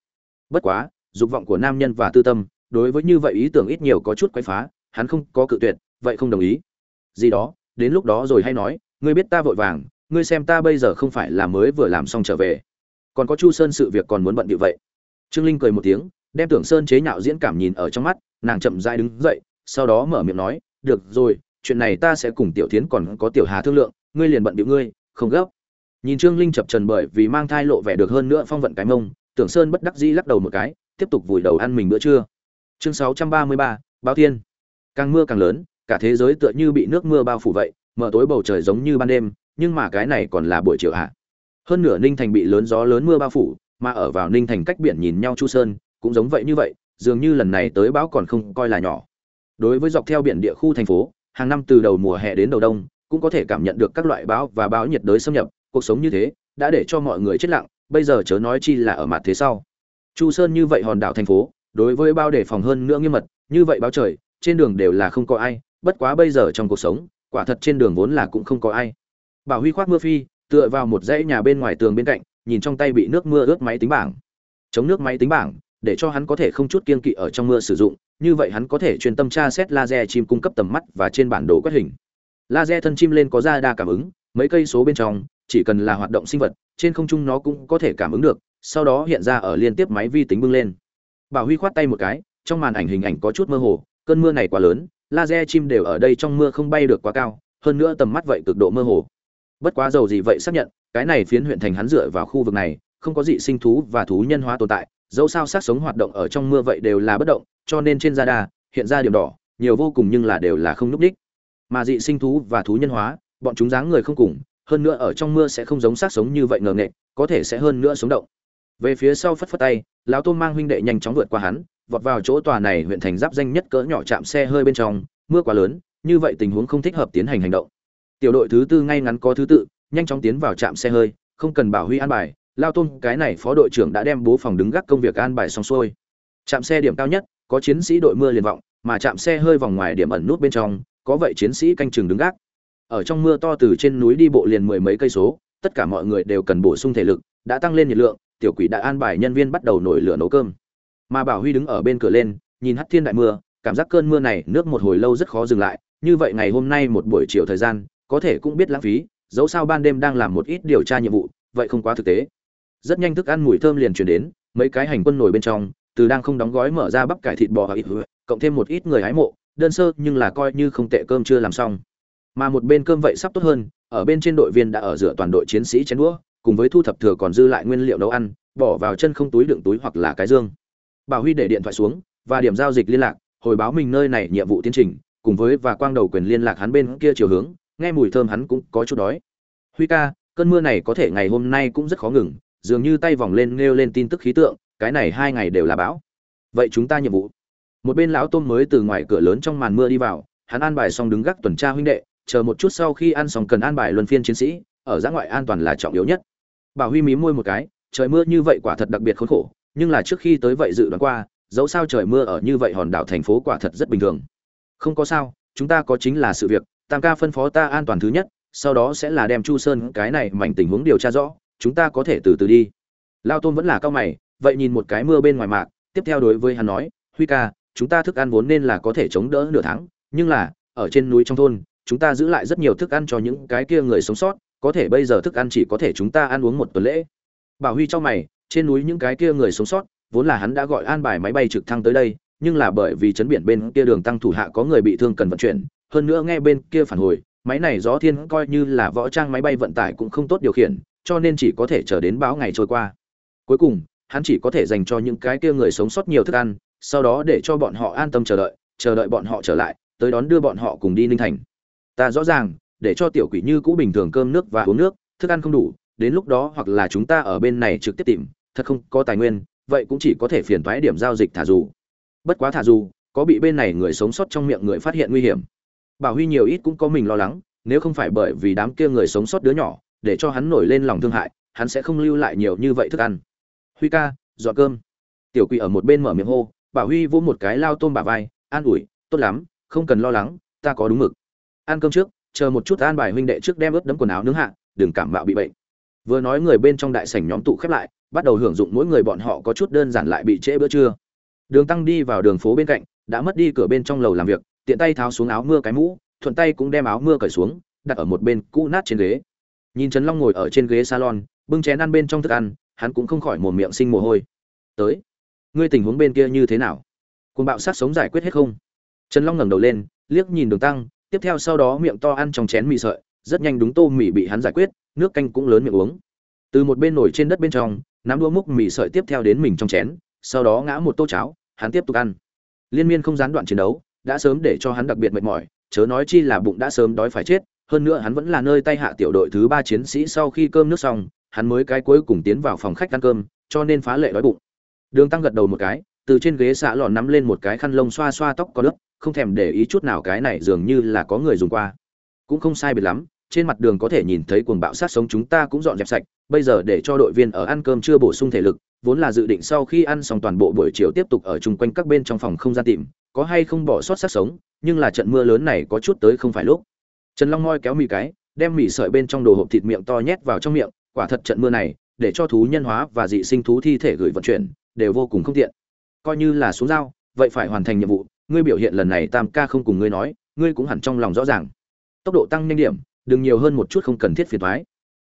Bất quá, dục vọng của nam nhân và tư tâm, đối với như vậy ý tưởng ít nhiều có chút quấy phá, hắn không có cự tuyệt, vậy không đồng ý. Gì đó, đến lúc đó rồi hay nói, ngươi biết ta vội vàng, ngươi xem ta bây giờ không phải là mới vừa làm xong trở về. Còn có chu sơn sự việc còn muốn bận điệu vậy. Trương linh cười một tiếng, đem tưởng sơn chế nhạo diễn cảm nhìn ở trong mắt, nàng chậm dai đứng dậy sau đó mở miệng nói, được rồi, chuyện này ta sẽ cùng tiểu tiến còn có tiểu hà thương lượng, ngươi liền bận bịu ngươi, không gấp. Nhìn trương linh chập trần bởi vì mang thai lộ vẻ được hơn nữa phong vận cái mông, tưởng sơn bất đắc dĩ lắc đầu một cái, tiếp tục vùi đầu ăn mình bữa trưa. Chương sáu trăm ba mươi ba, báo thiên. Càng mưa càng lớn, cả thế giới tựa như bị nước mưa bao phủ vậy, mở tối bầu trời giống như ban đêm, nhưng mà cái này còn là buổi chiều hạ hơn nửa ninh thành bị lớn gió lớn mưa bao phủ, mà ở vào ninh thành cách biển nhìn nhau chu sơn, cũng giống vậy như vậy, dường như lần này tới bão còn không coi là nhỏ đối với dọc theo biển địa khu thành phố, hàng năm từ đầu mùa hè đến đầu đông, cũng có thể cảm nhận được các loại bão và bão nhiệt đới xâm nhập. Cuộc sống như thế đã để cho mọi người chết lặng, bây giờ chớ nói chi là ở mặt thế sau. Chu sơn như vậy hòn đảo thành phố, đối với bao đề phòng hơn nữa nghiêm mật, như vậy báo trời, trên đường đều là không có ai, bất quá bây giờ trong cuộc sống, quả thật trên đường vốn là cũng không có ai. Bảo huy khoác mưa phi, tựa vào một dãy nhà bên ngoài tường bên cạnh, nhìn trong tay bị nước mưa ướt máy tính bảng. Chống nước máy tính bảng, để cho hắn có thể không chút kiên kỵ ở trong mưa sử dụng như vậy hắn có thể chuyên tâm tra xét laser chim cung cấp tầm mắt và trên bản đồ quét hình. Laser thân chim lên có ra đa cảm ứng, mấy cây số bên trong, chỉ cần là hoạt động sinh vật, trên không trung nó cũng có thể cảm ứng được, sau đó hiện ra ở liên tiếp máy vi tính bưng lên. Bảo huy khoát tay một cái, trong màn ảnh hình ảnh có chút mơ hồ, cơn mưa này quá lớn, laser chim đều ở đây trong mưa không bay được quá cao, hơn nữa tầm mắt vậy cực độ mơ hồ. Bất quá dầu gì vậy xác nhận, cái này phiến huyện thành hắn dựa vào khu vực này, không có dị sinh thú và thú nhân hóa tồn tại dẫu sao sát sống hoạt động ở trong mưa vậy đều là bất động, cho nên trên radar hiện ra điểm đỏ, nhiều vô cùng nhưng là đều là không núp đích. Mà dị sinh thú và thú nhân hóa, bọn chúng dáng người không cùng, hơn nữa ở trong mưa sẽ không giống sát sống như vậy ngờ nghệch, có thể sẽ hơn nữa sống động. Về phía sau phất phất tay, lão tôm mang huynh đệ nhanh chóng vượt qua hắn, vọt vào chỗ tòa này huyện thành giáp danh nhất cỡ nhỏ chạm xe hơi bên trong, mưa quá lớn, như vậy tình huống không thích hợp tiến hành hành động. Tiểu đội thứ tư ngay ngắn có thứ tự, nhanh chóng tiến vào trạm xe hơi, không cần bảo huy an bài lao tôn, cái này phó đội trưởng đã đem bố phòng đứng gác công việc an bài xong xuôi. Trạm xe điểm cao nhất, có chiến sĩ đội mưa liền vọng, mà trạm xe hơi vòng ngoài điểm ẩn nút bên trong, có vậy chiến sĩ canh chừng đứng gác. Ở trong mưa to từ trên núi đi bộ liền mười mấy cây số, tất cả mọi người đều cần bổ sung thể lực, đã tăng lên nhiệt lượng, tiểu quỷ đã an bài nhân viên bắt đầu nổi lửa nấu cơm. Mà bảo huy đứng ở bên cửa lên, nhìn hắt thiên đại mưa, cảm giác cơn mưa này nước một hồi lâu rất khó dừng lại, như vậy ngày hôm nay một buổi chiều thời gian, có thể cũng biết lãng phí, dẫu sao ban đêm đang làm một ít điều tra nhiệm vụ, vậy không quá thực tế rất nhanh thức ăn mùi thơm liền chuyển đến, mấy cái hành quân nổi bên trong, từ đang không đóng gói mở ra bắp cải thịt bò ít cộng thêm một ít người hái mộ, đơn sơ nhưng là coi như không tệ cơm chưa làm xong. Mà một bên cơm vậy sắp tốt hơn, ở bên trên đội viên đã ở giữa toàn đội chiến sĩ chén đũa, cùng với thu thập thừa còn dư lại nguyên liệu nấu ăn, bỏ vào chân không túi đựng túi hoặc là cái dương. Bảo huy để điện thoại xuống, và điểm giao dịch liên lạc, hồi báo mình nơi này nhiệm vụ tiến trình, cùng với và quang đầu quyền liên lạc hắn bên kia chiều hướng, nghe mùi thơm hắn cũng có chút đói. Huy ca, cơn mưa này có thể ngày hôm nay cũng rất khó ngừng dường như tay vòng lên nêu lên tin tức khí tượng, cái này hai ngày đều là bão. Vậy chúng ta nhiệm vụ. Một bên lão tôm mới từ ngoài cửa lớn trong màn mưa đi vào, hắn an bài xong đứng gác tuần tra huynh đệ, chờ một chút sau khi ăn xong cần an bài luân phiên chiến sĩ, ở giã ngoại an toàn là trọng yếu nhất. Bảo huy mí môi một cái, trời mưa như vậy quả thật đặc biệt khốn khổ, nhưng là trước khi tới vậy dự đoán qua, dẫu sao trời mưa ở như vậy hòn đảo thành phố quả thật rất bình thường. Không có sao, chúng ta có chính là sự việc, tam ca phân phó ta an toàn thứ nhất, sau đó sẽ là đem chu sơn cái này mảnh tình huống điều tra rõ chúng ta có thể từ từ đi. Lao tôn vẫn là cao mày, vậy nhìn một cái mưa bên ngoài mạc, tiếp theo đối với hắn nói, huy ca, chúng ta thức ăn vốn nên là có thể chống đỡ nửa tháng, nhưng là, ở trên núi trong thôn, chúng ta giữ lại rất nhiều thức ăn cho những cái kia người sống sót, có thể bây giờ thức ăn chỉ có thể chúng ta ăn uống một tuần lễ. Bảo huy cho mày, trên núi những cái kia người sống sót, vốn là hắn đã gọi an bài máy bay trực thăng tới đây, nhưng là bởi vì chấn biển bên kia đường tăng thủ hạ có người bị thương cần vận chuyển, hơn nữa nghe bên kia phản hồi, máy này gió thiên coi như là võ trang máy bay vận tải cũng không tốt điều khiển cho nên chỉ có thể chờ đến báo ngày trôi qua. Cuối cùng, hắn chỉ có thể dành cho những cái kia người sống sót nhiều thức ăn, sau đó để cho bọn họ an tâm chờ đợi chờ đợi bọn họ trở lại, tới đón đưa bọn họ cùng đi ninh thành. Ta rõ ràng, để cho tiểu quỷ như cũ bình thường cơm nước và uống nước, thức ăn không đủ, đến lúc đó hoặc là chúng ta ở bên này trực tiếp tìm, thật không có tài nguyên, vậy cũng chỉ có thể phiền thoái điểm giao dịch thả dù. Bất quá thả dù, có bị bên này người sống sót trong miệng người phát hiện nguy hiểm. Bảo huy nhiều ít cũng có mình lo lắng, nếu không phải bởi vì đám kia người sống sót đứa nhỏ để cho hắn nổi lên lòng thương hại, hắn sẽ không lưu lại nhiều như vậy thức ăn. Huy ca, dọn cơm. Tiểu quỷ ở một bên mở miệng hô bảo huy vỗ một cái lao tôm bà vai, an ủi, tốt lắm, không cần lo lắng, ta có đúng mực. Ăn cơm trước, chờ một chút an bài huynh đệ trước đem ướt đấm quần áo nướng hạ, đừng cảm mạo bị bệnh. Vừa nói người bên trong đại sảnh nhóm tụ khép lại, bắt đầu hưởng dụng mỗi người bọn họ có chút đơn giản lại bị trễ bữa trưa. Đường tăng đi vào đường phố bên cạnh, đã mất đi cửa bên trong lầu làm việc, tiện tay tháo xuống áo mưa cái mũ, thuận tay cũng đem áo mưa cởi xuống, đặt ở một bên cũ nát trên ghế nhìn trấn long ngồi ở trên ghế salon, bưng chén ăn bên trong thức ăn, hắn cũng không khỏi một miệng sinh mồ hôi. Tới, ngươi tình huống bên kia như thế nào? Côn bạo sát sống giải quyết hết không? Trần long ngẩng đầu lên, liếc nhìn đường tăng, tiếp theo sau đó miệng to ăn trong chén mì sợi, rất nhanh đúng tô mì bị hắn giải quyết, nước canh cũng lớn miệng uống. Từ một bên nổi trên đất bên trong, nắm đũa múc mì sợi tiếp theo đến mình trong chén, sau đó ngã một tô cháo, hắn tiếp tục ăn. Liên miên không gián đoạn chiến đấu, đã sớm để cho hắn đặc biệt mệt mỏi, chớ nói chi là bụng đã sớm đói phải chết hơn nữa hắn vẫn là nơi tay hạ tiểu đội thứ ba chiến sĩ sau khi cơm nước xong, hắn mới cái cuối cùng tiến vào phòng khách ăn cơm, cho nên phá lệ đói bụng. Đường tăng gật đầu một cái, từ trên ghế xạ lòn nắm lên một cái khăn lông xoa xoa tóc có nước không thèm để ý chút nào cái này dường như là có người dùng qua. Cũng không sai biệt lắm, trên mặt đường có thể nhìn thấy cuồng bạo sát sống chúng ta cũng dọn dẹp sạch, bây giờ để cho đội viên ở ăn cơm chưa bổ sung thể lực, vốn là dự định sau khi ăn xong toàn bộ buổi chiều tiếp tục ở chung quanh các bên trong phòng không gian tìm, có hay không bỏ sót sát sống, nhưng là trận mưa lớn này có chút tới không phải lúc trần long ngoi kéo mì cái, đem mì sợi bên trong đồ hộp thịt miệng to nhét vào trong miệng, quả thật trận mưa này, để cho thú nhân hóa và dị sinh thú thi thể gửi vận chuyển, đều vô cùng không tiện. Coi như là xuống dao vậy phải hoàn thành nhiệm vụ, ngươi biểu hiện lần này tam ca không cùng ngươi nói, ngươi cũng hẳn trong lòng rõ ràng. Tốc độ tăng nhanh điểm, đừng nhiều hơn một chút không cần thiết phiền thoái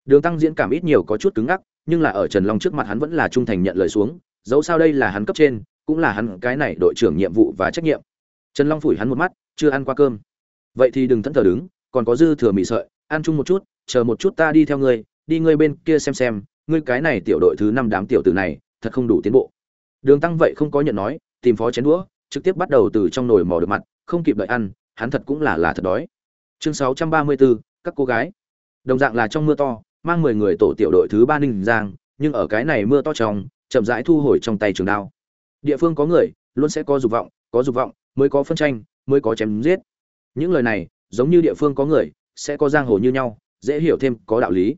đường tăng diễn cảm ít nhiều có chút cứng ngắc, nhưng là ở trần long trước mặt hắn vẫn là trung thành nhận lời xuống, dẫu sao đây là hắn cấp trên, cũng là hắn cái này đội trưởng nhiệm vụ và trách nhiệm. Trần long phủi hắn một mắt, chưa ăn qua cơm. Vậy thì đừng thẫn thờ đứng còn có dư thừa mì sợi ăn chung một chút chờ một chút ta đi theo ngươi đi ngươi bên kia xem xem ngươi cái này tiểu đội thứ năm đám tiểu tử này thật không đủ tiến bộ. Đường tăng vậy không có nhận nói tìm phó chén đũa trực tiếp bắt đầu từ trong nồi mò được mặt không kịp đợi ăn hắn thật cũng là là thật đói. Chương 634, các cô gái. Đồng dạng là trong mưa to mang mười người tổ tiểu đội thứ ba ninh giang nhưng ở cái này mưa to trong chậm rãi thu hồi trong tay trường đao. Địa phương có người luôn sẽ có dục vọng có dục vọng mới có phân tranh mới có chém giết. Những lời này giống như địa phương có người, sẽ có giang hồ như nhau, dễ hiểu thêm, có đạo lý.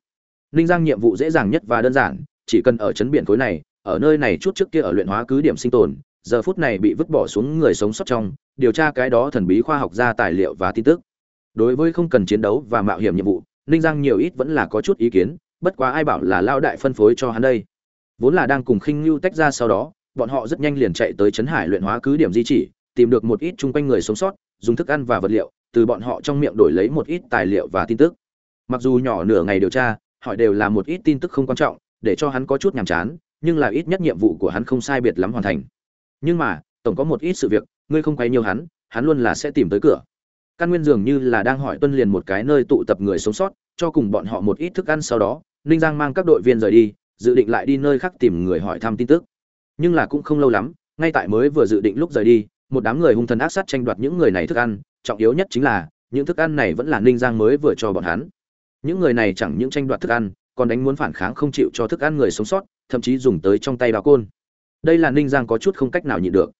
Ninh giang nhiệm vụ dễ dàng nhất và đơn giản, chỉ cần ở chấn biển khối này, ở nơi này chút trước kia ở luyện hóa cứ điểm sinh tồn, giờ phút này bị vứt bỏ xuống người sống sót trong, điều tra cái đó thần bí khoa học ra tài liệu và tin tức. Đối với không cần chiến đấu và mạo hiểm nhiệm vụ, ninh giang nhiều ít vẫn là có chút ý kiến, bất quá ai bảo là lao đại phân phối cho hắn đây. Vốn là đang cùng khinh lưu tách ra sau đó, bọn họ rất nhanh liền chạy tới trấn hải luyện hóa cứ điểm di chỉ, tìm được một ít chung quanh người sống sót, dùng thức ăn và vật liệu từ bọn họ trong miệng đổi lấy một ít tài liệu và tin tức. Mặc dù nhỏ nửa ngày điều tra hỏi đều là một ít tin tức không quan trọng, để cho hắn có chút nhàm chán, nhưng là ít nhất nhiệm vụ của hắn không sai biệt lắm hoàn thành. Nhưng mà, tổng có một ít sự việc, ngươi không quay nhiều hắn hắn luôn là sẽ tìm tới cửa. Căn nguyên dường như là đang hỏi tuân liền một cái nơi tụ tập người sống sót, cho cùng bọn họ một ít thức ăn sau đó, ninh giang mang các đội viên rời đi, dự định lại đi nơi khác tìm người hỏi thăm tin tức. Nhưng là cũng không lâu lắm, ngay tại mới vừa dự định lúc rời đi, một đám người hung thần ác sát tranh đoạt những người này thức ăn trọng yếu nhất chính là, những thức ăn này vẫn là ninh giang mới vừa cho bọn hắn. Những người này chẳng những tranh đoạt thức ăn, còn đánh muốn phản kháng không chịu cho thức ăn người sống sót, thậm chí dùng tới trong tay bà côn. Đây là ninh giang có chút không cách nào nhịn được.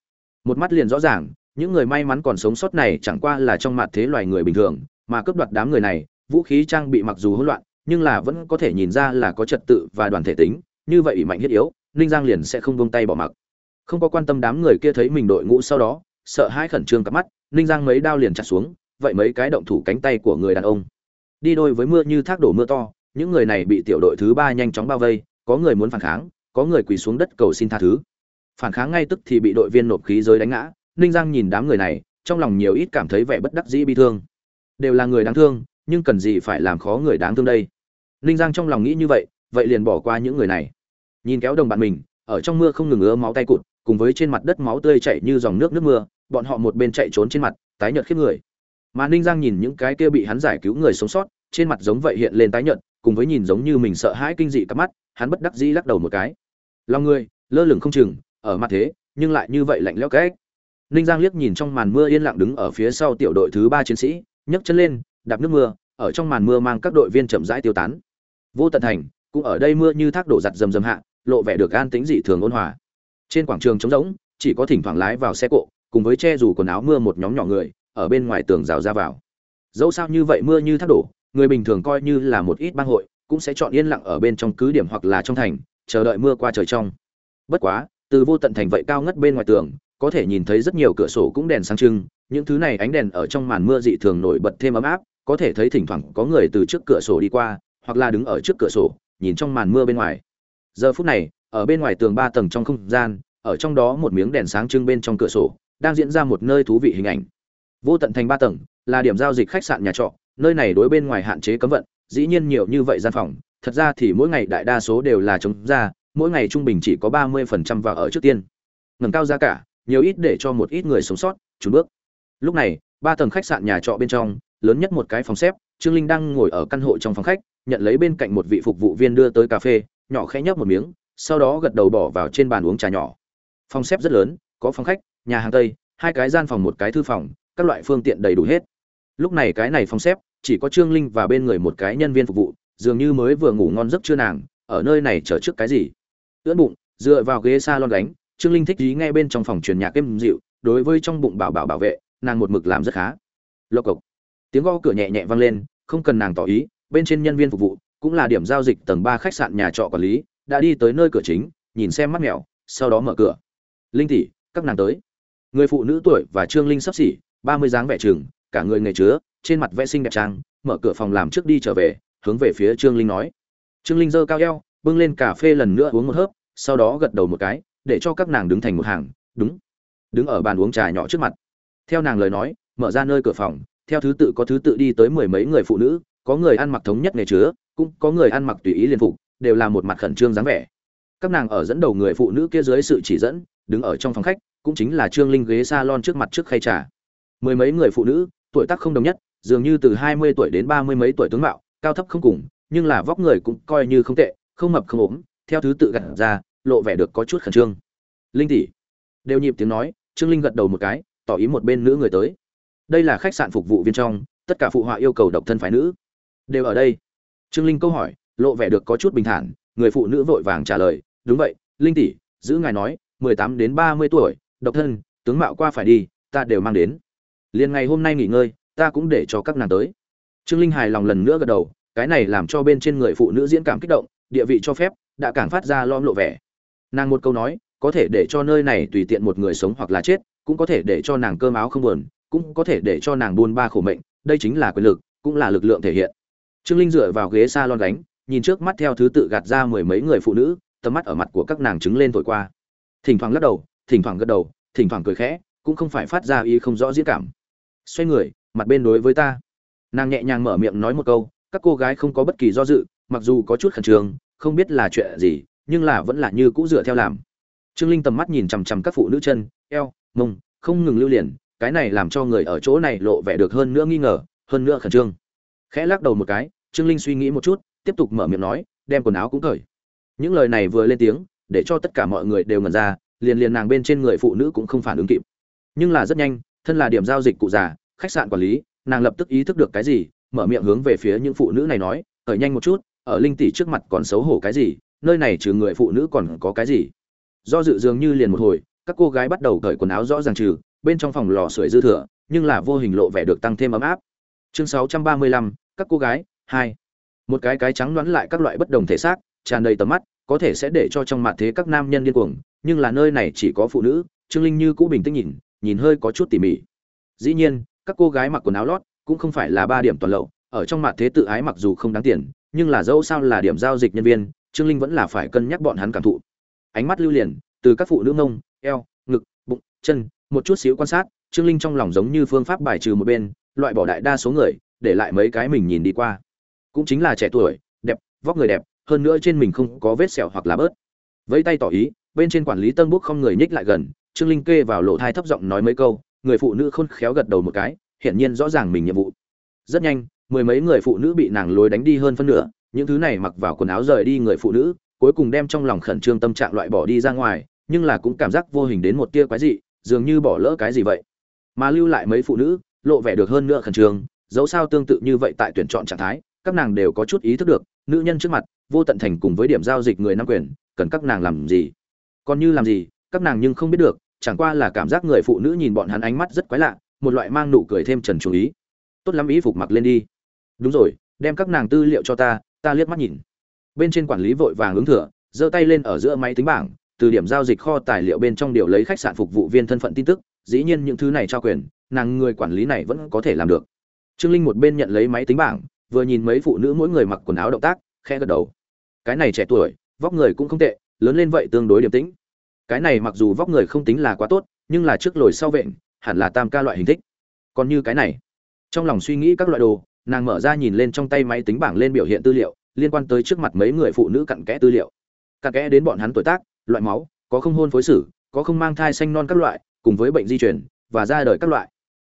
Một mắt liền rõ ràng, những người may mắn còn sống sót này chẳng qua là trong mặt thế loài người bình thường, mà cướp đoạt đám người này, vũ khí trang bị mặc dù hỗn loạn, nhưng là vẫn có thể nhìn ra là có trật tự và đoàn thể tính, như vậy bị mạnh thiết yếu, ninh giang liền sẽ không buông tay bỏ mặc. Không có quan tâm đám người kia thấy mình đội ngũ sau đó, sợ hai khẩn trương cặp mắt ninh giang mấy đao liền chặt xuống, vậy mấy cái động thủ cánh tay của người đàn ông. Đi đôi với mưa như thác đổ mưa to, những người này bị tiểu đội thứ ba nhanh chóng bao vây, có người muốn phản kháng, có người quỳ xuống đất cầu xin tha thứ. Phản kháng ngay tức thì bị đội viên nộp khí giới đánh ngã, ninh giang nhìn đám người này, trong lòng nhiều ít cảm thấy vẻ bất đắc dĩ bi thương. Đều là người đáng thương, nhưng cần gì phải làm khó người đáng thương đây? Ninh giang trong lòng nghĩ như vậy vậy liền bỏ qua những người này. Nhìn kéo đồng bạn mình, ở trong mưa không ngừng ứa máu tay cụt, cùng với trên mặt đất máu tươi chảy như dòng nước nước mưa bọn họ một bên chạy trốn trên mặt, tái nhợt khiếp người. Mà ninh giang nhìn những cái kia bị hắn giải cứu người sống sót, trên mặt giống vậy hiện lên tái nhợt, cùng với nhìn giống như mình sợ hãi kinh dị cắp mắt, hắn bất đắc dĩ lắc đầu một cái. Lòng người, lơ lửng không chừng, ở mặt thế, nhưng lại như vậy lạnh lẽo cách ninh giang liếc nhìn trong màn mưa yên lặng đứng ở phía sau tiểu đội thứ ba chiến sĩ, nhấc chân lên, đạp nước mưa, ở trong màn mưa mang các đội viên chậm rãi tiêu tán. Vô tận thành, cũng ở đây mưa như thác đổ giặt rầm rầm hạ, lộ vẻ được an tĩnh dị thường ôn hòa. Trên quảng trường trống rỗng, chỉ có thỉnh thoảng lái vào xe cộ cùng với che dù quần áo mưa một nhóm nhỏ người, ở bên ngoài tường rào ra vào. Dẫu sao như vậy mưa như thác đổ, người bình thường coi như là một ít bang hội, cũng sẽ chọn yên lặng ở bên trong cứ điểm hoặc là trong thành, chờ đợi mưa qua trời trong. Bất quá, từ vô tận thành vậy cao ngất bên ngoài tường, có thể nhìn thấy rất nhiều cửa sổ cũng đèn sáng trưng, những thứ này ánh đèn ở trong màn mưa dị thường nổi bật thêm ấm áp, có thể thấy thỉnh thoảng có người từ trước cửa sổ đi qua, hoặc là đứng ở trước cửa sổ, nhìn trong màn mưa bên ngoài. Giờ phút này, ở bên ngoài tường ba tầng trong không gian, ở trong đó một miếng đèn sáng trưng bên trong cửa sổ đang diễn ra một nơi thú vị hình ảnh. Vô tận thành ba tầng, là điểm giao dịch khách sạn nhà trọ, nơi này đối bên ngoài hạn chế cấm vận, dĩ nhiên nhiều như vậy gian phòng. Thật ra thì mỗi ngày đại đa số đều là chống ra, mỗi ngày trung bình chỉ có ba mươi phần trăm vào ở trước tiên. Ngầm cao giá cả, nhiều ít để cho một ít người sống sót chủ bước. Lúc này, ba tầng khách sạn nhà trọ bên trong, lớn nhất một cái phòng xếp, trương linh đang ngồi ở căn hộ trong phòng khách, nhận lấy bên cạnh một vị phục vụ viên đưa tới cà phê, nhỏ khẽ nhấp một miếng, sau đó gật đầu bỏ vào trên bàn uống trà nhỏ. Phòng xếp rất lớn, có phòng khách nhà hàng tây, hai cái gian phòng, một cái thư phòng, các loại phương tiện đầy đủ hết. Lúc này cái này phòng xếp, chỉ có trương linh và bên người một cái nhân viên phục vụ, dường như mới vừa ngủ ngon giấc chưa nàng, ở nơi này chờ trước cái gì. Ưỡn bụng, dựa vào ghế s a lon gánh, trương linh thích ý nghe bên trong phòng truyền nhạc êm dịu, đối với trong bụng bảo bảo bảo vệ, nàng một mực làm rất khá. Lộc cộc. Tiếng gõ cửa nhẹ nhẹ vang lên, không cần nàng tỏ ý, bên trên nhân viên phục vụ, cũng là điểm giao dịch tầng ba khách sạn nhà trọ quản lý, đã đi tới nơi cửa chính, nhìn xem mắt mèo, sau đó mở cửa. Linh tỷ, các nàng tới người phụ nữ tuổi và trương linh sắp xỉ, ba mươi dáng vẻ chừng cả người nghề chứa, trên mặt vẽ xinh đẹp trang, mở cửa phòng làm trước đi trở về, hướng về phía trương linh nói. Trương linh giơ cao eo, bưng lên cà phê lần nữa uống một hớp, sau đó gật đầu một cái, để cho các nàng đứng thành một hàng, đúng. Đứng ở bàn uống trà nhỏ trước mặt. Theo nàng lời nói, mở ra nơi cửa phòng, theo thứ tự có thứ tự đi tới mười mấy người phụ nữ, có người ăn mặc thống nhất nghề chứa, cũng có người ăn mặc tùy ý liên phục, đều là một mặt khẩn trương dáng vẻ. Các nàng ở dẫn đầu người phụ nữ kia dưới sự chỉ dẫn, đứng ở trong phòng khách cũng chính là trương linh ghế salon trước mặt trước khay trà. Mười mấy người phụ nữ, tuổi tác không đồng nhất, dường như từ hai mươi tuổi đến ba mươi mấy tuổi tướng mạo, cao thấp không cùng, nhưng là vóc người cũng coi như không tệ, không mập không ốm, theo thứ tự gặt ra, lộ vẻ được có chút khẩn trương. Linh tỷ. Đều nhịp tiếng nói, trương linh gật đầu một cái, tỏ ý một bên nữ người tới. Đây là khách sạn phục vụ viên trong, tất cả phụ họa yêu cầu độc thân phái nữ. Đều ở đây. Trương linh câu hỏi, lộ vẻ được có chút bình thản, người phụ nữ vội vàng trả lời, đúng vậy, linh tỷ, giữ ngài nói, mười tám đến ba mươi tuổi độc thân, tướng mạo qua phải đi, ta đều mang đến. Liền ngày hôm nay nghỉ ngơi, ta cũng để cho các nàng tới. Trương linh hài lòng lần nữa gật đầu, cái này làm cho bên trên người phụ nữ diễn cảm kích động, địa vị cho phép, đã càng phát ra lom lộ vẻ. Nàng một câu nói, có thể để cho nơi này tùy tiện một người sống hoặc là chết, cũng có thể để cho nàng cơm áo không buồn, cũng có thể để cho nàng buôn ba khổ mệnh, đây chính là quyền lực, cũng là lực lượng thể hiện. Trương linh dựa vào ghế s a lon gánh, nhìn trước mắt theo thứ tự gạt ra mười mấy người phụ nữ, tầm mắt ở mặt của các nàng trứng lên thổi qua. Thỉnh thoảng lắc đầu, thỉnh thoảng gật đầu thỉnh thoảng cười khẽ, cũng không phải phát ra ý không rõ diễn cảm. Xoay người, mặt bên đối với ta. Nàng nhẹ nhàng mở miệng nói một câu, các cô gái không có bất kỳ do dự, mặc dù có chút khẩn trương, không biết là chuyện gì, nhưng là vẫn là như cũ dựa theo làm. Trương linh tầm mắt nhìn chằm chằm các phụ nữ chân, eo, mông, không ngừng lưu liền, cái này làm cho người ở chỗ này lộ vẻ được hơn nữa nghi ngờ, hơn nữa khẩn trương. Khẽ lắc đầu một cái, trương linh suy nghĩ một chút, tiếp tục mở miệng nói, đem quần áo cũng cởi. Những lời này vừa lên tiếng, để cho tất cả mọi người đều ngẩn ra liền liền nàng bên trên người phụ nữ cũng không phản ứng kịp. Nhưng là rất nhanh thân là điểm giao dịch cụ già khách sạn quản lý nàng lập tức ý thức được cái gì mở miệng hướng về phía những phụ nữ này nói ở nhanh một chút ở linh tỷ trước mặt còn xấu hổ cái gì nơi này trừ người phụ nữ còn có cái gì? Do dự dường như liền một hồi các cô gái bắt đầu cởi quần áo rõ ràng trừ bên trong phòng lò sưởi dư thừa nhưng là vô hình lộ vẻ được tăng thêm ấm áp. Chương 635, các cô gái hai. Một cái cái trắng đoán lại các loại bất đồng thể xác tràn đầy tầm mắt, có thể sẽ để cho trong mặt thế các nam nhân điên cuồng, nhưng là nơi này chỉ có phụ nữ, trương linh như cũ bình tĩnh nhìn nhìn hơi có chút tỉ mỉ. Dĩ nhiên, các cô gái mặc quần áo lót cũng không phải là ba điểm toàn lậu, ở trong mặt thế tự ái mặc dù không đáng tiền, nhưng là dẫu sao là điểm giao dịch nhân viên, trương linh vẫn là phải cân nhắc bọn hắn cảm thụ. Ánh mắt lưu liền, từ các phụ nữ ngông, eo, ngực, bụng, chân, một chút xíu quan sát, trương linh trong lòng giống như phương pháp bài trừ một bên, loại bỏ đại đa số người, để lại mấy cái mình nhìn đi qua. Cũng chính là trẻ tuổi, đẹp, vóc người đẹp hơn nữa trên mình không có vết sẹo hoặc là bớt. Vẫy tay tỏ ý, bên trên quản lý tân búc không người nhích lại gần, trương linh kê vào lộ thai thấp giọng nói mấy câu, người phụ nữ khôn khéo gật đầu một cái, hiển nhiên rõ ràng mình nhiệm vụ. Rất nhanh, mười mấy người phụ nữ bị nàng lối đánh đi hơn phân nửa, những thứ này mặc vào quần áo rời đi người phụ nữ, cuối cùng đem trong lòng khẩn trương tâm trạng loại bỏ đi ra ngoài, nhưng là cũng cảm giác vô hình đến một tia quái dị, dường như bỏ lỡ cái gì vậy. Mà lưu lại mấy phụ nữ, lộ vẻ được hơn nữa khẩn trương, dẫu sao tương tự như vậy tại tuyển chọn trạng thái, các nàng đều có chút ý thức được, nữ nhân trước mặt vô tận thành cùng với điểm giao dịch người nam quyền, cần các nàng làm gì? Còn như làm gì, các nàng nhưng không biết được, chẳng qua là cảm giác người phụ nữ nhìn bọn hắn ánh mắt rất quái lạ, một loại mang nụ cười thêm trần chú ý. Tốt lắm ý, phục mặc lên đi. Đúng rồi, đem các nàng tư liệu cho ta ta liếc mắt nhìn. Bên trên quản lý vội vàng ứng thửa giơ tay lên ở giữa máy tính bảng, từ điểm giao dịch kho tài liệu bên trong điều lấy khách sạn phục vụ viên thân phận tin tức, dĩ nhiên những thứ này trao quyền, nàng người quản lý này vẫn có thể làm được. Trương linh một bên nhận lấy máy tính bảng, vừa nhìn mấy phụ nữ mỗi người mặc quần áo động tác khe gật đầu cái này trẻ tuổi, vóc người cũng không tệ, lớn lên vậy tương đối điềm tĩnh. Cái này mặc dù vóc người không tính là quá tốt, nhưng là trước lồi sau vện, hẳn là tam ca loại hình thích. Còn như cái này, trong lòng suy nghĩ các loại đồ, nàng mở ra nhìn lên trong tay máy tính bảng lên biểu hiện tư liệu, liên quan tới trước mặt mấy người phụ nữ cặn kẽ tư liệu. Cặn kẽ đến bọn hắn tuổi tác, loại máu, có không hôn phối xử, có không mang thai xanh non các loại, cùng với bệnh di truyền, và ra đời các loại.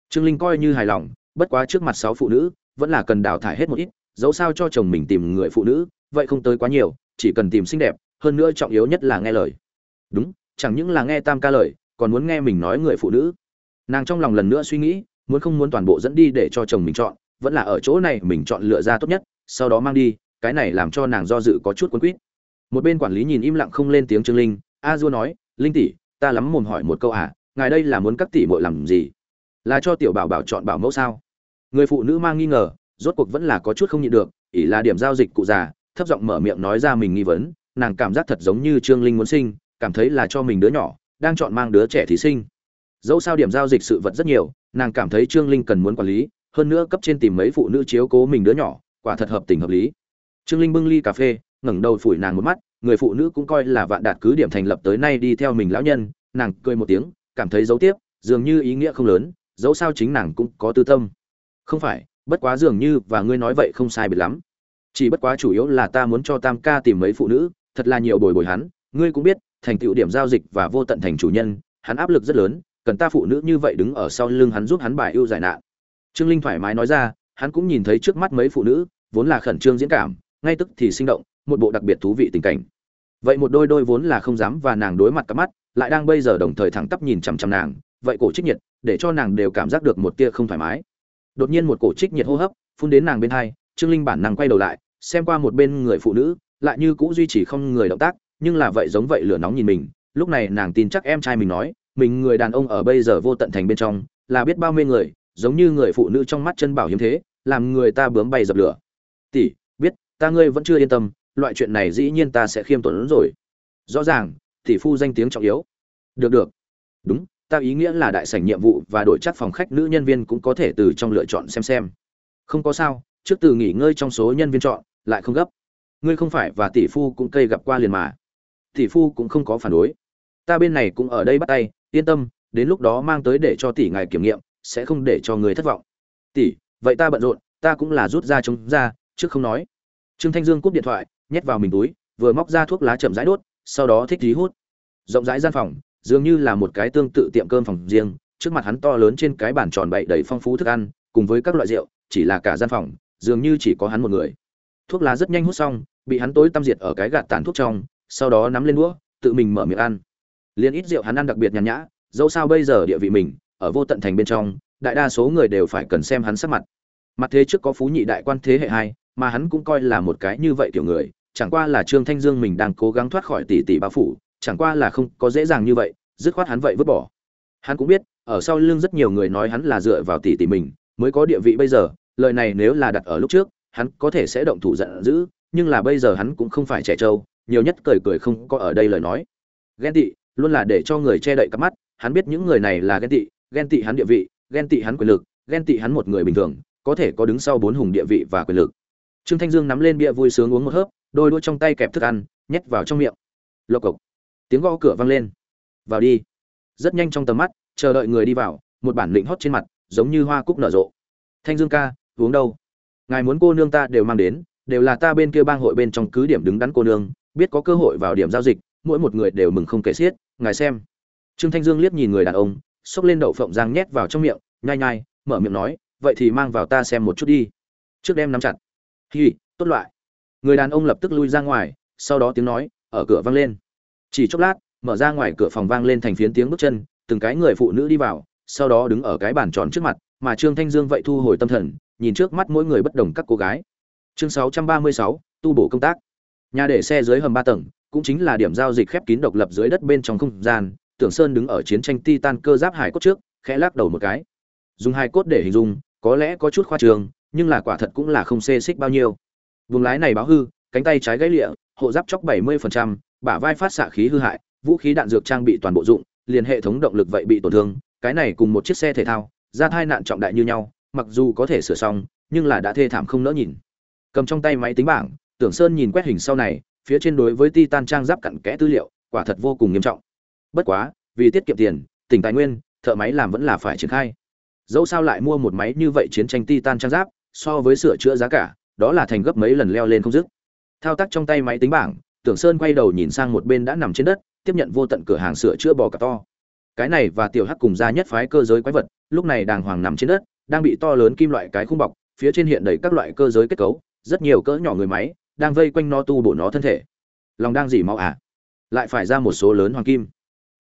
Trương linh coi như hài lòng, bất quá trước mặt sáu phụ nữ, vẫn là cần đào thải hết một ít, dẫu sao cho chồng mình tìm người phụ nữ vậy không tới quá nhiều, chỉ cần tìm xinh đẹp, hơn nữa trọng yếu nhất là nghe lời. Đúng, chẳng những là nghe tam ca lời, còn muốn nghe mình nói người phụ nữ. Nàng trong lòng lần nữa suy nghĩ, muốn không muốn toàn bộ dẫn đi để cho chồng mình chọn, vẫn là ở chỗ này mình chọn lựa ra tốt nhất, sau đó mang đi, cái này làm cho nàng do dự có chút quấn quýt. Một bên quản lý nhìn im lặng không lên tiếng trương linh, a dua nói, linh tỷ, ta lắm mồm hỏi một câu à ngài đây là muốn các tỷ muội làm gì? Là cho tiểu bảo bảo chọn bảo mẫu sao? Người phụ nữ mang nghi ngờ, rốt cuộc vẫn là có chút không nhịn được, ỷ là điểm giao dịch cụ già thấp giọng mở miệng nói ra mình nghi vấn, nàng cảm giác thật giống như trương linh muốn sinh, cảm thấy là cho mình đứa nhỏ, đang chọn mang đứa trẻ thí sinh. Dẫu sao điểm giao dịch sự vật rất nhiều, nàng cảm thấy trương linh cần muốn quản lý, hơn nữa cấp trên tìm mấy phụ nữ chiếu cố mình đứa nhỏ, quả thật hợp tình hợp lý. Trương linh bưng ly cà phê, ngẩng đầu phủi nàng một mắt, người phụ nữ cũng coi là vạn đạt cứ điểm thành lập tới nay đi theo mình lão nhân, nàng cười một tiếng, cảm thấy dấu tiếp, dường như ý nghĩa không lớn, dẫu sao chính nàng cũng có tư tâm. Không phải, bất quá dường như và ngươi nói vậy không sai biệt lắm chỉ bất quá chủ yếu là ta muốn cho tam ca tìm mấy phụ nữ, thật là nhiều bồi bồi hắn. Ngươi cũng biết, thành tựu điểm giao dịch và vô tận thành chủ nhân, hắn áp lực rất lớn, cần ta phụ nữ như vậy đứng ở sau lưng hắn giúp hắn bài ưu giải nạn. Trương linh thoải mái nói ra, hắn cũng nhìn thấy trước mắt mấy phụ nữ, vốn là khẩn trương diễn cảm, ngay tức thì sinh động, một bộ đặc biệt thú vị tình cảnh. Vậy một đôi đôi vốn là không dám và nàng đối mặt cắp mắt, lại đang bây giờ đồng thời thẳng tắp nhìn chằm chằm nàng, vậy cổ trích nhiệt, để cho nàng đều cảm giác được một tia không thoải mái. Đột nhiên một cổ trích nhiệt hô hấp, phun đến nàng bên hai, trương linh bản năng quay đầu lại xem qua một bên người phụ nữ, lại như cũ duy trì không người động tác, nhưng là vậy giống vậy lửa nóng nhìn mình. Lúc này nàng tin chắc em trai mình nói, mình người đàn ông ở bây giờ vô tận thành bên trong, là biết bao mê người, giống như người phụ nữ trong mắt chân bảo hiếm thế, làm người ta bướm bay dập lửa. Tỷ, biết, ta ngươi vẫn chưa yên tâm, loại chuyện này dĩ nhiên ta sẽ khiêm tốn rồi. Rõ ràng, tỷ phu danh tiếng trọng yếu. Được được. Đúng, ta ý nghĩa là đại sảnh nhiệm vụ và đổi chắc phòng khách nữ nhân viên cũng có thể từ trong lựa chọn xem xem. Không có sao, trước từ nghỉ ngơi trong số nhân viên chọn lại không gấp. Ngươi không phải và tỷ phu cũng cây gặp qua liền mà. Tỷ phu cũng không có phản đối. Ta bên này cũng ở đây bắt tay, yên tâm, đến lúc đó mang tới để cho tỷ ngài kiểm nghiệm, sẽ không để cho người thất vọng. Tỷ, vậy ta bận rộn, ta cũng là rút ra chống ra, trước không nói. Trương thanh dương cúp điện thoại, nhét vào mình túi, vừa móc ra thuốc lá chậm rãi đốt, sau đó thích dí hút. Rộng rãi gian phòng, dường như là một cái tương tự tiệm cơm phòng riêng, trước mặt hắn to lớn trên cái bàn tròn bậy đầy phong phú thức ăn, cùng với các loại rượu, chỉ là cả gian phòng, dường như chỉ có hắn một người thuốc lá rất nhanh hút xong, bị hắn tối tăm diệt ở cái gạt tàn thuốc trong, sau đó nắm lên đũa, tự mình mở miệng ăn. Liền ít rượu hắn ăn đặc biệt nhàn nhã, dẫu sao bây giờ địa vị mình, ở vô tận thành bên trong, đại đa số người đều phải cần xem hắn sắc mặt. Mặt thế trước có phú nhị đại quan thế hệ hai, mà hắn cũng coi là một cái như vậy tiểu người, chẳng qua là trương thanh dương mình đang cố gắng thoát khỏi tỷ tỷ bao phủ, chẳng qua là không có dễ dàng như vậy, dứt khoát hắn vậy vứt bỏ. Hắn cũng biết, ở sau lưng rất nhiều người nói hắn là dựa vào tỷ tỷ mình, mới có địa vị bây giờ, lời này nếu là đặt ở lúc trước hắn có thể sẽ động thủ giận dữ, nhưng là bây giờ hắn cũng không phải trẻ trâu, nhiều nhất cười cười không có ở đây lời nói. Ghen tị, luôn là để cho người che đậy cặp mắt, hắn biết những người này là ghen tị ghen tị hắn địa vị, ghen tị hắn quyền lực, ghen tị hắn một người bình thường, có thể có đứng sau bốn hùng địa vị và quyền lực. Trương thanh dương nắm lên bia vui sướng uống một hớp, đôi đũa trong tay kẹp thức ăn, nhét vào trong miệng. Lộc cộc. Tiếng gõ cửa vang lên. Vào đi. Rất nhanh trong tầm mắt, chờ đợi người đi vào, một bản lĩnh hót trên mặt, giống như hoa cúc nở rộ. Thanh dương ca, uống đâu? Ngài muốn cô nương ta đều mang đến đều là ta bên kia bang hội bên trong cứ điểm đứng đắn cô nương biết có cơ hội vào điểm giao dịch mỗi một người đều mừng không kể xiết ngài xem. Trương thanh dương liếc nhìn người đàn ông xốc lên đậu phộng giang nhét vào trong miệng nhai nhai mở miệng nói vậy thì mang vào ta xem một chút đi. Trước đem nắm chặt. Hì, tốt loại. Người đàn ông lập tức lui ra ngoài sau đó tiếng nói ở cửa vang lên. Chỉ chốc lát mở ra ngoài cửa phòng vang lên thành phiến tiếng bước chân từng cái người phụ nữ đi vào sau đó đứng ở cái bàn tròn trước mặt mà trương thanh dương vậy thu hồi tâm thần nhìn trước mắt mỗi người bất đồng các cô gái. Chương 636, tu bổ công tác. Nhà để xe dưới hầm ba tầng cũng chính là điểm giao dịch khép kín độc lập dưới đất bên trong không gian tưởng sơn đứng ở chiến tranh titan cơ giáp hải cốt trước khẽ lắc đầu một cái. Dùng hai cốt để hình dung có lẽ có chút khoa trường nhưng là quả thật cũng là không xê xích bao nhiêu. Vùng lái này báo hư cánh tay trái gãy lịa hộ giáp chóc 70%, bả vai phát xạ khí hư hại vũ khí đạn dược trang bị toàn bộ dụng liền hệ thống động lực vậy bị tổn thương cái này cùng một chiếc xe thể thao ra thai nạn trọng đại như nhau mặc dù có thể sửa xong, nhưng là đã thê thảm không nỡ nhìn. Cầm trong tay máy tính bảng, tưởng sơn nhìn quét hình sau này, phía trên đối với titan trang giáp cặn kẽ tư liệu, quả thật vô cùng nghiêm trọng. Bất quá, vì tiết kiệm tiền, tỉnh tài nguyên, thợ máy làm vẫn là phải triển khai. Dẫu sao lại mua một máy như vậy chiến tranh titan trang giáp, so với sửa chữa giá cả, đó là thành gấp mấy lần leo lên không dứt. Thao tác trong tay máy tính bảng, tưởng sơn quay đầu nhìn sang một bên đã nằm trên đất, tiếp nhận vô tận cửa hàng sửa chữa bò cả to. Cái này và tiểu hắc cùng ra nhất phái cơ giới quái vật, lúc này đàng hoàng nằm trên đất đang bị to lớn kim loại cái khung bọc, phía trên hiện đầy các loại cơ giới kết cấu, rất nhiều cỡ nhỏ người máy đang vây quanh nó tu bổ nó thân thể. Lòng đang dỉ máu à? Lại phải ra một số lớn hoàng kim.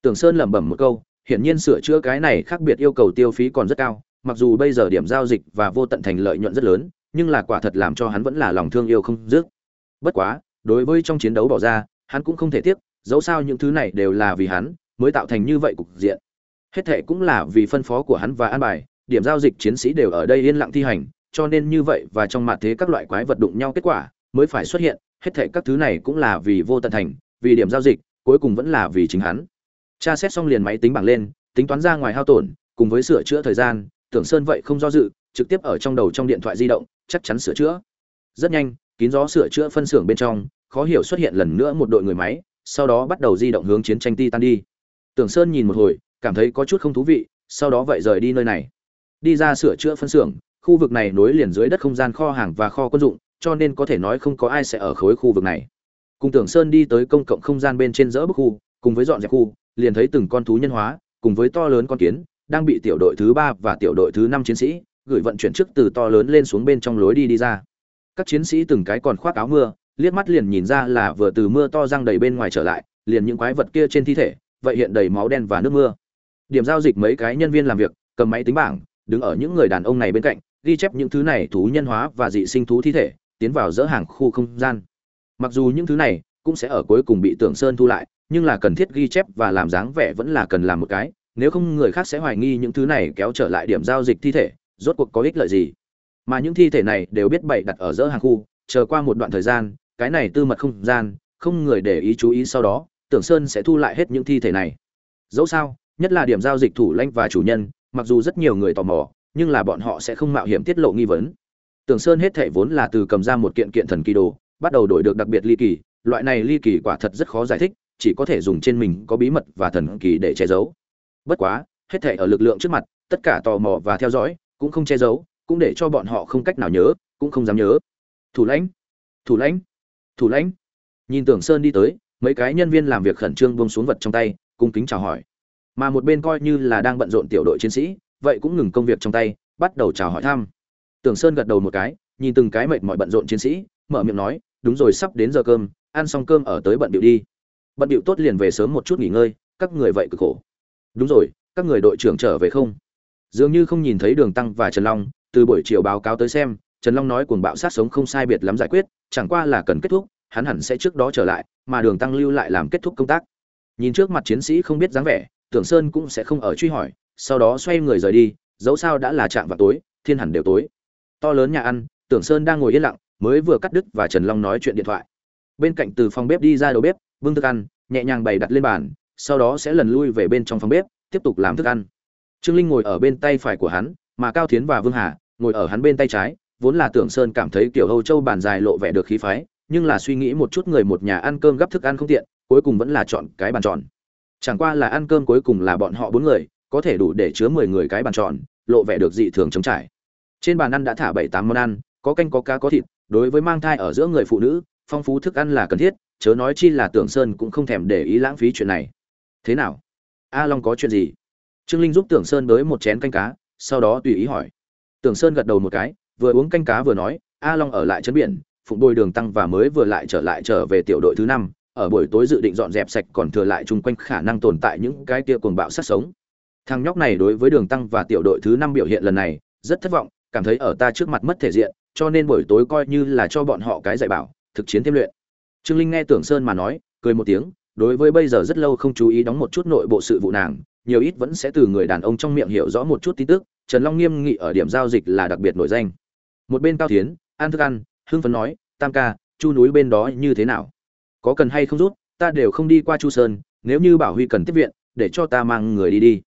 Tưởng sơn lẩm bẩm một câu, hiển nhiên sửa chữa cái này khác biệt yêu cầu tiêu phí còn rất cao, mặc dù bây giờ điểm giao dịch và vô tận thành lợi nhuận rất lớn, nhưng là quả thật làm cho hắn vẫn là lòng thương yêu không dứt. Bất quá, đối với trong chiến đấu bỏ ra, hắn cũng không thể tiếc, dẫu sao những thứ này đều là vì hắn, mới tạo thành như vậy cục diện. Hết thệ cũng là vì phân phó của hắn và an bài điểm giao dịch chiến sĩ đều ở đây yên lặng thi hành, cho nên như vậy và trong mặt thế các loại quái vật đụng nhau kết quả mới phải xuất hiện, hết thảy các thứ này cũng là vì vô tận thành, vì điểm giao dịch, cuối cùng vẫn là vì chính hắn. Tra xét xong liền máy tính bảng lên, tính toán ra ngoài hao tổn, cùng với sửa chữa thời gian, tưởng sơn vậy không do dự, trực tiếp ở trong đầu trong điện thoại di động, chắc chắn sửa chữa. Rất nhanh, kín gió sửa chữa phân xưởng bên trong, khó hiểu xuất hiện lần nữa một đội người máy, sau đó bắt đầu di động hướng chiến tranh titan đi. Tưởng sơn nhìn một hồi, cảm thấy có chút không thú vị, sau đó vậy rời đi nơi này đi ra sửa chữa phân xưởng, khu vực này nối liền dưới đất không gian kho hàng và kho quân dụng, cho nên có thể nói không có ai sẽ ở khối khu vực này. Cùng tưởng sơn đi tới công cộng không gian bên trên dỡ bức khu, cùng với dọn dẹp khu, liền thấy từng con thú nhân hóa, cùng với to lớn con kiến, đang bị tiểu đội thứ ba và tiểu đội thứ năm chiến sĩ gửi vận chuyển trước từ to lớn lên xuống bên trong lối đi đi ra. Các chiến sĩ từng cái còn khoác áo mưa, liếc mắt liền nhìn ra là vừa từ mưa to răng đầy bên ngoài trở lại, liền những quái vật kia trên thi thể, vậy hiện đầy máu đen và nước mưa. Điểm giao dịch mấy cái nhân viên làm việc, cầm máy tính bảng đứng ở những người đàn ông này bên cạnh, ghi chép những thứ này thú nhân hóa và dị sinh thú thi thể, tiến vào dỡ hàng khu không gian. Mặc dù những thứ này cũng sẽ ở cuối cùng bị tưởng sơn thu lại, nhưng là cần thiết ghi chép và làm dáng vẻ vẫn là cần làm một cái, nếu không người khác sẽ hoài nghi những thứ này kéo trở lại điểm giao dịch thi thể, rốt cuộc có ích lợi gì. Mà những thi thể này đều biết bày đặt ở dỡ hàng khu, chờ qua một đoạn thời gian, cái này tư mật không gian, không người để ý chú ý sau đó, tưởng sơn sẽ thu lại hết những thi thể này. Dẫu sao, nhất là điểm giao dịch thủ lãnh và chủ nhân mặc dù rất nhiều người tò mò, nhưng là bọn họ sẽ không mạo hiểm tiết lộ nghi vấn. Tưởng sơn hết thể vốn là từ cầm ra một kiện kiện thần kỳ đồ, bắt đầu đổi được đặc biệt ly kỳ. Loại này ly kỳ quả thật rất khó giải thích, chỉ có thể dùng trên mình có bí mật và thần kỳ để che giấu. Bất quá, hết thể ở lực lượng trước mặt, tất cả tò mò và theo dõi, cũng không che giấu, cũng để cho bọn họ không cách nào nhớ, cũng không dám nhớ. Thủ lãnh thủ lãnh thủ lãnh. Nhìn tưởng sơn đi tới, mấy cái nhân viên làm việc khẩn trương buông xuống vật trong tay, cung kính chào hỏi mà một bên coi như là đang bận rộn tiểu đội chiến sĩ, vậy cũng ngừng công việc trong tay, bắt đầu chào hỏi thăm. Tưởng sơn gật đầu một cái, nhìn từng cái mệt mỏi bận rộn chiến sĩ, mở miệng nói, đúng rồi, sắp đến giờ cơm, ăn xong cơm ở tới bận điệu đi. Bận điệu tốt liền về sớm một chút nghỉ ngơi, các người vậy cực khổ. Đúng rồi, các người đội trưởng trở về không? Dường như không nhìn thấy đường tăng và trần long, từ buổi chiều báo cáo tới xem, trần long nói cuồng bạo sát sống không sai biệt lắm giải quyết, chẳng qua là cần kết thúc, hắn hẳn sẽ trước đó trở lại, mà đường tăng lưu lại làm kết thúc công tác. Nhìn trước mặt chiến sĩ không biết dáng vẻ tưởng sơn cũng sẽ không ở truy hỏi, sau đó xoay người rời đi, dẫu sao đã là chạm vào tối, thiên hẳn đều tối. To lớn nhà ăn, tưởng sơn đang ngồi yên lặng, mới vừa cắt đứt và trần long nói chuyện điện thoại. Bên cạnh từ phòng bếp đi ra đầu bếp, bưng thức ăn, nhẹ nhàng bày đặt lên bàn, sau đó sẽ lần lui về bên trong phòng bếp, tiếp tục làm thức ăn. Trương linh ngồi ở bên tay phải của hắn, mà cao thiến và vương hà ngồi ở hắn bên tay trái, vốn là tưởng sơn cảm thấy kiểu âu châu bàn dài lộ vẻ được khí phái, nhưng là suy nghĩ một chút người một nhà ăn cơm gấp thức ăn không tiện, cuối cùng vẫn là chọn cái bàn tròn chẳng qua là ăn cơm cuối cùng là bọn họ bốn người, có thể đủ để chứa mười người cái bàn tròn, lộ vẻ được dị thường trống trải. Trên bàn ăn đã thả bảy tám món ăn, có canh, có cá, có thịt, đối với mang thai ở giữa người phụ nữ, phong phú thức ăn là cần thiết, chớ nói chi là tưởng sơn cũng không thèm để ý lãng phí chuyện này. Thế nào? A long có chuyện gì? Trương linh giúp tưởng sơn đới một chén canh cá, sau đó tùy ý hỏi. Tưởng sơn gật đầu một cái, vừa uống canh cá vừa nói, a long ở lại chấn biển, phụng đôi đường tăng và mới vừa lại trở lại trở về tiểu đội thứ năm ở buổi tối dự định dọn dẹp sạch còn thừa lại chung quanh khả năng tồn tại những cái kia cuồng bạo sát sống. Thằng nhóc này đối với đường tăng và tiểu đội thứ năm biểu hiện lần này, rất thất vọng, cảm thấy ở ta trước mặt mất thể diện, cho nên buổi tối coi như là cho bọn họ cái dạy bảo, thực chiến thêm luyện. Trương linh nghe tưởng sơn mà nói, cười một tiếng, đối với bây giờ rất lâu không chú ý đóng một chút nội bộ sự vụ nàng, nhiều ít vẫn sẽ từ người đàn ông trong miệng hiểu rõ một chút tin tức, trần long nghiêm nghị ở điểm giao dịch là đặc biệt nổi danh. Một bên cao thiến an thức ăn, hưng phấn nói, tam ca, chu núi bên đó như thế nào? Có cần hay không rút, ta đều không đi qua chu sơn, nếu như bảo huy cần tiếp viện, để cho ta mang người đi đi.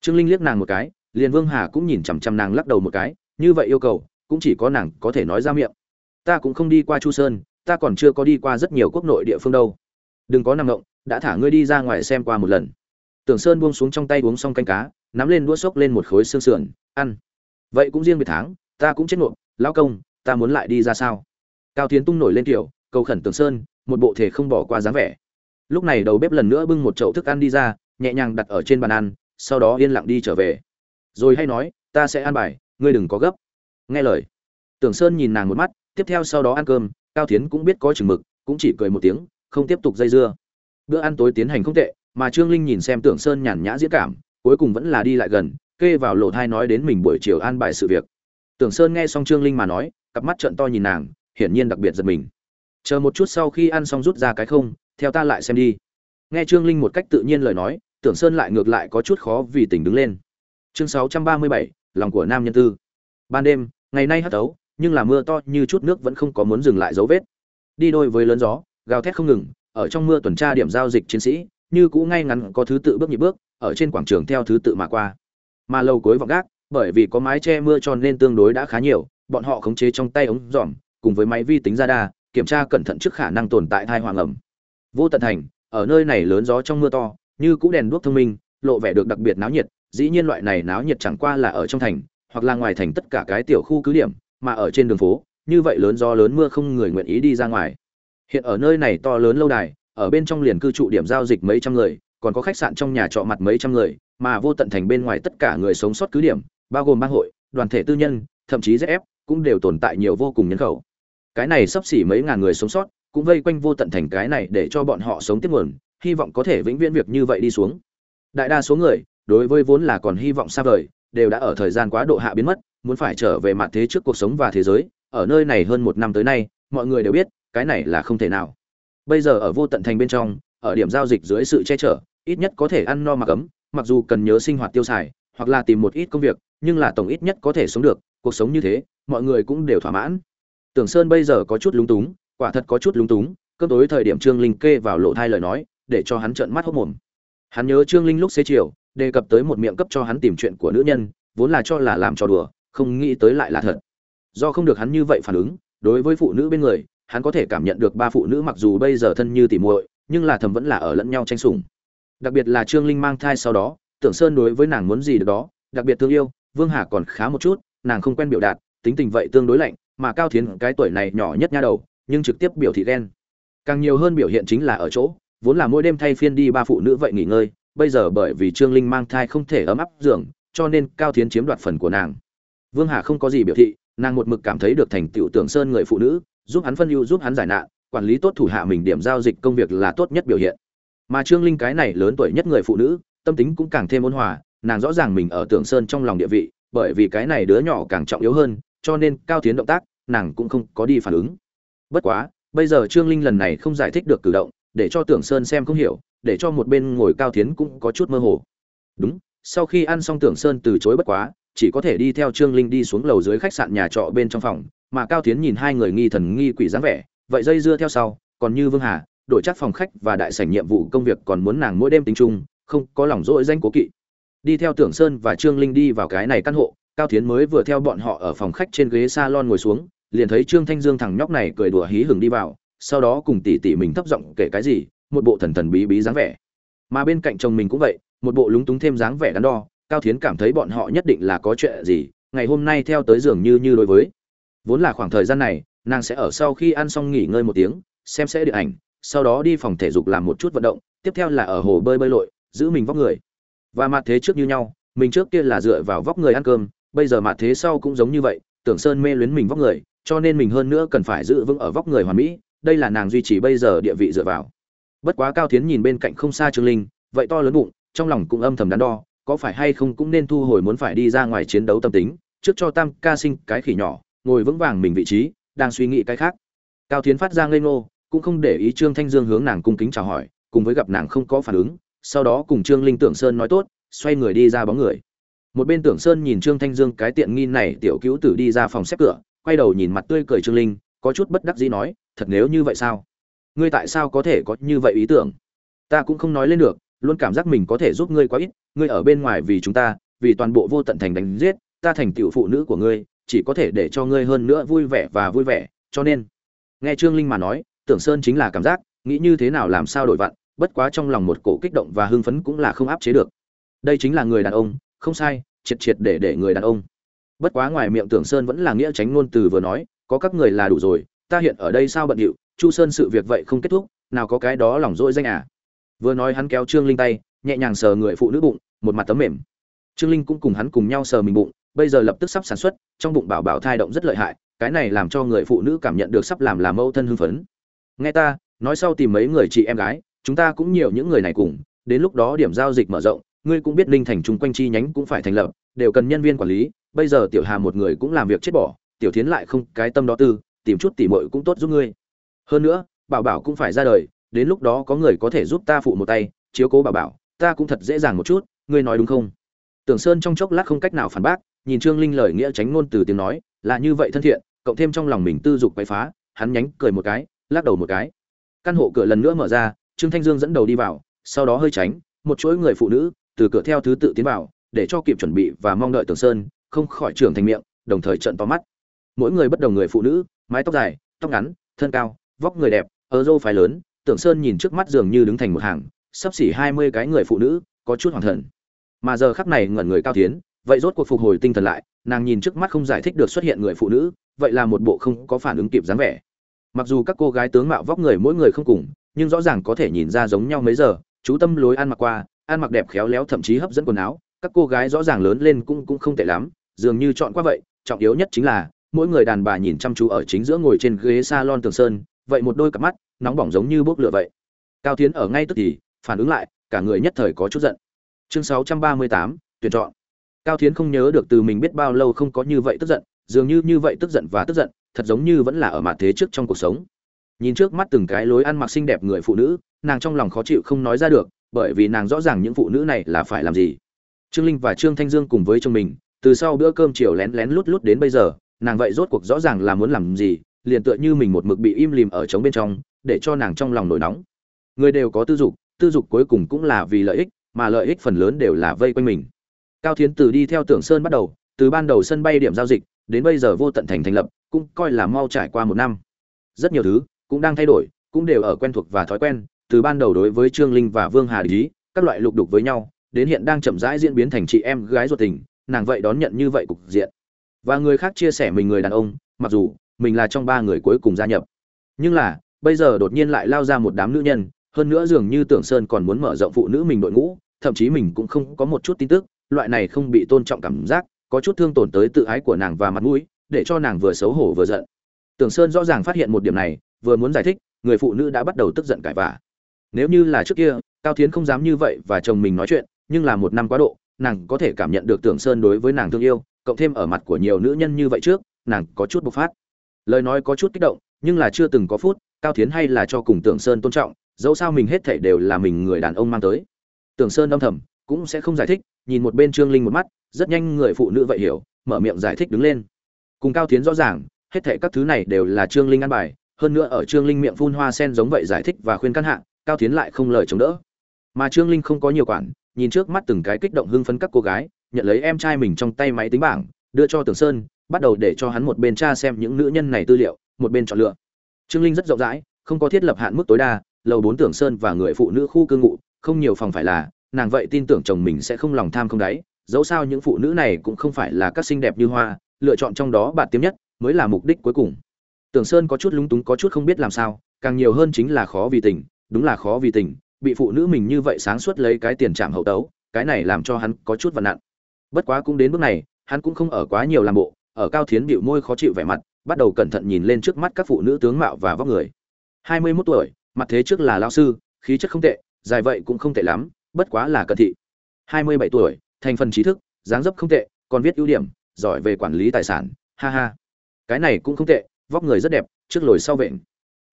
Trương linh liếc nàng một cái, liền vương hà cũng nhìn chằm chằm nàng lắc đầu một cái, như vậy yêu cầu, cũng chỉ có nàng có thể nói ra miệng. Ta cũng không đi qua chu sơn, ta còn chưa có đi qua rất nhiều quốc nội địa phương đâu. Đừng có nằm ngộng đã thả ngươi đi ra ngoài xem qua một lần. Tưởng sơn buông xuống trong tay uống xong canh cá, nắm lên đũa xốc lên một khối xương sườn, ăn. Vậy cũng riêng biệt tháng, ta cũng chết nộp lão công, ta muốn lại đi ra sao? Cao tiến tung nổi lên kiểu, cầu khẩn tưởng sơn một bộ thể không bỏ qua dáng vẻ. Lúc này đầu bếp lần nữa bưng một chậu thức ăn đi ra, nhẹ nhàng đặt ở trên bàn ăn, sau đó yên lặng đi trở về. Rồi hay nói, ta sẽ ăn bài, ngươi đừng có gấp. Nghe lời, tưởng sơn nhìn nàng một mắt, tiếp theo sau đó ăn cơm, cao tiến cũng biết có chừng mực, cũng chỉ cười một tiếng, không tiếp tục dây dưa. Bữa ăn tối tiến hành không tệ, mà trương linh nhìn xem tưởng sơn nhàn nhã diễn cảm, cuối cùng vẫn là đi lại gần, kê vào lộ thai nói đến mình buổi chiều an bài sự việc. Tưởng sơn nghe xong trương linh mà nói, cặp mắt trợn to nhìn nàng, hiển nhiên đặc biệt giật mình chờ một chút sau khi ăn xong rút ra cái không, theo ta lại xem đi. Nghe trương linh một cách tự nhiên lời nói, tưởng sơn lại ngược lại có chút khó vì tỉnh đứng lên. Chương sáu trăm ba mươi bảy, lòng của nam nhân tư. Ban đêm, ngày nay hắt tấu nhưng là mưa to như chút nước vẫn không có muốn dừng lại dấu vết. Đi đôi với lớn gió, gào thét không ngừng, ở trong mưa tuần tra điểm giao dịch chiến sĩ, như cũ ngay ngắn có thứ tự bước nhịp bước, ở trên quảng trường theo thứ tự mà qua. Mà lâu cuối vọng gác, bởi vì có mái che mưa tròn nên tương đối đã khá nhiều, bọn họ khống chế trong tay ống dòm, cùng với máy vi tính ra đa kiểm tra cẩn thận trước khả năng tồn tại thai hoàng ẩm. Vô tận thành, ở nơi này lớn gió trong mưa to, như cũ đèn đuốc thông minh, lộ vẻ được đặc biệt náo nhiệt, dĩ nhiên loại này náo nhiệt chẳng qua là ở trong thành, hoặc là ngoài thành tất cả cái tiểu khu cứ điểm, mà ở trên đường phố, như vậy lớn gió lớn mưa không người nguyện ý đi ra ngoài. Hiện ở nơi này to lớn lâu đài, ở bên trong liền cư trụ điểm giao dịch mấy trăm người, còn có khách sạn trong nhà trọ mặt mấy trăm người, mà vô tận thành bên ngoài tất cả người sống sót cứ điểm, bao gồm bang hội, đoàn thể tư nhân, thậm chí ZF cũng đều tồn tại nhiều vô cùng nhân khẩu cái này sắp xỉ mấy ngàn người sống sót, cũng vây quanh vô tận thành cái này để cho bọn họ sống tiếp nguồn, hy vọng có thể vĩnh viễn việc như vậy đi xuống. Đại đa số người, đối với vốn là còn hy vọng xa vời, đều đã ở thời gian quá độ hạ biến mất, muốn phải trở về mặt thế trước cuộc sống và thế giới. Ở nơi này hơn một năm tới nay, mọi người đều biết, cái này là không thể nào. Bây giờ ở vô tận thành bên trong, ở điểm giao dịch dưới sự che chở, ít nhất có thể ăn no mặc ấm, mặc dù cần nhớ sinh hoạt tiêu xài, hoặc là tìm một ít công việc, nhưng là tổng ít nhất có thể sống được, cuộc sống như thế, mọi người cũng đều thỏa mãn tưởng sơn bây giờ có chút lúng túng, quả thật có chút lúng túng cơn tối thời điểm trương linh kê vào lộ thai lời nói, để cho hắn trợn mắt hốt mồm. Hắn nhớ trương linh lúc xế chiều, đề cập tới một miệng cấp cho hắn tìm chuyện của nữ nhân, vốn là cho là làm trò đùa, không nghĩ tới lại là thật. Do không được hắn như vậy phản ứng, đối với phụ nữ bên người, hắn có thể cảm nhận được ba phụ nữ mặc dù bây giờ thân như tỉ muội, nhưng là thầm vẫn là ở lẫn nhau tranh sủng. Đặc biệt là trương linh mang thai sau đó, tưởng sơn đối với nàng muốn gì được đó, đặc biệt thương yêu, vương hà còn khá một chút, nàng không quen biểu đạt, tính tình vậy tương đối lạnh mà cao thiến cái tuổi này nhỏ nhất nha đầu, nhưng trực tiếp biểu thị ghen. Càng nhiều hơn biểu hiện chính là ở chỗ, vốn là mỗi đêm thay phiên đi ba phụ nữ vậy nghỉ ngơi, bây giờ bởi vì trương linh mang thai không thể ấm áp giường, cho nên cao thiến chiếm đoạt phần của nàng. Vương hà không có gì biểu thị, nàng một mực cảm thấy được thành tựu tưởng sơn người phụ nữ, giúp hắn phân ưu, giúp hắn giải nạn, quản lý tốt thủ hạ mình điểm giao dịch công việc là tốt nhất biểu hiện. Mà trương linh cái này lớn tuổi nhất người phụ nữ, tâm tính cũng càng thêm ôn hòa, nàng rõ ràng mình ở tưởng sơn trong lòng địa vị, bởi vì cái này đứa nhỏ càng trọng yếu hơn cho nên cao tiến động tác, nàng cũng không có đi phản ứng. Bất quá, bây giờ trương linh lần này không giải thích được cử động, để cho tưởng sơn xem không hiểu, để cho một bên ngồi cao tiến cũng có chút mơ hồ. Đúng, sau khi ăn xong tưởng sơn từ chối bất quá, chỉ có thể đi theo trương linh đi xuống lầu dưới khách sạn nhà trọ bên trong phòng, mà cao tiến nhìn hai người nghi thần nghi quỷ dáng vẻ, vậy dây dưa theo sau, còn như vương hà, đổi chắc phòng khách và đại sảnh nhiệm vụ công việc còn muốn nàng mỗi đêm tính chung, không có lòng dỗi danh cố kỵ. Đi theo tưởng sơn và trương linh đi vào cái này căn hộ cao tiến mới vừa theo bọn họ ở phòng khách trên ghế salon ngồi xuống, liền thấy trương thanh dương thằng nhóc này cười đùa hí hửng đi vào, sau đó cùng tỉ tỉ mình thấp giọng kể cái gì, một bộ thần thần bí bí dáng vẻ. Mà bên cạnh chồng mình cũng vậy, một bộ lúng túng thêm dáng vẻ đắn đo, cao tiến cảm thấy bọn họ nhất định là có chuyện gì, ngày hôm nay theo tới giường như như đối với. Vốn là khoảng thời gian này, nàng sẽ ở sau khi ăn xong nghỉ ngơi một tiếng, xem sẽ điện ảnh, sau đó đi phòng thể dục làm một chút vận động, tiếp theo là ở hồ bơi bơi lội, giữ mình vóc người. Và mặt thế trước như nhau, mình trước kia là dựa vào vóc người ăn cơm bây giờ mặt thế sau cũng giống như vậy, tưởng sơn mê luyến mình vóc người, cho nên mình hơn nữa cần phải giữ vững ở vóc người hoàn mỹ, đây là nàng duy trì bây giờ địa vị dựa vào. Bất quá cao tiến nhìn bên cạnh không xa trương linh, vậy to lớn bụng, trong lòng cũng âm thầm đắn đo, có phải hay không cũng nên thu hồi muốn phải đi ra ngoài chiến đấu tâm tính, trước cho tam ca sinh cái khỉ nhỏ, ngồi vững vàng mình vị trí, đang suy nghĩ cái khác. Cao tiến phát ra ngây ngô, cũng không để ý trương thanh dương hướng nàng cung kính chào hỏi, cùng với gặp nàng không có phản ứng, sau đó cùng trương linh tưởng sơn nói tốt, xoay người đi ra bóng người một bên tưởng sơn nhìn trương thanh dương cái tiện nghi này, tiểu cứu tử đi ra phòng xếp cửa, quay đầu nhìn mặt tươi cười trương linh, có chút bất đắc dĩ nói, thật nếu như vậy sao? Ngươi tại sao có thể có như vậy ý tưởng? Ta cũng không nói lên được, luôn cảm giác mình có thể giúp ngươi quá ít, ngươi ở bên ngoài vì chúng ta, vì toàn bộ vô tận thành đánh giết, ta thành tiểu phụ nữ của ngươi, chỉ có thể để cho ngươi hơn nữa vui vẻ và vui vẻ, cho nên nghe trương linh mà nói, tưởng sơn chính là cảm giác, nghĩ như thế nào làm sao đổi vặn, bất quá trong lòng một cổ kích động và hưng phấn cũng là không áp chế được. Đây chính là người đàn ông không sai, triệt triệt để để người đàn ông. Bất quá ngoài miệng tưởng sơn vẫn là nghĩa tránh ngôn từ vừa nói, có các người là đủ rồi, ta hiện ở đây sao bận điệu, chu sơn sự việc vậy không kết thúc, nào có cái đó lòng dỗi danh à. Vừa nói hắn kéo trương linh tay, nhẹ nhàng sờ người phụ nữ bụng, một mặt tấm mềm. Trương linh cũng cùng hắn cùng nhau sờ mình bụng, bây giờ lập tức sắp sản xuất, trong bụng bảo bảo thai động rất lợi hại, cái này làm cho người phụ nữ cảm nhận được sắp làm làm mâu thân hưng phấn. Nghe ta, nói sau tìm mấy người chị em gái, chúng ta cũng nhiều những người này cùng, đến lúc đó điểm giao dịch mở rộng ngươi cũng biết linh thành chung quanh chi nhánh cũng phải thành lập, đều cần nhân viên quản lý, bây giờ tiểu hà một người cũng làm việc chết bỏ, tiểu thiến lại không cái tâm đó tư, tìm chút tỉ mội cũng tốt giúp ngươi. Hơn nữa, bảo bảo cũng phải ra đời, đến lúc đó có người có thể giúp ta phụ một tay, chiếu cố bảo bảo, ta cũng thật dễ dàng một chút, ngươi nói đúng không? Tưởng sơn trong chốc lát không cách nào phản bác, nhìn trương linh lời nghĩa tránh ngôn từ tiếng nói, là như vậy thân thiện, cộng thêm trong lòng mình tư dục quậy phá, hắn nhánh cười một cái, lắc đầu một cái. Căn hộ cửa lần nữa mở ra, trương thanh dương dẫn đầu đi vào, sau đó hơi tránh, một chuỗi người phụ nữ từ cửa theo thứ tự tiến vào, để cho kịp chuẩn bị và mong đợi tưởng sơn, không khỏi trưởng thành miệng, đồng thời trận to mắt. Mỗi người bất đồng người phụ nữ, mái tóc dài, tóc ngắn, thân cao, vóc người đẹp ở dâu phái lớn tưởng sơn nhìn trước mắt dường như đứng thành một hàng, sắp xỉ hai mươi cái người phụ nữ, có chút hoàng thần mà giờ khắc này ngẩn người cao tiến, vậy rốt cuộc phục hồi tinh thần lại, nàng nhìn trước mắt không giải thích được xuất hiện người phụ nữ, vậy là một bộ không có phản ứng kịp dáng vẻ. Mặc dù các cô gái tướng mạo vóc người mỗi người không cùng, nhưng rõ ràng có thể nhìn ra giống nhau mấy giờ, chú tâm lối ăn mặc qua ăn mặc đẹp khéo léo thậm chí hấp dẫn quần áo các cô gái rõ ràng lớn lên cũng cũng không tệ lắm dường như chọn qua vậy trọng yếu nhất chính là mỗi người đàn bà nhìn chăm chú ở chính giữa ngồi trên ghế salon tường sơn vậy một đôi cặp mắt nóng bỏng giống như bốc lửa vậy. Cao tiến ở ngay tức thì phản ứng lại cả người nhất thời có chút giận. Chương 638, tuyển chọn. Cao tiến không nhớ được từ mình biết bao lâu không có như vậy tức giận dường như như vậy tức giận và tức giận thật giống như vẫn là ở mặt thế trước trong cuộc sống. Nhìn trước mắt từng cái lối ăn mặc xinh đẹp người phụ nữ nàng trong lòng khó chịu không nói ra được bởi vì nàng rõ ràng những phụ nữ này là phải làm gì. Trương linh và trương thanh dương cùng với chồng mình, từ sau bữa cơm chiều lén lén lút lút đến bây giờ, nàng vậy rốt cuộc rõ ràng là muốn làm gì, liền tựa như mình một mực bị im lìm ở trống bên trong, để cho nàng trong lòng nổi nóng. Người đều có tư dục tư dục cuối cùng cũng là vì lợi ích, mà lợi ích phần lớn đều là vây quanh mình. Cao thiến từ đi theo tưởng sơn bắt đầu, từ ban đầu sân bay điểm giao dịch, đến bây giờ vô tận thành thành lập, cũng coi là mau trải qua một năm. Rất nhiều thứ cũng đang thay đổi, cũng đều ở quen thuộc và thói quen từ ban đầu đối với trương linh và vương hà lý các loại lục đục với nhau, đến hiện đang chậm rãi diễn biến thành chị em gái ruột tình, nàng vậy đón nhận như vậy cục diện. Và người khác chia sẻ mình người đàn ông, mặc dù mình là trong ba người cuối cùng gia nhập. Nhưng là, bây giờ đột nhiên lại lao ra một đám nữ nhân, hơn nữa dường như tưởng sơn còn muốn mở rộng phụ nữ mình đội ngũ, thậm chí mình cũng không có một chút tin tức, loại này không bị tôn trọng cảm giác, có chút thương tổn tới tự ái của nàng và mặt mũi, để cho nàng vừa xấu hổ vừa giận. Tưởng sơn rõ ràng phát hiện một điểm này, vừa muốn giải thích, người phụ nữ đã bắt đầu tức giận cãi vã nếu như là trước kia, cao tiến không dám như vậy và chồng mình nói chuyện, nhưng là một năm quá độ, nàng có thể cảm nhận được tưởng sơn đối với nàng thương yêu, cộng thêm ở mặt của nhiều nữ nhân như vậy trước, nàng có chút bộc phát. Lời nói có chút kích động, nhưng là chưa từng có phút, cao tiến hay là cho cùng tưởng sơn tôn trọng, dẫu sao mình hết thảy đều là mình người đàn ông mang tới. Tưởng sơn âm thầm, cũng sẽ không giải thích, nhìn một bên trương linh một mắt, rất nhanh người phụ nữ vậy hiểu, mở miệng giải thích đứng lên. Cùng cao tiến rõ ràng, hết thảy các thứ này đều là trương linh ăn bài, hơn nữa ở trương linh miệng phun hoa sen giống vậy giải thích và khuyên căn hạ cao tiến lại không lời chống đỡ. Mà trương linh không có nhiều quản, nhìn trước mắt từng cái kích động hưng phấn các cô gái, nhận lấy em trai mình trong tay máy tính bảng, đưa cho tưởng sơn, bắt đầu để cho hắn một bên tra xem những nữ nhân này tư liệu, một bên chọn lựa. Trương linh rất rộng rãi, không có thiết lập hạn mức tối đa, lầu bốn tưởng sơn và người phụ nữ khu cư ngụ, không nhiều phòng phải là, nàng vậy tin tưởng chồng mình sẽ không lòng tham không đáy, dẫu sao những phụ nữ này cũng không phải là các xinh đẹp như hoa, lựa chọn trong đó bạn tiêm nhất, mới là mục đích cuối cùng. Tưởng sơn có chút lúng túng có chút không biết làm sao, càng nhiều hơn chính là khó vì tình đúng là khó vì tình, bị phụ nữ mình như vậy sáng suốt lấy cái tiền chạm hậu tấu, cái này làm cho hắn có chút vận nặng. Bất quá cũng đến bước này, hắn cũng không ở quá nhiều làm bộ, ở cao thiến bịu môi khó chịu vẻ mặt, bắt đầu cẩn thận nhìn lên trước mắt các phụ nữ tướng mạo và vóc người. Hai mươi 21 tuổi, mặt thế trước là lao sư, khí chất không tệ, dài vậy cũng không tệ lắm, bất quá là cận thị. Hai mươi bảy tuổi, thành phần trí thức, dáng dấp không tệ, còn viết ưu điểm, giỏi về quản lý tài sản, ha ha. Cái này cũng không tệ, vóc người rất đẹp, trước lồi sau vện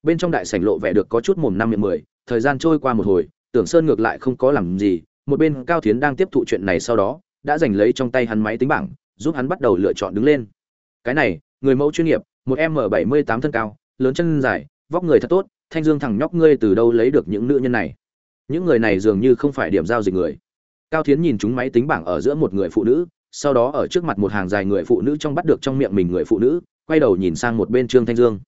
bên trong đại sảnh lộ vẻ được có chút mồm năm miệng mười, thời gian trôi qua một hồi, tưởng sơn ngược lại không có làm gì, một bên cao thiến đang tiếp thụ chuyện này sau đó, đã giành lấy trong tay hắn máy tính bảng, giúp hắn bắt đầu lựa chọn đứng lên. Cái này, người mẫu chuyên nghiệp, một m bảy mươi tám thân cao, lớn chân dài, vóc người thật tốt, thanh dương thằng nhóc ngươi từ đâu lấy được những nữ nhân này? Những người này dường như không phải điểm giao dịch người. Cao thiến nhìn chúng máy tính bảng ở giữa một người phụ nữ, sau đó ở trước mặt một hàng dài người phụ nữ trong bắt được trong miệng mình người phụ nữ, quay đầu nhìn sang một bên trương thanh dương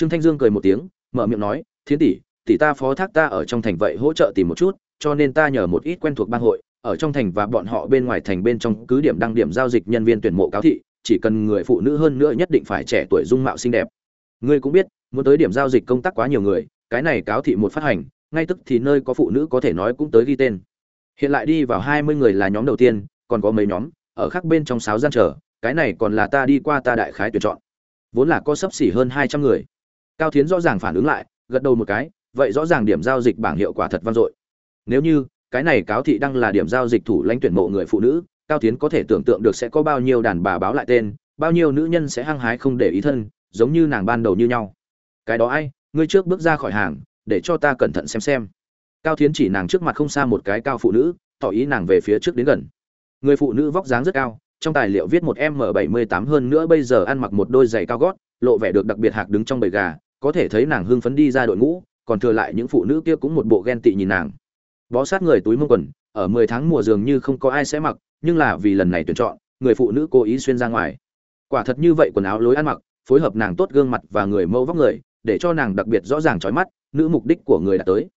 trương thanh dương cười một tiếng, mở miệng nói thiến tỷ tỷ ta phó thác ta ở trong thành vậy hỗ trợ tìm một chút, cho nên ta nhờ một ít quen thuộc bang hội, ở trong thành và bọn họ bên ngoài thành bên trong cứ điểm đăng điểm giao dịch nhân viên tuyển mộ cáo thị, chỉ cần người phụ nữ hơn nữa nhất định phải trẻ tuổi dung mạo xinh đẹp. Ngươi cũng biết, muốn tới điểm giao dịch công tác quá nhiều người, cái này cáo thị một phát hành, ngay tức thì nơi có phụ nữ có thể nói cũng tới ghi tên. Hiện lại đi vào hai mươi người là nhóm đầu tiên, còn có mấy nhóm, ở khác bên trong sáu gian chờ, cái này còn là ta đi qua ta đại khái tuyển chọn. Vốn là có sấp xỉ hơn hai trăm người cao thiến rõ ràng phản ứng lại, gật đầu một cái, vậy rõ ràng điểm giao dịch bảng hiệu quả thật vang dội. Nếu như, cái này cáo thị đăng là điểm giao dịch thủ lãnh tuyển mộ người phụ nữ, cao tiến có thể tưởng tượng được sẽ có bao nhiêu đàn bà báo lại tên, bao nhiêu nữ nhân sẽ hăng hái không để ý thân, giống như nàng ban đầu như nhau. Cái đó ai, ngươi trước bước ra khỏi hàng, để cho ta cẩn thận xem xem. Cao tiến chỉ nàng trước mặt không xa một cái cao phụ nữ, tỏ ý nàng về phía trước đến gần. Người phụ nữ vóc dáng rất cao, trong tài liệu viết một m bảy mươi tám hơn nữa bây giờ ăn mặc một đôi giày cao gót, lộ vẻ được đặc biệt hạc đứng trong bầy gà có thể thấy nàng hưng phấn đi ra đội ngũ, còn thừa lại những phụ nữ kia cũng một bộ ghen tị nhìn nàng. Bó sát người túi mông quần, ở mười tháng mùa dường như không có ai sẽ mặc, nhưng là vì lần này tuyển chọn, người phụ nữ cố ý xuyên ra ngoài. Quả thật như vậy quần áo lối ăn mặc, phối hợp nàng tốt gương mặt và người mẫu vóc người, để cho nàng đặc biệt rõ ràng trói mắt, nữ mục đích của người đã tới.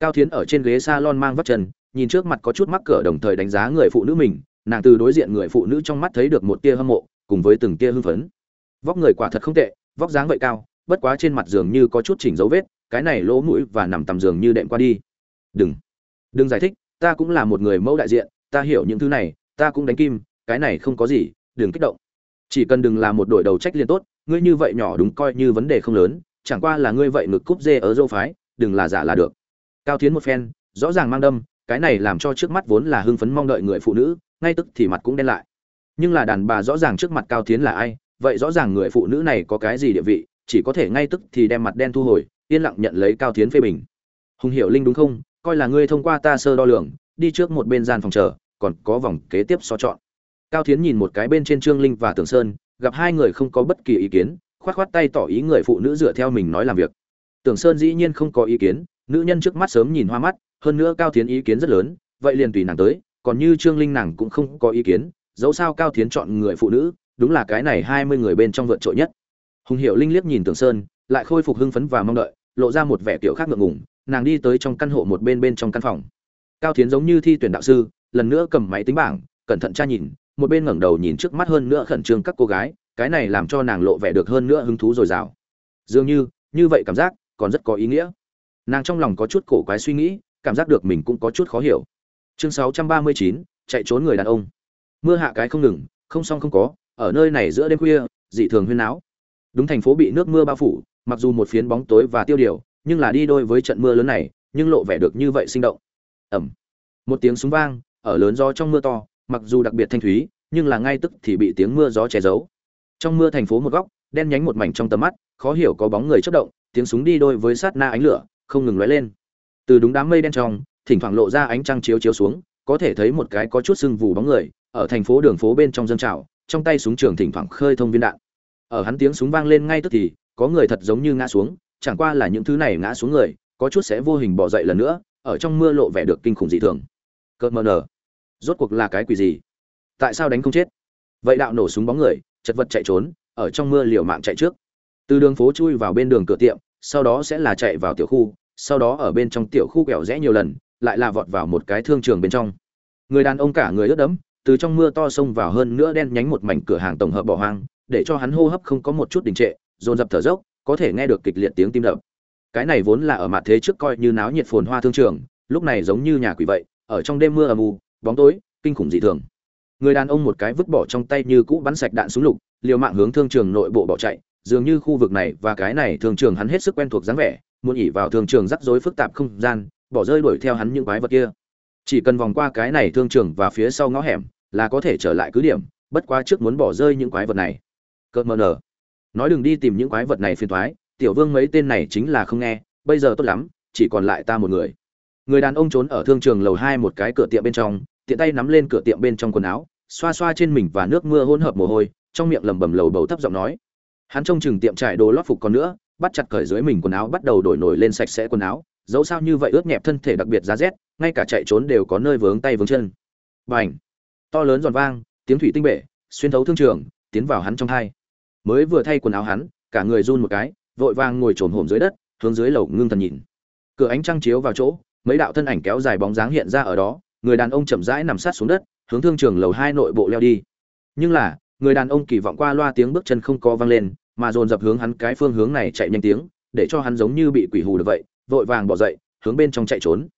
Cao thiến ở trên ghế salon mang vắt chân, nhìn trước mặt có chút mắc cỡ đồng thời đánh giá người phụ nữ mình, nàng từ đối diện người phụ nữ trong mắt thấy được một tia hâm mộ, cùng với từng tia hưng phấn. Vóc người quả thật không tệ, vóc dáng vậy cao bất quá trên mặt giường như có chút chỉnh dấu vết, cái này lỗ mũi và nằm tầm giường như đệm qua đi. Đừng. Đừng giải thích, ta cũng là một người mẫu đại diện, ta hiểu những thứ này, ta cũng đánh kim, cái này không có gì, đừng kích động. Chỉ cần đừng là một đội đầu trách liên tốt, ngươi như vậy nhỏ đúng coi như vấn đề không lớn, chẳng qua là ngươi vậy ngực cúp dê ở dâu phái, đừng là giả là được. Cao tiến một phen, rõ ràng mang đâm, cái này làm cho trước mắt vốn là hưng phấn mong đợi người phụ nữ, ngay tức thì mặt cũng đen lại. Nhưng là đàn bà rõ ràng trước mặt cao tiến là ai, vậy rõ ràng người phụ nữ này có cái gì địa vị chỉ có thể ngay tức thì đem mặt đen thu hồi, yên lặng nhận lấy cao tiến phê bình. Hùng hiệu linh đúng không? Coi là ngươi thông qua ta sơ đo lường, đi trước một bên gian phòng chờ, còn có vòng kế tiếp so chọn. Cao tiến nhìn một cái bên trên trương linh và tường sơn, gặp hai người không có bất kỳ ý kiến, khoát khoát tay tỏ ý người phụ nữ dựa theo mình nói làm việc. Tường sơn dĩ nhiên không có ý kiến, nữ nhân trước mắt sớm nhìn hoa mắt, hơn nữa cao tiến ý kiến rất lớn, vậy liền tùy nàng tới, còn như trương linh nàng cũng không có ý kiến, dẫu sao cao tiến chọn người phụ nữ, đúng là cái này hai mươi người bên trong vượt trội nhất hùng hiệu linh liếc nhìn tường sơn lại khôi phục hưng phấn và mong đợi lộ ra một vẻ kiểu khác ngượng ngùng nàng đi tới trong căn hộ một bên bên trong căn phòng. Cao tiến giống như thi tuyển đạo sư lần nữa cầm máy tính bảng cẩn thận tra nhìn một bên ngẩng đầu nhìn trước mắt hơn nữa khẩn trương các cô gái cái này làm cho nàng lộ vẻ được hơn nữa hứng thú dồi dào. Dường như như vậy cảm giác còn rất có ý nghĩa. Nàng trong lòng có chút cổ quái suy nghĩ cảm giác được mình cũng có chút khó hiểu. Chương 639, chạy trốn người đàn ông. Mưa hạ cái không ngừng không xong không có ở nơi này giữa đêm khuya dị thường huyên náo đúng thành phố bị nước mưa bao phủ, mặc dù một phiến bóng tối và tiêu điều, nhưng là đi đôi với trận mưa lớn này, nhưng lộ vẻ được như vậy sinh động. Ẩm. Một tiếng súng vang, ở lớn gió trong mưa to, mặc dù đặc biệt thanh thúy, nhưng là ngay tức thì bị tiếng mưa gió che giấu. Trong mưa thành phố một góc, đen nhánh một mảnh trong tầm mắt, khó hiểu có bóng người chất động, tiếng súng đi đôi với sát na ánh lửa, không ngừng lóe lên. Từ đúng đám mây đen trong, thỉnh thoảng lộ ra ánh trăng chiếu chiếu xuống, có thể thấy một cái có chút sưng vù bóng người, ở thành phố đường phố bên trong dân trào, trong tay súng trường thỉnh thoảng khơi thông viên đạn ở hắn tiếng súng vang lên ngay tức thì, có người thật giống như ngã xuống, chẳng qua là những thứ này ngã xuống người, có chút sẽ vô hình bỏ dậy lần nữa, ở trong mưa lộ vẻ được kinh khủng dị thường. Cợt mờ nở. Rốt cuộc là cái quỷ gì? Tại sao đánh không chết? Vậy đạo nổ súng bóng người, chật vật chạy trốn, ở trong mưa liều mạng chạy trước. Từ đường phố chui vào bên đường cửa tiệm, sau đó sẽ là chạy vào tiểu khu, sau đó ở bên trong tiểu khu quẹo rẽ nhiều lần, lại là vọt vào một cái thương trường bên trong. Người đàn ông cả người ướt đẫm, từ trong mưa to xông vào hơn nữa đen nhánh một mảnh cửa hàng tổng hợp bỏ hoang để cho hắn hô hấp không có một chút đình trệ, dồn dập thở dốc, có thể nghe được kịch liệt tiếng tim đập. Cái này vốn là ở mặt thế trước coi như náo nhiệt phồn hoa thương trường, lúc này giống như nhà quỷ vậy, ở trong đêm mưa âm u bóng tối, kinh khủng dị thường. Người đàn ông một cái vứt bỏ trong tay như cũ bắn sạch đạn súng lục, liều mạng hướng thương trường nội bộ bỏ chạy, dường như khu vực này và cái này thương trường hắn hết sức quen thuộc dáng vẻ, muốn ỉ vào thương trường rắc rối phức tạp không gian, bỏ rơi đuổi theo hắn những quái vật kia. Chỉ cần vòng qua cái này thương trường và phía sau ngõ hẻm là có thể trở lại cứ điểm, bất quá trước muốn bỏ rơi những quái vật này cợt mờ nở. Nói đừng đi tìm những quái vật này phiền thoái tiểu vương mấy tên này chính là không nghe, bây giờ tốt lắm, chỉ còn lại ta một người. Người đàn ông trốn ở thương trường lầu hai một cái cửa tiệm bên trong, tiện tay nắm lên cửa tiệm bên trong quần áo, xoa xoa trên mình và nước mưa hỗn hợp mồ hôi, trong miệng lầm bầm lầu bầu thấp giọng nói. Hắn trông chừng tiệm trải đồ lót phục còn nữa, bắt chặt cởi dưới mình quần áo bắt đầu đổi nổi lên sạch sẽ quần áo, dẫu sao như vậy ướt nhẹp thân thể đặc biệt giá rét, ngay cả chạy trốn đều có nơi vướng tay vướng chân. Bành! To lớn giòn vang, tiếng thủy tinh bể, xuyên thấu thương trường, tiến vào hắn trong hai mới vừa thay quần áo hắn, cả người run một cái, vội vàng ngồi trồn hổm dưới đất, hướng dưới lầu ngưng thần nhìn. Cửa ánh trăng chiếu vào chỗ, mấy đạo thân ảnh kéo dài bóng dáng hiện ra ở đó, người đàn ông chậm rãi nằm sát xuống đất, hướng thương trường lầu hai nội bộ leo đi. Nhưng là, người đàn ông kỳ vọng qua loa tiếng bước chân không có vang lên, mà dồn dập hướng hắn cái phương hướng này chạy nhanh tiếng, để cho hắn giống như bị quỷ hù được vậy, vội vàng bỏ dậy, hướng bên trong chạy trốn.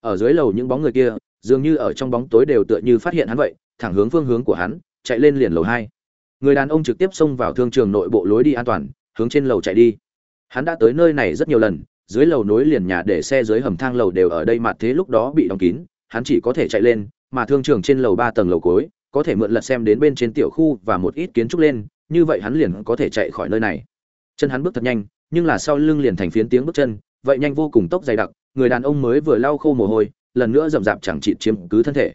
Ở dưới lầu những bóng người kia, dường như ở trong bóng tối đều tựa như phát hiện hắn vậy, thẳng hướng phương hướng của hắn, chạy lên liền lầu hai người đàn ông trực tiếp xông vào thương trường nội bộ lối đi an toàn, hướng trên lầu chạy đi. Hắn đã tới nơi này rất nhiều lần, dưới lầu nối liền nhà để xe dưới hầm thang lầu đều ở đây mà thế lúc đó bị đóng kín, hắn chỉ có thể chạy lên, mà thương trường trên lầu ba tầng lầu cối có thể mượn lật xem đến bên trên tiểu khu và một ít kiến trúc lên, như vậy hắn liền có thể chạy khỏi nơi này. Chân hắn bước thật nhanh, nhưng là sau lưng liền thành phiến tiếng bước chân, vậy nhanh vô cùng tốc dày đặc, người đàn ông mới vừa lau khô mồ hôi, lần nữa rậm rạp chẳng chịt chiếm cứ thân thể.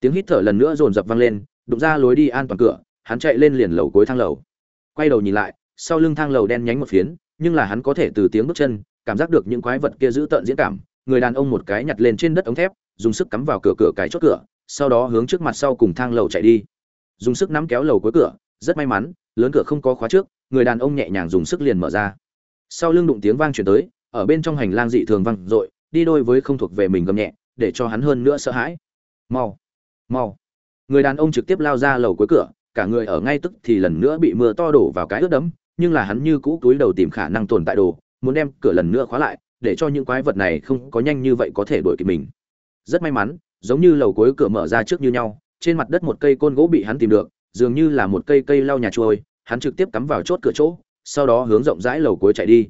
Tiếng hít thở lần nữa dồn dập vang lên, đụng ra lối đi an toàn cửa hắn chạy lên liền lầu cuối thang lầu. Quay đầu nhìn lại, sau lưng thang lầu đen nhánh một phiến, nhưng là hắn có thể từ tiếng bước chân, cảm giác được những quái vật kia giữ tận diễn cảm. Người đàn ông một cái nhặt lên trên đất ống thép, dùng sức cắm vào cửa cửa cái chốt cửa, sau đó hướng trước mặt sau cùng thang lầu chạy đi. Dùng sức nắm kéo lầu cuối cửa, rất may mắn, lớn cửa không có khóa trước, người đàn ông nhẹ nhàng dùng sức liền mở ra. Sau lưng đụng tiếng vang chuyển tới, ở bên trong hành lang dị thường vang dội, đi đôi với không thuộc về mình gầm nhẹ, để cho hắn hơn nữa sợ hãi. Mau mau. Người đàn ông trực tiếp lao ra lầu cuối cửa cả người ở ngay tức thì lần nữa bị mưa to đổ vào cái ướt đẫm, nhưng là hắn như cũ túi đầu tìm khả năng tồn tại đồ, muốn đem cửa lần nữa khóa lại, để cho những quái vật này không có nhanh như vậy có thể đuổi kịp mình. Rất may mắn, giống như lầu cuối cửa mở ra trước như nhau, trên mặt đất một cây côn gỗ bị hắn tìm được, dường như là một cây cây lau nhà chuôi, hắn trực tiếp cắm vào chốt cửa chỗ, sau đó hướng rộng rãi lầu cuối chạy đi.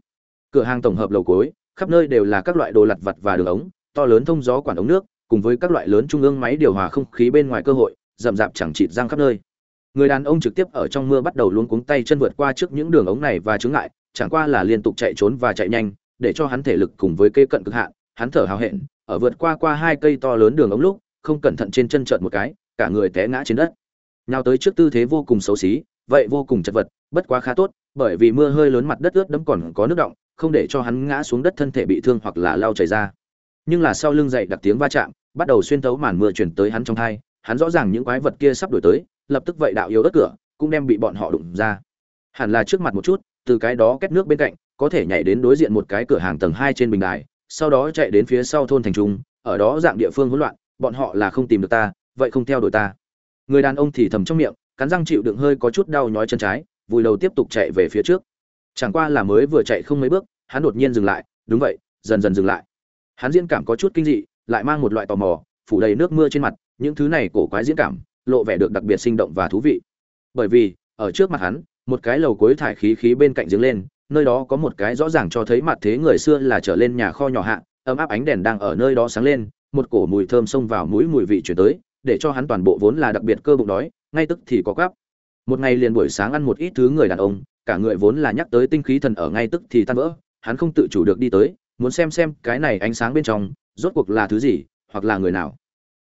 Cửa hàng tổng hợp lầu cuối, khắp nơi đều là các loại đồ lặt vặt và đường ống, to lớn thông gió quản ống nước, cùng với các loại lớn trung ương máy điều hòa không khí bên ngoài cơ hội, rậm rạp chẳng chịt giang khắp nơi người đàn ông trực tiếp ở trong mưa bắt đầu luống cuống tay chân vượt qua trước những đường ống này và chướng ngại, chẳng qua là liên tục chạy trốn và chạy nhanh, để cho hắn thể lực cùng với cây cận cực hạn, hắn thở hào hẹn, ở vượt qua qua hai cây to lớn đường ống lúc, không cẩn thận trên chân trợn một cái, cả người té ngã trên đất. Nhào tới trước tư thế vô cùng xấu xí, vậy vô cùng chật vật, bất quá khá tốt, bởi vì mưa hơi lớn mặt đất ướt đẫm còn có nước động, không để cho hắn ngã xuống đất thân thể bị thương hoặc là lao chảy ra. Nhưng là sau lưng dậy đặc tiếng va chạm, bắt đầu xuyên thấu màn mưa chuyển tới hắn trong thai hắn rõ ràng những quái vật kia sắp đổi tới lập tức vậy đạo yếu đất cửa, cũng đem bị bọn họ đụng ra. Hẳn là trước mặt một chút, từ cái đó kết nước bên cạnh, có thể nhảy đến đối diện một cái cửa hàng tầng hai trên bình đài, sau đó chạy đến phía sau thôn thành trung, ở đó dạng địa phương hỗn loạn, bọn họ là không tìm được ta, vậy không theo đuổi ta. Người đàn ông thì thầm trong miệng, cắn răng chịu đựng hơi có chút đau nhói chân trái, vùi đầu tiếp tục chạy về phía trước. Chẳng qua là mới vừa chạy không mấy bước, hắn đột nhiên dừng lại, đúng vậy, dần dần dừng lại. Hắn diễn cảm có chút kinh dị, lại mang một loại tò mò, phủ đầy nước mưa trên mặt, những thứ này cổ quái diễn cảm lộ vẻ được đặc biệt sinh động và thú vị. Bởi vì, ở trước mặt hắn, một cái lầu cuối thải khí khí bên cạnh giếng lên, nơi đó có một cái rõ ràng cho thấy mặt thế người xưa là trở lên nhà kho nhỏ hạ, ấm áp ánh đèn đang ở nơi đó sáng lên, một cổ mùi thơm xông vào mũi mùi vị chuyển tới, để cho hắn toàn bộ vốn là đặc biệt cơ bụng đói, ngay tức thì có gắp một ngày liền buổi sáng ăn một ít thứ người đàn ông, cả người vốn là nhắc tới tinh khí thần ở ngay tức thì tan vỡ, hắn không tự chủ được đi tới, muốn xem xem cái này ánh sáng bên trong, rốt cuộc là thứ gì, hoặc là người nào.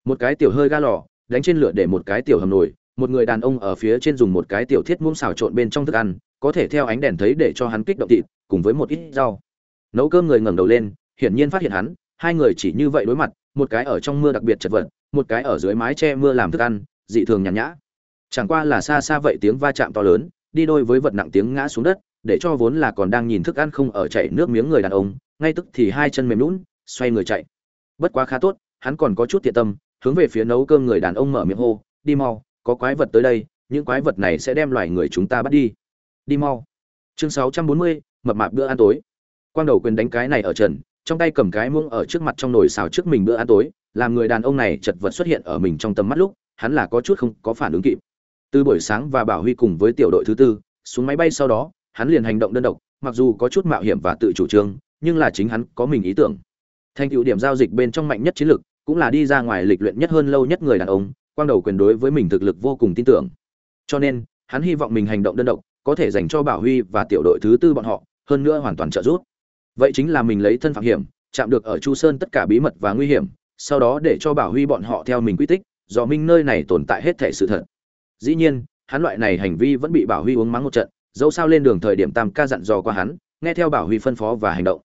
Một cái tiểu hơi ga lò đánh trên lửa để một cái tiểu hầm nồi, một người đàn ông ở phía trên dùng một cái tiểu thiết muỗng xào trộn bên trong thức ăn, có thể theo ánh đèn thấy để cho hắn kích động thịt, cùng với một ít rau. Nấu cơm người ngẩng đầu lên, hiển nhiên phát hiện hắn, hai người chỉ như vậy đối mặt, một cái ở trong mưa đặc biệt chật vật, một cái ở dưới mái che mưa làm thức ăn, dị thường nhàn nhã. Chẳng qua là xa xa vậy tiếng va chạm to lớn, đi đôi với vật nặng tiếng ngã xuống đất, để cho vốn là còn đang nhìn thức ăn không ở chạy nước miếng người đàn ông, ngay tức thì hai chân mềm lún xoay người chạy. Bất quá khá tốt, hắn còn có chút thiện tâm hướng về phía nấu cơm người đàn ông mở miệng hô đi mau có quái vật tới đây những quái vật này sẽ đem loài người chúng ta bắt đi. Đi mau. Chương 640, mập mạp bữa ăn tối. Quang đầu quyền đánh cái này ở trần trong tay cầm cái muỗng ở trước mặt trong nồi xào trước mình bữa ăn tối làm người đàn ông này chật vật xuất hiện ở mình trong tầm mắt lúc hắn là có chút không có phản ứng kịp. Từ buổi sáng và bảo huy cùng với tiểu đội thứ tư xuống máy bay sau đó hắn liền hành động đơn độc mặc dù có chút mạo hiểm và tự chủ trương nhưng là chính hắn có mình ý tưởng. Thành tựu điểm giao dịch bên trong mạnh nhất chiến lược cũng là đi ra ngoài lịch luyện nhất hơn lâu nhất người đàn ông, quang đầu quyền đối với mình thực lực vô cùng tin tưởng. Cho nên, hắn hy vọng mình hành động đơn độc, có thể dành cho bảo huy và tiểu đội thứ tư bọn họ, hơn nữa hoàn toàn trợ giúp. Vậy chính là mình lấy thân phạm hiểm, chạm được ở chu sơn tất cả bí mật và nguy hiểm, sau đó để cho bảo huy bọn họ theo mình quy tích, do minh nơi này tồn tại hết thể sự thật. Dĩ nhiên, hắn loại này hành vi vẫn bị bảo huy uống mắng một trận, dẫu sao lên đường thời điểm tam ca dặn dò qua hắn, nghe theo bảo huy phân phó và hành động.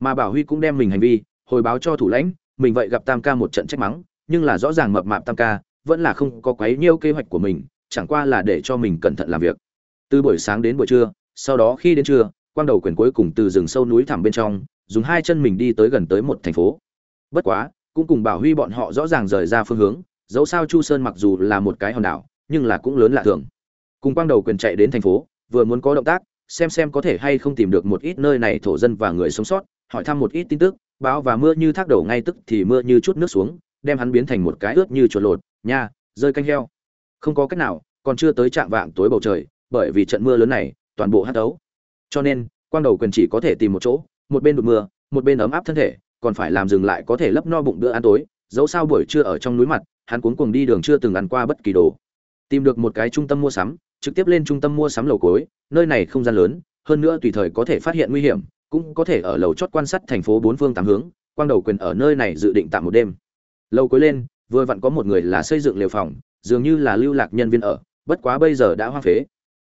Mà bảo huy cũng đem mình hành vi, hồi báo cho thủ lãnh mình vậy gặp tam ca một trận trách mắng, nhưng là rõ ràng mập mạp tam ca vẫn là không có quấy nhiêu kế hoạch của mình, chẳng qua là để cho mình cẩn thận làm việc. Từ buổi sáng đến buổi trưa, sau đó khi đến trưa, quang đầu quyền cuối cùng từ rừng sâu núi thẳm bên trong, dùng hai chân mình đi tới gần tới một thành phố. Bất quá, cũng cùng bảo huy bọn họ rõ ràng rời ra phương hướng, dẫu sao chu sơn mặc dù là một cái hòn đảo, nhưng là cũng lớn lạ thường. Cùng quang đầu quyền chạy đến thành phố, vừa muốn có động tác, xem xem có thể hay không tìm được một ít nơi này thổ dân và người sống sót, hỏi thăm một ít tin tức bão và mưa như thác đổ ngay tức thì mưa như chút nước xuống, đem hắn biến thành một cái ướt như chuột lột, nha, rơi canh heo. Không có cách nào, còn chưa tới trạng vạng tối bầu trời, bởi vì trận mưa lớn này, toàn bộ hát đấu cho nên, quang đầu quyền chỉ có thể tìm một chỗ, một bên đụt mưa, một bên ấm áp thân thể, còn phải làm dừng lại có thể lấp no bụng bữa ăn tối, dẫu sao buổi trưa ở trong núi mặt, hắn cuốn cuồng đi đường chưa từng ăn qua bất kỳ đồ. Tìm được một cái trung tâm mua sắm, trực tiếp lên trung tâm mua sắm lầu cối nơi này không gian lớn, hơn nữa tùy thời có thể phát hiện nguy hiểm cũng có thể ở lầu chót quan sát thành phố bốn phương tám hướng, quang đầu quyền ở nơi này dự định tạm một đêm. Lâu cuối lên, vừa vặn có một người là xây dựng liều phòng, dường như là lưu lạc nhân viên ở, bất quá bây giờ đã hoang phế.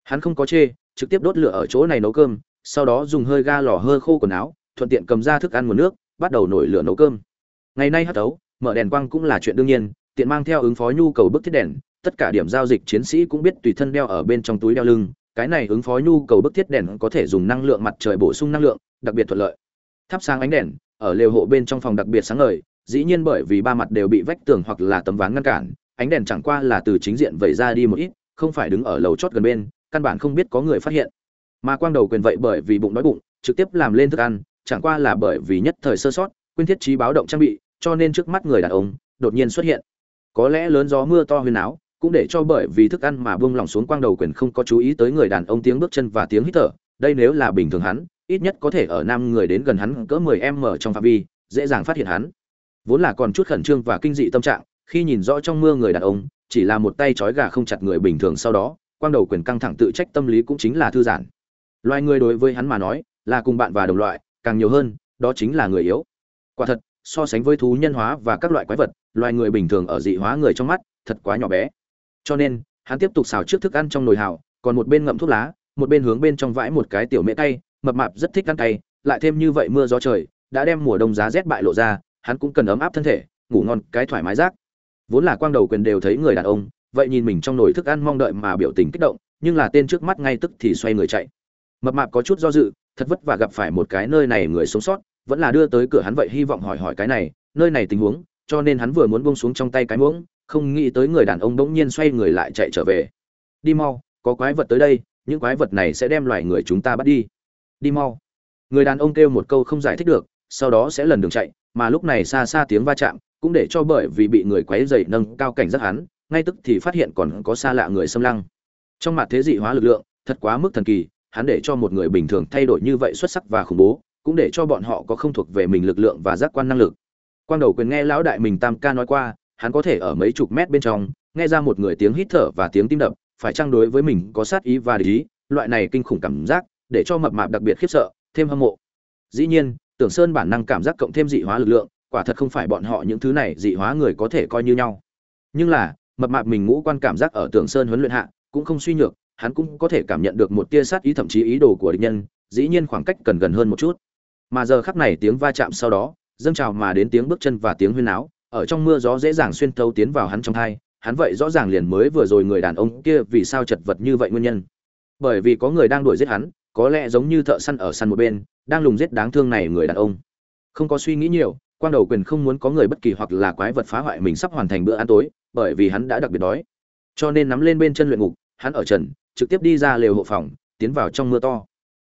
Hắn không có chê, trực tiếp đốt lửa ở chỗ này nấu cơm, sau đó dùng hơi ga lò hơi khô quần áo, thuận tiện cầm ra thức ăn nguồn nước, bắt đầu nổi lửa nấu cơm. Ngày nay hất tấu mở đèn quang cũng là chuyện đương nhiên, tiện mang theo ứng phó nhu cầu bức thiết đèn, tất cả điểm giao dịch chiến sĩ cũng biết tùy thân đeo ở bên trong túi đeo lưng cái này ứng phó nhu cầu bức thiết đèn có thể dùng năng lượng mặt trời bổ sung năng lượng, đặc biệt thuận lợi. Thắp sáng ánh đèn, ở lều hộ bên trong phòng đặc biệt sáng ngời, dĩ nhiên bởi vì ba mặt đều bị vách tường hoặc là tấm ván ngăn cản, ánh đèn chẳng qua là từ chính diện vẩy ra đi một ít, không phải đứng ở lầu chót gần bên, căn bản không biết có người phát hiện. Mà quang đầu quyền vậy bởi vì bụng đói bụng, trực tiếp làm lên thức ăn, chẳng qua là bởi vì nhất thời sơ sót, quên thiết trí báo động trang bị, cho nên trước mắt người đàn ông đột nhiên xuất hiện. Có lẽ lớn gió mưa to huyên áo cũng để cho bởi vì thức ăn mà buông lỏng xuống quang đầu quyền không có chú ý tới người đàn ông tiếng bước chân và tiếng hít thở. Đây nếu là bình thường hắn, ít nhất có thể ở năm người đến gần hắn cỡ 10 m trong phạm vi, dễ dàng phát hiện hắn. Vốn là còn chút khẩn trương và kinh dị tâm trạng, khi nhìn rõ trong mưa người đàn ông, chỉ là một tay trói gà không chặt người bình thường sau đó, quang đầu quyền căng thẳng tự trách tâm lý cũng chính là thư giãn. Loài người đối với hắn mà nói, là cùng bạn và đồng loại, càng nhiều hơn, đó chính là người yếu. Quả thật, so sánh với thú nhân hóa và các loại quái vật, loài người bình thường ở dị hóa người trong mắt, thật quá nhỏ bé cho nên hắn tiếp tục xào trước thức ăn trong nồi hào còn một bên ngậm thuốc lá một bên hướng bên trong vãi một cái tiểu mễ tay mập mạp rất thích ăn tay, lại thêm như vậy mưa gió trời đã đem mùa đông giá rét bại lộ ra hắn cũng cần ấm áp thân thể ngủ ngon cái thoải mái rác. Vốn là quang đầu quyền đều thấy người đàn ông vậy nhìn mình trong nồi thức ăn mong đợi mà biểu tình kích động nhưng là tên trước mắt ngay tức thì xoay người chạy. Mập mạp có chút do dự thật vất vả gặp phải một cái nơi này người sống sót vẫn là đưa tới cửa hắn vậy hy vọng hỏi hỏi cái này nơi này tình huống cho nên hắn vừa muốn buông xuống trong tay cái muỗng không nghĩ tới người đàn ông bỗng nhiên xoay người lại chạy trở về. Đi mau, có quái vật tới đây, những quái vật này sẽ đem loài người chúng ta bắt đi. Đi mau. Người đàn ông kêu một câu không giải thích được, sau đó sẽ lần đường chạy, mà lúc này xa xa tiếng va chạm, cũng để cho bởi vì bị người quấy dày nâng cao cảnh giác hắn, ngay tức thì phát hiện còn có xa lạ người xâm lăng. Trong mặt thế dị hóa lực lượng, thật quá mức thần kỳ, hắn để cho một người bình thường thay đổi như vậy xuất sắc và khủng bố, cũng để cho bọn họ có không thuộc về mình lực lượng và giác quan năng lực. Quang đầu quyền nghe lão đại mình tam ca nói qua hắn có thể ở mấy chục mét bên trong, nghe ra một người tiếng hít thở và tiếng tim đập, phải trang đối với mình có sát ý và lý loại này kinh khủng cảm giác, để cho mập mạp đặc biệt khiếp sợ, thêm hâm mộ. Dĩ nhiên, tưởng sơn bản năng cảm giác cộng thêm dị hóa lực lượng, quả thật không phải bọn họ những thứ này dị hóa người có thể coi như nhau. Nhưng là, mập mạp mình ngũ quan cảm giác ở tưởng sơn huấn luyện hạ, cũng không suy nhược, hắn cũng có thể cảm nhận được một tia sát ý thậm chí ý đồ của địch nhân, dĩ nhiên khoảng cách cần gần hơn một chút. Mà giờ khắc này tiếng va chạm sau đó, dâng trào mà đến tiếng bước chân và tiếng huyên áo ở trong mưa gió dễ dàng xuyên thấu tiến vào hắn trong thai, hắn vậy rõ ràng liền mới vừa rồi người đàn ông kia vì sao chật vật như vậy nguyên nhân. Bởi vì có người đang đuổi giết hắn, có lẽ giống như thợ săn ở săn một bên, đang lùng giết đáng thương này người đàn ông. Không có suy nghĩ nhiều, quang đầu quyền không muốn có người bất kỳ hoặc là quái vật phá hoại mình sắp hoàn thành bữa ăn tối, bởi vì hắn đã đặc biệt đói. Cho nên nắm lên bên chân luyện ngục, hắn ở trần, trực tiếp đi ra lều hộ phòng, tiến vào trong mưa to.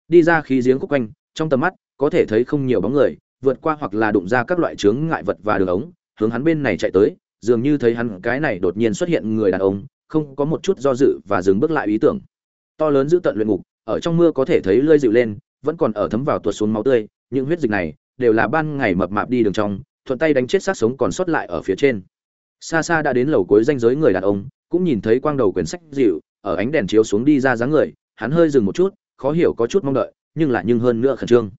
Đi ra khí giếng khúc quanh, trong tầm mắt, có thể thấy không nhiều bóng người, vượt qua hoặc là đụng ra các loại chướng ngại vật và đường ống hướng hắn bên này chạy tới, dường như thấy hắn cái này đột nhiên xuất hiện người đàn ông, không có một chút do dự và dừng bước lại ý tưởng. To lớn giữ tận luyện ngục, ở trong mưa có thể thấy lơi dịu lên, vẫn còn ở thấm vào tuột xuống máu tươi, những huyết dịch này đều là ban ngày mập mạp đi đường trong, thuận tay đánh chết xác sống còn sót lại ở phía trên. Xa xa đã đến lầu cuối danh giới người đàn ông, cũng nhìn thấy quang đầu quyển sách dịu, ở ánh đèn chiếu xuống đi ra dáng người, hắn hơi dừng một chút, khó hiểu có chút mong đợi, nhưng lại nhưng hơn nữa khẩn trương.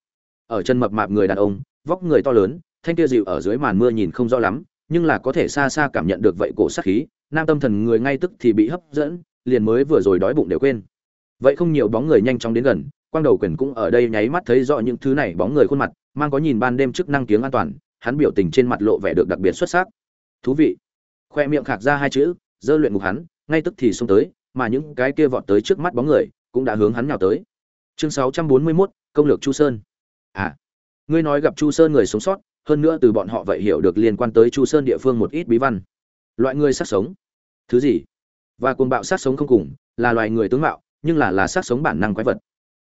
Ở chân mập mạp người đàn ông, vóc người to lớn thanh kia dịu ở dưới màn mưa nhìn không rõ lắm nhưng là có thể xa xa cảm nhận được vậy cổ sát khí nam tâm thần người ngay tức thì bị hấp dẫn liền mới vừa rồi đói bụng đều quên. Vậy không nhiều bóng người nhanh chóng đến gần quang đầu quyền cũng ở đây nháy mắt thấy rõ những thứ này bóng người khuôn mặt mang có nhìn ban đêm chức năng tiếng an toàn hắn biểu tình trên mặt lộ vẻ được đặc biệt xuất sắc. Thú vị. Khoe miệng khạc ra hai chữ dơ luyện ngục hắn ngay tức thì xông tới mà những cái kia vọt tới trước mắt bóng người cũng đã hướng hắn nhào tới. Chương 641, công lược chu sơn. À ngươi nói gặp chu sơn người sống sót hơn nữa từ bọn họ vậy hiểu được liên quan tới chu sơn địa phương một ít bí văn. Loại người sát sống. Thứ gì? Và cuồng bạo sát sống không cùng, là loài người tướng mạo, nhưng là là sát sống bản năng quái vật.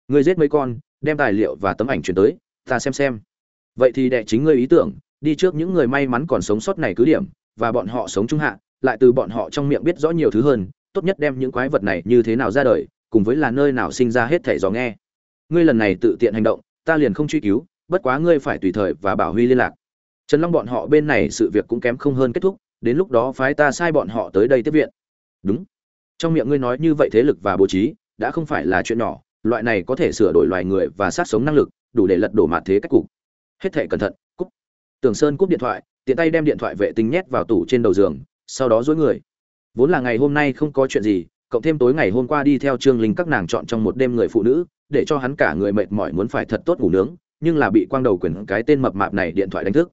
Người giết mấy con, đem tài liệu và tấm ảnh chuyển tới, ta xem xem. Vậy thì đệ chính ngươi ý tưởng, đi trước những người may mắn còn sống sót này cứ điểm, và bọn họ sống trung hạ, lại từ bọn họ trong miệng biết rõ nhiều thứ hơn, tốt nhất đem những quái vật này như thế nào ra đời, cùng với là nơi nào sinh ra hết thẻ gió nghe. Ngươi lần này tự tiện hành động, ta liền không truy cứu bất quá ngươi phải tùy thời và bảo huy liên lạc. Trần long bọn họ bên này sự việc cũng kém không hơn kết thúc, đến lúc đó phái ta sai bọn họ tới đây tiếp viện. Đúng. Trong miệng ngươi nói như vậy thế lực và bố trí, đã không phải là chuyện nhỏ, loại này có thể sửa đổi loài người và sát sống năng lực, đủ để lật đổ mạt thế cách cục. Hết thể cẩn thận cúc tường sơn cúp điện thoại, tiện tay đem điện thoại vệ tinh nhét vào tủ trên đầu giường, sau đó dối người. Vốn là ngày hôm nay không có chuyện gì, cộng thêm tối ngày hôm qua đi theo trương linh các nàng chọn trong một đêm người phụ nữ, để cho hắn cả người mệt mỏi muốn phải thật tốt ngủ nướng nhưng là bị quang đầu quyền cái tên mập mạp này điện thoại đánh thức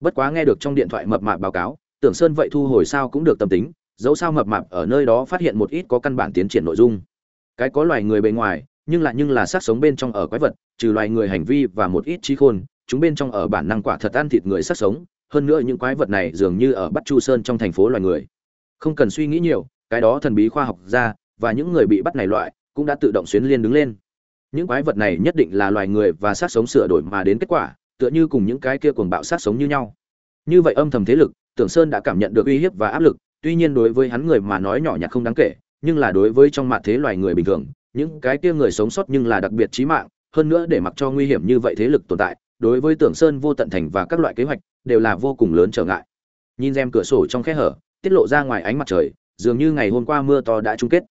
bất quá nghe được trong điện thoại mập mạp báo cáo tưởng sơn vậy thu hồi sao cũng được tâm tính dẫu sao mập mạp ở nơi đó phát hiện một ít có căn bản tiến triển nội dung cái có loài người bề ngoài nhưng lại nhưng là sát sống bên trong ở quái vật trừ loài người hành vi và một ít trí khôn chúng bên trong ở bản năng quả thật ăn thịt người sát sống hơn nữa những quái vật này dường như ở Bắc Chu Sơn trong thành phố loài người. Không cần suy nghĩ nhiều, cái đó thần bí khoa học gia và những người bị bắt này loại cũng đã tự động xuyến liên đứng lên. Những quái vật này nhất định là loài người và sát sống sửa đổi mà đến kết quả, tựa như cùng những cái kia cuồng bạo sát sống như nhau. Như vậy âm thầm thế lực, Tưởng Sơn đã cảm nhận được uy hiếp và áp lực, tuy nhiên đối với hắn người mà nói nhỏ nhặt không đáng kể, nhưng là đối với trong mặt thế loài người bình thường, những cái kia người sống sót nhưng là đặc biệt chí mạng, hơn nữa để mặc cho nguy hiểm như vậy thế lực tồn tại, đối với Tưởng Sơn vô tận thành và các loại kế hoạch, đều là vô cùng lớn trở ngại nhìn xem cửa sổ trong khe hở tiết lộ ra ngoài ánh mặt trời dường như ngày hôm qua mưa to đã chung kết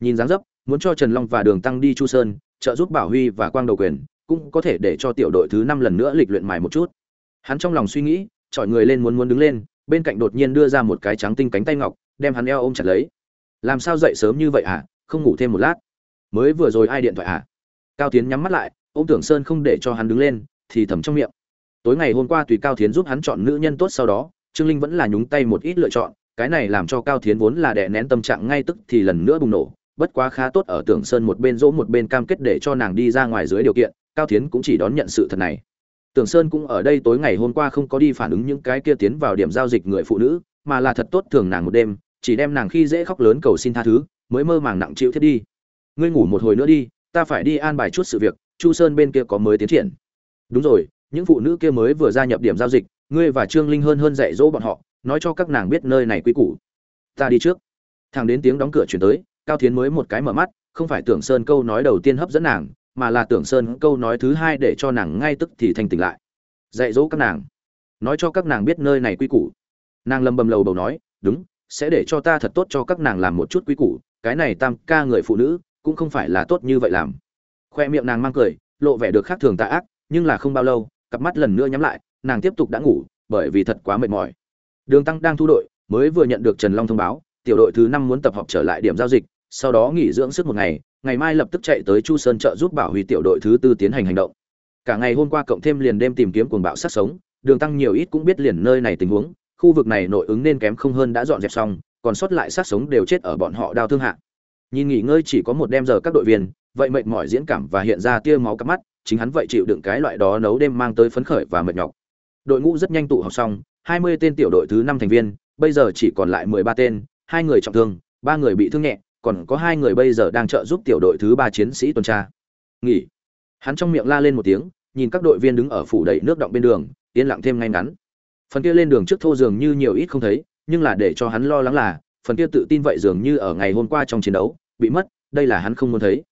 nhìn dáng dấp muốn cho trần long và đường tăng đi chu sơn trợ giúp bảo huy và quang đầu quyền, cũng có thể để cho tiểu đội thứ năm lần nữa lịch luyện mài một chút. Hắn trong lòng suy nghĩ, chọi người lên muốn muốn đứng lên, bên cạnh đột nhiên đưa ra một cái trắng tinh cánh tay ngọc, đem hắn eo ôm chặt lấy. Làm sao dậy sớm như vậy à? Không ngủ thêm một lát. Mới vừa rồi ai điện thoại à? Cao tiến nhắm mắt lại ô m tưởng sơn không để cho hắn đứng lên, thì thầm trong miệng. Tối ngày hôm qua tùy cao tiến giúp hắn chọn nữ nhân tốt sau đó, trương linh vẫn là nhúng tay một ít lựa chọn, cái này làm cho cao tiến vốn là đè nén tâm trạng ngay tức thì lần nữa bùng nổ bất quá khá tốt ở tưởng sơn một bên dỗ một bên cam kết để cho nàng đi ra ngoài dưới điều kiện, cao thiến cũng chỉ đón nhận sự thật này. Tưởng sơn cũng ở đây tối ngày hôm qua không có đi phản ứng những cái kia tiến vào điểm giao dịch người phụ nữ, mà là thật tốt thường nàng một đêm, chỉ đem nàng khi dễ khóc lớn cầu xin tha thứ, mới mơ màng nặng chịu thiết đi. Ngươi ngủ một hồi nữa đi, ta phải đi an bài chút sự việc, chu sơn bên kia có mới tiến triển. Đúng rồi, những phụ nữ kia mới vừa gia nhập điểm giao dịch, ngươi và trương linh hơn hơn dạy dỗ bọn họ, nói cho các nàng biết nơi này quy củ. Ta đi trước. Thằng đến tiếng đóng cửa chuyển tới cao thiến mới một cái mở mắt, không phải tưởng sơn câu nói đầu tiên hấp dẫn nàng, mà là tưởng sơn câu nói thứ hai để cho nàng ngay tức thì thành tỉnh lại. Dạy dỗ các nàng. Nói cho các nàng biết nơi này quy củ. Nàng lầm bầm lầu bầu nói, đúng, sẽ để cho ta thật tốt cho các nàng làm một chút quy củ, cái này tam ca người phụ nữ, cũng không phải là tốt như vậy làm. Khoe miệng nàng mang cười, lộ vẻ được khác thường tạ ác, nhưng là không bao lâu, cặp mắt lần nữa nhắm lại, nàng tiếp tục đã ngủ, bởi vì thật quá mệt mỏi. Đường tăng đang thu đội, mới vừa nhận được trần long thông báo, tiểu đội thứ năm muốn tập hợp trở lại điểm giao dịch sau đó nghỉ dưỡng sức một ngày ngày mai lập tức chạy tới chu sơn trợ giúp bảo huy tiểu đội thứ tư tiến hành hành động. Cả ngày hôm qua cộng thêm liền đêm tìm kiếm cuồng bạo sát sống, đường tăng nhiều ít cũng biết liền nơi này tình huống, khu vực này nội ứng nên kém không hơn đã dọn dẹp xong, còn sót lại sát sống đều chết ở bọn họ đau thương hạ. Nhìn nghỉ ngơi chỉ có một đêm giờ các đội viên, vậy mệt mỏi diễn cảm và hiện ra tia máu cắp mắt, chính hắn vậy chịu đựng cái loại đó nấu đêm mang tới phấn khởi và mệt nhọc. Đội ngũ rất nhanh tụ họp xong 20 tên tiểu đội thứ năm thành viên, bây giờ chỉ còn lại 13 tên, hai người trọng thương, ba người bị thương nhẹ còn có hai người bây giờ đang trợ giúp tiểu đội thứ ba chiến sĩ tuần tra. Nghỉ. Hắn trong miệng la lên một tiếng, nhìn các đội viên đứng ở phủ đầy nước động bên đường, yên lặng thêm ngay ngắn. Phần kia lên đường trước thô dường như nhiều ít không thấy, nhưng là để cho hắn lo lắng là, phần kia tự tin vậy dường như ở ngày hôm qua trong chiến đấu, bị mất, đây là hắn không muốn thấy.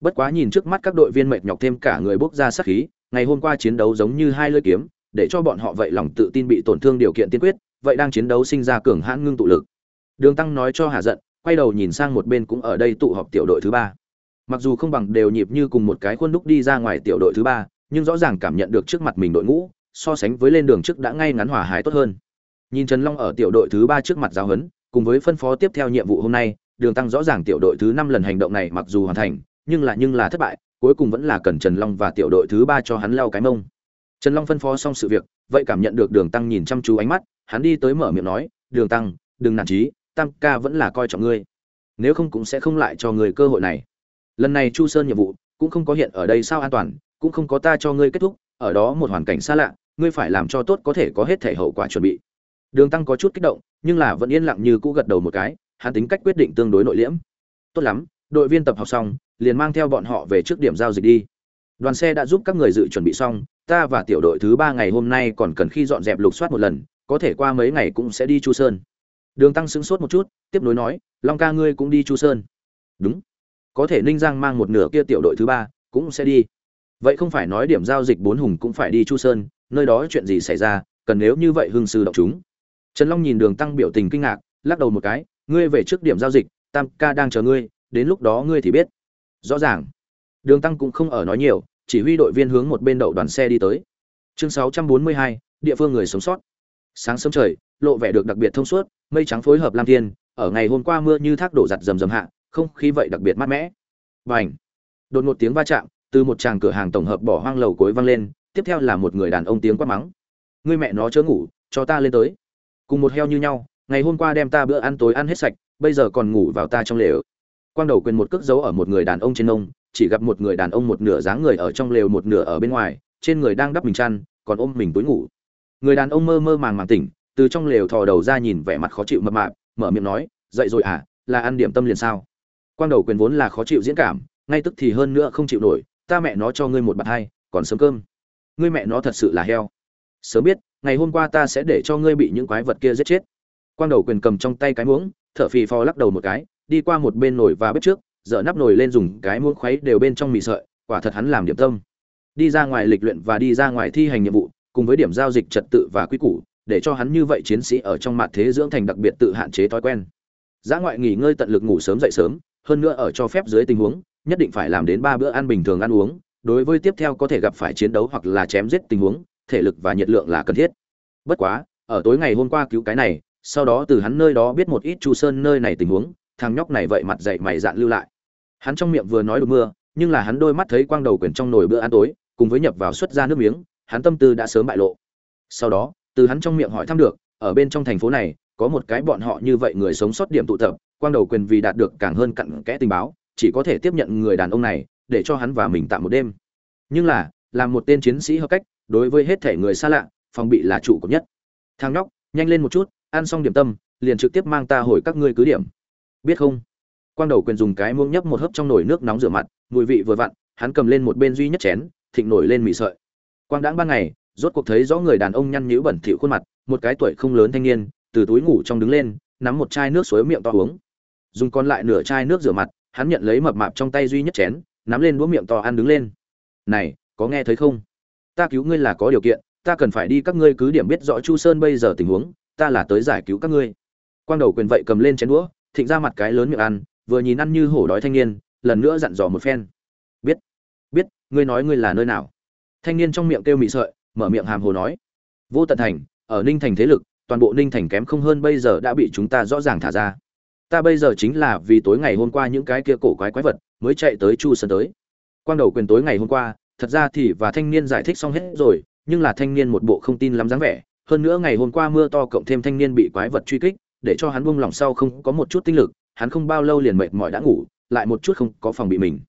Bất quá nhìn trước mắt các đội viên mệt nhọc thêm cả người bốc ra sát khí, ngày hôm qua chiến đấu giống như hai lưỡi kiếm, để cho bọn họ vậy lòng tự tin bị tổn thương điều kiện tiên quyết, vậy đang chiến đấu sinh ra cường hãn ngưng tụ lực. Đường tăng nói cho hà giận quay đầu nhìn sang một bên cũng ở đây tụ họp tiểu đội thứ ba. Mặc dù không bằng đều nhịp như cùng một cái khuôn đúc đi ra ngoài tiểu đội thứ ba, nhưng rõ ràng cảm nhận được trước mặt mình đội ngũ, so sánh với lên đường trước đã ngay ngắn hòa hái tốt hơn. Nhìn trần long ở tiểu đội thứ ba trước mặt giáo huấn, cùng với phân phó tiếp theo nhiệm vụ hôm nay, đường tăng rõ ràng tiểu đội thứ năm lần hành động này mặc dù hoàn thành, nhưng là nhưng là thất bại, cuối cùng vẫn là cần trần long và tiểu đội thứ ba cho hắn leo cái mông. Trần long phân phó xong sự việc, vậy cảm nhận được đường tăng nhìn chăm chú ánh mắt, hắn đi tới mở miệng nói, đường tăng, đừng nản trí tam ca vẫn là coi trọng ngươi. Nếu không cũng sẽ không lại cho người cơ hội này. Lần này chu sơn nhiệm vụ cũng không có hiện ở đây sao an toàn, cũng không có ta cho ngươi kết thúc, ở đó một hoàn cảnh xa lạ, ngươi phải làm cho tốt có thể có hết thể hậu quả chuẩn bị. Đường tăng có chút kích động, nhưng là vẫn yên lặng như cũ gật đầu một cái, hắn tính cách quyết định tương đối nội liễm. Tốt lắm, đội viên tập học xong, liền mang theo bọn họ về trước điểm giao dịch đi. Đoàn xe đã giúp các người dự chuẩn bị xong, ta và tiểu đội thứ ba ngày hôm nay còn cần khi dọn dẹp lục soát một lần, có thể qua mấy ngày cũng sẽ đi chu sơn đường tăng sững sốt một chút tiếp nối nói long ca ngươi cũng đi chu sơn. Đúng. Có thể ninh giang mang một nửa kia tiểu đội thứ ba cũng sẽ đi. Vậy không phải nói điểm giao dịch bốn hùng cũng phải đi chu sơn nơi đó chuyện gì xảy ra cần nếu như vậy hương sư động chúng. Trần long nhìn đường tăng biểu tình kinh ngạc lắc đầu một cái ngươi về trước điểm giao dịch tam ca đang chờ ngươi đến lúc đó ngươi thì biết. Rõ ràng. Đường tăng cũng không ở nói nhiều chỉ huy đội viên hướng một bên đậu đoàn xe đi tới. Chương 642, địa phương người sống sót sáng sớm trời lộ vẻ được đặc biệt thông suốt mây trắng phối hợp lam thiên ở ngày hôm qua mưa như thác đổ giặt rầm rầm hạ không khí vậy đặc biệt mát mẻ Bành. Đột ngột tiếng va chạm, từ một tràng cửa hàng tổng hợp bỏ hoang lầu cuối vang lên, tiếp theo là một người đàn ông tiếng quát mắng. Ngươi mẹ nó chớ ngủ, cho ta lên tới. Cùng một heo như nhau, ngày hôm qua đem ta bữa ăn tối ăn hết sạch, bây giờ còn ngủ vào ta trong lều. Quang đầu quyền một cước giấu ở một người đàn ông trên ông, chỉ gặp một người đàn ông một nửa dáng người ở trong lều một nửa ở bên ngoài, trên người đang đắp mình chăn, còn ôm mình túi ngủ. Người đàn ông mơ mơ màng màng tỉnh, từ trong lều thò đầu ra nhìn vẻ mặt khó chịu mập mạp, mở miệng nói, "Dậy rồi à, là ăn điểm tâm liền sao?" quang đầu quyền vốn là khó chịu diễn cảm ngay tức thì hơn nữa không chịu nổi ta mẹ nó cho ngươi một bạt hai còn sớm cơm. Ngươi mẹ nó thật sự là heo. Sớm biết ngày hôm qua ta sẽ để cho ngươi bị những quái vật kia giết chết. Quang đầu quyền cầm trong tay cái muỗng thở phì phò lắc đầu một cái đi qua một bên nồi và bếp trước dở nắp nồi lên dùng cái muỗng khuấy đều bên trong mì sợi quả thật hắn làm điểm tâm. Đi ra ngoài lịch luyện và đi ra ngoài thi hành nhiệm vụ cùng với điểm giao dịch trật tự và quy củ, để cho hắn như vậy chiến sĩ ở trong mặt thế dưỡng thành đặc biệt tự hạn chế thói quen. Giã ngoại nghỉ ngơi tận lực ngủ sớm dậy sớm, hơn nữa ở cho phép dưới tình huống, nhất định phải làm đến ba bữa ăn bình thường ăn uống, đối với tiếp theo có thể gặp phải chiến đấu hoặc là chém giết tình huống, thể lực và nhiệt lượng là cần thiết. Bất quá, ở tối ngày hôm qua cứu cái này, sau đó từ hắn nơi đó biết một ít chu sơn nơi này tình huống, thằng nhóc này vậy mặt dậy mày dạn lưu lại. Hắn trong miệng vừa nói được mưa, nhưng là hắn đôi mắt thấy quang đầu quyển trong nồi bữa ăn tối, cùng với nhập vào xuất ra nước miếng hắn tâm tư đã sớm bại lộ. Sau đó, từ hắn trong miệng hỏi thăm được, ở bên trong thành phố này, có một cái bọn họ như vậy người sống sót điểm tụ tập, quang đầu quyền vì đạt được càng hơn cặn kẽ tình báo, chỉ có thể tiếp nhận người đàn ông này, để cho hắn và mình tạm một đêm. Nhưng là, làm một tên chiến sĩ hợp cách, đối với hết thể người xa lạ, phòng bị là chủ cấp nhất. Thang nhóc, nhanh lên một chút, ăn xong điểm tâm, liền trực tiếp mang ta hồi các ngươi cứ điểm. Biết không? Quang đầu quyền dùng cái muỗng nhấp một hớp trong nồi nước nóng rửa mặt, mùi vị vừa vặn, hắn cầm lên một bên duy nhất chén, thịnh nổi lên mì sợi quang đãng ban ngày, rốt cuộc thấy rõ người đàn ông nhăn nhữ bẩn thỉu khuôn mặt, một cái tuổi không lớn thanh niên, từ túi ngủ trong đứng lên, nắm một chai nước suối miệng to uống. Dùng còn lại nửa chai nước rửa mặt, hắn nhận lấy mập mạp trong tay duy nhất chén, nắm lên đũa miệng to ăn đứng lên. Này, có nghe thấy không? Ta cứu ngươi là có điều kiện, ta cần phải đi các ngươi cứ điểm biết rõ chu sơn bây giờ tình huống, ta là tới giải cứu các ngươi. Quang đầu quyền vậy cầm lên chén đũa, thịnh ra mặt cái lớn miệng ăn, vừa nhìn ăn như hổ đói thanh niên, lần nữa dặn dò một phen. Biết biết, ngươi nói ngươi là nơi nào? Thanh niên trong miệng kêu mị sợi, mở miệng hàm hồ nói, vô tận thành, ở ninh thành thế lực, toàn bộ ninh thành kém không hơn bây giờ đã bị chúng ta rõ ràng thả ra. Ta bây giờ chính là vì tối ngày hôm qua những cái kia cổ quái quái vật mới chạy tới chu sơn tới. Quang đầu quyền tối ngày hôm qua, thật ra thì và thanh niên giải thích xong hết rồi, nhưng là thanh niên một bộ không tin lắm dáng vẻ. Hơn nữa ngày hôm qua mưa to cộng thêm thanh niên bị quái vật truy kích, để cho hắn buông lòng sau không có một chút tinh lực, hắn không bao lâu liền mệt mỏi đã ngủ, lại một chút không có phòng bị mình.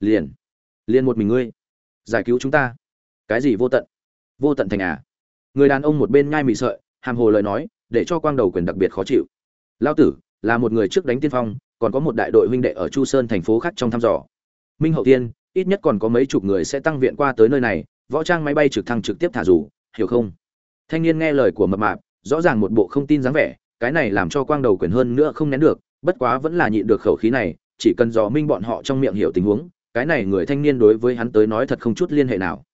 Liền liền một mình ngươi, giải cứu chúng ta cái gì vô tận? Vô tận thành à? Người đàn ông một bên nhai mị sợi, hàm hồ lời nói, để cho quang đầu quyền đặc biệt khó chịu. Lao tử, là một người trước đánh tiên phong, còn có một đại đội huynh đệ ở chu sơn thành phố khác trong thăm dò. Minh hậu tiên, ít nhất còn có mấy chục người sẽ tăng viện qua tới nơi này, võ trang máy bay trực thăng trực tiếp thả rủ, hiểu không? Thanh niên nghe lời của mập mạp, rõ ràng một bộ không tin dáng vẻ, cái này làm cho quang đầu quyền hơn nữa không nén được, bất quá vẫn là nhịn được khẩu khí này, chỉ cần dò minh bọn họ trong miệng hiểu tình huống, cái này người thanh niên đối với hắn tới nói thật không chút liên hệ nào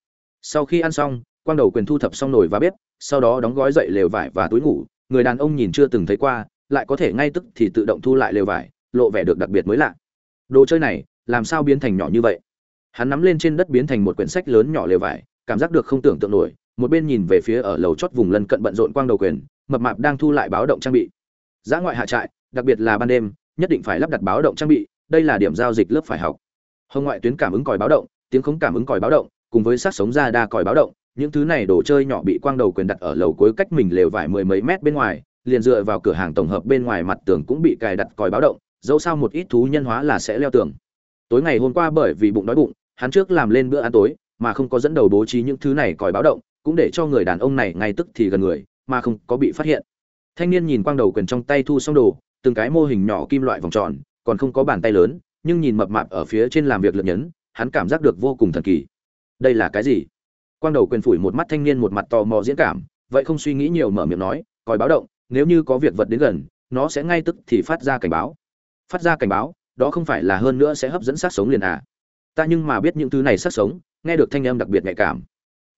sau khi ăn xong, quang đầu quyền thu thập xong nồi và bếp, sau đó đóng gói dậy lều vải và túi ngủ, người đàn ông nhìn chưa từng thấy qua, lại có thể ngay tức thì tự động thu lại lều vải, lộ vẻ được đặc biệt mới lạ. Đồ chơi này, làm sao biến thành nhỏ như vậy? Hắn nắm lên trên đất biến thành một quyển sách lớn nhỏ lều vải, cảm giác được không tưởng tượng nổi, một bên nhìn về phía ở lầu chót vùng lân cận bận rộn quang đầu quyền, mập mạp đang thu lại báo động trang bị. Giã ngoại hạ trại, đặc biệt là ban đêm, nhất định phải lắp đặt báo động trang bị, đây là điểm giao dịch lớp phải học. Hồng ngoại tuyến cảm ứng còi báo động, tiếng khống cảm ứng còi báo động cùng với sát sống ra đa còi báo động, những thứ này đồ chơi nhỏ bị quang đầu quyền đặt ở lầu cuối cách mình lều vải mười mấy mét bên ngoài, liền dựa vào cửa hàng tổng hợp bên ngoài mặt tường cũng bị cài đặt còi báo động, dẫu sao một ít thú nhân hóa là sẽ leo tường. Tối ngày hôm qua bởi vì bụng đói bụng, hắn trước làm lên bữa ăn tối, mà không có dẫn đầu bố trí những thứ này còi báo động, cũng để cho người đàn ông này ngay tức thì gần người, mà không có bị phát hiện. Thanh niên nhìn quang đầu quyền trong tay thu xong đồ, từng cái mô hình nhỏ kim loại vòng tròn, còn không có bàn tay lớn, nhưng nhìn mập mạp ở phía trên làm việc lượt nhấn, hắn cảm giác được vô cùng thần kỳ đây là cái gì? Quang đầu quyền phủi một mắt thanh niên một mặt tò mò diễn cảm, vậy không suy nghĩ nhiều mở miệng nói, còi báo động, nếu như có việc vật đến gần, nó sẽ ngay tức thì phát ra cảnh báo. Phát ra cảnh báo, đó không phải là hơn nữa sẽ hấp dẫn sát sống liền à? Ta nhưng mà biết những thứ này sát sống, nghe được thanh âm đặc biệt nhạy cảm.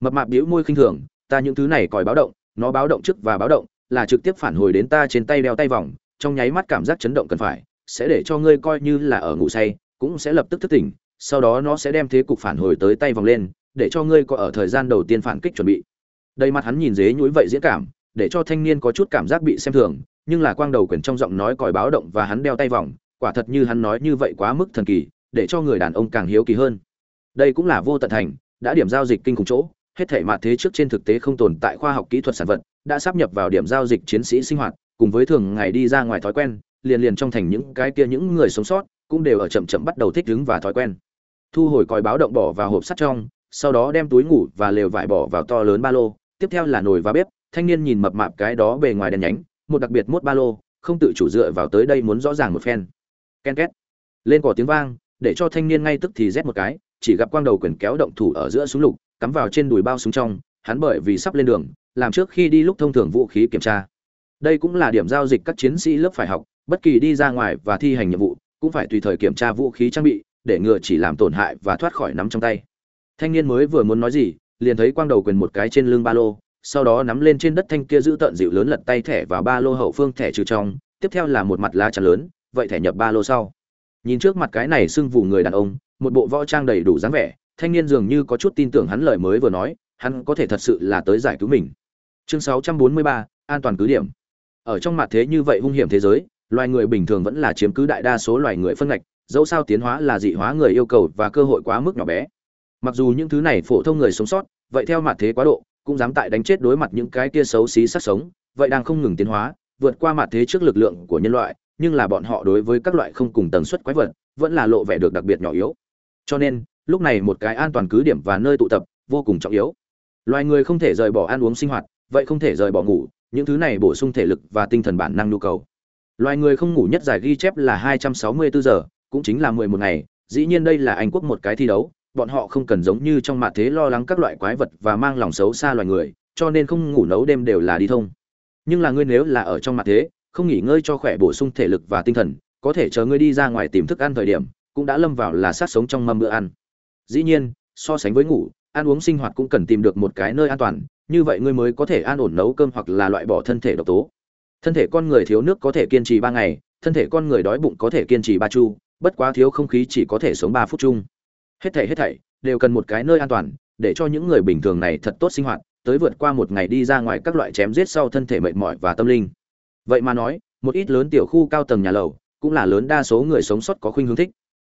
Mập mạp bĩu môi khinh thường, ta những thứ này còi báo động, nó báo động trước và báo động, là trực tiếp phản hồi đến ta trên tay đeo tay vòng, trong nháy mắt cảm giác chấn động cần phải, sẽ để cho ngươi coi như là ở ngủ say, cũng sẽ lập tức thức tỉnh sau đó nó sẽ đem thế cục phản hồi tới tay vòng lên, để cho ngươi có ở thời gian đầu tiên phản kích chuẩn bị. Đây mặt hắn nhìn dế nhũi vậy diễn cảm, để cho thanh niên có chút cảm giác bị xem thường, nhưng là quang đầu quyền trong giọng nói còi báo động và hắn đeo tay vòng, quả thật như hắn nói như vậy quá mức thần kỳ, để cho người đàn ông càng hiếu kỳ hơn. Đây cũng là vô tận thành, đã điểm giao dịch kinh khủng chỗ, hết thể mặt thế trước trên thực tế không tồn tại khoa học kỹ thuật sản vật, đã sắp nhập vào điểm giao dịch chiến sĩ sinh hoạt, cùng với thường ngày đi ra ngoài thói quen, liền liền trong thành những cái kia những người sống sót, cũng đều ở chậm chậm bắt đầu thích ứng và thói quen thu hồi còi báo động bỏ vào hộp sắt trong, sau đó đem túi ngủ và lều vải bỏ vào to lớn ba lô, tiếp theo là nồi và bếp, thanh niên nhìn mập mạp cái đó bề ngoài đèn nhánh, một đặc biệt mốt ba lô, không tự chủ dựa vào tới đây muốn rõ ràng một phen. Ken két. Lên cỏ tiếng vang, để cho thanh niên ngay tức thì rét một cái, chỉ gặp quang đầu quyền kéo động thủ ở giữa súng lục, cắm vào trên đùi bao súng trong, hắn bởi vì sắp lên đường, làm trước khi đi lúc thông thường vũ khí kiểm tra. Đây cũng là điểm giao dịch các chiến sĩ lớp phải học, bất kỳ đi ra ngoài và thi hành nhiệm vụ, cũng phải tùy thời kiểm tra vũ khí trang bị để ngừa chỉ làm tổn hại và thoát khỏi nắm trong tay. Thanh niên mới vừa muốn nói gì liền thấy quang đầu quyền một cái trên lưng ba lô sau đó nắm lên trên đất thanh kia giữ tận dịu lớn lật tay thẻ vào ba lô hậu phương thẻ trừ trong tiếp theo là một mặt lá chắn lớn vậy thẻ nhập ba lô sau. Nhìn trước mặt cái này sưng vụ người đàn ông một bộ võ trang đầy đủ dáng vẻ thanh niên dường như có chút tin tưởng hắn lời mới vừa nói hắn có thể thật sự là tới giải cứu mình. Chương 643, an toàn cứ điểm. Ở trong mặt thế như vậy hung hiểm thế giới loài người bình thường vẫn là chiếm cứ đại đa số loài người phân ngạch dẫu sao tiến hóa là dị hóa người yêu cầu và cơ hội quá mức nhỏ bé. Mặc dù những thứ này phổ thông người sống sót, vậy theo mặt thế quá độ, cũng dám tại đánh chết đối mặt những cái kia xấu xí sát sống, vậy đang không ngừng tiến hóa, vượt qua mặt thế trước lực lượng của nhân loại, nhưng là bọn họ đối với các loại không cùng tần suất quái vật, vẫn là lộ vẻ được đặc biệt nhỏ yếu. Cho nên, lúc này một cái an toàn cứ điểm và nơi tụ tập, vô cùng trọng yếu. Loài người không thể rời bỏ ăn uống sinh hoạt, vậy không thể rời bỏ ngủ, những thứ này bổ sung thể lực và tinh thần bản năng nhu cầu. Loài người không ngủ nhất giải ghi chép là 264 giờ cũng chính là 11 ngày, dĩ nhiên đây là anh quốc một cái thi đấu, bọn họ không cần giống như trong mặt thế lo lắng các loại quái vật và mang lòng xấu xa loài người, cho nên không ngủ nấu đêm đều là đi thông. Nhưng là ngươi nếu là ở trong mặt thế, không nghỉ ngơi cho khỏe bổ sung thể lực và tinh thần, có thể chờ ngươi đi ra ngoài tìm thức ăn thời điểm, cũng đã lâm vào là sát sống trong mâm bữa ăn. Dĩ nhiên, so sánh với ngủ, ăn uống sinh hoạt cũng cần tìm được một cái nơi an toàn, như vậy ngươi mới có thể an ổn nấu cơm hoặc là loại bỏ thân thể độc tố. Thân thể con người thiếu nước có thể kiên trì ba ngày, thân thể con người đói bụng có thể kiên trì ba chu bất quá thiếu không khí chỉ có thể sống ba phút chung. Hết thảy hết thảy, đều cần một cái nơi an toàn, để cho những người bình thường này thật tốt sinh hoạt, tới vượt qua một ngày đi ra ngoài các loại chém giết sau thân thể mệt mỏi và tâm linh. Vậy mà nói, một ít lớn tiểu khu cao tầng nhà lầu, cũng là lớn đa số người sống sót có khuynh hướng thích.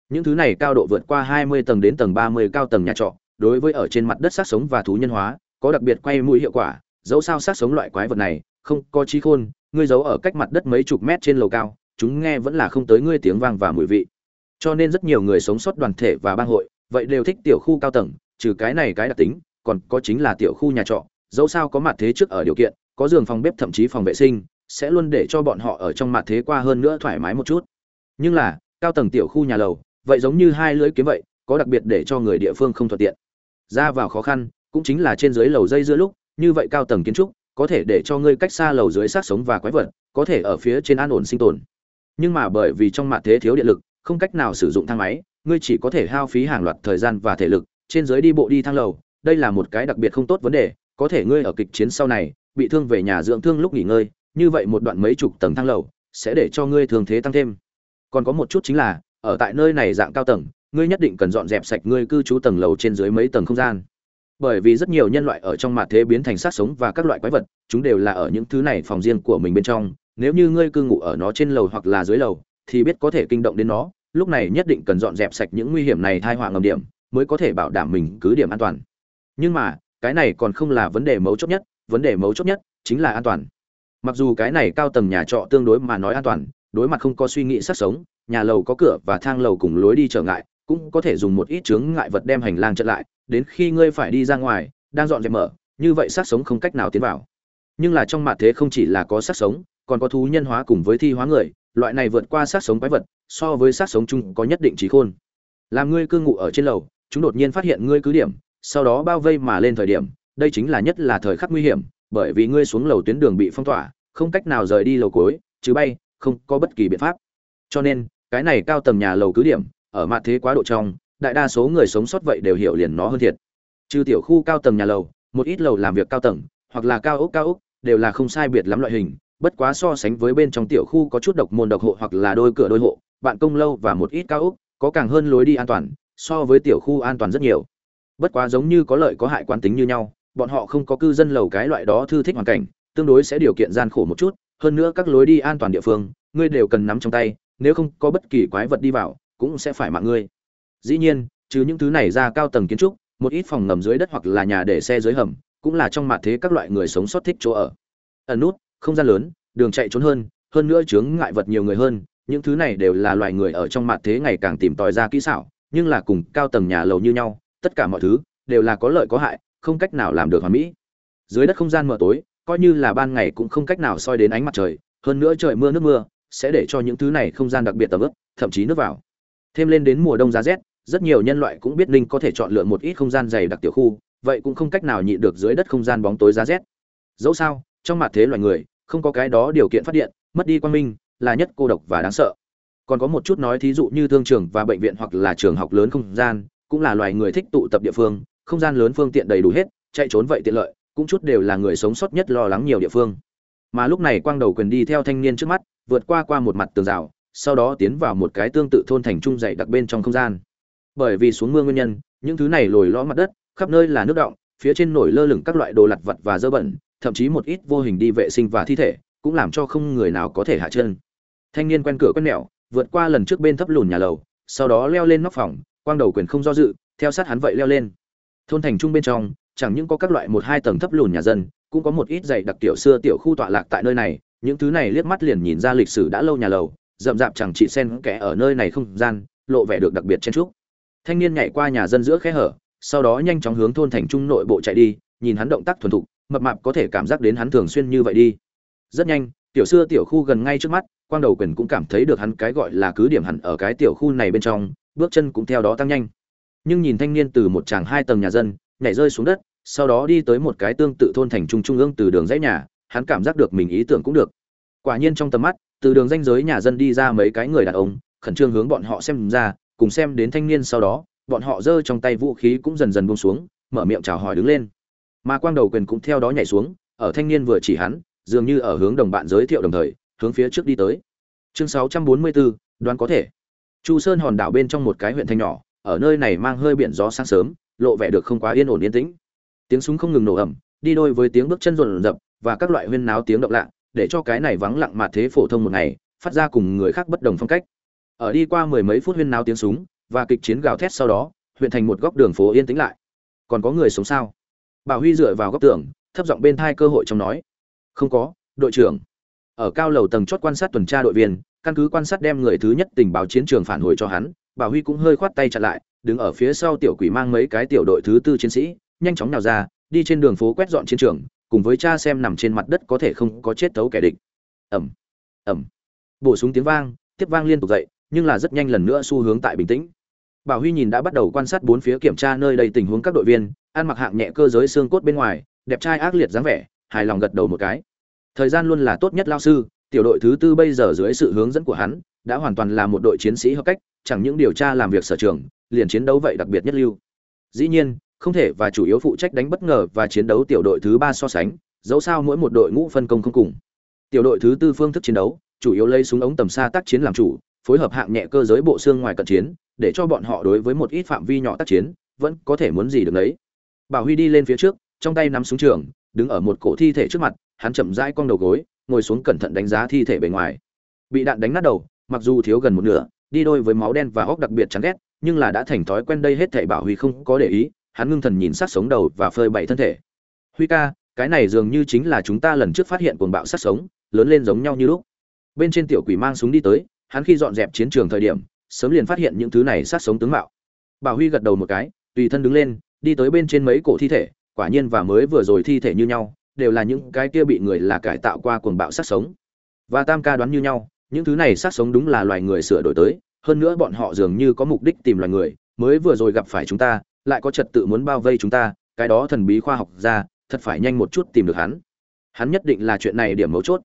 Những thứ này cao độ vượt qua 20 tầng đến tầng 30 cao tầng nhà trọ, đối với ở trên mặt đất sát sống và thú nhân hóa, có đặc biệt quay mũi hiệu quả, dẫu sao sát sống loại quái vật này, không có trí khôn ngươi giấu ở cách mặt đất mấy chục mét trên lầu cao chúng nghe vẫn là không tới ngươi tiếng vang và mùi vị. Cho nên rất nhiều người sống sót đoàn thể và bang hội, vậy đều thích tiểu khu cao tầng, trừ cái này cái đặc tính, còn có chính là tiểu khu nhà trọ. Dẫu sao có mặt thế trước ở điều kiện, có giường phòng bếp thậm chí phòng vệ sinh, sẽ luôn để cho bọn họ ở trong mặt thế qua hơn nữa thoải mái một chút. Nhưng là, cao tầng tiểu khu nhà lầu, vậy giống như hai lưỡi kiếm vậy, có đặc biệt để cho người địa phương không thuận tiện. Ra vào khó khăn, cũng chính là trên dưới lầu dây giữa lúc, như vậy cao tầng kiến trúc, có thể để cho ngươi cách xa lầu dưới sát sống và quái vật, có thể ở phía trên an ổn sinh tồn nhưng mà bởi vì trong mặt thế thiếu điện lực, không cách nào sử dụng thang máy, ngươi chỉ có thể hao phí hàng loạt thời gian và thể lực, trên dưới đi bộ đi thang lầu. Đây là một cái đặc biệt không tốt vấn đề, có thể ngươi ở kịch chiến sau này, bị thương về nhà dưỡng thương lúc nghỉ ngơi, như vậy một đoạn mấy chục tầng thang lầu, sẽ để cho ngươi thường thế tăng thêm. Còn có một chút chính là, ở tại nơi này dạng cao tầng, ngươi nhất định cần dọn dẹp sạch ngươi cư trú tầng lầu trên dưới mấy tầng không gian. Bởi vì rất nhiều nhân loại ở trong mặt thế biến thành sát sống và các loại quái vật, chúng đều là ở những thứ này phòng riêng của mình bên trong nếu như ngươi cư ngụ ở nó trên lầu hoặc là dưới lầu, thì biết có thể kinh động đến nó, lúc này nhất định cần dọn dẹp sạch những nguy hiểm này thai họa ngầm điểm, mới có thể bảo đảm mình cứ điểm an toàn. Nhưng mà, cái này còn không là vấn đề mấu chốt nhất, vấn đề mấu chốt nhất chính là an toàn. Mặc dù cái này cao tầng nhà trọ tương đối mà nói an toàn, đối mặt không có suy nghĩ sát sống, nhà lầu có cửa và thang lầu cùng lối đi trở ngại, cũng có thể dùng một ít chướng ngại vật đem hành lang chặn lại, đến khi ngươi phải đi ra ngoài, đang dọn dẹp mở, như vậy sát sống không cách nào tiến vào. Nhưng là trong mặt thế không chỉ là có sát sống còn có thú nhân hóa cùng với thi hóa người, loại này vượt qua sát sống quái vật, so với sát sống chung có nhất định trí khôn. Làm ngươi cư ngụ ở trên lầu, chúng đột nhiên phát hiện ngươi cứ điểm, sau đó bao vây mà lên thời điểm, đây chính là nhất là thời khắc nguy hiểm, bởi vì ngươi xuống lầu tuyến đường bị phong tỏa, không cách nào rời đi lầu cuối chứ bay, không có bất kỳ biện pháp. Cho nên, cái này cao tầng nhà lầu cứ điểm, ở mặt thế quá độ trong, đại đa số người sống sót vậy đều hiểu liền nó hơn thiệt. Trừ tiểu khu cao tầng nhà lầu, một ít lầu làm việc cao tầng, hoặc là cao ốc cao ốc, đều là không sai biệt lắm loại hình bất quá so sánh với bên trong tiểu khu có chút độc môn độc hộ hoặc là đôi cửa đôi hộ, bạn công lâu và một ít cao ốc có càng hơn lối đi an toàn, so với tiểu khu an toàn rất nhiều. Bất quá giống như có lợi có hại quan tính như nhau, bọn họ không có cư dân lầu cái loại đó thư thích hoàn cảnh, tương đối sẽ điều kiện gian khổ một chút. Hơn nữa các lối đi an toàn địa phương, ngươi đều cần nắm trong tay, nếu không có bất kỳ quái vật đi vào, cũng sẽ phải mạng ngươi. Dĩ nhiên, trừ những thứ này ra cao tầng kiến trúc, một ít phòng ngầm dưới đất hoặc là nhà để xe dưới hầm, cũng là trong mặt thế các loại người sống sót thích chỗ ở. Ẩn nút không gian lớn, đường chạy trốn hơn hơn nữa chướng ngại vật nhiều người hơn, những thứ này đều là loài người ở trong mặt thế ngày càng tìm tòi ra kỹ xảo, nhưng là cùng cao tầng nhà lầu như nhau, tất cả mọi thứ đều là có lợi có hại, không cách nào làm được hoàn mỹ. Dưới đất không gian mờ tối, coi như là ban ngày cũng không cách nào soi đến ánh mặt trời, hơn nữa trời mưa nước mưa, sẽ để cho những thứ này không gian đặc biệt tầm ướp thậm chí nước vào. Thêm lên đến mùa đông giá rét, rất nhiều nhân loại cũng biết ninh có thể chọn lựa một ít không gian dày đặc tiểu khu, vậy cũng không cách nào nhịn được dưới đất không gian bóng tối giá rét. Dẫu sao trong mặt thế loài người, không có cái đó điều kiện phát điện, mất đi quan minh là nhất cô độc và đáng sợ. Còn có một chút nói thí dụ như thương trường và bệnh viện hoặc là trường học lớn không gian, cũng là loài người thích tụ tập địa phương, không gian lớn phương tiện đầy đủ hết, chạy trốn vậy tiện lợi, cũng chút đều là người sống sót nhất lo lắng nhiều địa phương. Mà lúc này quang đầu quyền đi theo thanh niên trước mắt, vượt qua qua một mặt tường rào, sau đó tiến vào một cái tương tự thôn thành trung dày đặc bên trong không gian. Bởi vì xuống mưa nguyên nhân, những thứ này lồi lõm mặt đất, khắp nơi là nước động, phía trên nổi lơ lửng các loại đồ lặt vặt và dơ bẩn thậm chí một ít vô hình đi vệ sinh và thi thể cũng làm cho không người nào có thể hạ chân. Thanh niên quen cửa quen nẻo, vượt qua lần trước bên thấp lùn nhà lầu sau đó leo lên nóc phòng quang đầu quyền không do dự theo sát hắn vậy leo lên. Thôn thành trung bên trong chẳng những có các loại một hai tầng thấp lùn nhà dân cũng có một ít dày đặc tiểu xưa tiểu khu tọa lạc tại nơi này những thứ này liếc mắt liền nhìn ra lịch sử đã lâu nhà lầu rậm rạp chẳng chị sen kẽ ở nơi này không gian lộ vẻ được đặc biệt chen trúc thanh niên nhảy qua nhà dân giữa khe hở sau đó nhanh chóng hướng thôn thành trung nội bộ chạy đi nhìn hắn động tác thuần thục mập mạp có thể cảm giác đến hắn thường xuyên như vậy đi. Rất nhanh, tiểu xưa tiểu khu gần ngay trước mắt, quang đầu quyền cũng cảm thấy được hắn cái gọi là cứ điểm hẳn ở cái tiểu khu này bên trong, bước chân cũng theo đó tăng nhanh. Nhưng nhìn thanh niên từ một tràng hai tầng nhà dân, nhảy rơi xuống đất, sau đó đi tới một cái tương tự thôn thành trung trung ương từ đường dãy nhà, hắn cảm giác được mình ý tưởng cũng được. Quả nhiên trong tầm mắt, từ đường danh giới nhà dân đi ra mấy cái người đàn ông, khẩn trương hướng bọn họ xem ra, cùng xem đến thanh niên sau đó, bọn họ giơ trong tay vũ khí cũng dần dần buông xuống, mở miệng chào hỏi đứng lên mà quang đầu quyền cũng theo đó nhảy xuống ở thanh niên vừa chỉ hắn dường như ở hướng đồng bạn giới thiệu đồng thời hướng phía trước đi tới. Chương 644, đoán có thể. Chu sơn hòn đảo bên trong một cái huyện thanh nhỏ ở nơi này mang hơi biển gió sáng sớm lộ vẻ được không quá yên ổn yên tĩnh. Tiếng súng không ngừng nổ ầm đi đôi với tiếng bước chân rộn rập và các loại huyên náo tiếng động lạ để cho cái này vắng lặng mà thế phổ thông một ngày phát ra cùng người khác bất đồng phong cách. Ở đi qua mười mấy phút huyên náo tiếng súng và kịch chiến gào thét sau đó huyện thành một góc đường phố yên tĩnh lại. Còn có người sống sao? Bảo huy dựa vào góc tường, thấp giọng bên thai cơ hội trong nói. Không có, đội trưởng. Ở cao lầu tầng chót quan sát tuần tra đội viên, căn cứ quan sát đem người thứ nhất tình báo chiến trường phản hồi cho hắn, bảo huy cũng hơi khoát tay chặn lại, đứng ở phía sau tiểu quỷ mang mấy cái tiểu đội thứ tư chiến sĩ, nhanh chóng nào ra, đi trên đường phố quét dọn chiến trường, cùng với cha xem nằm trên mặt đất có thể không có chết thấu kẻ địch. Ẩm ẩm bổ súng tiếng vang, tiếp vang liên tục dậy, nhưng là rất nhanh lần nữa xu hướng tại bình tĩnh. Bảo huy nhìn đã bắt đầu quan sát bốn phía kiểm tra nơi đầy tình huống các đội viên ăn mặc hạng nhẹ cơ giới xương cốt bên ngoài, đẹp trai ác liệt dáng vẻ, hài lòng gật đầu một cái. Thời gian luôn là tốt nhất lao sư, tiểu đội thứ tư bây giờ dưới sự hướng dẫn của hắn, đã hoàn toàn là một đội chiến sĩ hợp cách, chẳng những điều tra làm việc sở trường, liền chiến đấu vậy đặc biệt nhất lưu. Dĩ nhiên, không thể và chủ yếu phụ trách đánh bất ngờ và chiến đấu tiểu đội thứ ba so sánh, dẫu sao mỗi một đội ngũ phân công không cùng. Tiểu đội thứ tư phương thức chiến đấu, chủ yếu lấy súng ống tầm xa tác chiến làm chủ, phối hợp hạng nhẹ cơ giới bộ xương ngoài cận chiến, để cho bọn họ đối với một ít phạm vi nhỏ tác chiến, vẫn có thể muốn gì được đấy bảo huy đi lên phía trước, trong tay nắm súng trường, đứng ở một cổ thi thể trước mặt, hắn chậm rãi cong đầu gối, ngồi xuống cẩn thận đánh giá thi thể bề ngoài. Bị đạn đánh nát đầu, mặc dù thiếu gần một nửa, đi đôi với máu đen và óc đặc biệt chán ghét, nhưng là đã thành thói quen đây hết thảy bảo huy không có để ý, hắn ngưng thần nhìn sát sống đầu và phơi bày thân thể. Huy ca, cái này dường như chính là chúng ta lần trước phát hiện cuồng bạo sát sống, lớn lên giống nhau như lúc. Bên trên tiểu quỷ mang súng đi tới, hắn khi dọn dẹp chiến trường thời điểm, sớm liền phát hiện những thứ này sát sống tướng mạo. Bảo huy gật đầu một cái, tùy thân đứng lên đi tới bên trên mấy cổ thi thể, quả nhiên và mới vừa rồi thi thể như nhau, đều là những cái kia bị người là cải tạo qua cuồng bạo sát sống. Và tam ca đoán như nhau, những thứ này sát sống đúng là loài người sửa đổi tới, hơn nữa bọn họ dường như có mục đích tìm loài người, mới vừa rồi gặp phải chúng ta, lại có trật tự muốn bao vây chúng ta, cái đó thần bí khoa học ra, thật phải nhanh một chút tìm được hắn. Hắn nhất định là chuyện này điểm mấu chốt.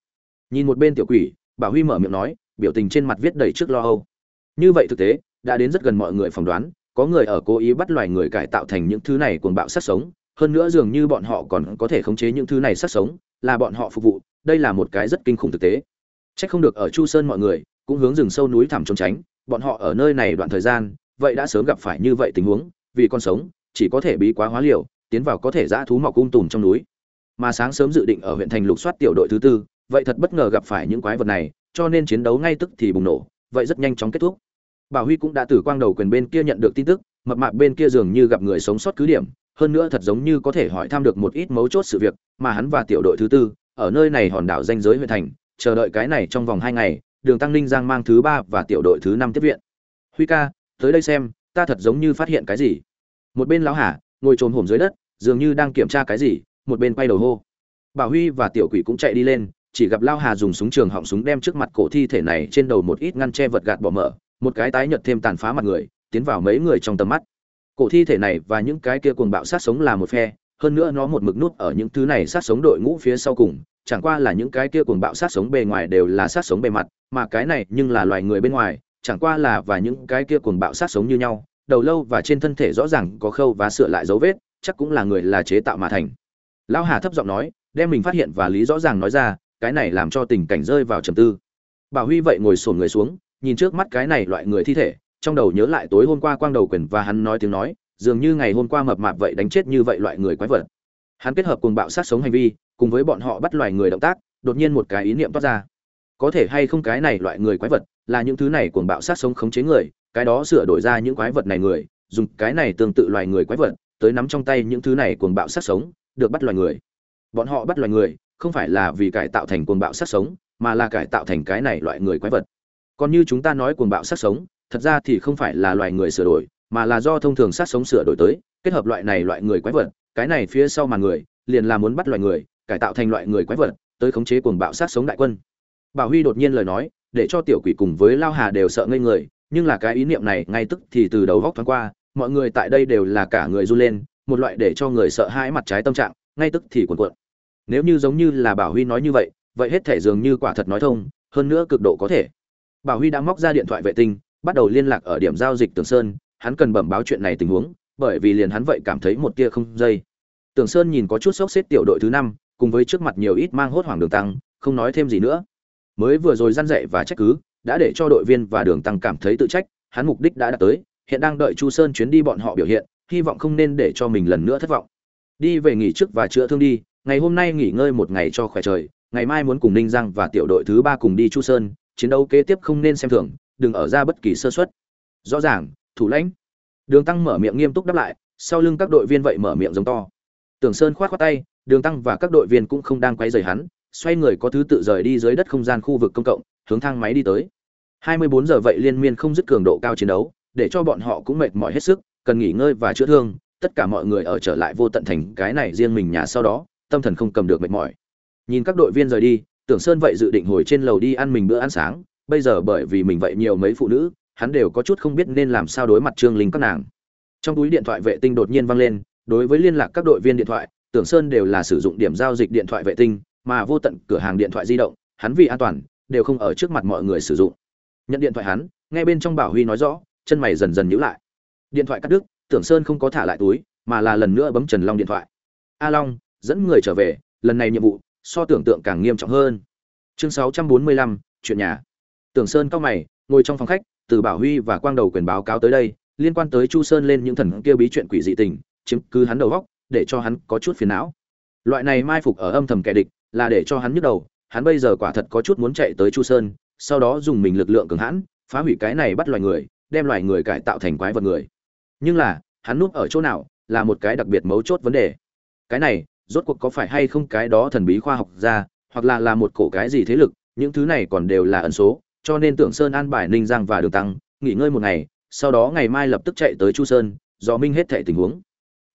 Nhìn một bên tiểu quỷ, bảo huy mở miệng nói, biểu tình trên mặt viết đầy trước lo âu. Như vậy thực tế, đã đến rất gần mọi người phỏng đoán có người ở cố ý bắt loài người cải tạo thành những thứ này cuồng bạo sát sống hơn nữa dường như bọn họ còn có thể khống chế những thứ này sát sống là bọn họ phục vụ đây là một cái rất kinh khủng thực tế Chắc không được ở Chu Sơn mọi người cũng hướng rừng sâu núi thẳm trốn tránh, bọn họ ở nơi này đoạn thời gian, vậy đã sớm gặp phải như vậy tình huống, vì con sống, chỉ có thể bí quá hóa liều, tiến vào có thể dã thú mọc um tùm trong núi. Mà sáng sớm dự định ở huyện thành lục soát tiểu đội thứ tư, vậy thật bất ngờ gặp phải những quái vật này, cho nên chiến đấu ngay tức thì bùng nổ, vậy rất nhanh chóng kết thúc. Bảo Huy cũng đã từ quang đầu quyền bên kia nhận được tin tức, mập mạp bên kia dường như gặp người sống sót cứ điểm, hơn nữa thật giống như có thể hỏi thăm được một ít mấu chốt sự việc, mà hắn và tiểu đội thứ tư, ở nơi này hòn đảo danh giới huyện thành, chờ đợi cái này trong vòng hai ngày đường tăng ninh giang mang thứ ba và tiểu đội thứ năm tiếp viện. Huy ca tới đây xem ta thật giống như phát hiện cái gì. Một bên lão hà ngồi trồm hổm dưới đất dường như đang kiểm tra cái gì một bên quay đầu hô. Bảo huy và tiểu quỷ cũng chạy đi lên chỉ gặp lao hà dùng súng trường họng súng đem trước mặt cổ thi thể này trên đầu một ít ngăn che vật gạt bỏ mở một cái tái nhợt thêm tàn phá mặt người tiến vào mấy người trong tầm mắt cổ thi thể này và những cái kia cuồng bạo sát sống là một phe hơn nữa nó một mực nút ở những thứ này sát sống đội ngũ phía sau cùng chẳng qua là những cái kia cuồng bạo sát sống bề ngoài đều là sát sống bề mặt, mà cái này nhưng là loài người bên ngoài, chẳng qua là và những cái kia cuồng bạo sát sống như nhau, đầu lâu và trên thân thể rõ ràng có khâu và sửa lại dấu vết, chắc cũng là người là chế tạo mà thành. Lão Hà thấp giọng nói, đem mình phát hiện và lý rõ ràng nói ra, cái này làm cho tình cảnh rơi vào trầm tư. Bảo Huy vậy ngồi xổm người xuống, nhìn trước mắt cái này loại người thi thể, trong đầu nhớ lại tối hôm qua quang đầu quyền và hắn nói tiếng nói, dường như ngày hôm qua mập mạp vậy đánh chết như vậy loại người quái vật. Hắn kết hợp cùng bạo sát sống hành vi, cùng với bọn họ bắt loài người động tác, đột nhiên một cái ý niệm toát ra. Có thể hay không cái này loại người quái vật, là những thứ này cuồng bạo sát sống khống chế người, cái đó sửa đổi ra những quái vật này người, dùng cái này tương tự loài người quái vật, tới nắm trong tay những thứ này cuồng bạo sát sống, được bắt loài người. Bọn họ bắt loài người, không phải là vì cải tạo thành cuồng bạo sát sống, mà là cải tạo thành cái này loại người quái vật. Còn như chúng ta nói cuồng bạo sát sống, thật ra thì không phải là loài người sửa đổi, mà là do thông thường sát sống sửa đổi tới, kết hợp loại này loại người quái vật, cái này phía sau mà người, liền là muốn bắt loài người, cải tạo thành loại người quái vật tới khống chế cuồng bạo sát sống đại quân. Bảo huy đột nhiên lời nói để cho tiểu quỷ cùng với lao hà đều sợ ngây người nhưng là cái ý niệm này ngay tức thì từ đầu góc thoáng qua mọi người tại đây đều là cả người run lên một loại để cho người sợ hãi mặt trái tâm trạng ngay tức thì cuồn cuộn. Nếu như giống như là bảo huy nói như vậy vậy hết thể dường như quả thật nói thông hơn nữa cực độ có thể bảo huy đã móc ra điện thoại vệ tinh, bắt đầu liên lạc ở điểm giao dịch tường sơn. Hắn cần bẩm báo chuyện này tình huống, bởi vì liền hắn vậy cảm thấy một tia không dây. Tường sơn nhìn có chút sốc xếp tiểu đội thứ năm, cùng với trước mặt nhiều ít mang hốt hoảng đường tăng, không nói thêm gì nữa. Mới vừa rồi gian dạy và trách cứ, đã để cho đội viên và đường tăng cảm thấy tự trách, hắn mục đích đã đạt tới, hiện đang đợi chu sơn chuyến đi bọn họ biểu hiện, hy vọng không nên để cho mình lần nữa thất vọng. Đi về nghỉ trước và chữa thương đi, ngày hôm nay nghỉ ngơi một ngày cho khỏe trời, ngày mai muốn cùng ninh giang và tiểu đội thứ ba cùng đi chu sơn chiến đấu kế tiếp không nên xem thường, đừng ở ra bất kỳ sơ suất. Rõ ràng, thủ lãnh. Đường tăng mở miệng nghiêm túc đáp lại, sau lưng các đội viên vậy mở miệng giống to. Tưởng sơn khoát khoát tay, đường tăng và các đội viên cũng không đang quay rầy hắn, xoay người có thứ tự rời đi dưới đất không gian khu vực công cộng, hướng thang máy đi tới. 24 giờ vậy liên miên không dứt cường độ cao chiến đấu, để cho bọn họ cũng mệt mỏi hết sức, cần nghỉ ngơi và chữa thương, tất cả mọi người ở trở lại vô tận thành cái này riêng mình nhà sau đó, tâm thần không cầm được mệt mỏi. Nhìn các đội viên rời đi tưởng sơn vậy dự định hồi trên lầu đi ăn mình bữa ăn sáng, bây giờ bởi vì mình vậy nhiều mấy phụ nữ, hắn đều có chút không biết nên làm sao đối mặt trương linh các nàng. Trong túi điện thoại vệ tinh đột nhiên vang lên, đối với liên lạc các đội viên điện thoại, tưởng sơn đều là sử dụng điểm giao dịch điện thoại vệ tinh, mà vô tận cửa hàng điện thoại di động, hắn vì an toàn, đều không ở trước mặt mọi người sử dụng. Nhận điện thoại hắn, nghe bên trong bảo huy nói rõ, chân mày dần dần nhíu lại. Điện thoại cắt đứt, tưởng sơn không có thả lại túi, mà là lần nữa bấm trần long điện thoại. A long, dẫn người trở về, lần này nhiệm vụ so tưởng tượng càng nghiêm trọng hơn. Chương 645, chuyện nhà. Tưởng sơn cao mày ngồi trong phòng khách từ bảo huy và quang đầu quyền báo cáo tới đây liên quan tới chu sơn lên những thần kia bí chuyện quỷ dị tình chiếm cứ hắn đầu góc để cho hắn có chút phiền não. Loại này mai phục ở âm thầm kẻ địch là để cho hắn nhức đầu hắn bây giờ quả thật có chút muốn chạy tới chu sơn sau đó dùng mình lực lượng cường hãn phá hủy cái này bắt loài người đem loài người cải tạo thành quái vật người. Nhưng là hắn núp ở chỗ nào là một cái đặc biệt mấu chốt vấn đề. Cái này rốt cuộc có phải hay không cái đó thần bí khoa học ra hoặc là là một cổ cái gì thế lực, những thứ này còn đều là ẩn số, cho nên tưởng sơn an bài ninh giang và đường tăng, nghỉ ngơi một ngày, sau đó ngày mai lập tức chạy tới chu sơn do minh hết thệ tình huống.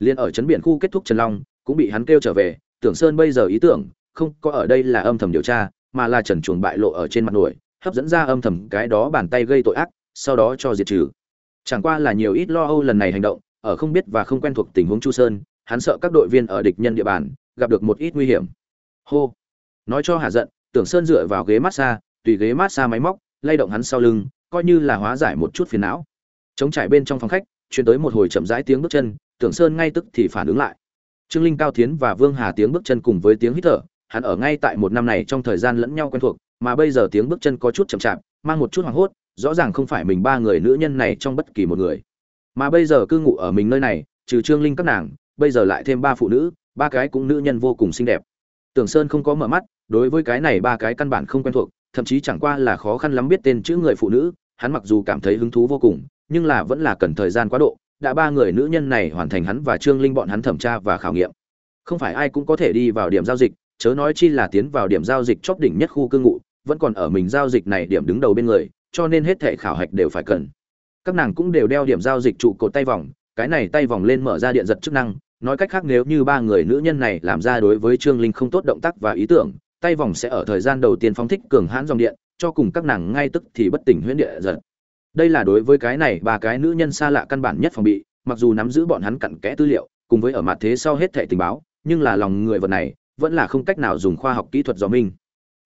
Liền ở Trấn biển khu kết thúc trần long, cũng bị hắn kêu trở về, tưởng sơn bây giờ ý tưởng, không có ở đây là âm thầm điều tra, mà là trần chuồng bại lộ ở trên mặt nổi, hấp dẫn ra âm thầm cái đó bàn tay gây tội ác, sau đó cho diệt trừ. Chẳng qua là nhiều ít lo âu lần này hành động, ở không biết và không quen thuộc tình huống chu sơn hắn sợ các đội viên ở địch nhân địa bàn gặp được một ít nguy hiểm. Hô. Nói cho hà giận, tưởng sơn dựa vào ghế massage tùy ghế massage máy móc, lay động hắn sau lưng, coi như là hóa giải một chút phiền não. Chống trải bên trong phòng khách chuyển tới một hồi chậm rãi tiếng bước chân, tưởng sơn ngay tức thì phản ứng lại. Trương linh, cao thiến và vương hà tiếng bước chân cùng với tiếng hít thở, hắn ở ngay tại một năm này trong thời gian lẫn nhau quen thuộc, mà bây giờ tiếng bước chân có chút chậm chạp, mang một chút hoảng hốt, rõ ràng không phải mình ba người nữ nhân này trong bất kỳ một người. Mà bây giờ cư ngụ ở mình nơi này, trừ trương linh các nàng bây giờ lại thêm ba phụ nữ, ba cái cũng nữ nhân vô cùng xinh đẹp. Tưởng sơn không có mở mắt, đối với cái này ba cái căn bản không quen thuộc, thậm chí chẳng qua là khó khăn lắm biết tên chữ người phụ nữ, hắn mặc dù cảm thấy hứng thú vô cùng, nhưng là vẫn là cần thời gian quá độ, đã ba người nữ nhân này hoàn thành hắn và trương linh bọn hắn thẩm tra và khảo nghiệm. Không phải ai cũng có thể đi vào điểm giao dịch, chớ nói chi là tiến vào điểm giao dịch chóp đỉnh nhất khu cư ngụ, vẫn còn ở mình giao dịch này điểm đứng đầu bên người, cho nên hết thệ khảo hạch đều phải cần. Các nàng cũng đều đeo điểm giao dịch trụ cột tay vòng, cái này tay vòng lên mở ra điện giật chức năng nói cách khác nếu như ba người nữ nhân này làm ra đối với trương linh không tốt động tác và ý tưởng, tay vòng sẽ ở thời gian đầu tiên phóng thích cường hãn dòng điện, cho cùng các nàng ngay tức thì bất tỉnh huyễn địa giật. Đây là đối với cái này ba cái nữ nhân xa lạ căn bản nhất phòng bị, mặc dù nắm giữ bọn hắn cặn kẽ tư liệu, cùng với ở mặt thế sau hết thẻ tình báo, nhưng là lòng người vật này vẫn là không cách nào dùng khoa học kỹ thuật dò minh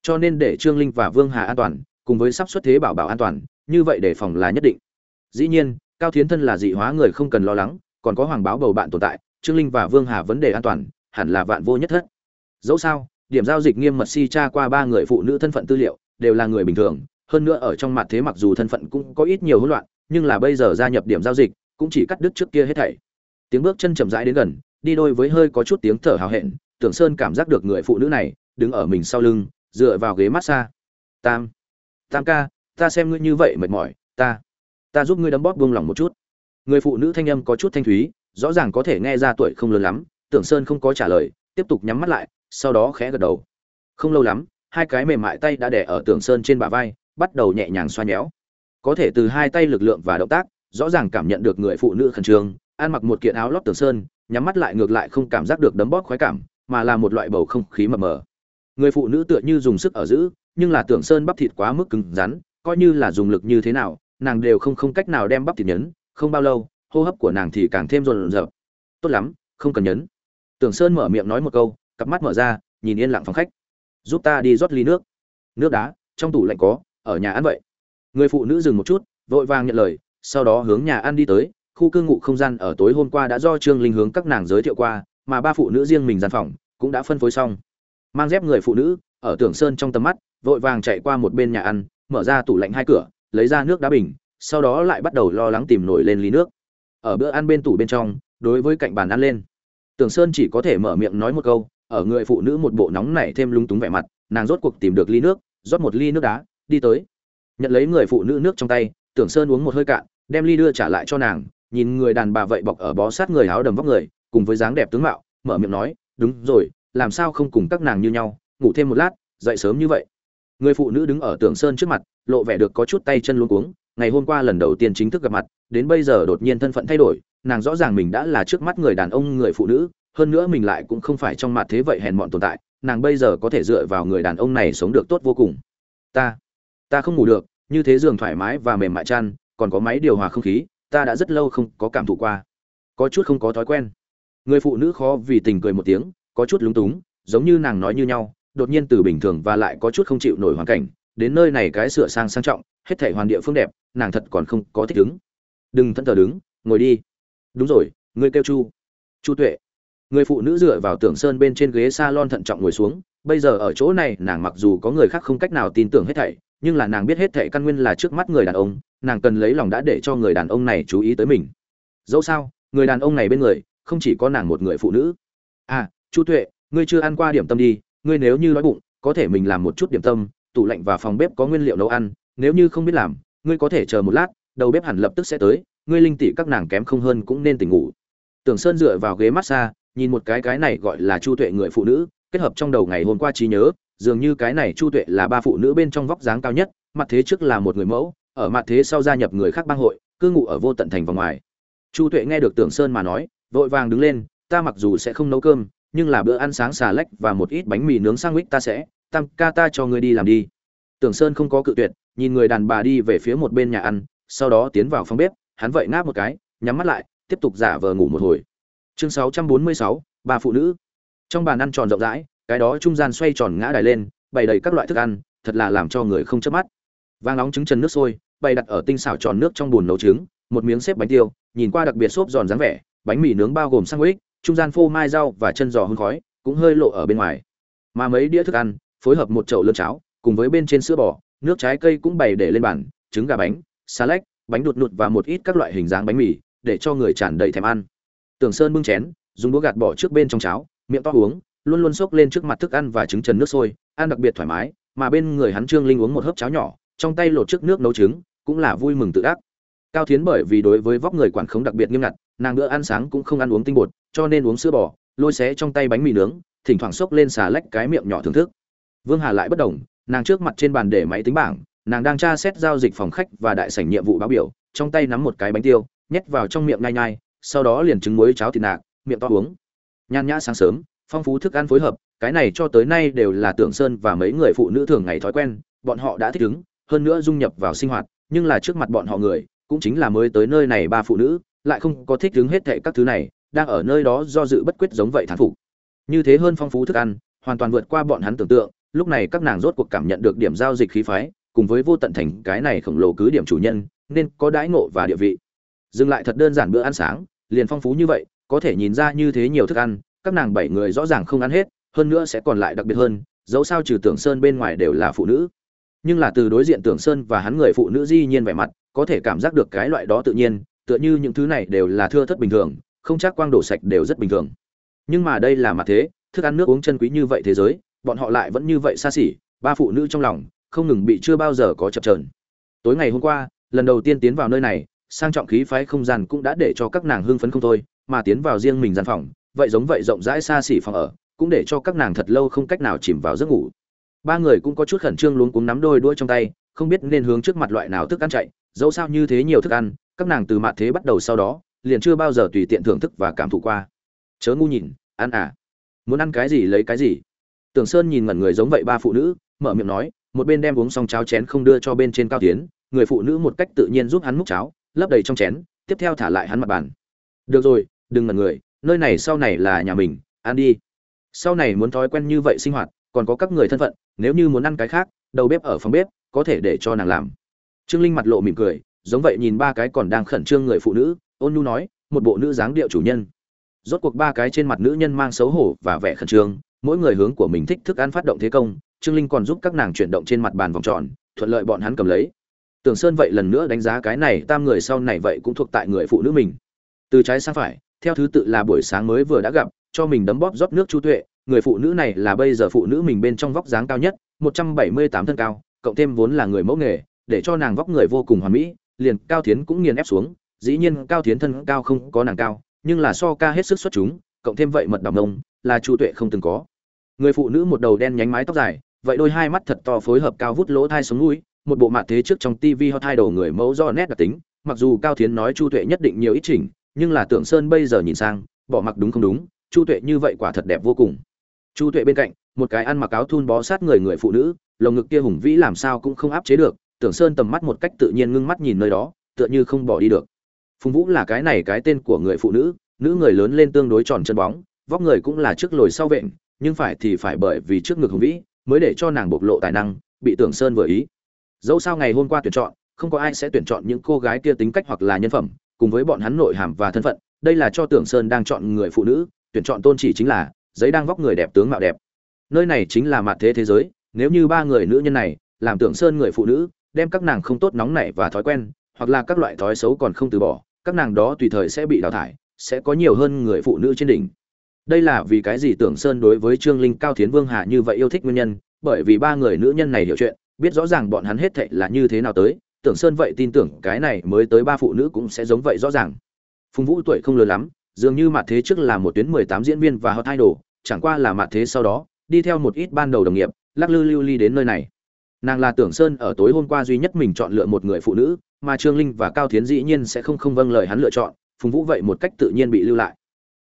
cho nên để trương linh và vương hà an toàn, cùng với sắp xuất thế bảo bảo an toàn, như vậy để phòng là nhất định. Dĩ nhiên, cao thiến thân là dị hóa người không cần lo lắng, còn có hoàng báo bầu bạn tồn tại trương linh và vương hà vấn đề an toàn, hẳn là vạn vô nhất thất. Dẫu sao, điểm giao dịch nghiêm mật si tra qua ba người phụ nữ thân phận tư liệu, đều là người bình thường. Hơn nữa ở trong mặt thế mặc dù thân phận cũng có ít nhiều hỗn loạn, nhưng là bây giờ gia nhập điểm giao dịch, cũng chỉ cắt đứt trước kia hết thảy. Tiếng bước chân chậm rãi đến gần, đi đôi với hơi có chút tiếng thở hào hẹn, tưởng sơn cảm giác được người phụ nữ này, đứng ở mình sau lưng, dựa vào ghế massage. Tam tam ca, ta xem ngươi như vậy mệt mỏi, ta ta giúp ngươi đấm bóp buông lỏng một chút. Người phụ nữ thanh âm có chút thanh thúy rõ ràng có thể nghe ra tuổi không lớn lắm, tưởng sơn không có trả lời, tiếp tục nhắm mắt lại, sau đó khẽ gật đầu. Không lâu lắm, hai cái mềm mại tay đã đè ở tưởng sơn trên bả vai, bắt đầu nhẹ nhàng xoa nhéo. Có thể từ hai tay lực lượng và động tác, rõ ràng cảm nhận được người phụ nữ khẩn trương, ăn mặc một kiện áo lót tưởng sơn, nhắm mắt lại ngược lại không cảm giác được đấm bóp khoái cảm, mà là một loại bầu không khí mờ mờ. Người phụ nữ tựa như dùng sức ở giữ, nhưng là tưởng sơn bắp thịt quá mức cứng rắn, coi như là dùng lực như thế nào, nàng đều không không cách nào đem bắp thịt nhấn, không bao lâu hô hấp của nàng thì càng thêm rộn rợn. Tốt lắm, không cần nhấn. Tưởng sơn mở miệng nói một câu, cặp mắt mở ra, nhìn yên lặng phòng khách. Giúp ta đi rót ly nước. Nước đá, trong tủ lạnh có, ở nhà ăn vậy. Người phụ nữ dừng một chút, vội vàng nhận lời, sau đó hướng nhà ăn đi tới. Khu cư ngụ không gian ở tối hôm qua đã do trương linh hướng các nàng giới thiệu qua, mà ba phụ nữ riêng mình gian phòng cũng đã phân phối xong. Mang dép người phụ nữ, ở tưởng sơn trong tầm mắt, vội vàng chạy qua một bên nhà ăn, mở ra tủ lạnh hai cửa, lấy ra nước đá bình, sau đó lại bắt đầu lo lắng tìm nổi lên ly nước ở bữa ăn bên tủ bên trong, đối với cạnh bàn ăn lên. Tưởng sơn chỉ có thể mở miệng nói một câu, ở người phụ nữ một bộ nóng nảy thêm lung túng vẻ mặt, nàng rốt cuộc tìm được ly nước, rót một ly nước đá, đi tới. Nhận lấy người phụ nữ nước trong tay, tưởng sơn uống một hơi cạn, đem ly đưa trả lại cho nàng, nhìn người đàn bà vậy bọc ở bó sát người áo đầm vóc người, cùng với dáng đẹp tướng mạo, mở miệng nói, đúng rồi, làm sao không cùng các nàng như nhau, ngủ thêm một lát, dậy sớm như vậy. Người phụ nữ đứng ở Tưởng sơn trước mặt, lộ vẻ được có chút tay chân luống cuống ngày hôm qua lần đầu tiên chính thức gặp mặt, đến bây giờ đột nhiên thân phận thay đổi, nàng rõ ràng mình đã là trước mắt người đàn ông người phụ nữ, hơn nữa mình lại cũng không phải trong mặt thế vậy hèn mọn tồn tại, nàng bây giờ có thể dựa vào người đàn ông này sống được tốt vô cùng. Ta ta không ngủ được, như thế giường thoải mái và mềm mại chăn, còn có máy điều hòa không khí, ta đã rất lâu không có cảm thụ qua. Có chút không có thói quen. Người phụ nữ khó vì tình cười một tiếng, có chút lúng túng, giống như nàng nói như nhau, đột nhiên từ bình thường và lại có chút không chịu nổi hoàn cảnh, đến nơi này cái sửa sang sang trọng hết thảy hoàn địa phương đẹp, nàng thật còn không có thích đứng. đừng thân thờ đứng, ngồi đi. Đúng rồi, ngươi kêu chu. Chu tuệ. Người phụ nữ dựa vào tường sơn bên trên ghế salon thận trọng ngồi xuống. Bây giờ ở chỗ này, nàng mặc dù có người khác không cách nào tin tưởng hết thảy, nhưng là nàng biết hết thảy căn nguyên là trước mắt người đàn ông, nàng cần lấy lòng đã để cho người đàn ông này chú ý tới mình. Dẫu sao, người đàn ông này bên người, không chỉ có nàng một người phụ nữ. À chu tuệ, ngươi chưa ăn qua điểm tâm đi, ngươi nếu như nói bụng, có thể mình làm một chút điểm tâm, tủ lạnh và phòng bếp có nguyên liệu nấu ăn nếu như không biết làm, ngươi có thể chờ một lát, đầu bếp hẳn lập tức sẽ tới, ngươi linh tỷ các nàng kém không hơn cũng nên tỉnh ngủ. Tưởng sơn dựa vào ghế massage nhìn một cái cái này gọi là chu tuệ người phụ nữ, kết hợp trong đầu ngày hôm qua trí nhớ, dường như cái này chu tuệ là ba phụ nữ bên trong vóc dáng cao nhất, mặt thế trước là một người mẫu, ở mặt thế sau gia nhập người khác bang hội, cư ngụ ở vô tận thành vòng ngoài. Chu tuệ nghe được tưởng sơn mà nói, vội vàng đứng lên, ta mặc dù sẽ không nấu cơm, nhưng là bữa ăn sáng xà lách và một ít bánh mì nướng sang ta sẽ, tam ca ta cho ngươi đi làm đi. Tưởng sơn không có cự tuyệt nhìn người đàn bà đi về phía một bên nhà ăn sau đó tiến vào phòng bếp hắn vậy ngáp một cái nhắm mắt lại tiếp tục giả vờ ngủ một hồi. Chương 646, ba phụ nữ. Trong bàn ăn tròn rộng rãi cái đó trung gian xoay tròn ngã đài lên bày đầy các loại thức ăn thật là làm cho người không chớp mắt. Vang nóng trứng chân nước sôi bày đặt ở tinh xảo tròn nước trong bùn nấu trứng một miếng xếp bánh tiêu nhìn qua đặc biệt xốp giòn dáng vẻ bánh mì nướng bao gồm sandwich trung gian phô mai rau và chân giò hương khói cũng hơi lộ ở bên ngoài. Mà mấy đĩa thức ăn phối hợp một chậu lươn cháo cùng với bên trên sữa bò nước trái cây cũng bày để lên bàn, trứng gà bánh xà lách bánh đột nụt và một ít các loại hình dáng bánh mì, để cho người tràn đầy thèm ăn. Tưởng sơn bưng chén, dùng đũa gạt bỏ trước bên trong cháo, miệng to uống, luôn luôn xốc lên trước mặt thức ăn và trứng trần nước sôi, ăn đặc biệt thoải mái, mà bên người hắn trương linh uống một hớp cháo nhỏ, trong tay lột trước nước nấu trứng, cũng là vui mừng tự ác cao thiến bởi vì đối với vóc người quản khống đặc biệt nghiêm ngặt, nàng bữa ăn sáng cũng không ăn uống tinh bột, cho nên uống sữa bò, lôi xé trong tay bánh mì nướng, thỉnh thoảng xốc lên xà lách cái miệng nhỏ thưởng thức. Vương hà lại bất đồng nàng trước mặt trên bàn để máy tính bảng, nàng đang tra xét giao dịch phòng khách và đại sảnh nhiệm vụ báo biểu, trong tay nắm một cái bánh tiêu, nhét vào trong miệng nhai nhai, sau đó liền trứng muối cháo thịt nạc, miệng to uống. Nhan nhã sáng sớm, phong phú thức ăn phối hợp, cái này cho tới nay đều là tưởng sơn và mấy người phụ nữ thường ngày thói quen, bọn họ đã thích ứng, hơn nữa dung nhập vào sinh hoạt, nhưng là trước mặt bọn họ người, cũng chính là mới tới nơi này ba phụ nữ, lại không có thích ứng hết thệ các thứ này, đang ở nơi đó do dự bất quyết giống vậy thán phục. Như thế hơn phong phú thức ăn, hoàn toàn vượt qua bọn hắn tưởng tượng lúc này các nàng rốt cuộc cảm nhận được điểm giao dịch khí phái, cùng với vô tận thành cái này khổng lồ cứ điểm chủ nhân, nên có đãi ngộ và địa vị. Dừng lại thật đơn giản bữa ăn sáng, liền phong phú như vậy, có thể nhìn ra như thế nhiều thức ăn, các nàng bảy người rõ ràng không ăn hết, hơn nữa sẽ còn lại đặc biệt hơn, dẫu sao trừ tưởng sơn bên ngoài đều là phụ nữ. Nhưng là từ đối diện tưởng sơn và hắn người phụ nữ di nhiên vẻ mặt, có thể cảm giác được cái loại đó tự nhiên, tựa như những thứ này đều là thưa thất bình thường, không chắc quang đổ sạch đều rất bình thường. Nhưng mà đây là mặt thế, thức ăn nước uống chân quý như vậy thế giới bọn họ lại vẫn như vậy xa xỉ, ba phụ nữ trong lòng không ngừng bị chưa bao giờ có chập trờn tối ngày hôm qua, lần đầu tiên tiến vào nơi này, sang trọng khí phái không gian cũng đã để cho các nàng hưng phấn không thôi, mà tiến vào riêng mình gian phòng, vậy giống vậy rộng rãi xa xỉ phòng ở, cũng để cho các nàng thật lâu không cách nào chìm vào giấc ngủ. Ba người cũng có chút khẩn trương luống cuống nắm đôi đuôi trong tay, không biết nên hướng trước mặt loại nào thức ăn chạy, dẫu sao như thế nhiều thức ăn, các nàng từ mạn thế bắt đầu sau đó, liền chưa bao giờ tùy tiện thưởng thức và cảm thụ qua. Chớ ngu nhìn, ăn à. Muốn ăn cái gì lấy cái gì tưởng sơn nhìn ngẩn người giống vậy ba phụ nữ, mở miệng nói, một bên đem uống xong cháo chén không đưa cho bên trên cao tiến, người phụ nữ một cách tự nhiên giúp hắn múc cháo, lấp đầy trong chén, tiếp theo thả lại hắn mặt bàn. Được rồi, đừng ngẩn người, nơi này sau này là nhà mình, ăn đi. Sau này muốn thói quen như vậy sinh hoạt, còn có các người thân phận, nếu như muốn ăn cái khác, đầu bếp ở phòng bếp, có thể để cho nàng làm. Trương linh mặt lộ mỉm cười, giống vậy nhìn ba cái còn đang khẩn trương người phụ nữ, ôn nhu nói, một bộ nữ dáng điệu chủ nhân. Rốt cuộc ba cái trên mặt nữ nhân mang xấu hổ và vẻ khẩn trương mỗi người hướng của mình thích thức ăn phát động thế công, trương linh còn giúp các nàng chuyển động trên mặt bàn vòng tròn, thuận lợi bọn hắn cầm lấy. Tưởng sơn vậy lần nữa đánh giá cái này, tam người sau này vậy cũng thuộc tại người phụ nữ mình. Từ trái sang phải, theo thứ tự là buổi sáng mới vừa đã gặp, cho mình đấm bóp rót nước chu tuệ, người phụ nữ này là bây giờ phụ nữ mình bên trong vóc dáng cao nhất, một trăm bảy mươi tám thân cao, cộng thêm vốn là người mẫu nghề, để cho nàng vóc người vô cùng hoàn mỹ, liền cao thiến cũng nghiền ép xuống, dĩ nhiên cao thiến thân cao không có nàng cao, nhưng là so ca hết sức xuất chúng, cộng thêm vậy mật đọc mông, là chu tuệ không từng có người phụ nữ một đầu đen nhánh mái tóc dài, vậy đôi hai mắt thật to phối hợp cao vút lỗ thai sống mũi, một bộ mặt thế trước trong tivi hot thay đầu người mẫu do nét đặc tính, mặc dù cao thiến nói chu tuệ nhất định nhiều ít chỉnh, nhưng là tưởng sơn bây giờ nhìn sang, bỏ mặc đúng không đúng, chu tuệ như vậy quả thật đẹp vô cùng. Chu tuệ bên cạnh, một cái ăn mặc áo thun bó sát người người phụ nữ, lồng ngực kia hùng vĩ làm sao cũng không áp chế được, tưởng sơn tầm mắt một cách tự nhiên ngưng mắt nhìn nơi đó, tựa như không bỏ đi được. Phùng vũ là cái này cái tên của người phụ nữ nữ người lớn lên tương đối tròn chân bóng, vóc người cũng là trước lồi sau vện nhưng phải thì phải bởi vì trước ngực hùng vĩ mới để cho nàng bộc lộ tài năng, bị tưởng sơn vừa ý. Dẫu sao ngày hôm qua tuyển chọn, không có ai sẽ tuyển chọn những cô gái kia tính cách hoặc là nhân phẩm, cùng với bọn hắn nội hàm và thân phận, đây là cho tưởng sơn đang chọn người phụ nữ, tuyển chọn tôn chỉ chính là giấy đang vóc người đẹp tướng mạo đẹp. Nơi này chính là mặt thế thế giới, nếu như ba người nữ nhân này làm tưởng sơn người phụ nữ, đem các nàng không tốt nóng nảy và thói quen, hoặc là các loại thói xấu còn không từ bỏ, các nàng đó tùy thời sẽ bị đào thải, sẽ có nhiều hơn người phụ nữ trên đỉnh đây là vì cái gì tưởng sơn đối với trương linh, cao thiến vương hạ như vậy yêu thích nguyên nhân? Bởi vì ba người nữ nhân này hiểu chuyện, biết rõ ràng bọn hắn hết thệ là như thế nào tới, tưởng sơn vậy tin tưởng cái này mới tới ba phụ nữ cũng sẽ giống vậy rõ ràng. Phùng vũ tuổi không lớn lắm, dường như mặt thế trước là một tuyến mười tám diễn viên và hot idol, chẳng qua là mặt thế sau đó, đi theo một ít ban đầu đồng nghiệp, lắc lư lưu ly đến nơi này. Nàng là tưởng sơn ở tối hôm qua duy nhất mình chọn lựa một người phụ nữ, mà trương linh và cao thiến dĩ nhiên sẽ không không vâng lời hắn lựa chọn, phùng vũ vậy một cách tự nhiên bị lưu lại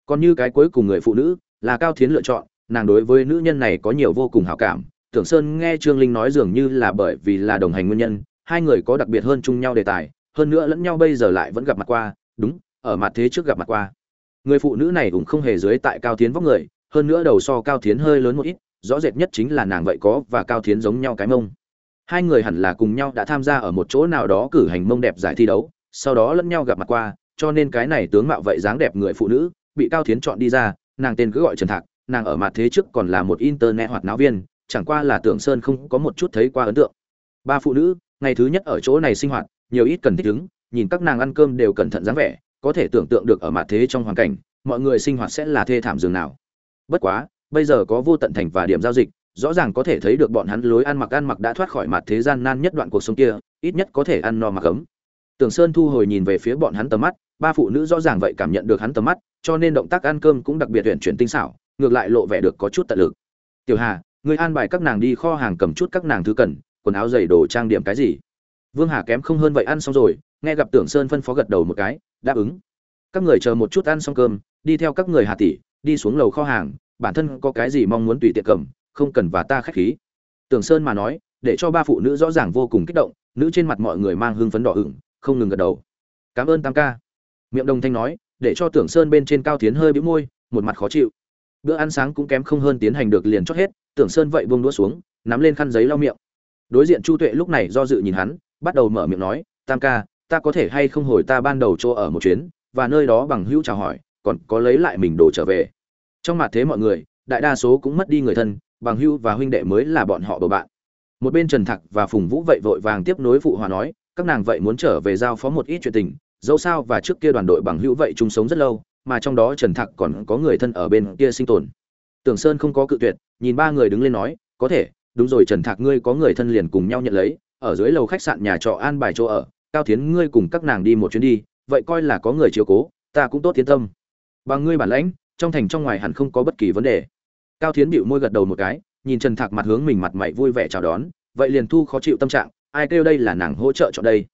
còn như cái cuối cùng người phụ nữ, là cao thiến lựa chọn, nàng đối với nữ nhân này có nhiều vô cùng hảo cảm. Tưởng sơn nghe trương linh nói dường như là bởi vì là đồng hành nguyên nhân, hai người có đặc biệt hơn chung nhau đề tài, hơn nữa lẫn nhau bây giờ lại vẫn gặp mặt qua, đúng, ở mặt thế trước gặp mặt qua. Người phụ nữ này cũng không hề dưới tại cao thiến vóc người, hơn nữa đầu so cao thiến hơi lớn một ít, rõ rệt nhất chính là nàng vậy có và cao thiến giống nhau cái mông. Hai người hẳn là cùng nhau đã tham gia ở một chỗ nào đó cử hành mông đẹp giải thi đấu, sau đó lẫn nhau gặp mặt qua, cho nên cái này tướng mạo vậy dáng đẹp người phụ nữ bị cao thiến chọn đi ra, nàng tên cứ gọi trần thạc, nàng ở mặt thế trước còn là một internet hoạt náo viên, chẳng qua là tưởng sơn không có một chút thấy qua ấn tượng. Ba phụ nữ, ngày thứ nhất ở chỗ này sinh hoạt, nhiều ít cần thích ứng, nhìn các nàng ăn cơm đều cẩn thận dáng vẻ, có thể tưởng tượng được ở mặt thế trong hoàn cảnh, mọi người sinh hoạt sẽ là thê thảm dường nào. Bất quá, bây giờ có vô tận thành và điểm giao dịch, rõ ràng có thể thấy được bọn hắn lối ăn mặc ăn mặc đã thoát khỏi mặt thế gian nan nhất đoạn cuộc sống kia, ít nhất có thể ăn no mặc ấm. Tưởng sơn thu hồi nhìn về phía bọn hắn tầm mắt, ba phụ nữ rõ ràng vậy cảm nhận được hắn tầm mắt cho nên động tác ăn cơm cũng đặc biệt tuyển chuyển tinh xảo, ngược lại lộ vẻ được có chút tận lực. Tiểu hà người an bài các nàng đi kho hàng cầm chút các nàng thứ cần, quần áo giày đồ trang điểm cái gì? Vương hà kém không hơn vậy ăn xong rồi, nghe gặp tưởng sơn phân phó gật đầu một cái, đáp ứng. Các người chờ một chút ăn xong cơm, đi theo các người hà tỷ, đi xuống lầu kho hàng, bản thân có cái gì mong muốn tùy tiện cầm, không cần và ta khách khí. Tưởng sơn mà nói, để cho ba phụ nữ rõ ràng vô cùng kích động, nữ trên mặt mọi người mang hương phấn đỏ ửng, không ngừng gật đầu. Cảm ơn tam ca. Miệng đồng thanh nói để cho tưởng sơn bên trên cao tiến hơi bĩu môi, một mặt khó chịu. Bữa ăn sáng cũng kém không hơn tiến hành được liền chót hết tưởng sơn vậy buông đũa xuống, nắm lên khăn giấy lau miệng. Đối diện chu tuệ lúc này do dự nhìn hắn, bắt đầu mở miệng nói, tam ca, ta có thể hay không hồi ta ban đầu chỗ ở một chuyến, và nơi đó bằng hữu chào hỏi, còn có lấy lại mình đồ trở về. Trong mặt thế mọi người, đại đa số cũng mất đi người thân, bằng hữu và huynh đệ mới là bọn họ bầu bạn. Một bên trần thạc và phùng vũ vậy vội vàng tiếp nối phụ hòa nói, các nàng vậy muốn trở về giao phó một ít chuyện tình dẫu sao và trước kia đoàn đội bằng hữu vậy chung sống rất lâu mà trong đó trần thạc còn có người thân ở bên kia sinh tồn. Tưởng sơn không có cự tuyệt nhìn ba người đứng lên nói có thể đúng rồi trần thạc ngươi có người thân liền cùng nhau nhận lấy ở dưới lầu khách sạn nhà trọ an bài chỗ ở cao tiến ngươi cùng các nàng đi một chuyến đi vậy coi là có người chiếu cố ta cũng tốt tiến tâm. Bằng ngươi bản lãnh trong thành trong ngoài hẳn không có bất kỳ vấn đề. Cao tiến bịu môi gật đầu một cái nhìn trần thạc mặt hướng mình mặt mày vui vẻ chào đón vậy liền thu khó chịu tâm trạng ai kêu đây là nàng hỗ trợ chọn đây?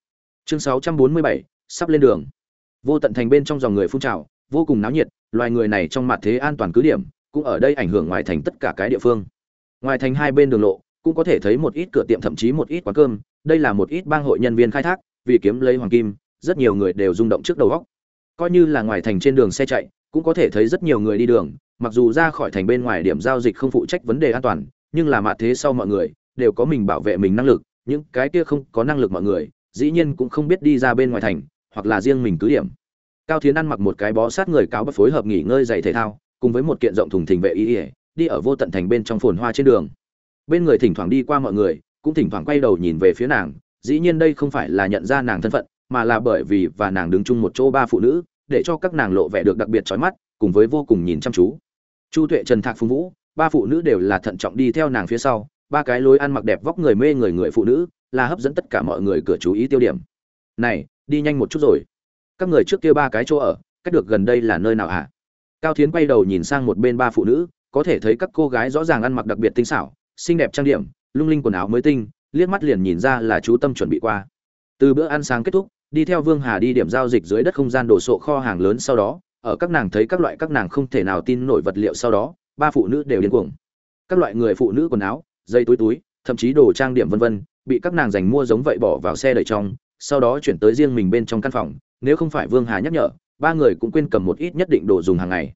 Chương 647, sắp lên đường. Vô tận thành bên trong dòng người phun trào, vô cùng náo nhiệt, loài người này trong mặt thế an toàn cứ điểm, cũng ở đây ảnh hưởng ngoài thành tất cả cái địa phương. Ngoài thành hai bên đường lộ, cũng có thể thấy một ít cửa tiệm thậm chí một ít quán cơm, đây là một ít bang hội nhân viên khai thác, vì kiếm lấy hoàng kim, rất nhiều người đều rung động trước đầu góc. Coi như là ngoài thành trên đường xe chạy, cũng có thể thấy rất nhiều người đi đường, mặc dù ra khỏi thành bên ngoài điểm giao dịch không phụ trách vấn đề an toàn, nhưng là mặt thế sau mọi người, đều có mình bảo vệ mình năng lực, những cái kia không có năng lực mọi người, dĩ nhiên cũng không biết đi ra bên ngoài thành hoặc là riêng mình cứ điểm. Cao thiến ăn mặc một cái bó sát người cáo bất phối hợp nghỉ ngơi giày thể thao, cùng với một kiện rộng thùng thình vệ y ỉa đi ở vô tận thành bên trong phồn hoa trên đường. Bên người thỉnh thoảng đi qua mọi người, cũng thỉnh thoảng quay đầu nhìn về phía nàng, dĩ nhiên đây không phải là nhận ra nàng thân phận, mà là bởi vì và nàng đứng chung một chỗ ba phụ nữ, để cho các nàng lộ vẻ được đặc biệt trói mắt, cùng với vô cùng nhìn chăm chú. Chu tuệ, trần thạc, phùng vũ, ba phụ nữ đều là thận trọng đi theo nàng phía sau, ba cái lối ăn mặc đẹp vóc người mê người người phụ nữ, là hấp dẫn tất cả mọi người cửa chú ý tiêu điểm. Này đi nhanh một chút rồi. Các người trước kia ba cái chỗ ở, cách được gần đây là nơi nào hả? Cao thiến quay đầu nhìn sang một bên ba phụ nữ, có thể thấy các cô gái rõ ràng ăn mặc đặc biệt tinh xảo, xinh đẹp trang điểm, lung linh quần áo mới tinh, liếc mắt liền nhìn ra là chú tâm chuẩn bị qua. Từ bữa ăn sáng kết thúc, đi theo vương hà đi điểm giao dịch dưới đất không gian đồ sộ kho hàng lớn sau đó, ở các nàng thấy các loại các nàng không thể nào tin nổi vật liệu sau đó, ba phụ nữ đều điên cuồng. Các loại người phụ nữ quần áo dây túi túi, thậm chí đồ trang điểm vân vân, bị các nàng giành mua giống vậy bỏ vào xe đẩy trong sau đó chuyển tới riêng mình bên trong căn phòng, nếu không phải vương hà nhắc nhở, ba người cũng quên cầm một ít nhất định đồ dùng hàng ngày.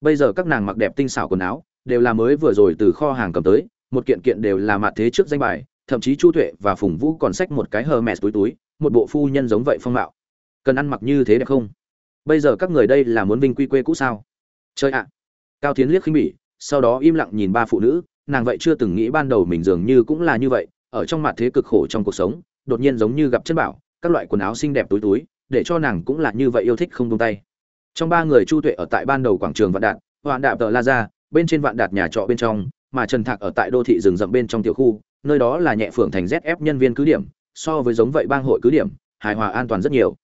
Bây giờ các nàng mặc đẹp tinh xảo quần áo, đều là mới vừa rồi từ kho hàng cầm tới, một kiện kiện đều là mặt thế trước danh bài, thậm chí chu tuệ và phùng vũ còn xách một cái hờ mẹt túi túi, một bộ phu nhân giống vậy phong mạo. Cần ăn mặc như thế đẹp không? Bây giờ các người đây là muốn vinh quy quê cũ sao? Chơi ạ! Cao tiến liếc khinh bỉ, sau đó im lặng nhìn ba phụ nữ, nàng vậy chưa từng nghĩ ban đầu mình dường như cũng là như vậy, ở trong mặt thế cực khổ trong cuộc sống, đột nhiên giống như gặp chân bảo các loại quần áo xinh đẹp túi túi, để cho nàng cũng là như vậy yêu thích không tung tay. Trong ba người chu tuệ ở tại ban đầu quảng trường vạn đạt, vạn đạp tờ la ra bên trên vạn đạt nhà trọ bên trong, mà trần thạc ở tại đô thị rừng rậm bên trong tiểu khu, nơi đó là nhẹ phượng thành zf nhân viên cứ điểm, so với giống vậy bang hội cứ điểm, hài hòa an toàn rất nhiều.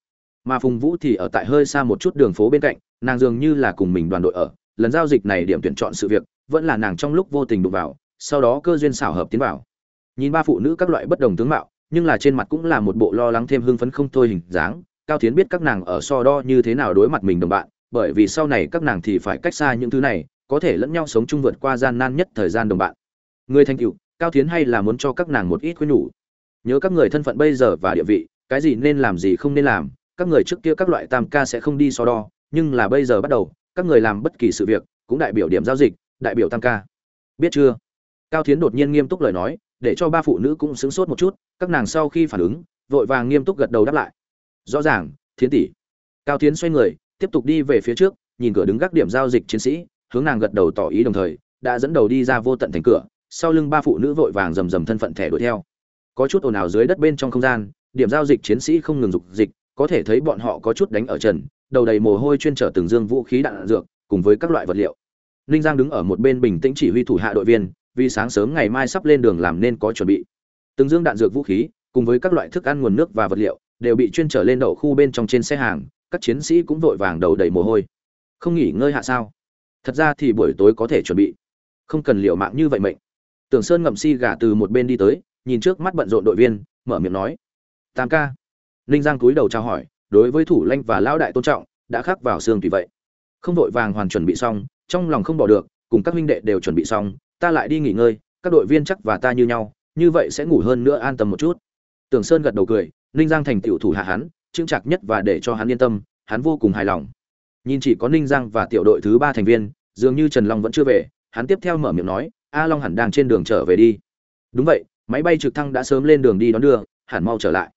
Mà phùng vũ thì ở tại hơi xa một chút đường phố bên cạnh, nàng dường như là cùng mình đoàn đội ở, lần giao dịch này điểm tuyển chọn sự việc, vẫn là nàng trong lúc vô tình đụng vào, sau đó cơ duyên xảo hợp tiến vào. Nhìn ba phụ nữ các loại bất đồng tướng mạo nhưng là trên mặt cũng là một bộ lo lắng thêm hưng phấn không thôi hình dáng. Cao tiến biết các nàng ở so đo như thế nào đối mặt mình đồng bạn, bởi vì sau này các nàng thì phải cách xa những thứ này, có thể lẫn nhau sống chung vượt qua gian nan nhất thời gian đồng bạn. Người thành cựu cao tiến hay là muốn cho các nàng một ít khuyên nhủ? Nhớ các người thân phận bây giờ và địa vị, cái gì nên làm gì không nên làm, các người trước kia các loại tam ca sẽ không đi so đo, nhưng là bây giờ bắt đầu, các người làm bất kỳ sự việc, cũng đại biểu điểm giao dịch, đại biểu tam ca. Biết chưa? Cao tiến đột nhiên nghiêm túc lời nói để cho ba phụ nữ cũng sướng sốt một chút, các nàng sau khi phản ứng, vội vàng nghiêm túc gật đầu đáp lại. Rõ ràng, thiến tỷ. Cao tiến xoay người, tiếp tục đi về phía trước, nhìn cửa đứng gác điểm giao dịch chiến sĩ, hướng nàng gật đầu tỏ ý đồng thời, đã dẫn đầu đi ra vô tận thành cửa, sau lưng ba phụ nữ vội vàng rầm rầm thân phận thẻ đuổi theo. Có chút ồn ào dưới đất bên trong không gian, điểm giao dịch chiến sĩ không ngừng dục dịch, có thể thấy bọn họ có chút đánh ở trần, đầu đầy mồ hôi chuyên trở từng dương vũ khí đạn dược, cùng với các loại vật liệu. Ninh giang đứng ở một bên bình tĩnh chỉ huy thủ hạ đội viên vì sáng sớm ngày mai sắp lên đường làm nên có chuẩn bị. Từng dương đạn dược vũ khí, cùng với các loại thức ăn nguồn nước và vật liệu, đều bị chuyên trở lên đậu khu bên trong trên xe hàng, các chiến sĩ cũng vội vàng đầu đầy mồ hôi. Không nghỉ ngơi hạ sao? Thật ra thì buổi tối có thể chuẩn bị. Không cần liệu mạng như vậy mệnh. Tưởng sơn ngậm si gà từ một bên đi tới, nhìn trước mắt bận rộn đội viên, mở miệng nói. Tam ca. Ninh giang cúi đầu trao hỏi, đối với thủ lãnh và lão đại tôn trọng, đã khắc vào xương tùy vậy. Không vội vàng hoàn chuẩn bị xong, trong lòng không bỏ được, cùng các huynh đệ đều chuẩn bị xong ta lại đi nghỉ ngơi, các đội viên chắc và ta như nhau, như vậy sẽ ngủ hơn nữa an tâm một chút. Tưởng sơn gật đầu cười, ninh giang thành tiểu thủ hạ hắn, chững chạc nhất và để cho hắn yên tâm, hắn vô cùng hài lòng. Nhìn chỉ có ninh giang và tiểu đội thứ ba thành viên, dường như trần long vẫn chưa về, hắn tiếp theo mở miệng nói, a long hẳn đang trên đường trở về đi. Đúng vậy, máy bay trực thăng đã sớm lên đường đi đón đưa, hẳn mau trở lại.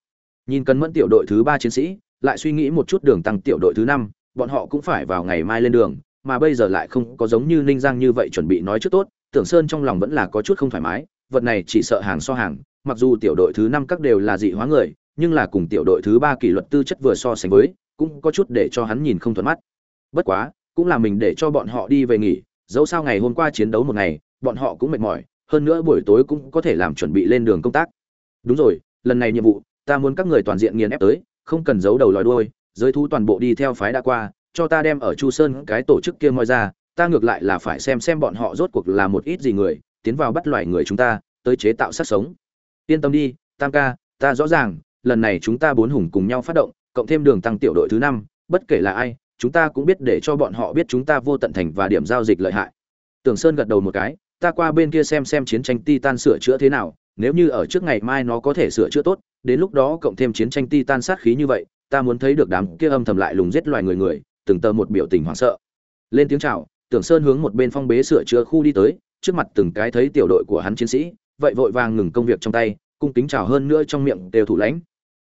Nhìn cân mẫn tiểu đội thứ ba chiến sĩ, lại suy nghĩ một chút đường tăng tiểu đội thứ năm, bọn họ cũng phải vào ngày mai lên đường, mà bây giờ lại không có giống như ninh giang như vậy chuẩn bị nói trước tốt tưởng sơn trong lòng vẫn là có chút không thoải mái, vật này chỉ sợ hàng so hàng, mặc dù tiểu đội thứ năm các đều là dị hóa người, nhưng là cùng tiểu đội thứ ba kỷ luật tư chất vừa so sánh với, cũng có chút để cho hắn nhìn không thuận mắt. Bất quá, cũng là mình để cho bọn họ đi về nghỉ, dẫu sao ngày hôm qua chiến đấu một ngày, bọn họ cũng mệt mỏi, hơn nữa buổi tối cũng có thể làm chuẩn bị lên đường công tác. Đúng rồi, lần này nhiệm vụ, ta muốn các người toàn diện nghiền ép tới, không cần giấu đầu lòi đuôi, giới thú toàn bộ đi theo phái đã qua, cho ta đem ở chu sơn cái tổ chức kia moi ra ta ngược lại là phải xem xem bọn họ rốt cuộc là một ít gì người, tiến vào bắt loài người chúng ta, tới chế tạo sát sống. Yên tâm đi, tam ca, ta rõ ràng, lần này chúng ta bốn hùng cùng nhau phát động, cộng thêm đường tăng tiểu đội thứ năm, bất kể là ai, chúng ta cũng biết để cho bọn họ biết chúng ta vô tận thành và điểm giao dịch lợi hại. Tưởng sơn gật đầu một cái, ta qua bên kia xem xem chiến tranh titan sửa chữa thế nào, nếu như ở trước ngày mai nó có thể sửa chữa tốt, đến lúc đó cộng thêm chiến tranh titan sát khí như vậy, ta muốn thấy được đám kia âm thầm lại lùng giết loài người người, từng tờ một biểu tình hoảng sợ. Lên tiếng chào tưởng sơn hướng một bên phong bế sửa chữa khu đi tới trước mặt từng cái thấy tiểu đội của hắn chiến sĩ vậy vội vàng ngừng công việc trong tay cung kính chào hơn nữa trong miệng đều thủ lãnh.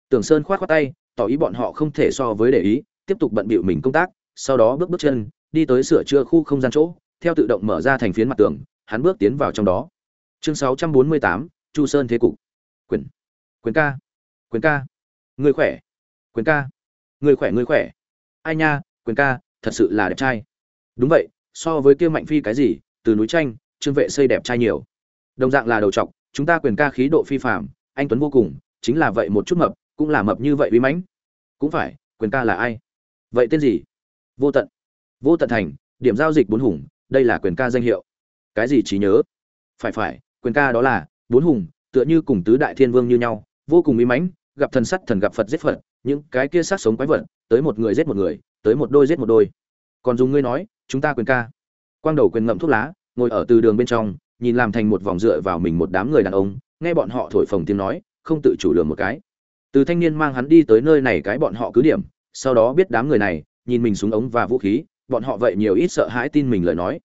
Tưởng sơn khoát khoát tay tỏ ý bọn họ không thể so với để ý tiếp tục bận bịu mình công tác sau đó bước bước chân đi tới sửa chữa khu không gian chỗ theo tự động mở ra thành phiến mặt tường hắn bước tiến vào trong đó. Chương 648, chu sơn thế cục. Quyền. Quyền ca. Quyền ca. Người khỏe. Quyền ca. Người khỏe người khỏe. Ai nha quyền ca thật sự là đẹp trai. Đúng vậy so với kia mạnh phi cái gì, từ núi tranh trương vệ xây đẹp trai nhiều. Đồng dạng là đầu trọc, chúng ta quyền ca khí độ phi phạm anh tuấn vô cùng, chính là vậy một chút mập, cũng là mập như vậy uy mãnh. Cũng phải, quyền ca là ai? Vậy tên gì? Vô tận. Vô tận thành, điểm giao dịch bốn hùng, đây là quyền ca danh hiệu. Cái gì trí nhớ? Phải phải, quyền ca đó là, bốn hùng, tựa như cùng tứ đại thiên vương như nhau, vô cùng uy mãnh, gặp thần sắt thần gặp phật giết phật, những cái kia sát sống quái vật, tới một người giết một người, tới một đôi giết một đôi còn dùng ngươi nói, chúng ta quyền ca. Quang đầu quyền ngậm thuốc lá, ngồi ở từ đường bên trong, nhìn làm thành một vòng dựa vào mình một đám người đàn ông, nghe bọn họ thổi phồng tiếng nói, không tự chủ lường một cái. Từ thanh niên mang hắn đi tới nơi này cái bọn họ cứ điểm, sau đó biết đám người này, nhìn mình súng ống và vũ khí, bọn họ vậy nhiều ít sợ hãi tin mình lời nói.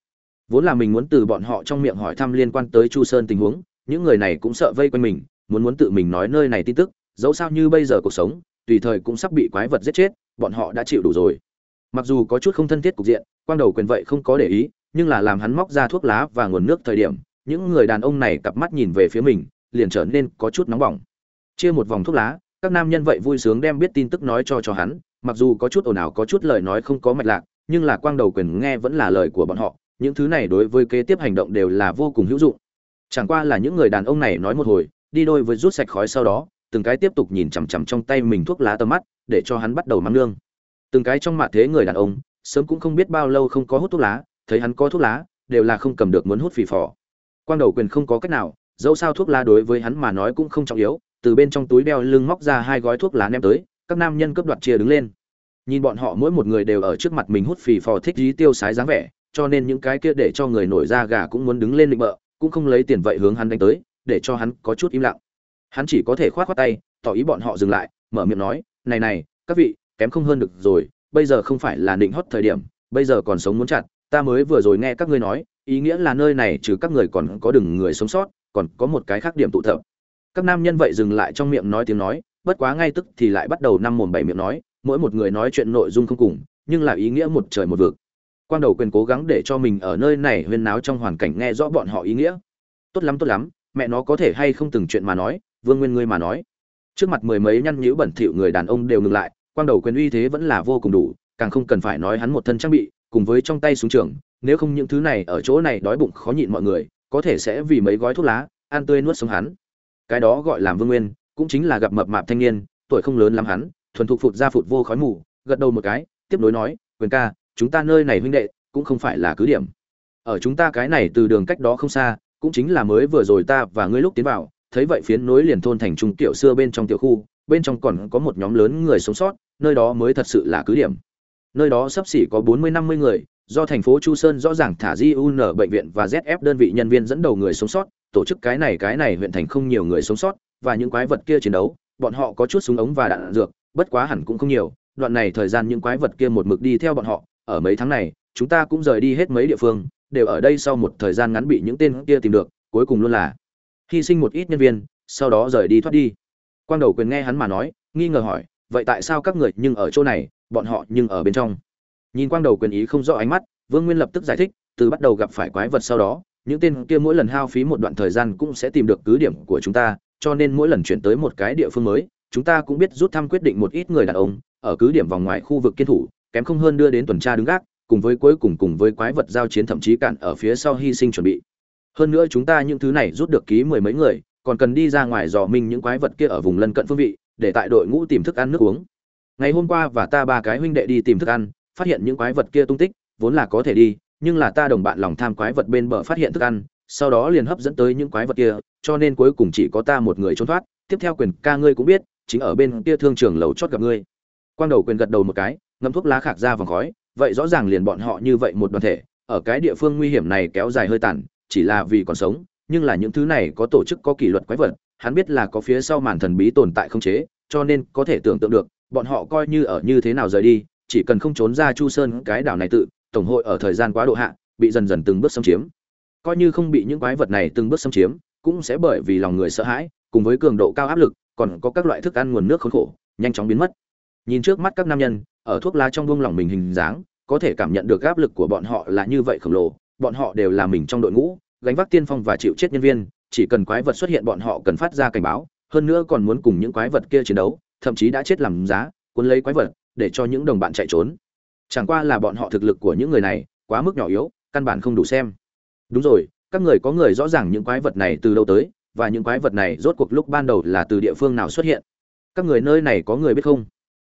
Vốn là mình muốn từ bọn họ trong miệng hỏi thăm liên quan tới chu sơn tình huống, những người này cũng sợ vây quanh mình, muốn muốn tự mình nói nơi này tin tức, dẫu sao như bây giờ cuộc sống, tùy thời cũng sắp bị quái vật giết chết, bọn họ đã chịu đủ rồi mặc dù có chút không thân thiết cục diện, quang đầu quyền vậy không có để ý, nhưng là làm hắn móc ra thuốc lá và nguồn nước thời điểm, những người đàn ông này cặp mắt nhìn về phía mình, liền trở nên có chút nóng bỏng. Chia một vòng thuốc lá, các nam nhân vậy vui sướng đem biết tin tức nói cho cho hắn, mặc dù có chút ồn ào, có chút lời nói không có mạch lạc, nhưng là quang đầu quyền nghe vẫn là lời của bọn họ, những thứ này đối với kế tiếp hành động đều là vô cùng hữu dụng. Chẳng qua là những người đàn ông này nói một hồi, đi đôi với rút sạch khói sau đó, từng cái tiếp tục nhìn chằm chằm trong tay mình thuốc lá tầm mắt, để cho hắn bắt đầu mắng nương từng cái trong mạ thế người đàn ông, sớm cũng không biết bao lâu không có hút thuốc lá, thấy hắn có thuốc lá, đều là không cầm được muốn hút phì phò. Quang đầu quyền không có cách nào, dẫu sao thuốc lá đối với hắn mà nói cũng không trọng yếu, từ bên trong túi đeo lưng móc ra hai gói thuốc lá ném tới, các nam nhân cướp đoạt chia đứng lên. Nhìn bọn họ mỗi một người đều ở trước mặt mình hút phì phò thích dí tiêu sái dáng vẻ, cho nên những cái kia để cho người nổi da gà cũng muốn đứng lên định bợ, cũng không lấy tiền vậy hướng hắn đánh tới, để cho hắn có chút im lặng. Hắn chỉ có thể khoát khoát tay, tỏ ý bọn họ dừng lại, mở miệng nói, này này, các vị kém không hơn được rồi, bây giờ không phải là định hót thời điểm, bây giờ còn sống muốn chặt, ta mới vừa rồi nghe các ngươi nói, ý nghĩa là nơi này trừ các người còn có đừng người sống sót, còn có một cái khác điểm tụ tập. Các nam nhân vậy dừng lại trong miệng nói tiếng nói, bất quá ngay tức thì lại bắt đầu năm mồm bảy miệng nói, mỗi một người nói chuyện nội dung không cùng, nhưng là ý nghĩa một trời một vực. Quan đầu quyền cố gắng để cho mình ở nơi này huyên náo trong hoàn cảnh nghe rõ bọn họ ý nghĩa. Tốt lắm tốt lắm, mẹ nó có thể hay không từng chuyện mà nói, vương nguyên ngươi mà nói. Trước mặt mười mấy nhăn nhữ bẩn thỉu người đàn ông đều ngừng lại quan đầu quyền uy thế vẫn là vô cùng đủ, càng không cần phải nói hắn một thân trang bị, cùng với trong tay súng trường, nếu không những thứ này ở chỗ này đói bụng khó nhịn mọi người, có thể sẽ vì mấy gói thuốc lá, ăn tươi nuốt sống hắn. Cái đó gọi là vương nguyên, cũng chính là gặp mập mạp thanh niên, tuổi không lớn lắm hắn, thuần thục phụt ra phụt vô khói mù, gật đầu một cái, tiếp nối nói, quyền ca, chúng ta nơi này huynh đệ, cũng không phải là cứ điểm. Ở chúng ta cái này từ đường cách đó không xa, cũng chính là mới vừa rồi ta và ngươi lúc tiến vào, thấy vậy phiến nối liền thôn thành trung tiểu xưa bên trong tiểu khu bên trong còn có một nhóm lớn người sống sót, nơi đó mới thật sự là cứ điểm. Nơi đó sắp xỉ có bốn mươi năm mươi người, do thành phố chu sơn rõ ràng thả JUN un bệnh viện và zf đơn vị nhân viên dẫn đầu người sống sót, tổ chức cái này cái này huyện thành không nhiều người sống sót, và những quái vật kia chiến đấu, bọn họ có chút súng ống và đạn dược, bất quá hẳn cũng không nhiều. Đoạn này thời gian những quái vật kia một mực đi theo bọn họ, ở mấy tháng này, chúng ta cũng rời đi hết mấy địa phương, đều ở đây sau một thời gian ngắn bị những tên kia tìm được, cuối cùng luôn là hy sinh một ít nhân viên, sau đó rời đi thoát đi quang đầu quyền nghe hắn mà nói, nghi ngờ hỏi, vậy tại sao các người nhưng ở chỗ này, bọn họ nhưng ở bên trong? Nhìn quang đầu quyền ý không rõ ánh mắt, vương nguyên lập tức giải thích, từ bắt đầu gặp phải quái vật sau đó, những tên kia mỗi lần hao phí một đoạn thời gian cũng sẽ tìm được cứ điểm của chúng ta, cho nên mỗi lần chuyển tới một cái địa phương mới, chúng ta cũng biết rút thăm quyết định một ít người đàn ông, ở cứ điểm vòng ngoài khu vực kiên thủ, kém không hơn đưa đến tuần tra đứng gác, cùng với cuối cùng cùng với quái vật giao chiến thậm chí cạn ở phía sau hy sinh chuẩn bị. Hơn nữa chúng ta những thứ này rút được ký mười mấy người còn cần đi ra ngoài dò minh những quái vật kia ở vùng lân cận phương vị, để tại đội ngũ tìm thức ăn nước uống. Ngày hôm qua và ta ba cái huynh đệ đi tìm thức ăn, phát hiện những quái vật kia tung tích, vốn là có thể đi, nhưng là ta đồng bạn lòng tham quái vật bên bờ phát hiện thức ăn, sau đó liền hấp dẫn tới những quái vật kia, cho nên cuối cùng chỉ có ta một người trốn thoát. Tiếp theo quyền ca ngươi cũng biết, chính ở bên kia thương trường lầu chót gặp ngươi. Quang đầu quyền gật đầu một cái ngâm thuốc lá khạc ra vòng khói, vậy rõ ràng liền bọn họ như vậy một đoàn thể, ở cái địa phương nguy hiểm này kéo dài hơi tàn, chỉ là vì còn sống nhưng là những thứ này có tổ chức có kỷ luật quái vật, hắn biết là có phía sau màn thần bí tồn tại không chế, cho nên có thể tưởng tượng được, bọn họ coi như ở như thế nào rời đi, chỉ cần không trốn ra chu sơn cái đảo này tự, tổng hội ở thời gian quá độ hạ, bị dần dần từng bước xâm chiếm. Coi như không bị những quái vật này từng bước xâm chiếm, cũng sẽ bởi vì lòng người sợ hãi, cùng với cường độ cao áp lực, còn có các loại thức ăn nguồn nước khốn khổ, nhanh chóng biến mất. Nhìn trước mắt các nam nhân, ở thuốc lá trong buông lòng mình hình dáng, có thể cảm nhận được áp lực của bọn họ là như vậy khổng lồ, bọn họ đều là mình trong đội ngũ gánh vác tiên phong và chịu chết nhân viên, chỉ cần quái vật xuất hiện bọn họ cần phát ra cảnh báo, hơn nữa còn muốn cùng những quái vật kia chiến đấu, thậm chí đã chết làm giá, cuốn lấy quái vật, để cho những đồng bạn chạy trốn. Chẳng qua là bọn họ thực lực của những người này quá mức nhỏ yếu, căn bản không đủ xem. Đúng rồi, các người có người rõ ràng những quái vật này từ đâu tới, và những quái vật này rốt cuộc lúc ban đầu là từ địa phương nào xuất hiện? Các người nơi này có người biết không?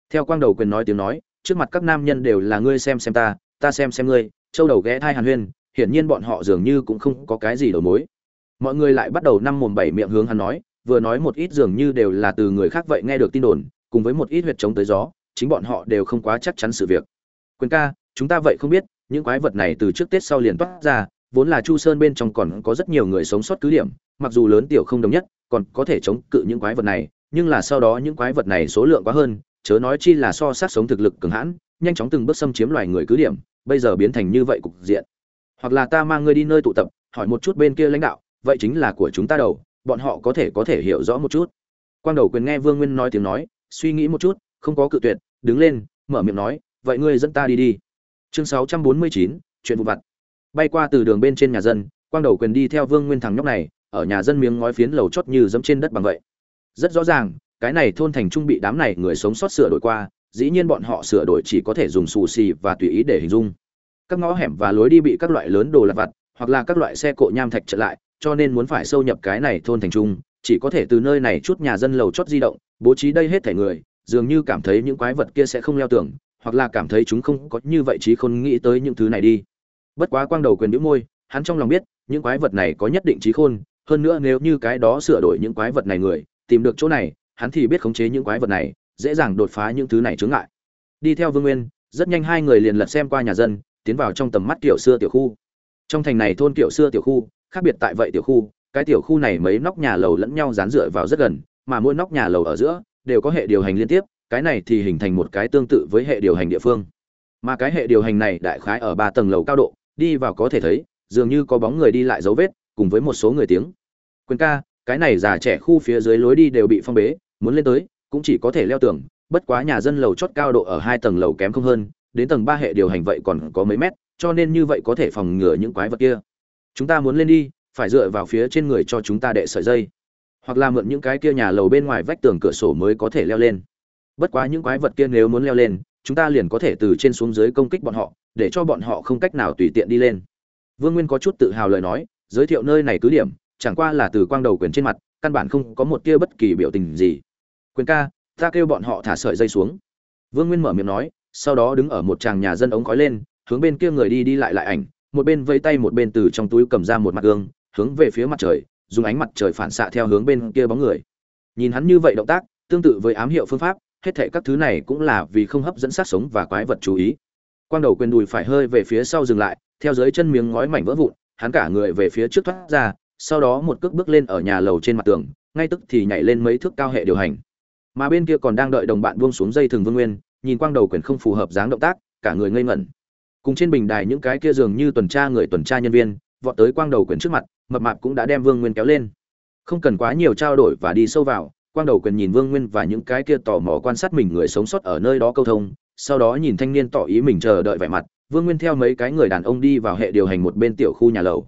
Theo quang đầu quyền nói tiếng nói, trước mặt các nam nhân đều là ngươi xem xem ta ta xem xem ngươi, châu đầu ghé thai hàn huyên hiển nhiên bọn họ dường như cũng không có cái gì đầu mối. Mọi người lại bắt đầu năm mồm bảy miệng hướng hắn nói, vừa nói một ít dường như đều là từ người khác vậy nghe được tin đồn, cùng với một ít huyệt chống tới gió, chính bọn họ đều không quá chắc chắn sự việc. Quyền ca, chúng ta vậy không biết, những quái vật này từ trước tết sau liền toát ra, vốn là chu sơn bên trong còn có rất nhiều người sống sót cứ điểm, mặc dù lớn tiểu không đồng nhất, còn có thể chống cự những quái vật này, nhưng là sau đó những quái vật này số lượng quá hơn, chớ nói chi là so sát sống thực lực cường hãn, nhanh chóng từng bước xâm chiếm loài người cứ điểm, bây giờ biến thành như vậy cục diện hoặc là ta mang ngươi đi nơi tụ tập, hỏi một chút bên kia lãnh đạo, vậy chính là của chúng ta đầu, bọn họ có thể có thể hiểu rõ một chút. Quang đầu quyền nghe vương nguyên nói tiếng nói, suy nghĩ một chút, không có cự tuyệt, đứng lên, mở miệng nói, vậy ngươi dẫn ta đi đi. Chương sáu trăm bốn mươi chín, chuyện vụ vặt. Bay qua từ đường bên trên nhà dân, quang đầu quyền đi theo vương nguyên thằng nhóc này, ở nhà dân miếng ngói phiến lầu chót như dẫm trên đất bằng vậy. Rất rõ ràng, cái này thôn thành trung bị đám này người sống sót sửa đổi qua, dĩ nhiên bọn họ sửa đổi chỉ có thể dùng xù xì và tùy ý để hình dung các ngõ hẻm và lối đi bị các loại lớn đồ lặt vặt hoặc là các loại xe cộ nham thạch trở lại cho nên muốn phải sâu nhập cái này thôn thành trung chỉ có thể từ nơi này chút nhà dân lầu chót di động bố trí đây hết thể người dường như cảm thấy những quái vật kia sẽ không leo tưởng, hoặc là cảm thấy chúng không có như vậy chí khôn nghĩ tới những thứ này đi. Bất quá quang đầu quyền đĩu môi hắn trong lòng biết những quái vật này có nhất định trí khôn hơn nữa nếu như cái đó sửa đổi những quái vật này người tìm được chỗ này hắn thì biết khống chế những quái vật này dễ dàng đột phá những thứ này chướng ngại. Đi theo vương nguyên rất nhanh hai người liền lật xem qua nhà dân tiến vào trong tầm mắt tiểu xưa tiểu khu. Trong thành này thôn tiểu xưa tiểu khu, khác biệt tại vậy tiểu khu, cái tiểu khu này mấy nóc nhà lầu lẫn nhau dán dựa vào rất gần, mà mỗi nóc nhà lầu ở giữa đều có hệ điều hành liên tiếp, cái này thì hình thành một cái tương tự với hệ điều hành địa phương. Mà cái hệ điều hành này đại khái ở ba tầng lầu cao độ, đi vào có thể thấy, dường như có bóng người đi lại dấu vết, cùng với một số người tiếng. Quyền ca, cái này già trẻ khu phía dưới lối đi đều bị phong bế, muốn lên tới, cũng chỉ có thể leo tường, bất quá nhà dân lầu chót cao độ ở hai tầng lầu kém không hơn đến tầng ba hệ điều hành vậy còn có mấy mét, cho nên như vậy có thể phòng ngừa những quái vật kia. Chúng ta muốn lên đi, phải dựa vào phía trên người cho chúng ta đệ sợi dây. Hoặc là mượn những cái kia nhà lầu bên ngoài vách tường cửa sổ mới có thể leo lên. Bất quá những quái vật kia nếu muốn leo lên, chúng ta liền có thể từ trên xuống dưới công kích bọn họ, để cho bọn họ không cách nào tùy tiện đi lên. Vương nguyên có chút tự hào lời nói, giới thiệu nơi này cứ điểm, chẳng qua là từ quang đầu quyền trên mặt, căn bản không có một tia bất kỳ biểu tình gì. Quyền ca, ta kêu bọn họ thả sợi dây xuống. Vương nguyên mở miệng nói sau đó đứng ở một tràng nhà dân ống khói lên, hướng bên kia người đi đi lại lại ảnh, một bên vây tay một bên từ trong túi cầm ra một mặt gương, hướng về phía mặt trời, dùng ánh mặt trời phản xạ theo hướng bên kia bóng người. Nhìn hắn như vậy động tác, tương tự với ám hiệu phương pháp, hết thệ các thứ này cũng là vì không hấp dẫn sát sống và quái vật chú ý. Quang đầu quyền đùi phải hơi về phía sau dừng lại, theo dưới chân miếng ngói mảnh vỡ vụn, hắn cả người về phía trước thoát ra, sau đó một cước bước lên ở nhà lầu trên mặt tường, ngay tức thì nhảy lên mấy thước cao hệ điều hành. Mà bên kia còn đang đợi đồng bạn buông xuống dây thường vương nguyên nhìn quang đầu quyền không phù hợp dáng động tác, cả người ngây ngẩn. Cùng trên bình đài những cái kia dường như tuần tra người tuần tra nhân viên, vọt tới quang đầu quyền trước mặt, mập mạp cũng đã đem vương nguyên kéo lên. Không cần quá nhiều trao đổi và đi sâu vào, quang đầu quyền nhìn vương nguyên và những cái kia tò mò quan sát mình người sống sót ở nơi đó câu thông, sau đó nhìn thanh niên tỏ ý mình chờ đợi vẻ mặt, vương nguyên theo mấy cái người đàn ông đi vào hệ điều hành một bên tiểu khu nhà lầu.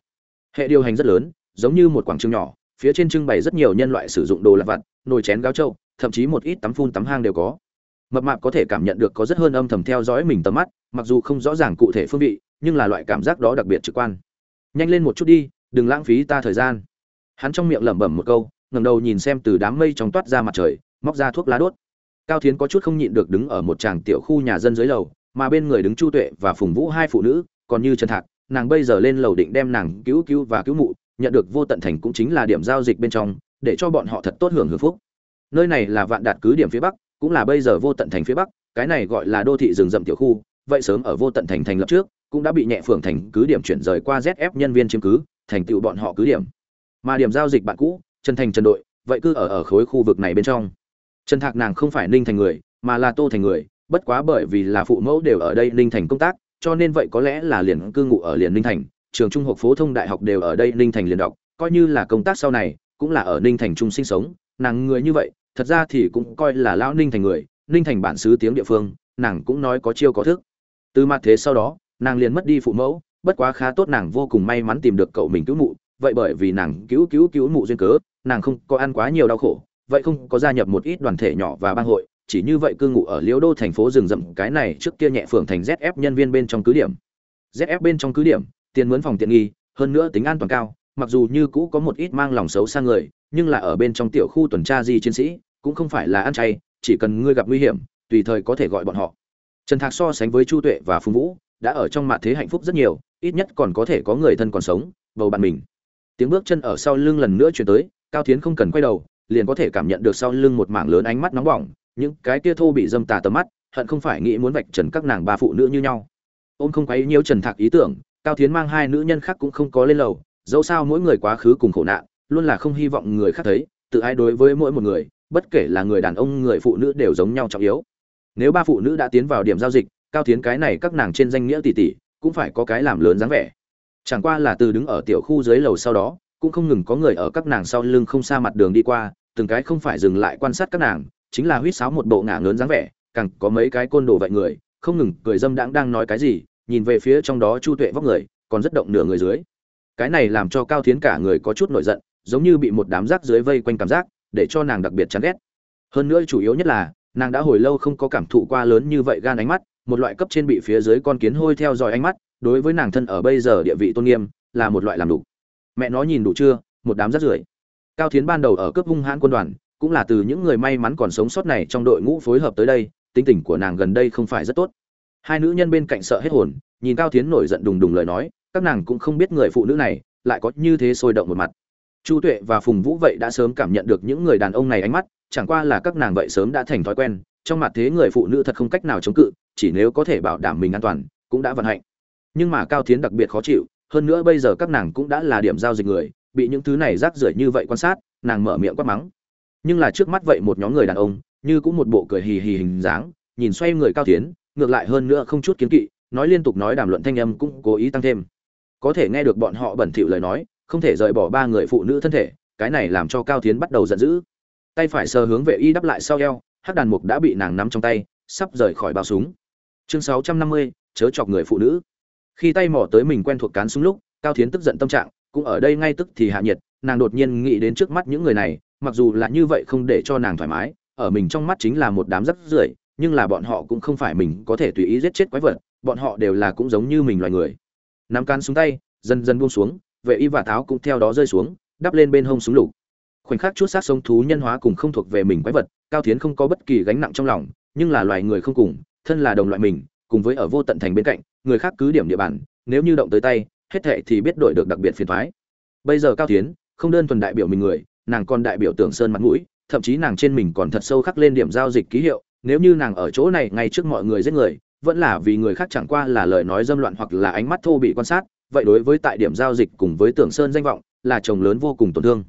Hệ điều hành rất lớn, giống như một quảng trường nhỏ, phía trên trưng bày rất nhiều nhân loại sử dụng đồ lặt vặt, nồi chén gáo trâu, thậm chí một ít tắm phun tắm hang đều có mập mạp có thể cảm nhận được có rất hơn âm thầm theo dõi mình tầm mắt, mặc dù không rõ ràng cụ thể phương vị, nhưng là loại cảm giác đó đặc biệt trực quan. Nhanh lên một chút đi, đừng lãng phí ta thời gian. Hắn trong miệng lẩm bẩm một câu, ngẩng đầu nhìn xem từ đám mây trong toát ra mặt trời, móc ra thuốc lá đốt. Cao thiến có chút không nhịn được đứng ở một tràng tiểu khu nhà dân dưới lầu, mà bên người đứng chu tuệ và phùng vũ hai phụ nữ, còn như trần thạc, nàng bây giờ lên lầu định đem nàng cứu cứu và cứu mụ, nhận được vô tận thành cũng chính là điểm giao dịch bên trong, để cho bọn họ thật tốt hưởng hưởng phúc. Nơi này là vạn đạt cứ điểm phía bắc cũng là bây giờ vô tận thành phía bắc, cái này gọi là đô thị rừng rậm tiểu khu, vậy sớm ở vô tận thành thành lập trước, cũng đã bị nhẹ phường thành cứ điểm chuyển rời qua zf nhân viên chiếm cứ, thành tựu bọn họ cứ điểm. Mà điểm giao dịch bạn cũ, trần thành trần đội, vậy cứ ở ở khối khu vực này bên trong. Trần thạc nàng không phải ninh thành người, mà là tô thành người, bất quá bởi vì là phụ mẫu đều ở đây ninh thành công tác, cho nên vậy có lẽ là liền cư ngụ ở liền ninh thành, trường trung học phổ thông đại học đều ở đây ninh thành liền đọc, coi như là công tác sau này, cũng là ở ninh thành trung sinh sống, nàng người như vậy thật ra thì cũng coi là lão ninh thành người, ninh thành bản xứ tiếng địa phương, nàng cũng nói có chiêu có thức. Từ mặt thế sau đó, nàng liền mất đi phụ mẫu, bất quá khá tốt nàng vô cùng may mắn tìm được cậu mình cứu mụ, vậy bởi vì nàng cứu cứu cứu mụ duyên cớ, nàng không có ăn quá nhiều đau khổ, vậy không có gia nhập một ít đoàn thể nhỏ và bang hội, chỉ như vậy cư ngụ ở liễu đô thành phố rừng rậm, cái này trước kia nhẹ phường thành zf nhân viên bên trong cứ điểm. Zf bên trong cứ điểm, tiền mướn phòng tiện nghi, hơn nữa tính an toàn cao, mặc dù như cũ có một ít mang lòng xấu sang người nhưng là ở bên trong tiểu khu tuần tra di chiến sĩ, cũng không phải là ăn chay, chỉ cần ngươi gặp nguy hiểm, tùy thời có thể gọi bọn họ. Trần thạc so sánh với chu tuệ và phùng vũ, đã ở trong mặt thế hạnh phúc rất nhiều, ít nhất còn có thể có người thân còn sống, bầu bạn mình. Tiếng bước chân ở sau lưng lần nữa chuyển tới, cao tiến không cần quay đầu, liền có thể cảm nhận được sau lưng một mảng lớn ánh mắt nóng bỏng, những cái tia thô bị dâm tà tầm mắt, hận không phải nghĩ muốn vạch trần các nàng ba phụ nữ như nhau. Ôm không quấy nhiễu trần thạc ý tưởng, cao tiến mang hai nữ nhân khác cũng không có lên lầu, dẫu sao mỗi người quá khứ cùng khổ nạn luôn là không hy vọng người khác thấy, tự ai đối với mỗi một người, bất kể là người đàn ông, người phụ nữ đều giống nhau trọng yếu. Nếu ba phụ nữ đã tiến vào điểm giao dịch, cao tiến cái này các nàng trên danh nghĩa tỷ tỷ, cũng phải có cái làm lớn dáng vẻ. Chẳng qua là từ đứng ở tiểu khu dưới lầu sau đó, cũng không ngừng có người ở các nàng sau lưng không xa mặt đường đi qua, từng cái không phải dừng lại quan sát các nàng, chính là huýt sáo một bộ ngả lớn dáng vẻ, càng có mấy cái côn đồ vậy người, không ngừng cười dâm đãng đang nói cái gì, nhìn về phía trong đó chu tuệ vóc người, còn rất động nửa người dưới. Cái này làm cho cao thiến cả người có chút nổi giận giống như bị một đám rác dưới vây quanh cảm giác, để cho nàng đặc biệt chán ghét. Hơn nữa chủ yếu nhất là, nàng đã hồi lâu không có cảm thụ qua lớn như vậy gan ánh mắt, một loại cấp trên bị phía dưới con kiến hôi theo dõi ánh mắt, đối với nàng thân ở bây giờ địa vị tôn nghiêm, là một loại làm đủ. Mẹ nó nhìn đủ chưa, một đám rác rưởi. Cao thiến ban đầu ở cấp hung hãn quân đoàn, cũng là từ những người may mắn còn sống sót này trong đội ngũ phối hợp tới đây, tính tình của nàng gần đây không phải rất tốt. Hai nữ nhân bên cạnh sợ hết hồn, nhìn cao thiến nổi giận đùng đùng lời nói, các nàng cũng không biết người phụ nữ này lại có như thế sôi động một mặt chu tuệ và phùng vũ vậy đã sớm cảm nhận được những người đàn ông này ánh mắt, chẳng qua là các nàng vậy sớm đã thành thói quen, trong mặt thế người phụ nữ thật không cách nào chống cự, chỉ nếu có thể bảo đảm mình an toàn, cũng đã vận hạnh. Nhưng mà cao thiến đặc biệt khó chịu, hơn nữa bây giờ các nàng cũng đã là điểm giao dịch người, bị những thứ này rác rưởi như vậy quan sát, nàng mở miệng quát mắng. Nhưng là trước mắt vậy một nhóm người đàn ông, như cũng một bộ cười hì hì hình dáng, nhìn xoay người cao tiến ngược lại hơn nữa không chút kiến kỵ, nói liên tục nói đàm luận thanh âm cũng cố ý tăng thêm. Có thể nghe được bọn họ bẩn thỉu lời nói không thể rời bỏ ba người phụ nữ thân thể, cái này làm cho cao tiến bắt đầu giận dữ. Tay phải sờ hướng vệ y đắp lại sau eo, hắc đàn mục đã bị nàng nắm trong tay, sắp rời khỏi bao súng. Chương sáu trăm năm mươi, chớ chọc người phụ nữ. Khi tay mỏ tới mình quen thuộc cán súng lúc, cao tiến tức giận tâm trạng, cũng ở đây ngay tức thì hạ nhiệt, nàng đột nhiên nghĩ đến trước mắt những người này, mặc dù là như vậy không để cho nàng thoải mái, ở mình trong mắt chính là một đám rất rưởi, nhưng là bọn họ cũng không phải mình có thể tùy ý giết chết quái vật, bọn họ đều là cũng giống như mình loài người. Nắm cán xuống tay, dần dần buông xuống vệ y và tháo cũng theo đó rơi xuống, đắp lên bên hông súng lục. Khoảnh khắc chút sát sống thú nhân hóa cùng không thuộc về mình quái vật, cao tiến không có bất kỳ gánh nặng trong lòng, nhưng là loài người không cùng, thân là đồng loại mình, cùng với ở vô tận thành bên cạnh, người khác cứ điểm địa bàn, nếu như động tới tay, hết thệ thì biết đổi được đặc biệt phiền thoái bây giờ cao tiến không đơn thuần đại biểu mình người, nàng còn đại biểu tưởng sơn mặt mũi, thậm chí nàng trên mình còn thật sâu khắc lên điểm giao dịch ký hiệu, nếu như nàng ở chỗ này ngay trước mọi người giết người, vẫn là vì người khác chẳng qua là lời nói dâm loạn hoặc là ánh mắt thô bị quan sát vậy đối với tại điểm giao dịch cùng với tưởng sơn danh vọng là chồng lớn vô cùng tổn thương.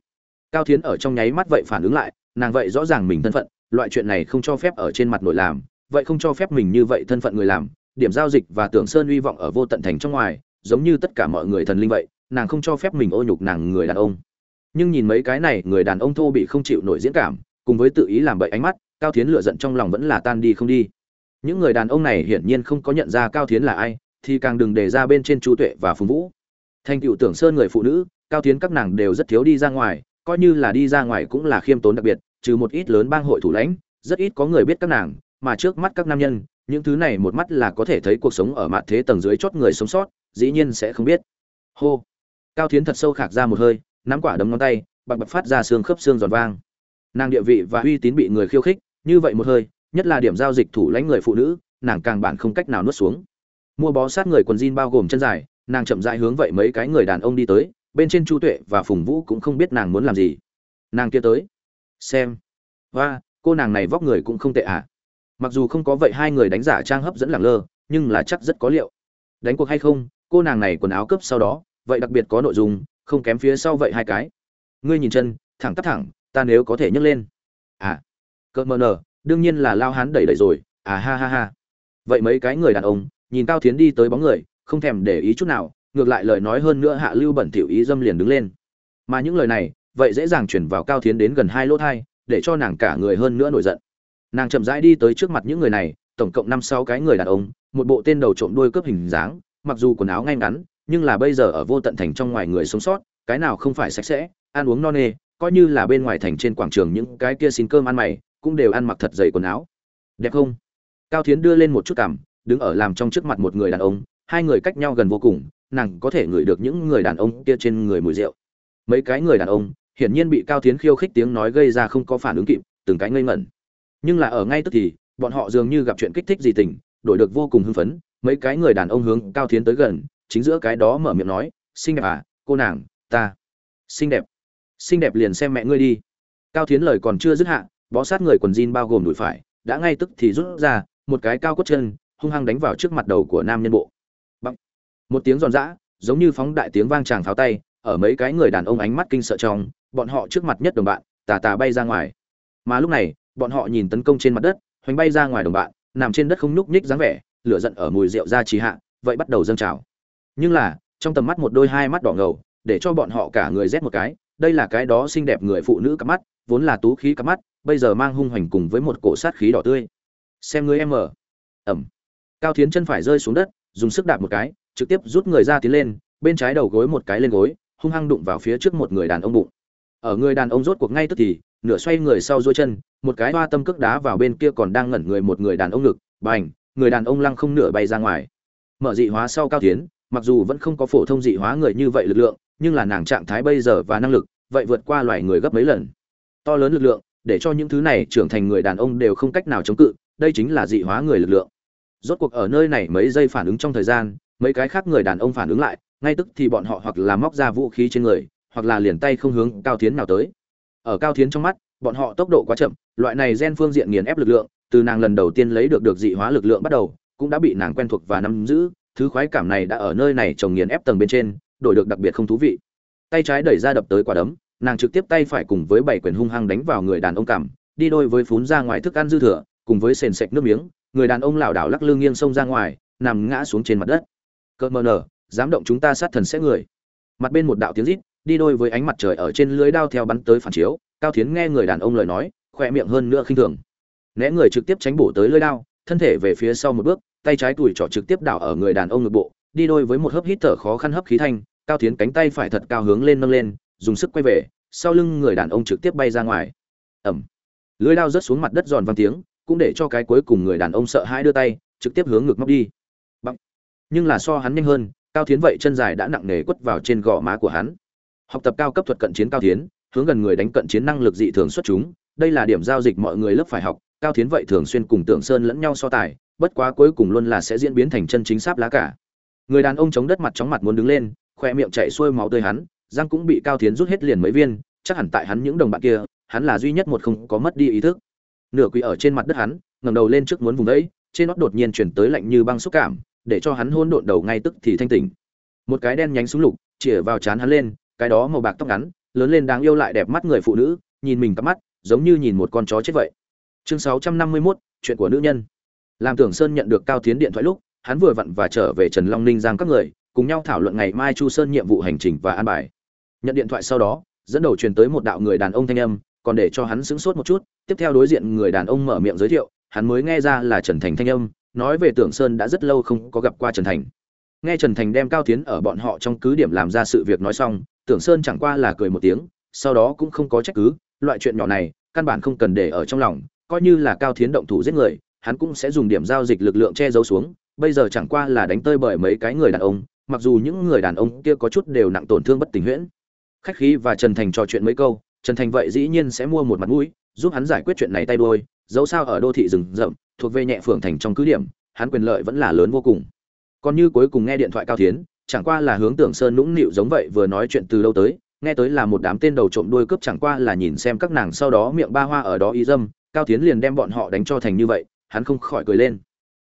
Cao thiến ở trong nháy mắt vậy phản ứng lại, nàng vậy rõ ràng mình thân phận, loại chuyện này không cho phép ở trên mặt nội làm, vậy không cho phép mình như vậy thân phận người làm, điểm giao dịch và tưởng sơn uy vọng ở vô tận thành trong ngoài, giống như tất cả mọi người thần linh vậy, nàng không cho phép mình ô nhục nàng người đàn ông. Nhưng nhìn mấy cái này, người đàn ông thô bị không chịu nổi diễn cảm, cùng với tự ý làm bậy ánh mắt, cao thiến lửa giận trong lòng vẫn là tan đi không đi. Những người đàn ông này hiển nhiên không có nhận ra cao thiến là ai thì càng đừng để ra bên trên chu tuệ và phùng vũ. Thành cựu tưởng sơn người phụ nữ, cao tiến các nàng đều rất thiếu đi ra ngoài, coi như là đi ra ngoài cũng là khiêm tốn đặc biệt, trừ một ít lớn bang hội thủ lãnh, rất ít có người biết các nàng, mà trước mắt các nam nhân, những thứ này một mắt là có thể thấy cuộc sống ở mặt thế tầng dưới chót người sống sót, dĩ nhiên sẽ không biết. Hô. Cao thiến thật sâu khạc ra một hơi, nắm quả đấm ngón tay, bạc bạc phát ra xương khớp xương giòn vang. Nàng địa vị và uy tín bị người khiêu khích, như vậy một hơi, nhất là điểm giao dịch thủ lãnh người phụ nữ, nàng càng bản không cách nào nuốt xuống mua bó sát người quần jean bao gồm chân dài, nàng chậm rãi hướng vậy mấy cái người đàn ông đi tới, bên trên chu tuệ và phùng vũ cũng không biết nàng muốn làm gì. Nàng kia tới. Xem. Và cô nàng này vóc người cũng không tệ ạ à. mặc dù không có vậy hai người đánh giả trang hấp dẫn lẳng lơ, nhưng là chắc rất có liệu. Đánh cuộc hay không, cô nàng này quần áo cấp sau đó, vậy đặc biệt có nội dung, không kém phía sau vậy hai cái. Ngươi nhìn chân, thẳng tắp thẳng, ta nếu có thể nhấc lên. À. Cỡ mờ nờ, đương nhiên là lao hán đẩy đẩy rồi. À ha ha ha. Vậy mấy cái người đàn ông nhìn cao thiến đi tới bóng người, không thèm để ý chút nào, ngược lại lời nói hơn nữa hạ lưu bẩn thỉu ý dâm liền đứng lên. Mà những lời này, vậy dễ dàng chuyển vào cao thiến đến gần hai lỗ thai, để cho nàng cả người hơn nữa nổi giận. Nàng chậm rãi đi tới trước mặt những người này, tổng cộng năm sáu cái người đàn ông, một bộ tên đầu trộm đuôi cướp hình dáng, mặc dù quần áo ngay ngắn, nhưng là bây giờ ở vô tận thành trong ngoài người sống sót, cái nào không phải sạch sẽ, ăn uống no nê, coi như là bên ngoài thành trên quảng trường những cái kia xin cơm ăn mày, cũng đều ăn mặc thật dày quần áo. Đẹp không? Cao thiến đưa lên một chút cảm đứng ở làm trong trước mặt một người đàn ông, hai người cách nhau gần vô cùng, nàng có thể ngửi được những người đàn ông kia trên người mùi rượu. Mấy cái người đàn ông, hiển nhiên bị cao thiến khiêu khích tiếng nói gây ra không có phản ứng kịp, từng cái ngây ngẩn. Nhưng là ở ngay tức thì, bọn họ dường như gặp chuyện kích thích gì tình, đổi được vô cùng hưng phấn, mấy cái người đàn ông hướng cao thiến tới gần, chính giữa cái đó mở miệng nói, xinh đẹp à cô nàng, ta. Xinh đẹp xinh đẹp liền xem mẹ ngươi đi. Cao thiến lời còn chưa dứt hạ, bó sát người quần jean bao gồm đùi phải, đã ngay tức thì rút ra, một cái cao cốt chân hung hăng đánh vào trước mặt đầu của nam nhân bộ. Bằng. một tiếng giòn giã, giống như phóng đại tiếng vang tràng pháo tay, ở mấy cái người đàn ông ánh mắt kinh sợ trong, bọn họ trước mặt nhất đồng bạn, tà tà bay ra ngoài. Mà lúc này, bọn họ nhìn tấn công trên mặt đất, hoành bay ra ngoài đồng bạn, nằm trên đất không nhúc nhích dáng vẻ, lửa giận ở mùi rượu ra trì hạ, vậy bắt đầu dâng trào. Nhưng là, trong tầm mắt một đôi hai mắt đỏ ngầu, để cho bọn họ cả người rét một cái, đây là cái đó xinh đẹp người phụ nữ cặp mắt, vốn là tú khí cặp mắt, bây giờ mang hung hoành cùng với một cổ sát khí đỏ tươi. Xem người em ở. ẩm cao thiến chân phải rơi xuống đất, dùng sức đạp một cái, trực tiếp rút người ra tiến lên, bên trái đầu gối một cái lên gối, hung hăng đụng vào phía trước một người đàn ông bụng. Ở người đàn ông rốt cuộc ngay tức thì, nửa xoay người sau duỗi chân, một cái hoa tâm cước đá vào bên kia còn đang ngẩn người một người đàn ông ngực, bành, người đàn ông lăng không nửa bay ra ngoài. Mở dị hóa sau cao tiến mặc dù vẫn không có phổ thông dị hóa người như vậy lực lượng, nhưng là nàng trạng thái bây giờ và năng lực, vậy vượt qua loài người gấp mấy lần. To lớn lực lượng, để cho những thứ này trưởng thành người đàn ông đều không cách nào chống cự, đây chính là dị hóa người lực lượng rốt cuộc ở nơi này mấy giây phản ứng trong thời gian, mấy cái khác người đàn ông phản ứng lại, ngay tức thì bọn họ hoặc là móc ra vũ khí trên người, hoặc là liền tay không hướng cao tiến nào tới. Ở cao tiến trong mắt, bọn họ tốc độ quá chậm, loại này gen phương diện nghiền ép lực lượng, từ nàng lần đầu tiên lấy được được dị hóa lực lượng bắt đầu, cũng đã bị nàng quen thuộc và nắm giữ, thứ khoái cảm này đã ở nơi này trồng nghiền ép tầng bên trên, đổi được đặc biệt không thú vị. Tay trái đẩy ra đập tới quả đấm, nàng trực tiếp tay phải cùng với bảy quyền hung hăng đánh vào người đàn ông cảm, đi đôi với phún ra ngoài thức ăn dư thừa, cùng với sền sạch nước miếng người đàn ông lảo đảo lắc lư nghiêng sông ra ngoài, nằm ngã xuống trên mặt đất. Cợt mờ nở, dám động chúng ta sát thần sẽ người. Mặt bên một đạo tiếng rít, đi đôi với ánh mặt trời ở trên lưới đao theo bắn tới phản chiếu, cao thiến nghe người đàn ông lời nói, khỏe miệng hơn nữa khinh thường. Né người trực tiếp tránh bổ tới lưới đao, thân thể về phía sau một bước, tay trái tuổi trỏ trực tiếp đảo ở người đàn ông ngực bộ, đi đôi với một hớp hít thở khó khăn hấp khí thanh, cao thiến cánh tay phải thật cao hướng lên nâng lên, dùng sức quay về, sau lưng người đàn ông trực tiếp bay ra ngoài. Ẩm lưới đao rớt xuống mặt đất giòn vang tiếng cũng để cho cái cuối cùng người đàn ông sợ hãi đưa tay, trực tiếp hướng ngực móc đi. Bằng. nhưng là so hắn nhanh hơn, cao thiến vậy chân dài đã nặng nề quất vào trên gò má của hắn. Học tập cao cấp thuật cận chiến cao thiến, hướng gần người đánh cận chiến năng lực dị thường xuất chúng, đây là điểm giao dịch mọi người lớp phải học, cao thiến vậy thường xuyên cùng tưởng sơn lẫn nhau so tài, bất quá cuối cùng luôn là sẽ diễn biến thành chân chính sáp lá cả. Người đàn ông chống đất mặt chóng mặt muốn đứng lên, khoe miệng chạy xuôi máu tươi hắn, răng cũng bị cao thiến rút hết liền mấy viên, chắc hẳn tại hắn những đồng bạn kia, hắn là duy nhất một không có mất đi ý thức nửa quỳ ở trên mặt đất hắn ngẩng đầu lên trước muốn vùng đấy trên nót đột nhiên chuyển tới lạnh như băng xúc cảm để cho hắn hôn độn đầu ngay tức thì thanh tỉnh. Một cái đen nhánh súng lục chĩa vào chán hắn lên cái đó màu bạc tóc ngắn lớn lên đáng yêu lại đẹp mắt người phụ nữ nhìn mình cắp mắt giống như nhìn một con chó chết vậy. Chương 651, chuyện của nữ nhân. Làm tưởng sơn nhận được cao tiến điện thoại lúc hắn vừa vặn và trở về trần long ninh giang các người cùng nhau thảo luận ngày mai chu sơn nhiệm vụ hành trình và an bài. Nhận điện thoại sau đó dẫn đầu truyền tới một đạo người đàn ông thanh âm còn để cho hắn sững sốt một chút, tiếp theo đối diện người đàn ông mở miệng giới thiệu, hắn mới nghe ra là trần thành thanh âm, nói về tưởng sơn đã rất lâu không có gặp qua trần thành. Nghe trần thành đem cao tiến ở bọn họ trong cứ điểm làm ra sự việc nói xong, tưởng sơn chẳng qua là cười một tiếng, sau đó cũng không có trách cứ, loại chuyện nhỏ này, căn bản không cần để ở trong lòng, coi như là cao tiến động thủ giết người, hắn cũng sẽ dùng điểm giao dịch lực lượng che giấu xuống, bây giờ chẳng qua là đánh tơi bởi mấy cái người đàn ông, mặc dù những người đàn ông kia có chút đều nặng tổn thương bất tình huyễn. Khách khí và trần thành trò chuyện mấy câu trần thành vậy dĩ nhiên sẽ mua một mặt mũi, giúp hắn giải quyết chuyện này tay đôi dẫu sao ở đô thị rừng rậm, thuộc về nhẹ phường thành trong cứ điểm, hắn quyền lợi vẫn là lớn vô cùng. Còn như cuối cùng nghe điện thoại cao thiến, chẳng qua là hướng tưởng sơn nũng nịu giống vậy vừa nói chuyện từ lâu tới, nghe tới là một đám tên đầu trộm đuôi cướp chẳng qua là nhìn xem các nàng sau đó miệng ba hoa ở đó ý dâm, cao thiến liền đem bọn họ đánh cho thành như vậy, hắn không khỏi cười lên.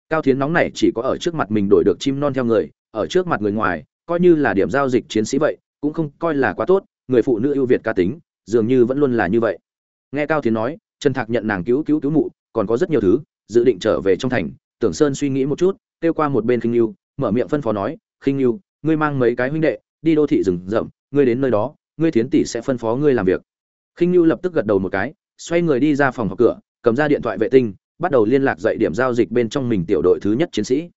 Cao thiến nóng này chỉ có ở trước mặt mình đổi được chim non theo người, ở trước mặt người ngoài, coi như là điểm giao dịch chiến sĩ vậy, cũng không coi là quá tốt, người phụ nữ ưu việt ca tính dường như vẫn luôn là như vậy. Nghe cao tiến nói, trần thạc nhận nàng cứu cứu cứu mụ, còn có rất nhiều thứ, dự định trở về trong thành. Tưởng sơn suy nghĩ một chút, kêu qua một bên khinh lưu mở miệng phân phó nói, khinh lưu ngươi mang mấy cái huynh đệ, đi đô thị rừng rậm, ngươi đến nơi đó, ngươi tiến tỷ sẽ phân phó ngươi làm việc. Khinh lưu lập tức gật đầu một cái, xoay người đi ra phòng học cửa, cầm ra điện thoại vệ tinh, bắt đầu liên lạc dạy điểm giao dịch bên trong mình tiểu đội thứ nhất chiến sĩ.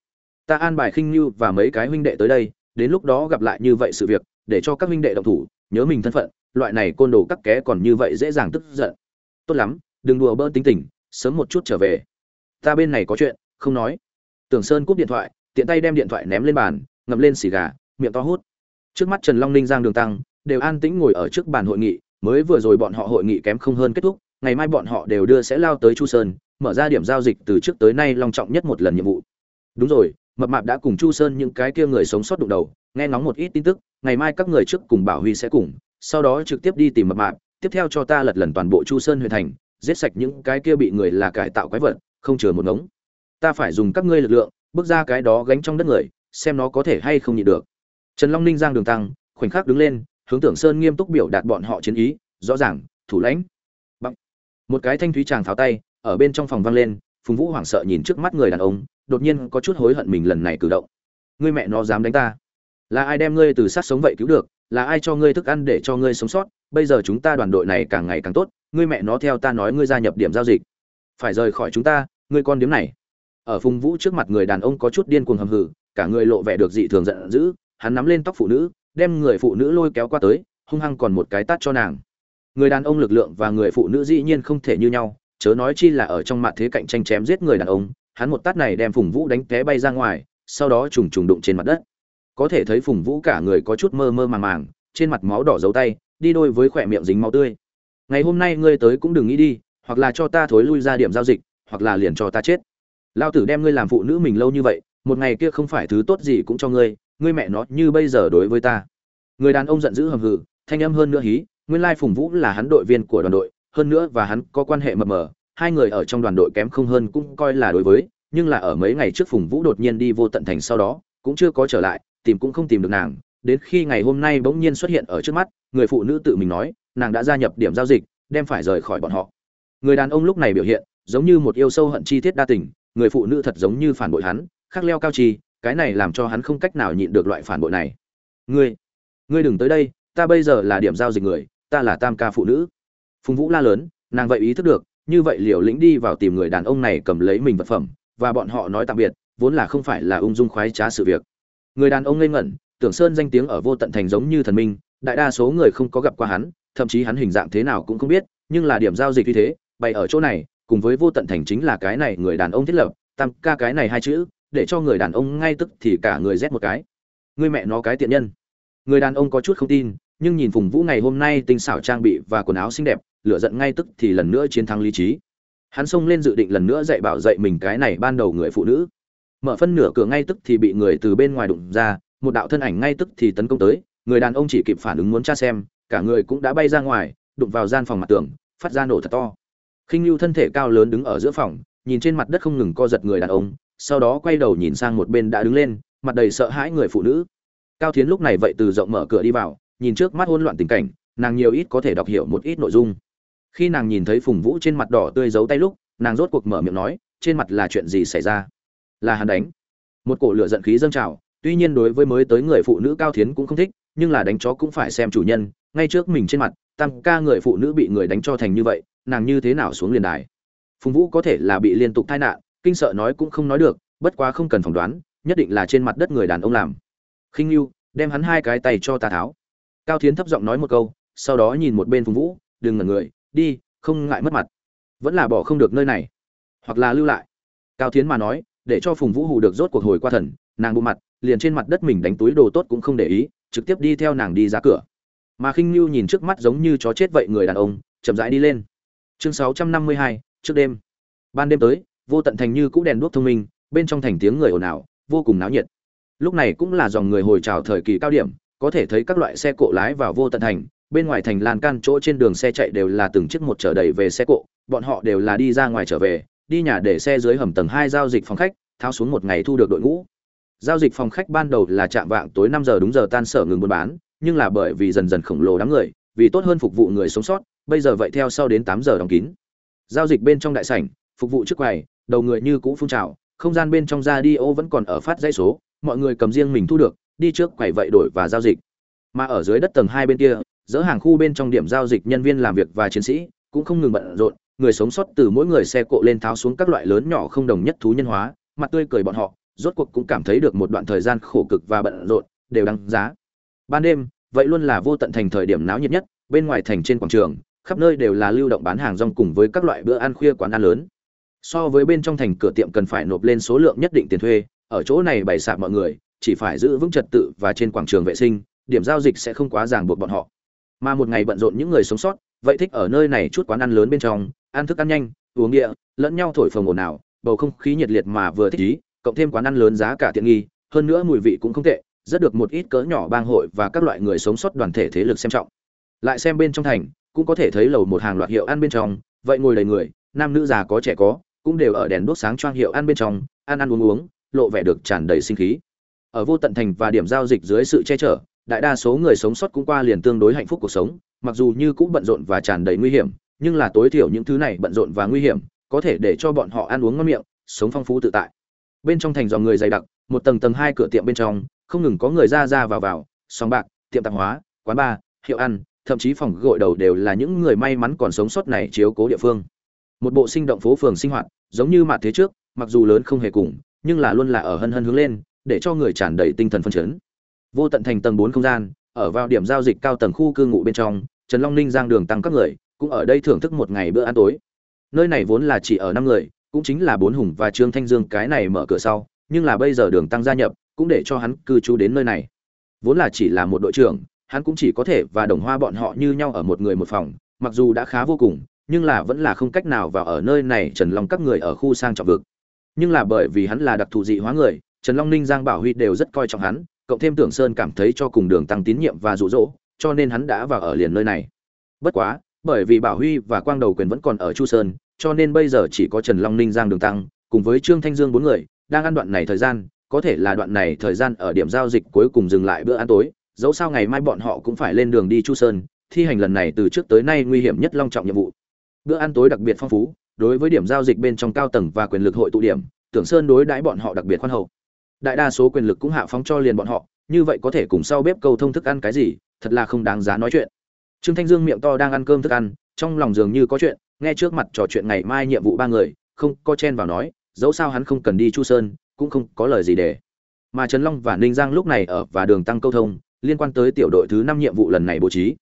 Ta an bài khinh lưu và mấy cái huynh đệ tới đây, đến lúc đó gặp lại như vậy sự việc, để cho các huynh đệ động thủ, nhớ mình thân phận loại này côn đồ cắt ké còn như vậy dễ dàng tức giận. Tốt lắm, đừng đùa bỡ tính tình, sớm một chút trở về. Ta bên này có chuyện, không nói. Tưởng sơn cúp điện thoại, tiện tay đem điện thoại ném lên bàn, ngậm lên xì gà, miệng to hút. Trước mắt trần long ninh, giang đường tăng đều an tĩnh ngồi ở trước bàn hội nghị, mới vừa rồi bọn họ hội nghị kém không hơn kết thúc, ngày mai bọn họ đều đưa sẽ lao tới chu sơn, mở ra điểm giao dịch từ trước tới nay long trọng nhất một lần nhiệm vụ. Đúng rồi, mập mạp đã cùng chu sơn những cái kia người sống sót đụng đầu, nghe ngóng một ít tin tức, ngày mai các người trước cùng bảo huy sẽ cùng sau đó trực tiếp đi tìm mập mạp, tiếp theo cho ta lật lần toàn bộ chu sơn huyện thành, giết sạch những cái kia bị người là cải tạo quái vật, không chừa một ngống. Ta phải dùng các ngươi lực lượng, bước ra cái đó gánh trong đất người, xem nó có thể hay không nhịn được. Trần long ninh giang đường tăng, khoảnh khắc đứng lên, hướng tưởng sơn nghiêm túc biểu đạt bọn họ chiến ý, rõ ràng, thủ lãnh. Bằng. một cái thanh thúy chàng tháo tay, ở bên trong phòng vang lên, phùng vũ hoảng sợ nhìn trước mắt người đàn ông, đột nhiên có chút hối hận mình lần này cử động. Ngươi mẹ nó dám đánh ta. Là ai đem ngươi từ sát sống vậy cứu được? Là ai cho ngươi thức ăn để cho ngươi sống sót? Bây giờ chúng ta đoàn đội này càng ngày càng tốt, ngươi mẹ nó theo ta nói ngươi gia nhập điểm giao dịch. Phải rời khỏi chúng ta, ngươi con điếm này. Ở phùng vũ trước mặt người đàn ông có chút điên cuồng hầm hừ, cả người lộ vẻ được dị thường giận dữ, hắn nắm lên tóc phụ nữ, đem người phụ nữ lôi kéo qua tới, hung hăng còn một cái tát cho nàng. Người đàn ông lực lượng và người phụ nữ dĩ nhiên không thể như nhau, chớ nói chi là ở trong mặt thế cạnh tranh chém giết người đàn ông, hắn một tát này đem phùng vũ đánh té bay ra ngoài, sau đó trùng trùng đụng trên mặt đất có thể thấy phùng vũ cả người có chút mơ mơ màng màng, trên mặt máu đỏ dấu tay, đi đôi với khỏe miệng dính máu tươi. Ngày hôm nay ngươi tới cũng đừng nghĩ đi, hoặc là cho ta thối lui ra điểm giao dịch, hoặc là liền cho ta chết. Lao tử đem ngươi làm phụ nữ mình lâu như vậy, một ngày kia không phải thứ tốt gì cũng cho ngươi ngươi mẹ nó như bây giờ đối với ta. Người đàn ông giận dữ hầm hừ, thanh âm hơn nữa hí, nguyên lai phùng vũ là hắn đội viên của đoàn đội, hơn nữa và hắn có quan hệ mập mờ, hai người ở trong đoàn đội kém không hơn cũng coi là đối với, nhưng là ở mấy ngày trước phùng vũ đột nhiên đi vô tận thành sau đó, cũng chưa có trở lại tìm cũng không tìm được nàng, đến khi ngày hôm nay bỗng nhiên xuất hiện ở trước mắt, người phụ nữ tự mình nói, nàng đã gia nhập điểm giao dịch, đem phải rời khỏi bọn họ. Người đàn ông lúc này biểu hiện, giống như một yêu sâu hận chi tiết đa tình, người phụ nữ thật giống như phản bội hắn, khắc leo cao chi cái này làm cho hắn không cách nào nhịn được loại phản bội này. Ngươi ngươi đừng tới đây, ta bây giờ là điểm giao dịch người, ta là tam ca phụ nữ. Phùng vũ la lớn, nàng vậy ý thức được, như vậy liều lĩnh đi vào tìm người đàn ông này cầm lấy mình vật phẩm, và bọn họ nói tạm biệt, vốn là không phải là ung dung khoái trá sự việc người đàn ông ngây ngẩn, tưởng sơn danh tiếng ở vô tận thành giống như thần minh, đại đa số người không có gặp qua hắn, thậm chí hắn hình dạng thế nào cũng không biết, nhưng là điểm giao dịch như thế, bày ở chỗ này, cùng với vô tận thành chính là cái này người đàn ông thiết lập, tam ca cái này hai chữ, để cho người đàn ông ngay tức thì cả người rét một cái. Người mẹ nó cái tiện nhân. Người đàn ông có chút không tin, nhưng nhìn phùng vũ ngày hôm nay tinh xảo trang bị và quần áo xinh đẹp, lửa giận ngay tức thì lần nữa chiến thắng lý trí. Hắn xông lên dự định lần nữa dạy bảo dạy mình cái này ban đầu người phụ nữ mở phân nửa cửa ngay tức thì bị người từ bên ngoài đụng ra, một đạo thân ảnh ngay tức thì tấn công tới, người đàn ông chỉ kịp phản ứng muốn tra xem, cả người cũng đã bay ra ngoài, đụng vào gian phòng mặt tường, phát ra nổ thật to. Khinh lưu thân thể cao lớn đứng ở giữa phòng, nhìn trên mặt đất không ngừng co giật người đàn ông, sau đó quay đầu nhìn sang một bên đã đứng lên, mặt đầy sợ hãi người phụ nữ. Cao thiến lúc này vậy từ rộng mở cửa đi vào, nhìn trước mắt hỗn loạn tình cảnh, nàng nhiều ít có thể đọc hiểu một ít nội dung. Khi nàng nhìn thấy phùng vũ trên mặt đỏ tươi giấu tay lúc, nàng rốt cuộc mở miệng nói, trên mặt là chuyện gì xảy ra? Là hắn đánh. Một cổ lửa giận khí dâng trào, tuy nhiên đối với mới tới người phụ nữ cao thiến cũng không thích, nhưng là đánh chó cũng phải xem chủ nhân, ngay trước mình trên mặt, tam ca người phụ nữ bị người đánh cho thành như vậy, nàng như thế nào xuống liền đài. Phùng vũ có thể là bị liên tục tai nạn, kinh sợ nói cũng không nói được, bất quá không cần phỏng đoán, nhất định là trên mặt đất người đàn ông làm. Khinh lưu đem hắn hai cái tay cho ta tháo. Cao thiến thấp giọng nói một câu, sau đó nhìn một bên phùng vũ, đừng ngẩn người, đi, không ngại mất mặt. Vẫn là bỏ không được nơi này, hoặc là lưu lại. Cao thiến mà nói để cho phùng vũ hù được rốt cuộc hồi qua thần nàng bộ mặt liền trên mặt đất mình đánh túi đồ tốt cũng không để ý trực tiếp đi theo nàng đi ra cửa. Mà khinh Lưu nhìn trước mắt giống như chó chết vậy người đàn ông chậm rãi đi lên. Chương 652, trước đêm. Ban đêm tới vô tận thành như cũ đèn đuốc thông minh bên trong thành tiếng người ồn ào vô cùng náo nhiệt. Lúc này cũng là dòng người hồi trào thời kỳ cao điểm có thể thấy các loại xe cộ lái vào vô tận thành bên ngoài thành lan can chỗ trên đường xe chạy đều là từng chiếc một chở đầy về xe cộ bọn họ đều là đi ra ngoài trở về đi nhà để xe dưới hầm tầng hai giao dịch phòng khách, tháo xuống một ngày thu được đội ngũ. Giao dịch phòng khách ban đầu là chạm vạng tối năm giờ đúng giờ tan sở ngừng buôn bán, nhưng là bởi vì dần dần khổng lồ đám người, vì tốt hơn phục vụ người sống sót, bây giờ vậy theo sau đến tám giờ đóng kín. Giao dịch bên trong đại sảnh, phục vụ trước quầy, đầu người như cũ phun trào, không gian bên trong ra đi ô vẫn còn ở phát dãy số, mọi người cầm riêng mình thu được, đi trước quầy vậy đổi và giao dịch. Mà ở dưới đất tầng hai bên kia, dỡ hàng khu bên trong điểm giao dịch nhân viên làm việc và chiến sĩ cũng không ngừng bận rộn người sống sót từ mỗi người xe cộ lên tháo xuống các loại lớn nhỏ không đồng nhất thú nhân hóa, mặt tươi cười bọn họ, rốt cuộc cũng cảm thấy được một đoạn thời gian khổ cực và bận rộn, đều đáng giá. Ban đêm, vậy luôn là vô tận thành thời điểm náo nhiệt nhất, bên ngoài thành trên quảng trường, khắp nơi đều là lưu động bán hàng rong cùng với các loại bữa ăn khuya quán ăn lớn. So với bên trong thành cửa tiệm cần phải nộp lên số lượng nhất định tiền thuê, ở chỗ này bày sạp mọi người, chỉ phải giữ vững trật tự và trên quảng trường vệ sinh, điểm giao dịch sẽ không quá ràng buộc bọn họ. Mà một ngày bận rộn những người sống sót vậy thích ở nơi này chút quán ăn lớn bên trong, ăn thức ăn nhanh, uống địa, lẫn nhau thổi phồng ồn ào, bầu không khí nhiệt liệt mà vừa thích ý, cộng thêm quán ăn lớn giá cả tiện nghi, hơn nữa mùi vị cũng không tệ, rất được một ít cỡ nhỏ bang hội và các loại người sống sót đoàn thể thế lực xem trọng. Lại xem bên trong thành, cũng có thể thấy lầu một hàng loạt hiệu ăn bên trong, vậy ngồi đầy người, nam nữ già có trẻ có, cũng đều ở đèn đốt sáng choang hiệu ăn bên trong, ăn ăn uống uống, lộ vẻ được tràn đầy sinh khí. Ở vô tận thành và điểm giao dịch dưới sự che chở, đại đa số người sống sót cũng qua liền tương đối hạnh phúc cuộc sống mặc dù như cũng bận rộn và tràn đầy nguy hiểm, nhưng là tối thiểu những thứ này bận rộn và nguy hiểm, có thể để cho bọn họ ăn uống ngon miệng, sống phong phú tự tại. Bên trong thành dòng người dày đặc, một tầng tầng hai cửa tiệm bên trong, không ngừng có người ra ra vào vào, sòng bạc, tiệm tạp hóa, quán bar, hiệu ăn, thậm chí phòng gội đầu đều là những người may mắn còn sống sót này chiếu cố địa phương. Một bộ sinh động phố phường sinh hoạt, giống như mặt thế trước, mặc dù lớn không hề cùng, nhưng là luôn là ở hân hân hướng lên, để cho người tràn đầy tinh thần phân chấn. Vô tận thành tầng bốn không gian, ở vào điểm giao dịch cao tầng khu cư ngụ bên trong trần long ninh giang đường tăng các người, cũng ở đây thưởng thức một ngày bữa ăn tối. Nơi này vốn là chỉ ở năm người, cũng chính là bốn hùng và trương thanh dương cái này mở cửa sau, nhưng là bây giờ đường tăng gia nhập, cũng để cho hắn cư trú đến nơi này. Vốn là chỉ là một đội trưởng, hắn cũng chỉ có thể và đồng hoa bọn họ như nhau ở một người một phòng, mặc dù đã khá vô cùng, nhưng là vẫn là không cách nào vào ở nơi này trần long các người ở khu sang trọng vực. Nhưng là bởi vì hắn là đặc thù dị hóa người, trần long ninh, giang bảo huy đều rất coi trọng hắn, cộng thêm tưởng sơn cảm thấy cho cùng đường tăng tín nhiệm và rụ rỗ cho nên hắn đã vào ở liền nơi này. Bất quá, bởi vì bảo huy và quang đầu quyền vẫn còn ở chu sơn, cho nên bây giờ chỉ có trần long ninh giang đường tăng, cùng với trương thanh dương bốn người, đang ăn đoạn này thời gian, có thể là đoạn này thời gian ở điểm giao dịch cuối cùng dừng lại bữa ăn tối, dẫu sao ngày mai bọn họ cũng phải lên đường đi chu sơn, thi hành lần này từ trước tới nay nguy hiểm nhất long trọng nhiệm vụ. Bữa ăn tối đặc biệt phong phú, đối với điểm giao dịch bên trong cao tầng và quyền lực hội tụ điểm, tưởng sơn đối đãi bọn họ đặc biệt khoan hậu. Đại đa số quyền lực cũng hạ phóng cho liền bọn họ, như vậy có thể cùng sau bếp câu thông thức ăn cái gì thật là không đáng giá nói chuyện. Trương thanh dương miệng to đang ăn cơm thức ăn, trong lòng dường như có chuyện, nghe trước mặt trò chuyện ngày mai nhiệm vụ ba người, không có chen vào nói, dẫu sao hắn không cần đi chu sơn, cũng không có lời gì để. Mà trần long và ninh giang lúc này ở và đường tăng câu thông, liên quan tới tiểu đội thứ năm nhiệm vụ lần này bố trí.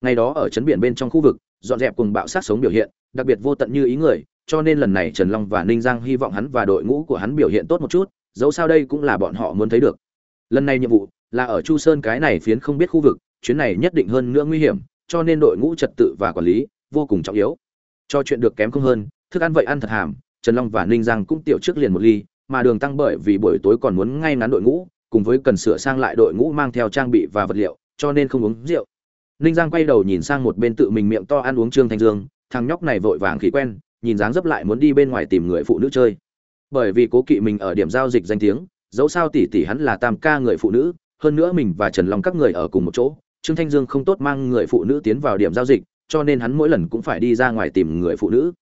Ngày đó ở Trấn biển bên trong khu vực, dọn dẹp cùng bạo sát sống biểu hiện, đặc biệt vô tận như ý người, cho nên lần này trần long và ninh giang hy vọng hắn và đội ngũ của hắn biểu hiện tốt một chút, dẫu sao đây cũng là bọn họ muốn thấy được. Lần này nhiệm vụ là ở chu sơn cái này phiến không biết khu vực chuyến này nhất định hơn nữa nguy hiểm, cho nên đội ngũ trật tự và quản lý vô cùng trọng yếu. Cho chuyện được kém không hơn, thức ăn vậy ăn thật hàm, trần long và ninh giang cũng tiểu trước liền một ly, mà đường tăng bởi vì buổi tối còn muốn ngay ngắn đội ngũ, cùng với cần sửa sang lại đội ngũ mang theo trang bị và vật liệu, cho nên không uống rượu. Ninh giang quay đầu nhìn sang một bên tự mình miệng to ăn uống trương thanh dương, thằng nhóc này vội vàng khí quen, nhìn dáng dấp lại muốn đi bên ngoài tìm người phụ nữ chơi. Bởi vì cố kỵ mình ở điểm giao dịch danh tiếng, dẫu sao tỷ tỷ hắn là tam ca người phụ nữ, hơn nữa mình và trần long các người ở cùng một chỗ trương thanh dương không tốt mang người phụ nữ tiến vào điểm giao dịch, cho nên hắn mỗi lần cũng phải đi ra ngoài tìm người phụ nữ.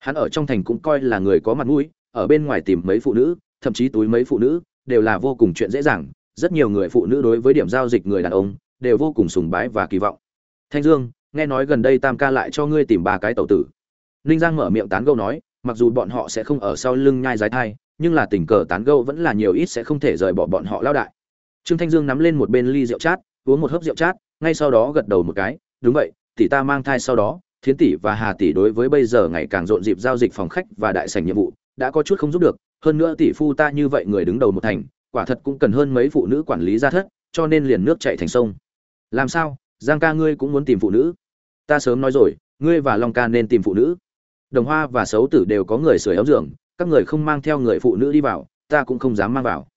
Hắn ở trong thành cũng coi là người có mặt mũi, ở bên ngoài tìm mấy phụ nữ, thậm chí túi mấy phụ nữ, đều là vô cùng chuyện dễ dàng. Rất nhiều người phụ nữ đối với điểm giao dịch người đàn ông, đều vô cùng sùng bái và kỳ vọng. Thanh dương, nghe nói gần đây tam ca lại cho ngươi tìm ba cái tàu tử. Ninh giang mở miệng tán gâu nói, mặc dù bọn họ sẽ không ở sau lưng nhai giái thai, nhưng là tình cờ tán gâu vẫn là nhiều ít sẽ không thể rời bỏ bọn họ lao đại. Trương thanh dương nắm lên một bên ly rượu chát uống một hớp rượu chát, ngay sau đó gật đầu một cái, đúng vậy, tỷ ta mang thai sau đó, thiến tỷ và hà tỷ đối với bây giờ ngày càng rộn dịp giao dịch phòng khách và đại sảnh nhiệm vụ, đã có chút không giúp được, hơn nữa tỷ phu ta như vậy người đứng đầu một thành, quả thật cũng cần hơn mấy phụ nữ quản lý gia thất, cho nên liền nước chạy thành sông. Làm sao? Giang ca ngươi cũng muốn tìm phụ nữ? Ta sớm nói rồi, ngươi và long ca nên tìm phụ nữ. Đồng hoa và xấu tử đều có người sửa ấm giường, các người không mang theo người phụ nữ đi vào, ta cũng không dám mang vào.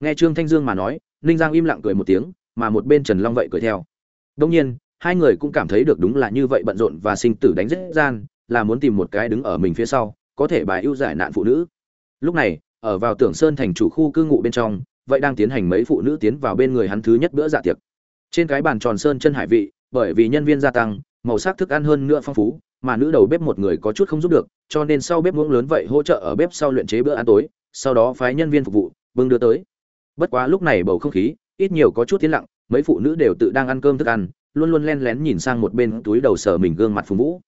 Nghe trương thanh dương mà nói, ninh giang im lặng cười một tiếng mà một bên trần long vậy cười theo. Đương nhiên, hai người cũng cảm thấy được đúng là như vậy bận rộn và sinh tử đánh rất gian, là muốn tìm một cái đứng ở mình phía sau, có thể bài ưu giải nạn phụ nữ. Lúc này, ở vào tưởng sơn thành chủ khu cư ngụ bên trong, vậy đang tiến hành mấy phụ nữ tiến vào bên người hắn thứ nhất bữa dạ tiệc. Trên cái bàn tròn sơn chân hải vị, bởi vì nhân viên gia tăng, màu sắc thức ăn hơn nữa phong phú, mà nữ đầu bếp một người có chút không giúp được, cho nên sau bếp muỗng lớn vậy hỗ trợ ở bếp sau luyện chế bữa ăn tối, sau đó phái nhân viên phục vụ, bưng đưa tới. Bất quá lúc này bầu không khí ít nhiều có chút tiến lặng, mấy phụ nữ đều tự đang ăn cơm thức ăn, luôn luôn len lén nhìn sang một bên túi đầu sờ mình gương mặt phùng vũ.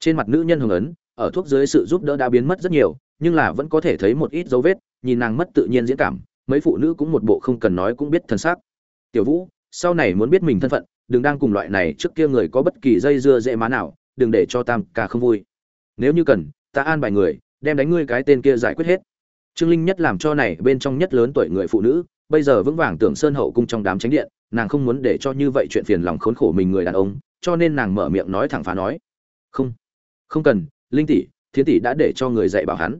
Trên mặt nữ nhân hồng ấn, ở thuốc dưới sự giúp đỡ đã biến mất rất nhiều, nhưng là vẫn có thể thấy một ít dấu vết, nhìn nàng mất tự nhiên diễn cảm, mấy phụ nữ cũng một bộ không cần nói cũng biết thân xác. Tiểu vũ, sau này muốn biết mình thân phận, đừng đang cùng loại này trước kia người có bất kỳ dây dưa dễ má nào, đừng để cho tam ca không vui. Nếu như cần, ta an bài người, đem đánh ngươi cái tên kia giải quyết hết. Trương linh nhất làm cho này bên trong nhất lớn tuổi người phụ nữ bây giờ vững vàng tưởng sơn hậu cung trong đám tránh điện, nàng không muốn để cho như vậy chuyện phiền lòng khốn khổ mình người đàn ông, cho nên nàng mở miệng nói thẳng phá nói. Không không cần, linh tỷ, thiến tỷ đã để cho người dạy bảo hắn.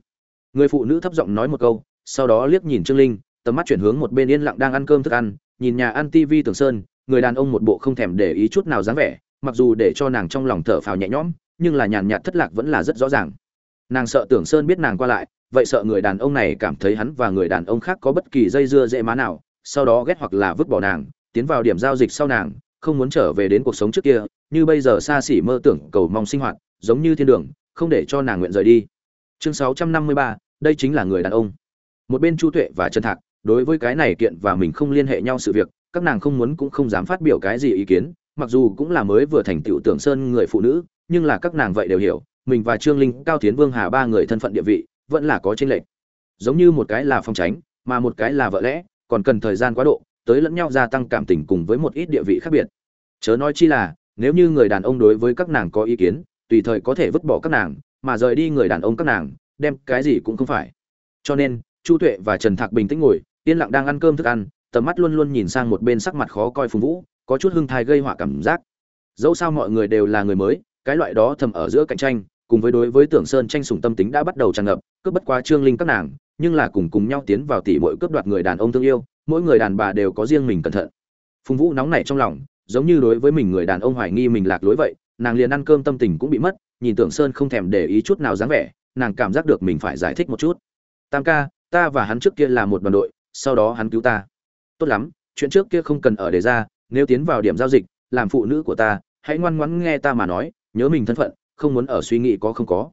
Người phụ nữ thấp giọng nói một câu, sau đó liếc nhìn trương linh, tầm mắt chuyển hướng một bên yên lặng đang ăn cơm thức ăn, nhìn nhà ăn tv tường sơn, người đàn ông một bộ không thèm để ý chút nào dáng vẻ, mặc dù để cho nàng trong lòng thở phào nhẹ nhõm, nhưng là nhàn nhạt thất lạc vẫn là rất rõ ràng. Nàng sợ tưởng sơn biết nàng qua lại vậy sợ người đàn ông này cảm thấy hắn và người đàn ông khác có bất kỳ dây dưa dễ má nào sau đó ghét hoặc là vứt bỏ nàng tiến vào điểm giao dịch sau nàng không muốn trở về đến cuộc sống trước kia như bây giờ xa xỉ mơ tưởng cầu mong sinh hoạt giống như thiên đường không để cho nàng nguyện rời đi. Chương 653, đây chính là người đàn ông. Một bên chu tuệ và chân thạc đối với cái này kiện và mình không liên hệ nhau sự việc các nàng không muốn cũng không dám phát biểu cái gì ý kiến mặc dù cũng là mới vừa thành tựu tưởng sơn người phụ nữ nhưng là các nàng vậy đều hiểu mình và trương linh cao tiến vương hà ba người thân phận địa vị vẫn là có chênh lệch. Giống như một cái là phong tránh, mà một cái là vợ lẽ, còn cần thời gian quá độ, tới lẫn nhau gia tăng cảm tình cùng với một ít địa vị khác biệt. Chớ nói chi là, nếu như người đàn ông đối với các nàng có ý kiến, tùy thời có thể vứt bỏ các nàng, mà rời đi người đàn ông các nàng, đem cái gì cũng không phải. Cho nên, chu tuệ và trần thạc bình tĩnh ngồi, yên lặng đang ăn cơm thức ăn, tầm mắt luôn luôn nhìn sang một bên sắc mặt khó coi phùng vũ, có chút hưng thai gây họa cảm giác. Dẫu sao mọi người đều là người mới, cái loại đó thầm ở giữa cạnh tranh, cùng với đối với tưởng sơn tranh sủng tâm tính đã bắt đầu tràn ngập cướp bất quá trương linh các nàng, nhưng là cùng cùng nhau tiến vào tỷ mỗi cướp đoạt người đàn ông thương yêu, mỗi người đàn bà đều có riêng mình cẩn thận. Phùng vũ nóng nảy trong lòng, giống như đối với mình người đàn ông hoài nghi mình lạc lối vậy, nàng liền ăn cơm tâm tình cũng bị mất, nhìn tưởng sơn không thèm để ý chút nào dáng vẻ, nàng cảm giác được mình phải giải thích một chút. Tam ca, ta và hắn trước kia là một đoàn đội, sau đó hắn cứu ta. Tốt lắm, chuyện trước kia không cần ở đề ra, nếu tiến vào điểm giao dịch, làm phụ nữ của ta, hãy ngoan ngoãn nghe ta mà nói, nhớ mình thân phận, không muốn ở suy nghĩ có không có.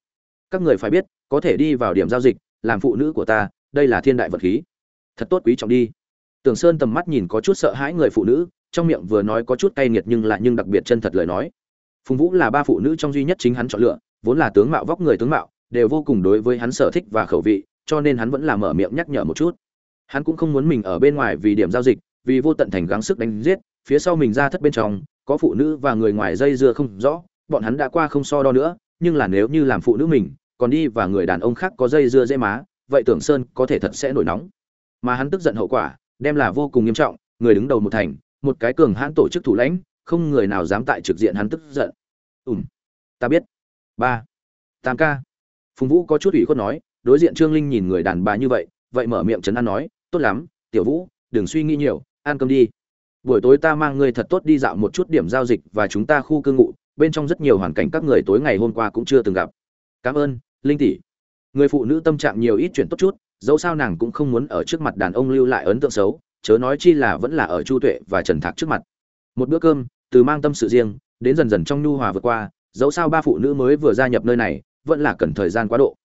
Các người phải biết có thể đi vào điểm giao dịch, làm phụ nữ của ta, đây là thiên đại vật khí. Thật tốt quý trọng đi. Tưởng sơn tầm mắt nhìn có chút sợ hãi người phụ nữ, trong miệng vừa nói có chút cay nghiệt nhưng lại nhưng đặc biệt chân thật lời nói. Phùng vũ là ba phụ nữ trong duy nhất chính hắn chọn lựa, vốn là tướng mạo vóc người tướng mạo, đều vô cùng đối với hắn sở thích và khẩu vị, cho nên hắn vẫn là mở miệng nhắc nhở một chút. Hắn cũng không muốn mình ở bên ngoài vì điểm giao dịch, vì vô tận thành gắng sức đánh giết, phía sau mình ra thất bên trong, có phụ nữ và người ngoài dây dưa không rõ, bọn hắn đã qua không so đo nữa, nhưng là nếu như làm phụ nữ mình còn đi và người đàn ông khác có dây dưa dễ má, vậy tưởng sơn có thể thật sẽ nổi nóng. Mà hắn tức giận hậu quả, đem là vô cùng nghiêm trọng, người đứng đầu một thành, một cái cường hãn tổ chức thủ lãnh, không người nào dám tại trực diện hắn tức giận. Ùm ta biết. Ba tam ca. Phùng vũ có chút ủy khuất nói, đối diện trương linh nhìn người đàn bà như vậy vậy mở miệng trấn an nói, tốt lắm, tiểu vũ, đừng suy nghĩ nhiều, ăn cơm đi. Buổi tối ta mang ngươi thật tốt đi dạo một chút điểm giao dịch và chúng ta khu cư ngụ, bên trong rất nhiều hoàn cảnh các người tối ngày hôm qua cũng chưa từng gặp. Cảm ơn linh tỷ. Người phụ nữ tâm trạng nhiều ít chuyện tốt chút, dẫu sao nàng cũng không muốn ở trước mặt đàn ông lưu lại ấn tượng xấu, chớ nói chi là vẫn là ở chu tuệ và trần thạc trước mặt. Một bữa cơm, từ mang tâm sự riêng, đến dần dần trong nhu hòa vượt qua, dẫu sao ba phụ nữ mới vừa gia nhập nơi này, vẫn là cần thời gian quá độ.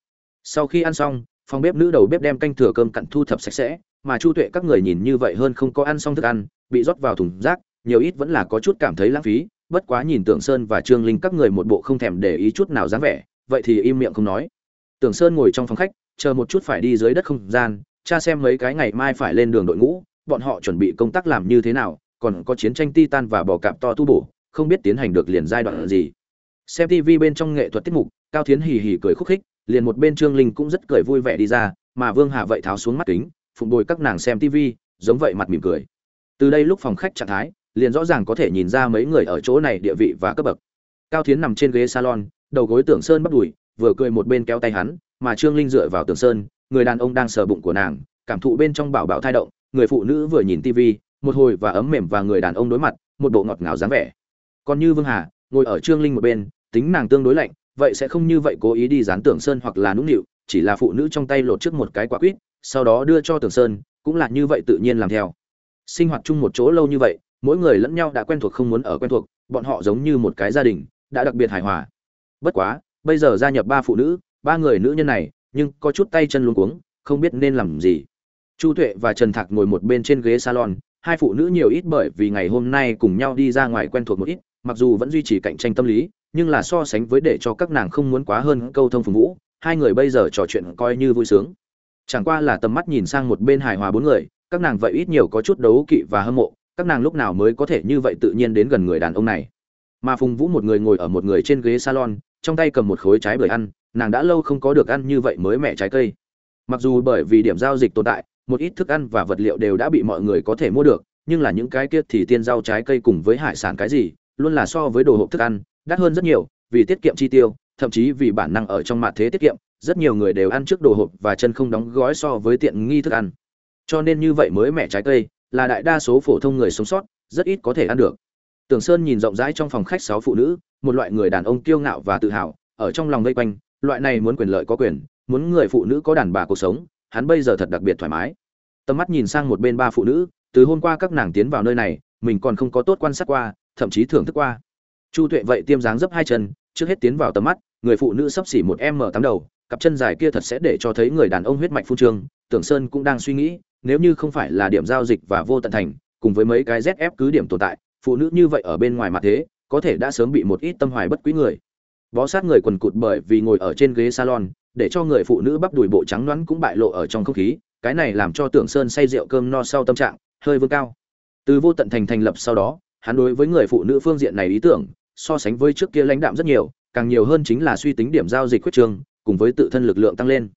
Sau khi ăn xong, phòng bếp nữ đầu bếp đem canh thừa cơm cặn thu thập sạch sẽ, mà chu tuệ các người nhìn như vậy hơn không có ăn xong thức ăn, bị rót vào thùng rác, nhiều ít vẫn là có chút cảm thấy lãng phí, bất quá nhìn tưởng sơn và trương linh các người một bộ không thèm để ý chút nào dáng vẻ vậy thì im miệng không nói. Tưởng sơn ngồi trong phòng khách, chờ một chút phải đi dưới đất không gian, cha xem mấy cái ngày mai phải lên đường đội ngũ, bọn họ chuẩn bị công tác làm như thế nào, còn có chiến tranh titan và bò cạp to tu bổ, không biết tiến hành được liền giai đoạn gì. Xem tv bên trong nghệ thuật tiết mục, cao thiến hì hì cười khúc khích, liền một bên trương linh cũng rất cười vui vẻ đi ra, mà vương hà vậy tháo xuống mắt kính, phụng bồi các nàng xem tv giống vậy mặt mỉm cười. Từ đây lúc phòng khách trạng thái, liền rõ ràng có thể nhìn ra mấy người ở chỗ này địa vị và cấp bậc. Cao thiến nằm trên ghế salon đầu gối tưởng sơn bắt đùi, vừa cười một bên kéo tay hắn, mà trương linh dựa vào tưởng sơn, người đàn ông đang sờ bụng của nàng, cảm thụ bên trong bảo bảo thai động, người phụ nữ vừa nhìn tv một hồi và ấm mềm và người đàn ông đối mặt, một bộ ngọt ngào dáng vẻ. Còn như vương hà, ngồi ở trương linh một bên, tính nàng tương đối lạnh, vậy sẽ không như vậy cố ý đi dán tưởng sơn hoặc là nũng nịu, chỉ là phụ nữ trong tay lột trước một cái quả quýt, sau đó đưa cho tưởng sơn, cũng là như vậy tự nhiên làm theo. Sinh hoạt chung một chỗ lâu như vậy, mỗi người lẫn nhau đã quen thuộc không muốn ở quen thuộc, bọn họ giống như một cái gia đình, đã đặc biệt hài hòa bất quá, bây giờ gia nhập ba phụ nữ, ba người nữ nhân này, nhưng có chút tay chân luống cuống, không biết nên làm gì. Chu tuệ và trần thạc ngồi một bên trên ghế salon, hai phụ nữ nhiều ít bởi vì ngày hôm nay cùng nhau đi ra ngoài quen thuộc một ít, mặc dù vẫn duy trì cạnh tranh tâm lý, nhưng là so sánh với để cho các nàng không muốn quá hơn câu thông phùng vũ, hai người bây giờ trò chuyện coi như vui sướng. Chẳng qua là tầm mắt nhìn sang một bên hài hòa bốn người, các nàng vậy ít nhiều có chút đấu kỵ và hâm mộ, các nàng lúc nào mới có thể như vậy tự nhiên đến gần người đàn ông này? Mà phùng vũ một người ngồi ở một người trên ghế salon, trong tay cầm một khối trái bưởi ăn, nàng đã lâu không có được ăn như vậy mới mẹ trái cây. Mặc dù bởi vì điểm giao dịch tồn tại, một ít thức ăn và vật liệu đều đã bị mọi người có thể mua được, nhưng là những cái kia thì tiên rau trái cây cùng với hải sản cái gì, luôn là so với đồ hộp thức ăn, đắt hơn rất nhiều, vì tiết kiệm chi tiêu, thậm chí vì bản năng ở trong mặt thế tiết kiệm, rất nhiều người đều ăn trước đồ hộp và chân không đóng gói so với tiện nghi thức ăn. Cho nên như vậy mới mẻ trái cây, là đại đa số phổ thông người sống sót, rất ít có thể ăn được tưởng sơn nhìn rộng rãi trong phòng khách sáu phụ nữ, một loại người đàn ông kiêu ngạo và tự hào, ở trong lòng vây quanh, loại này muốn quyền lợi có quyền, muốn người phụ nữ có đàn bà cuộc sống, hắn bây giờ thật đặc biệt thoải mái. Tầm mắt nhìn sang một bên ba phụ nữ, từ hôm qua các nàng tiến vào nơi này, mình còn không có tốt quan sát qua, thậm chí thưởng thức qua. Chu tuệ vậy tiêm dáng dấp hai chân, trước hết tiến vào tầm mắt, người phụ nữ sắp xỉ một m tám đầu, cặp chân dài kia thật sẽ để cho thấy người đàn ông huyết mạch phu trương, tưởng sơn cũng đang suy nghĩ, nếu như không phải là điểm giao dịch và vô tận thành, cùng với mấy cái zf cứ điểm tồn tại phụ nữ như vậy ở bên ngoài mặt thế, có thể đã sớm bị một ít tâm hoài bất quý người. Bó sát người quần cụt bởi vì ngồi ở trên ghế salon, để cho người phụ nữ bắp đùi bộ trắng đoán cũng bại lộ ở trong không khí, cái này làm cho tưởng sơn say rượu cơm no sau tâm trạng, hơi vương cao. Từ vô tận thành thành lập sau đó, hắn đối với người phụ nữ phương diện này ý tưởng, so sánh với trước kia lãnh đạm rất nhiều, càng nhiều hơn chính là suy tính điểm giao dịch quyết trường, cùng với tự thân lực lượng tăng lên.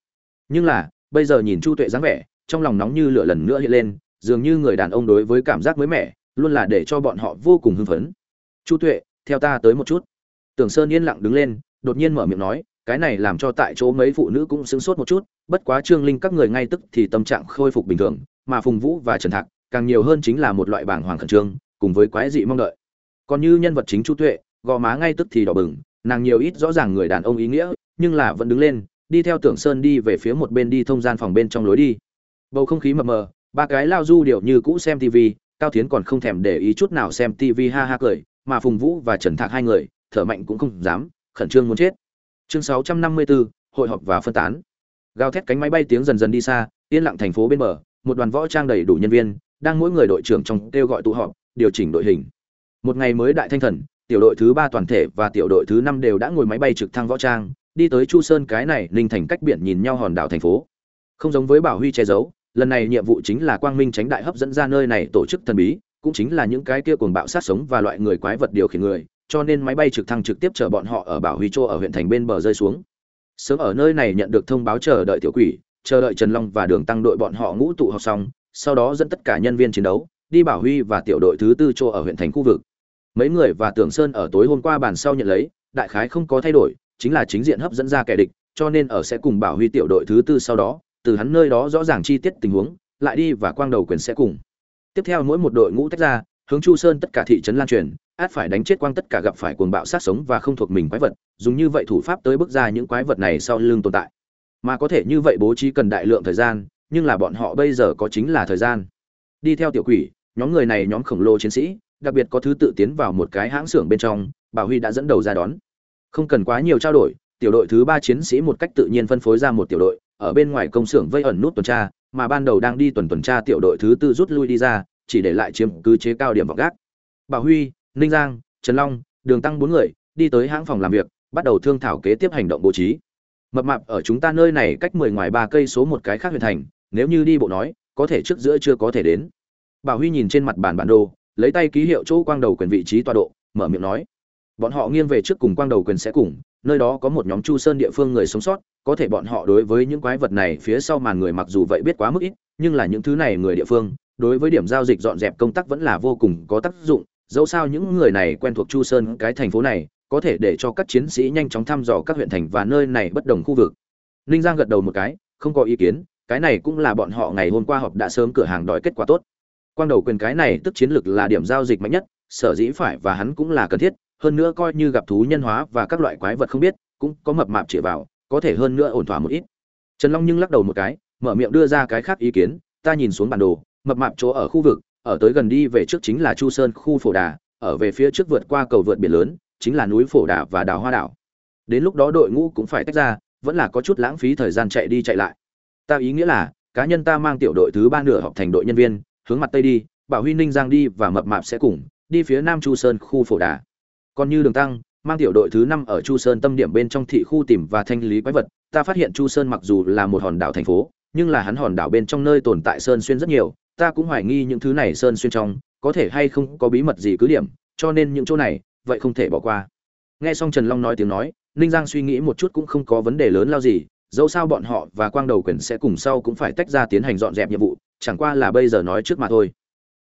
Nhưng là, bây giờ nhìn chu tuệ dáng vẻ, trong lòng nóng như lửa lần nữa hiện lên, dường như người đàn ông đối với cảm giác mới mẻ luôn là để cho bọn họ vô cùng hưng phấn. Chu tuệ, theo ta tới một chút. Tưởng sơn yên lặng đứng lên, đột nhiên mở miệng nói, cái này làm cho tại chỗ mấy phụ nữ cũng sững sốt một chút, bất quá trương linh các người ngay tức thì tâm trạng khôi phục bình thường, mà phùng vũ và trần thạc càng nhiều hơn chính là một loại bảng hoàng khẩn trương, cùng với quái dị mong đợi. Còn như nhân vật chính chu tuệ, gò má ngay tức thì đỏ bừng, nàng nhiều ít rõ ràng người đàn ông ý nghĩa, nhưng là vẫn đứng lên, đi theo tưởng sơn đi về phía một bên đi thông gian phòng bên trong lối đi. Bầu không khí mờ mờ, ba cái lao du điệu như cũ xem tv cao tiến còn không thèm để ý chút nào xem tv ha ha cười mà phùng vũ và trần thạc hai người thở mạnh cũng không dám khẩn trương muốn chết. Chương 654, hội họp và phân tán. Gào thét cánh máy bay tiếng dần dần đi xa yên lặng thành phố bên bờ một đoàn võ trang đầy đủ nhân viên đang mỗi người đội trưởng trong kêu gọi tụ họp điều chỉnh đội hình. Một ngày mới đại thanh thần tiểu đội thứ ba toàn thể và tiểu đội thứ năm đều đã ngồi máy bay trực thăng võ trang đi tới chu sơn cái này ninh thành cách biển nhìn nhau hòn đảo thành phố. Không giống với bảo huy che giấu lần này nhiệm vụ chính là quang minh tránh đại hấp dẫn ra nơi này tổ chức thần bí, cũng chính là những cái kia cuồng bạo sát sống và loại người quái vật điều khiển người, cho nên máy bay trực thăng trực tiếp chở bọn họ ở bảo huy châu ở huyện thành bên bờ rơi xuống. Sớm ở nơi này nhận được thông báo chờ đợi tiểu quỷ, chờ đợi trần long và đường tăng đội bọn họ ngũ tụ họp xong, sau đó dẫn tất cả nhân viên chiến đấu, đi bảo huy và tiểu đội thứ tư châu ở huyện thành khu vực. Mấy người và tưởng sơn ở tối hôm qua bàn sau nhận lấy, đại khái không có thay đổi, chính là chính diện hấp dẫn ra kẻ địch, cho nên ở sẽ cùng bảo huy tiểu đội thứ tư sau đó từ hắn nơi đó rõ ràng chi tiết tình huống, lại đi và quang đầu quyền sẽ cùng. Tiếp theo mỗi một đội ngũ tách ra, hướng chu sơn tất cả thị trấn lan truyền, át phải đánh chết quang tất cả gặp phải cuồng bạo sát sống và không thuộc mình quái vật, dùng như vậy thủ pháp tới bước ra những quái vật này sau lưng tồn tại. Mà có thể như vậy bố trí cần đại lượng thời gian, nhưng là bọn họ bây giờ có chính là thời gian. Đi theo tiểu quỷ, nhóm người này nhóm khổng lồ chiến sĩ, đặc biệt có thứ tự tiến vào một cái hãng xưởng bên trong bảo huy đã dẫn đầu ra đón. Không cần quá nhiều trao đổi, tiểu đội thứ ba chiến sĩ một cách tự nhiên phân phối ra một tiểu đội ở bên ngoài công xưởng vây ẩn nút tuần tra, mà ban đầu đang đi tuần tuần tra tiểu đội thứ tư rút lui đi ra, chỉ để lại chiếm cứ chế cao điểm vọng gác. Bảo huy, ninh giang, trần long, đường tăng bốn người, đi tới hãng phòng làm việc, bắt đầu thương thảo kế tiếp hành động bố trí. Mập mạp, ở chúng ta nơi này cách mười ngoài ba cây số một cái khác huyện thành, nếu như đi bộ nói, có thể trước giữa chưa có thể đến. Bảo huy nhìn trên mặt bàn bản đồ, lấy tay ký hiệu chỗ quang đầu quyền vị trí tọa độ, mở miệng nói, bọn họ nghiêng về trước cùng quang đầu quyền sẽ cùng nơi đó có một nhóm chu sơn địa phương người sống sót, có thể bọn họ đối với những quái vật này phía sau màn người mặc dù vậy biết quá mức ít, nhưng là những thứ này người địa phương, đối với điểm giao dịch dọn dẹp công tác vẫn là vô cùng có tác dụng. Dẫu sao những người này quen thuộc chu sơn cái thành phố này, có thể để cho các chiến sĩ nhanh chóng thăm dò các huyện thành và nơi này bất đồng khu vực. Ninh giang gật đầu một cái, không có ý kiến, cái này cũng là bọn họ ngày hôm qua họp đã sớm cửa hàng đòi kết quả tốt. Quang đầu quyền cái này tức chiến lược là điểm giao dịch mạnh nhất, sở dĩ phải và hắn cũng là cần thiết hơn nữa coi như gặp thú nhân hóa và các loại quái vật không biết, cũng có mập mạp chĩa vào, có thể hơn nữa ổn thỏa một ít. Trần long nhưng lắc đầu một cái, mở miệng đưa ra cái khác ý kiến, ta nhìn xuống bản đồ, mập mạp chỗ ở khu vực, ở tới gần đi về trước chính là chu sơn khu phổ đà, ở về phía trước vượt qua cầu vượt biển lớn, chính là núi phổ đà và đào hoa đảo. Đến lúc đó đội ngũ cũng phải tách ra, vẫn là có chút lãng phí thời gian chạy đi chạy lại. Ta ý nghĩa là, cá nhân ta mang tiểu đội thứ ba nửa học thành đội nhân viên, hướng mặt tây đi, bảo huy ninh giang đi và mập mạp sẽ cùng, đi phía nam chu sơn khu phổ đà còn như đường tăng, mang tiểu đội thứ năm ở chu sơn tâm điểm bên trong thị khu tìm và thanh lý quái vật, ta phát hiện chu sơn mặc dù là một hòn đảo thành phố, nhưng là hắn hòn đảo bên trong nơi tồn tại sơn xuyên rất nhiều, ta cũng hoài nghi những thứ này sơn xuyên trong, có thể hay không có bí mật gì cứ điểm, cho nên những chỗ này, vậy không thể bỏ qua. Nghe xong trần long nói tiếng nói, ninh giang suy nghĩ một chút cũng không có vấn đề lớn lao gì, dẫu sao bọn họ và quang đầu quyền sẽ cùng sau cũng phải tách ra tiến hành dọn dẹp nhiệm vụ, chẳng qua là bây giờ nói trước mà thôi.